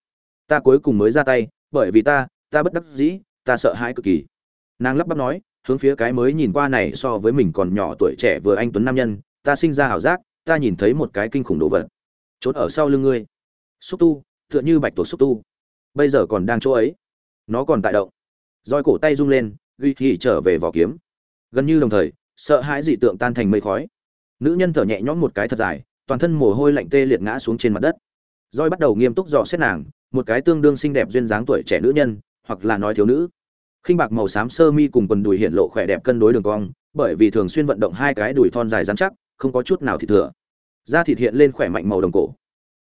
Ta cuối cùng mới ra tay, bởi vì ta ta bất đắc dĩ, ta sợ hãi cực kỳ. Nàng lắp bắp nói, hướng phía cái mới nhìn qua này so với mình còn nhỏ tuổi trẻ vừa anh tuấn nam nhân, ta sinh ra ảo giác, ta nhìn thấy một cái kinh khủng đồ vật. Trốn ở sau lưng ngươi. Xúc tu, tựa như bạch tuộc xúc tu. Bây giờ còn đang chỗ ấy. Nó còn tại động. Roi cổ tay rung lên ghi thì trở về vỏ kiếm. Gần như đồng thời, sợ hãi dị tượng tan thành mây khói. Nữ nhân thở nhẹ nhõm một cái thật dài, toàn thân mồ hôi lạnh tê liệt ngã xuống trên mặt đất. Roi bắt đầu nghiêm túc dò xét nàng, một cái tương đương xinh đẹp duyên dáng tuổi trẻ nữ nhân, hoặc là nói thiếu nữ. Khinh bạc màu xám sơ mi cùng quần đùi hiện lộ khỏe đẹp cân đối đường cong, bởi vì thường xuyên vận động hai cái đùi thon dài dán chắc, không có chút nào thịt thừa. Da thịt hiện lên khỏe mạnh màu đồng cổ.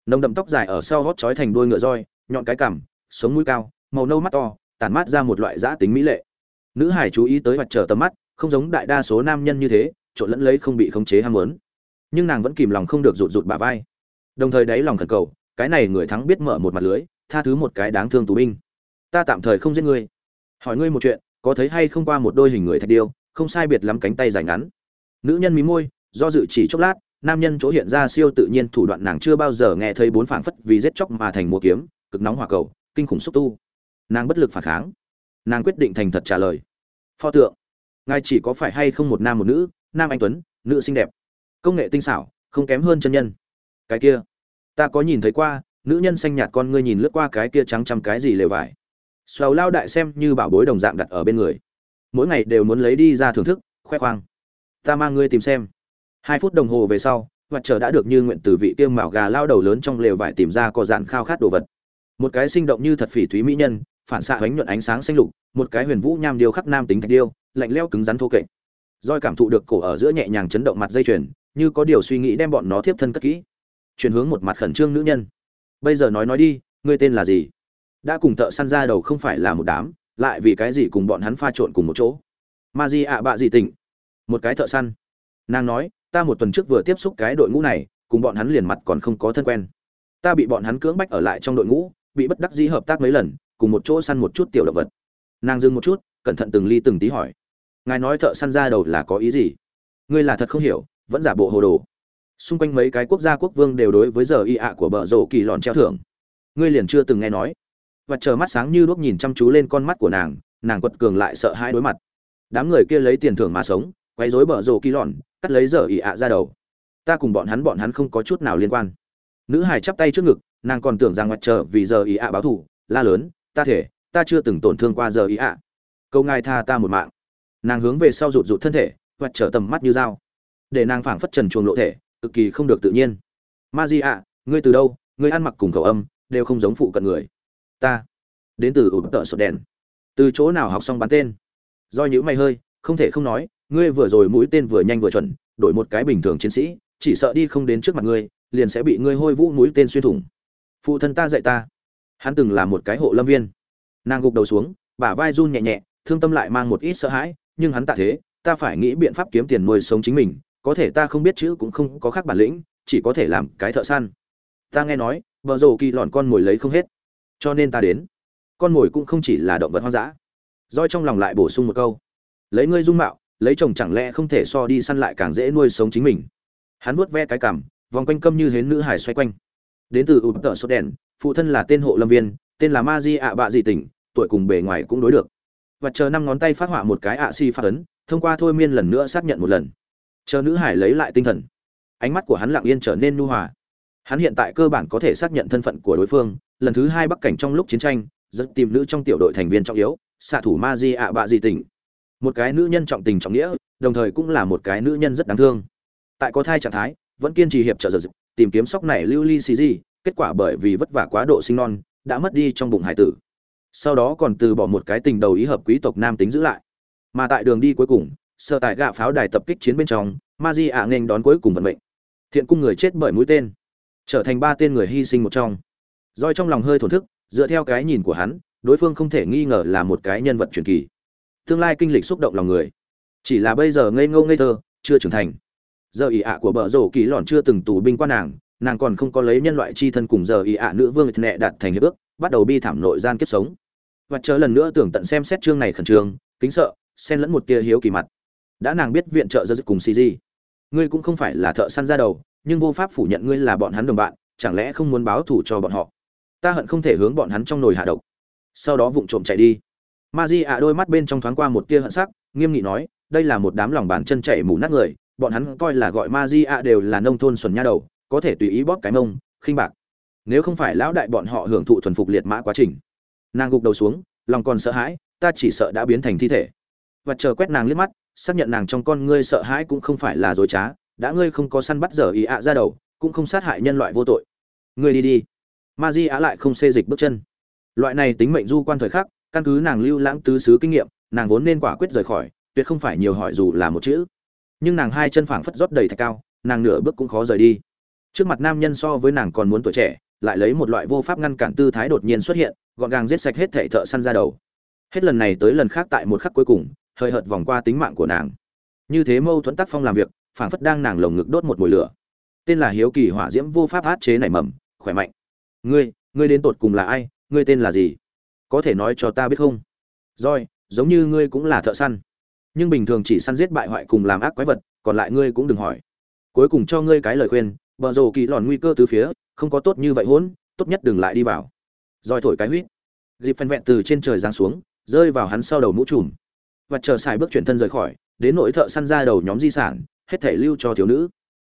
Nồng đậm tóc dài ở sau gót trói thành đuôi ngựa roi, nhọn cái cằm, sống mũi cao, màu nâu mắt to, tản mát ra một loại giã tính mỹ lệ nữ hải chú ý tới mặt trở tầm mắt, không giống đại đa số nam nhân như thế, trộn lẫn lấy không bị khống chế ham muốn. Nhưng nàng vẫn kìm lòng không được rụt rụt bả vai. Đồng thời đáy lòng thần cầu, cái này người thắng biết mở một mặt lưới, tha thứ một cái đáng thương tù binh. Ta tạm thời không giết ngươi. Hỏi ngươi một chuyện, có thấy hay không qua một đôi hình người thạch điêu, không sai biệt lắm cánh tay dài ngắn. Nữ nhân mí môi, do dự chỉ chốc lát, nam nhân chỗ hiện ra siêu tự nhiên thủ đoạn nàng chưa bao giờ nghe thấy bốn phảng phất vì giết chóc mà thành mua kiếm, cực nóng hỏa cầu, kinh khủng xúc tu. Nàng bất lực phản kháng nàng quyết định thành thật trả lời. Pho tượng, ngài chỉ có phải hay không một nam một nữ, nam anh tuấn, nữ xinh đẹp. Công nghệ tinh xảo, không kém hơn chân nhân. Cái kia, ta có nhìn thấy qua, nữ nhân xanh nhạt con ngươi nhìn lướt qua cái kia trắng trăm cái gì lều vải. Xoào lao đại xem như bảo bối đồng dạng đặt ở bên người. Mỗi ngày đều muốn lấy đi ra thưởng thức, khoe khoang. Ta mang ngươi tìm xem. Hai phút đồng hồ về sau mặt trời đã được như nguyện từ vị tiêm mạo gà lao đầu lớn trong lều vải tìm ra có dạn khao khát đồ vật. Một cái sinh động như thật phỉ thúy mỹ nhân phản xạ ánh nhuận ánh sáng xanh lục, một cái huyền vũ nham điêu khắc nam tính thạch điêu, lạnh leo cứng rắn thô kệch. Roi cảm thụ được cổ ở giữa nhẹ nhàng chấn động mặt dây chuyền, như có điều suy nghĩ đem bọn nó tiếp thân cất kỹ. Chuyển hướng một mặt khẩn trương nữ nhân. Bây giờ nói nói đi, ngươi tên là gì? Đã cùng thợ săn ra đầu không phải là một đám, lại vì cái gì cùng bọn hắn pha trộn cùng một chỗ? Ma di ạ bạ gì tỉnh? Một cái thợ săn. Nàng nói, ta một tuần trước vừa tiếp xúc cái đội ngũ này, cùng bọn hắn liền mặt còn không có thân quen. Ta bị bọn hắn cưỡng bách ở lại trong đội ngũ, bị bất đắc dĩ hợp tác mấy lần cùng một chỗ săn một chút tiểu động vật. Nàng dừng một chút, cẩn thận từng ly từng tí hỏi. Ngài nói thợ săn ra đầu là có ý gì? Ngươi là thật không hiểu, vẫn giả bộ hồ đồ. Xung quanh mấy cái quốc gia quốc vương đều đối với giờ y ạ của bờ rổ kỳ lòn treo thưởng. Ngươi liền chưa từng nghe nói. Và chờ mắt sáng như đuốc nhìn chăm chú lên con mắt của nàng nàng quật cường lại sợ hai đối mặt. Đám người kia lấy tiền thưởng mà sống, quấy rối bợ rồ kỳ lòn cắt lấy giờ ỉ ạ ra đầu. Ta cùng bọn hắn bọn hắn không có chút nào liên quan. Nữ hải chắp tay trước ngực, nàng còn tưởng rằng mặt trời vì giờ ý ạ báo thù, la lớn ta thể, ta chưa từng tổn thương qua giờ ý ạ. Câu ngài tha ta một mạng. Nàng hướng về sau rụt rụt thân thể, hoặc trở tầm mắt như dao. Để nàng phảng phất trần chuồng lộ thể, cực kỳ không được tự nhiên. Ma di ạ, ngươi từ đâu, ngươi ăn mặc cùng khẩu âm, đều không giống phụ cận người. Ta. Đến từ ụp tợ sột đèn. Từ chỗ nào học xong bắn tên? Do những mày hơi, không thể không nói, ngươi vừa rồi mũi tên vừa nhanh vừa chuẩn, đổi một cái bình thường chiến sĩ, chỉ sợ đi không đến trước mặt ngươi, liền sẽ bị ngươi hôi vũ mũi tên xuyên thủng. Phụ thân ta dạy ta hắn từng là một cái hộ lâm viên. Nàng gục đầu xuống, bả vai run nhẹ nhẹ, thương tâm lại mang một ít sợ hãi, nhưng hắn tạ thế, ta phải nghĩ biện pháp kiếm tiền nuôi sống chính mình, có thể ta không biết chữ cũng không có khác bản lĩnh, chỉ có thể làm cái thợ săn. Ta nghe nói vợ rồ kỳ lọn con mồi lấy không hết, cho nên ta đến. Con mồi cũng không chỉ là động vật hoang dã. Roi trong lòng lại bổ sung một câu. Lấy ngươi dung mạo, lấy chồng chẳng lẽ không thể so đi săn lại càng dễ nuôi sống chính mình? Hắn vuốt ve cái cằm, vòng quanh câm như hến nữ hải xoay quanh. Đến từ ụp tợ sốt đèn phụ thân là tên hộ lâm viên, tên là ma di ạ bạ dị tỉnh, tuổi cùng bề ngoài cũng đối được. Và chờ năm ngón tay phát họa một cái ạ si phát ấn, thông qua thôi miên lần nữa xác nhận một lần. Chờ nữ hải lấy lại tinh thần. Ánh mắt của hắn lặng yên trở nên nu hòa. Hắn hiện tại cơ bản có thể xác nhận thân phận của đối phương, lần thứ hai bắc cảnh trong lúc chiến tranh, rất tìm nữ trong tiểu đội thành viên trọng yếu, xạ thủ ma di ạ bạ dị tỉnh. Một cái nữ nhân trọng tình trọng nghĩa, đồng thời cũng là một cái nữ nhân rất đáng thương. Tại có thai trạng thái, vẫn kiên trì hiệp trợ giật tìm kiếm sóc này lưu ly xì gì kết quả bởi vì vất vả quá độ sinh non, đã mất đi trong bụng hải tử. Sau đó còn từ bỏ một cái tình đầu ý hợp quý tộc nam tính giữ lại. Mà tại đường đi cuối cùng sợ tại gạ pháo đài tập kích chiến bên trong, ma di ạ nghênh đón cuối cùng vận mệnh. Thiện cung người chết bởi mũi tên. Trở thành ba tên người hy sinh một trong. Roi trong lòng hơi thổn thức, dựa theo cái nhìn của hắn, đối phương không thể nghi ngờ là một cái nhân vật truyền kỳ. Tương lai kinh lịch xúc động lòng người. Chỉ là bây giờ ngây ngô ngây thơ, chưa trưởng thành. Giờ ỷ ạ của bờ rổ kỳ lòn chưa từng tù binh quan nàng nàng còn không có lấy nhân loại chi thân cùng giờ ý ạ nữ vương nệ đạt thành hiệp ước, bắt đầu bi thảm nội gian kiếp sống. Và chờ lần nữa tưởng tận xem xét chương này khẩn trương, kính sợ, xen lẫn một tia hiếu kỳ mặt. Đã nàng biết viện trợ giờ cùng cg ngươi cũng không phải là thợ săn ra đầu, nhưng vô pháp phủ nhận ngươi là bọn hắn đồng bạn, chẳng lẽ không muốn báo thù cho bọn họ? Ta hận không thể hướng bọn hắn trong nồi hạ độc. Sau đó vụng trộm chạy đi. Ma di ạ đôi mắt bên trong thoáng qua một tia hận sắc, nghiêm nghị nói, đây là một đám lòng bàn chân chạy mù nát người, bọn hắn coi là gọi ma di ạ đều là nông thôn xuẩn nha đầu có thể tùy ý bóp cái mông, khinh bạc. Nếu không phải lão đại bọn họ hưởng thụ thuần phục liệt mã quá trình. Nàng gục đầu xuống, lòng còn sợ hãi, ta chỉ sợ đã biến thành thi thể. Và chờ quét nàng liếc mắt, xác nhận nàng trong con ngươi sợ hãi cũng không phải là dối trá, đã ngươi không có săn bắt giờ ý ạ ra đầu, cũng không sát hại nhân loại vô tội. Ngươi đi đi. Ma di ạ lại không xê dịch bước chân. Loại này tính mệnh du quan thời khắc, căn cứ nàng lưu lãng tứ xứ kinh nghiệm, nàng vốn nên quả quyết rời khỏi, tuyệt không phải nhiều hỏi dù là một chữ. Nhưng nàng hai chân phảng phất rót đầy thạch cao, nàng nửa bước cũng khó rời đi trước mặt nam nhân so với nàng còn muốn tuổi trẻ, lại lấy một loại vô pháp ngăn cản tư thái đột nhiên xuất hiện, gọn gàng giết sạch hết thệ thợ săn ra đầu. Hết lần này tới lần khác tại một khắc cuối cùng, hơi hợt vòng qua tính mạng của nàng. Như thế mâu thuẫn tác phong làm việc, phảng phất đang nàng lồng ngực đốt một mùi lửa. Tên là hiếu kỳ hỏa diễm vô pháp át chế nảy mầm, khỏe mạnh. Ngươi ngươi đến tột cùng là ai, ngươi tên là gì? Có thể nói cho ta biết không? Roi giống như ngươi cũng là thợ săn. Nhưng bình thường chỉ săn giết bại hoại cùng làm ác quái vật, còn lại ngươi cũng đừng hỏi. Cuối cùng cho ngươi cái lời khuyên bờ rồ kỳ lòn nguy cơ từ phía, không có tốt như vậy hỗn, tốt nhất đừng lại đi vào. Roi thổi cái huýt. Dịp phen vẹn từ trên trời giáng xuống, rơi vào hắn sau đầu mũ trùm. Và chờ xài bước chuyển thân rời khỏi, đến nỗi thợ săn ra đầu nhóm di sản, hết thể lưu cho thiếu nữ.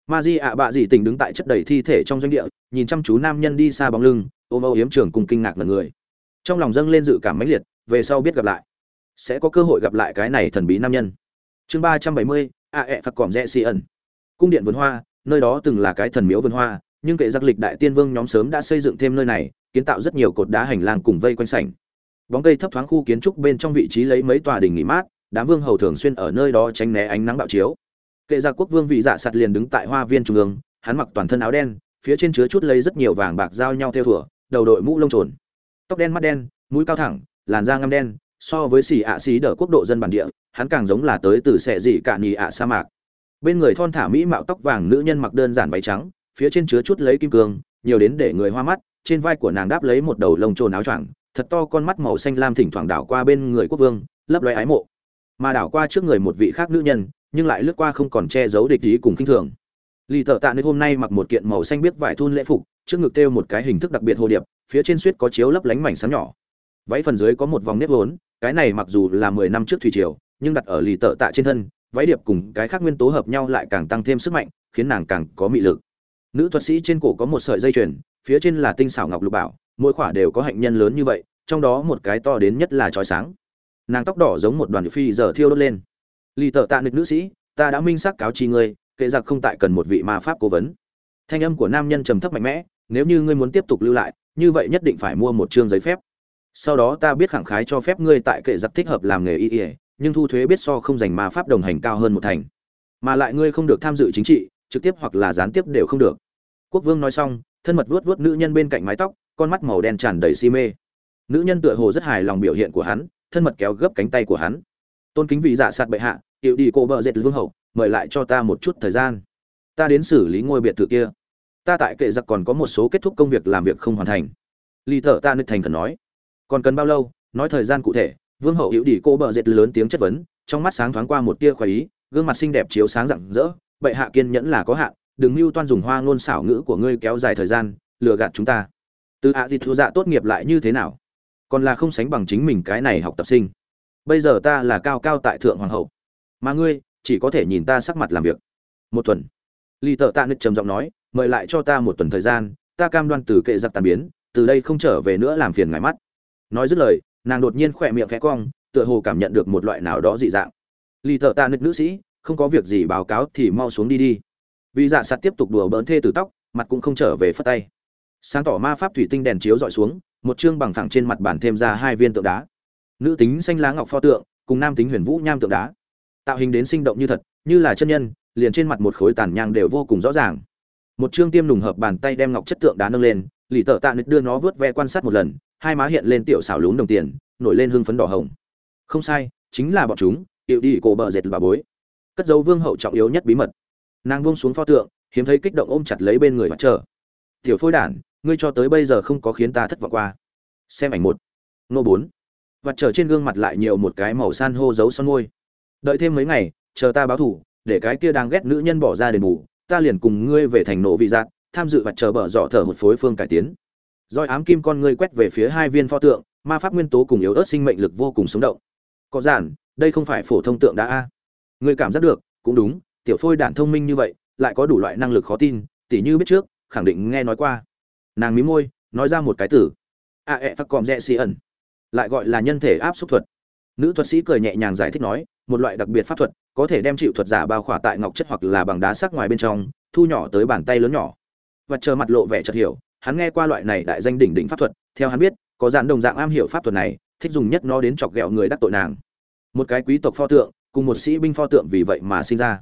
Ma di ạ bạ dị tình đứng tại chất đầy thi thể trong doanh địa, nhìn chăm chú nam nhân đi xa bóng lưng, ôm âu yếm trường cùng kinh ngạc mật người. Trong lòng dâng lên dự cảm mãnh liệt, về sau biết gặp lại. Sẽ có cơ hội gặp lại cái này thần bí nam nhân. Chương ba trăm bảy mươi, a ẹ phạt còm rẽ xì ẩn. Cung điện vườn hoa nơi đó từng là cái thần miếu vườn hoa, nhưng kệ giặc lịch đại tiên vương nhóm sớm đã xây dựng thêm nơi này, kiến tạo rất nhiều cột đá hành lang cùng vây quanh sảnh. Bóng cây thấp thoáng khu kiến trúc bên trong vị trí lấy mấy tòa đình nghỉ mát, đám vương hầu thường xuyên ở nơi đó tránh né ánh nắng bạo chiếu. Kệ giặc quốc vương vị dạ sạt liền đứng tại hoa viên trung ương, hắn mặc toàn thân áo đen, phía trên chứa chút lấy rất nhiều vàng bạc giao nhau theo thủa, đầu đội mũ lông trồn. Tóc đen mắt đen, mũi cao thẳng, làn da ngăm đen, so với xì ạ xí đỡ quốc độ dân bản địa, hắn càng giống là tới từ xẻ dị cả nhì ạ sa mạc bên người thon thả mỹ mạo tóc vàng nữ nhân mặc đơn giản váy trắng, phía trên chứa chút lấy kim cương, nhiều đến để người hoa mắt, trên vai của nàng đáp lấy một đầu lông trồn áo choàng, thật to con mắt màu xanh lam thỉnh thoảng đảo qua bên người quốc vương, lấp loe ái mộ. Mà đảo qua trước người một vị khác nữ nhân, nhưng lại lướt qua không còn che giấu địch ý cùng kinh thường. Lì thợ tạ nơi hôm nay mặc một kiện màu xanh biết vải thun lễ phục, trước ngực thêu một cái hình thức đặc biệt hồ điệp, phía trên suýt có chiếu lấp lánh mảnh sáng nhỏ. Váy phần dưới có một vòng nếp vốn, cái này mặc dù là mười năm trước thủy triều, nhưng đặt ở lì tợ tạ trên thân váy điệp cùng cái khác nguyên tố hợp nhau lại càng tăng thêm sức mạnh, khiến nàng càng có mị lực. Nữ thuật sĩ trên cổ có một sợi dây chuyền, phía trên là tinh xảo ngọc lục bảo, mỗi khỏa đều có hạnh nhân lớn như vậy, trong đó một cái to đến nhất là trói sáng. Nàng tóc đỏ giống một đoàn phi giờ thiêu đốt lên. Lì tợ tạ nịch nữ sĩ, ta đã minh xác cáo chi ngươi, kệ giặc không tại cần một vị ma pháp cố vấn. Thanh âm của nam nhân trầm thấp mạnh mẽ, nếu như ngươi muốn tiếp tục lưu lại, như vậy nhất định phải mua một chương giấy phép. Sau đó ta biết khẳng khái cho phép ngươi tại kệ giặc thích hợp làm nghề y ỉa nhưng thu thuế biết so không dành ma pháp đồng hành cao hơn một thành. Mà lại ngươi không được tham dự chính trị, trực tiếp hoặc là gián tiếp đều không được. Quốc vương nói xong, thân mật vuốt vuốt nữ nhân bên cạnh mái tóc, con mắt màu đen tràn đầy si mê. Nữ nhân tựa hồ rất hài lòng biểu hiện của hắn, thân mật kéo gấp cánh tay của hắn. Tôn kính vị dạ sạt bệ hạ hiệu đi cô bợ dệt vương hậu, mời lại cho ta một chút thời gian. Ta đến xử lý ngôi biệt thự kia. Ta tại kệ giặc còn có một số kết thúc công việc làm việc không hoàn thành. Ly thợ ta nứt thành thần nói. Còn cần bao lâu? Nói thời gian cụ thể vương hậu hữu đi cô bợ dệt lớn tiếng chất vấn, trong mắt sáng thoáng qua một tia khoái ý, gương mặt xinh đẹp chiếu sáng rạng rỡ, bệ hạ kiên nhẫn là có hạn, đừng mưu toan dùng hoa ngôn xảo ngữ của ngươi kéo dài thời gian, lừa gạt chúng ta. Từ ạ dịt thu dạ tốt nghiệp lại như thế nào? Còn là không sánh bằng chính mình cái này học tập sinh. Bây giờ ta là cao cao tại thượng hoàng hậu. Mà ngươi, chỉ có thể nhìn ta sắc mặt làm việc. Một tuần. Lì tợ tạ nứt trầm giọng nói, mời lại cho ta một tuần thời gian, ta cam đoan từ kệ giặc tàn biến, từ đây không trở về nữa làm phiền ngài mắt. Nói dứt lời nàng đột nhiên khỏe miệng khẽ cong, tựa hồ cảm nhận được một loại nào đó dị dạng. Lì thợ tạ nứt nữ sĩ, không có việc gì báo cáo thì mau xuống đi đi. Vì dạ sạt tiếp tục đùa bỡn thê từ tóc, mặt cũng không trở về phất tay. Sáng tỏ ma pháp thủy tinh đèn chiếu dọi xuống, một chương bằng thẳng trên mặt bàn thêm ra hai viên tượng đá. Nữ tính xanh lá ngọc pho tượng, cùng nam tính huyền vũ nham tượng đá. Tạo hình đến sinh động như thật, như là chân nhân, liền trên mặt một khối tàn nhang đều vô cùng rõ ràng. Một chương tiêm nùng hợp bàn tay đem ngọc chất tượng đá nâng lên, lì tợ tạ nứt đưa nó vớt ve quan sát một lần hai má hiện lên tiểu xảo lún đồng tiền, nổi lên hưng phấn đỏ hồng. Không sai, chính là bọn chúng hiệu đi cổ bờ dệt bà bối. Cất dấu vương hậu trọng yếu nhất bí mật. Nàng buông xuống pho tượng, hiếm thấy kích động ôm chặt lấy bên người mặt chờ. Tiểu phôi đản, ngươi cho tới bây giờ không có khiến ta thất vọng qua. Xem ảnh một. Nô bốn. Và chờ trên gương mặt lại nhiều một cái màu san hô giấu son môi. Đợi thêm mấy ngày, chờ ta báo thủ, để cái kia đang ghét nữ nhân bỏ ra đền bù, ta liền cùng ngươi về thành nổ vị giác, tham dự và chờ bở dọ thở một phối phương cải tiến roi ám kim con ngươi quét về phía hai viên pho tượng, ma pháp nguyên tố cùng yếu ớt sinh mệnh lực vô cùng sống động. Có giản, đây không phải phổ thông tượng đã a. Ngươi cảm giác được, cũng đúng, tiểu phôi đản thông minh như vậy, lại có đủ loại năng lực khó tin, tỉ như biết trước, khẳng định nghe nói qua. Nàng mí môi, nói ra một cái từ. A ẹ phắc còm rẽ xì ẩn. Lại gọi là nhân thể áp xúc thuật. Nữ thuật sĩ cười nhẹ nhàng giải thích nói, một loại đặc biệt pháp thuật, có thể đem chịu thuật giả bao khỏa tại ngọc chất hoặc là bằng đá sắc ngoài bên trong, thu nhỏ tới bàn tay lớn nhỏ. Và chờ mặt lộ vẻ chợt hiểu hắn nghe qua loại này đại danh đỉnh đỉnh pháp thuật, theo hắn biết, có dàn đồng dạng am hiểu pháp thuật này, thích dùng nhất nó đến chọc ghẹo người đắc tội nàng. Một cái quý tộc pho tượng, cùng một sĩ binh pho tượng vì vậy mà sinh ra.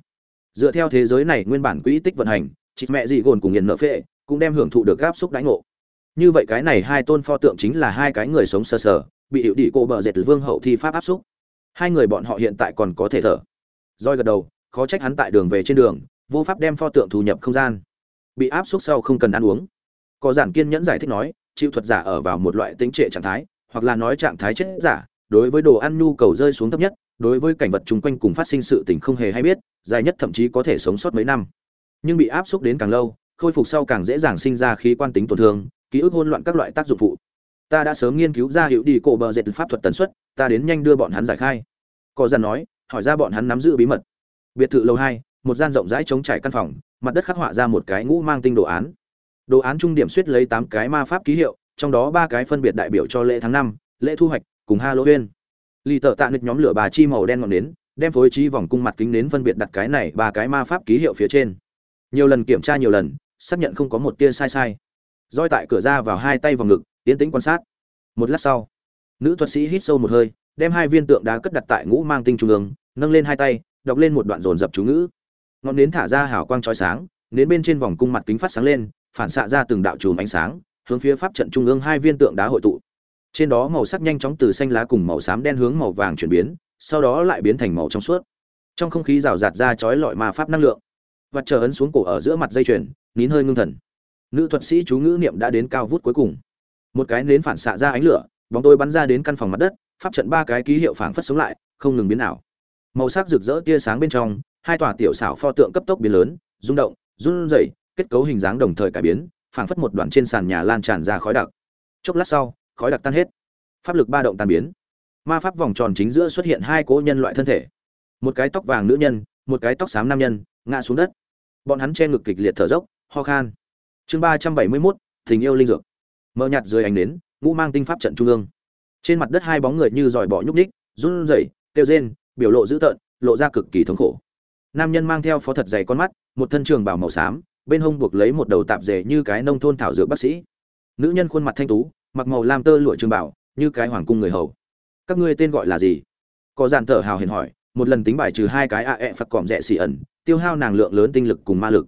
Dựa theo thế giới này nguyên bản quỹ tích vận hành chị mẹ dị gồn cùng nghiền nợ phệ, cũng đem hưởng thụ được gáp xúc đánh ngộ. Như vậy cái này hai tôn pho tượng chính là hai cái người sống sơ sở bị hiệu đi cô bờ dệt vương hậu thi pháp áp xúc. Hai người bọn họ hiện tại còn có thể thở. Roi gật đầu, khó trách hắn tại đường về trên đường, vô pháp đem pho tượng thu nhập không gian. Bị áp xúc sau không cần ăn uống có giản kiên nhẫn giải thích nói, chịu thuật giả ở vào một loại tính trệ trạng thái, hoặc là nói trạng thái chết giả, đối với đồ ăn nhu cầu rơi xuống thấp nhất, đối với cảnh vật chung quanh cùng phát sinh sự tình không hề hay biết, dài nhất thậm chí có thể sống sót mấy năm. Nhưng bị áp xúc đến càng lâu, khôi phục sau càng dễ dàng sinh ra khí quan tính tổn thương, ký ức hỗn loạn các loại tác dụng phụ. Ta đã sớm nghiên cứu ra hiệu đi cổ bờ dệt pháp thuật tần suất, ta đến nhanh đưa bọn hắn giải khai. Có gian nói, hỏi ra bọn hắn nắm giữ bí mật. Biệt thự lầu hai, một gian rộng rãi chống trải căn phòng, mặt đất khắc họa ra một cái ngũ mang tinh đồ án đồ án trung điểm suýt lấy tám cái ma pháp ký hiệu, trong đó ba cái phân biệt đại biểu cho lễ tháng năm, lễ thu hoạch, cùng halloween. Lì tợ tạ nịch nhóm lửa bà chi màu đen ngọn nến, đem phối trí vòng cung mặt kính nến phân biệt đặt cái này ba cái ma pháp ký hiệu phía trên. Nhiều lần kiểm tra nhiều lần, xác nhận không có một tia sai sai. Roi tại cửa ra vào hai tay vào ngực, tiến tĩnh quan sát. Một lát sau, nữ thuật sĩ hít sâu một hơi, đem hai viên tượng đá cất đặt tại ngũ mang tinh trung ương, nâng lên hai tay, đọc lên một đoạn dồn dập chú ngữ. Ngọn nến thả ra hào quang chói sáng, nến bên trên vòng cung mặt kính phát sáng lên phản xạ ra từng đạo chùm ánh sáng, hướng phía pháp trận trung ương hai viên tượng đá hội tụ. Trên đó màu sắc nhanh chóng từ xanh lá cùng màu xám đen hướng màu vàng chuyển biến, sau đó lại biến thành màu trong suốt. Trong không khí rào rạt ra chói lọi ma pháp năng lượng. Và chờ ấn xuống cổ ở giữa mặt dây chuyền, nín hơi ngưng thần. Nữ thuật sĩ chú ngữ niệm đã đến cao vút cuối cùng. Một cái nến phản xạ ra ánh lửa, bóng tôi bắn ra đến căn phòng mặt đất, pháp trận ba cái ký hiệu phảng phất sống lại, không ngừng biến ảo. Màu sắc rực rỡ tia sáng bên trong, hai tòa tiểu xảo pho tượng cấp tốc biến lớn, rung động, run rẩy kết cấu hình dáng đồng thời cải biến, phảng phất một đoạn trên sàn nhà lan tràn ra khói đặc. Chốc lát sau, khói đặc tan hết. Pháp lực ba động tan biến. Ma pháp vòng tròn chính giữa xuất hiện hai cố nhân loại thân thể. Một cái tóc vàng nữ nhân, một cái tóc xám nam nhân, ngã xuống đất. Bọn hắn che ngực kịch liệt thở dốc, ho khan. Chương ba trăm bảy mươi mốt, tình yêu linh dược. Mờ nhạt dưới ánh nến, ngũ mang tinh pháp trận trung ương. Trên mặt đất hai bóng người như dòi bỏ nhúc ních run rẩy, kêu rên, biểu lộ dữ tợn, lộ ra cực kỳ thống khổ. Nam nhân mang theo phó thật dày con mắt, một thân trường bảo màu xám bên hông buộc lấy một đầu tạp dề như cái nông thôn thảo dược bác sĩ. Nữ nhân khuôn mặt thanh tú, mặc màu lam tơ lụa trường bảo, như cái hoàng cung người hầu. Các ngươi tên gọi là gì? Có dàn thở hào hiền hỏi, một lần tính bài trừ hai cái ạ ẹ phật còm rẻ xì ẩn, tiêu hao nàng lượng lớn tinh lực cùng ma lực.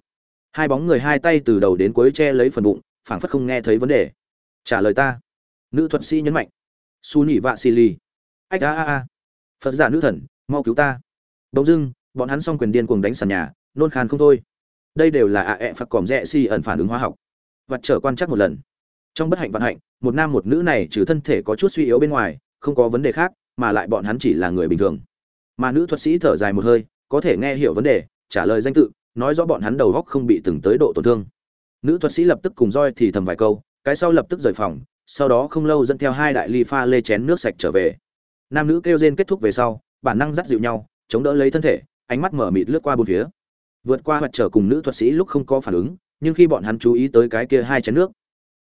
Hai bóng người hai tay từ đầu đến cuối che lấy phần bụng, phảng phất không nghe thấy vấn đề. Trả lời ta. Nữ thuật sĩ nhấn mạnh. Su nhị vạ xì ly ách a a a. Phật giả nữ thần, mau cứu ta. Đông dưng, bọn hắn song quyền điên cuồng đánh sàn nhà, nôn khan không thôi đây đều là ạ ẹ phật còm rẽ si ẩn phản ứng hóa học. Vặt trở quan chắc một lần. Trong bất hạnh vận hạnh, một nam một nữ này trừ thân thể có chút suy yếu bên ngoài, không có vấn đề khác, mà lại bọn hắn chỉ là người bình thường. Mà nữ thuật sĩ thở dài một hơi, có thể nghe hiểu vấn đề, trả lời danh tự, nói rõ bọn hắn đầu góc không bị từng tới độ tổn thương. Nữ thuật sĩ lập tức cùng roi thì thầm vài câu, cái sau lập tức rời phòng, sau đó không lâu dẫn theo hai đại ly pha lê chén nước sạch trở về. Nam nữ kêu rên kết thúc về sau, bản năng dắt dịu nhau, chống đỡ lấy thân thể, ánh mắt mở mịt lướt qua bốn phía vượt qua hoạt trở cùng nữ thuật sĩ lúc không có phản ứng, nhưng khi bọn hắn chú ý tới cái kia hai chén nước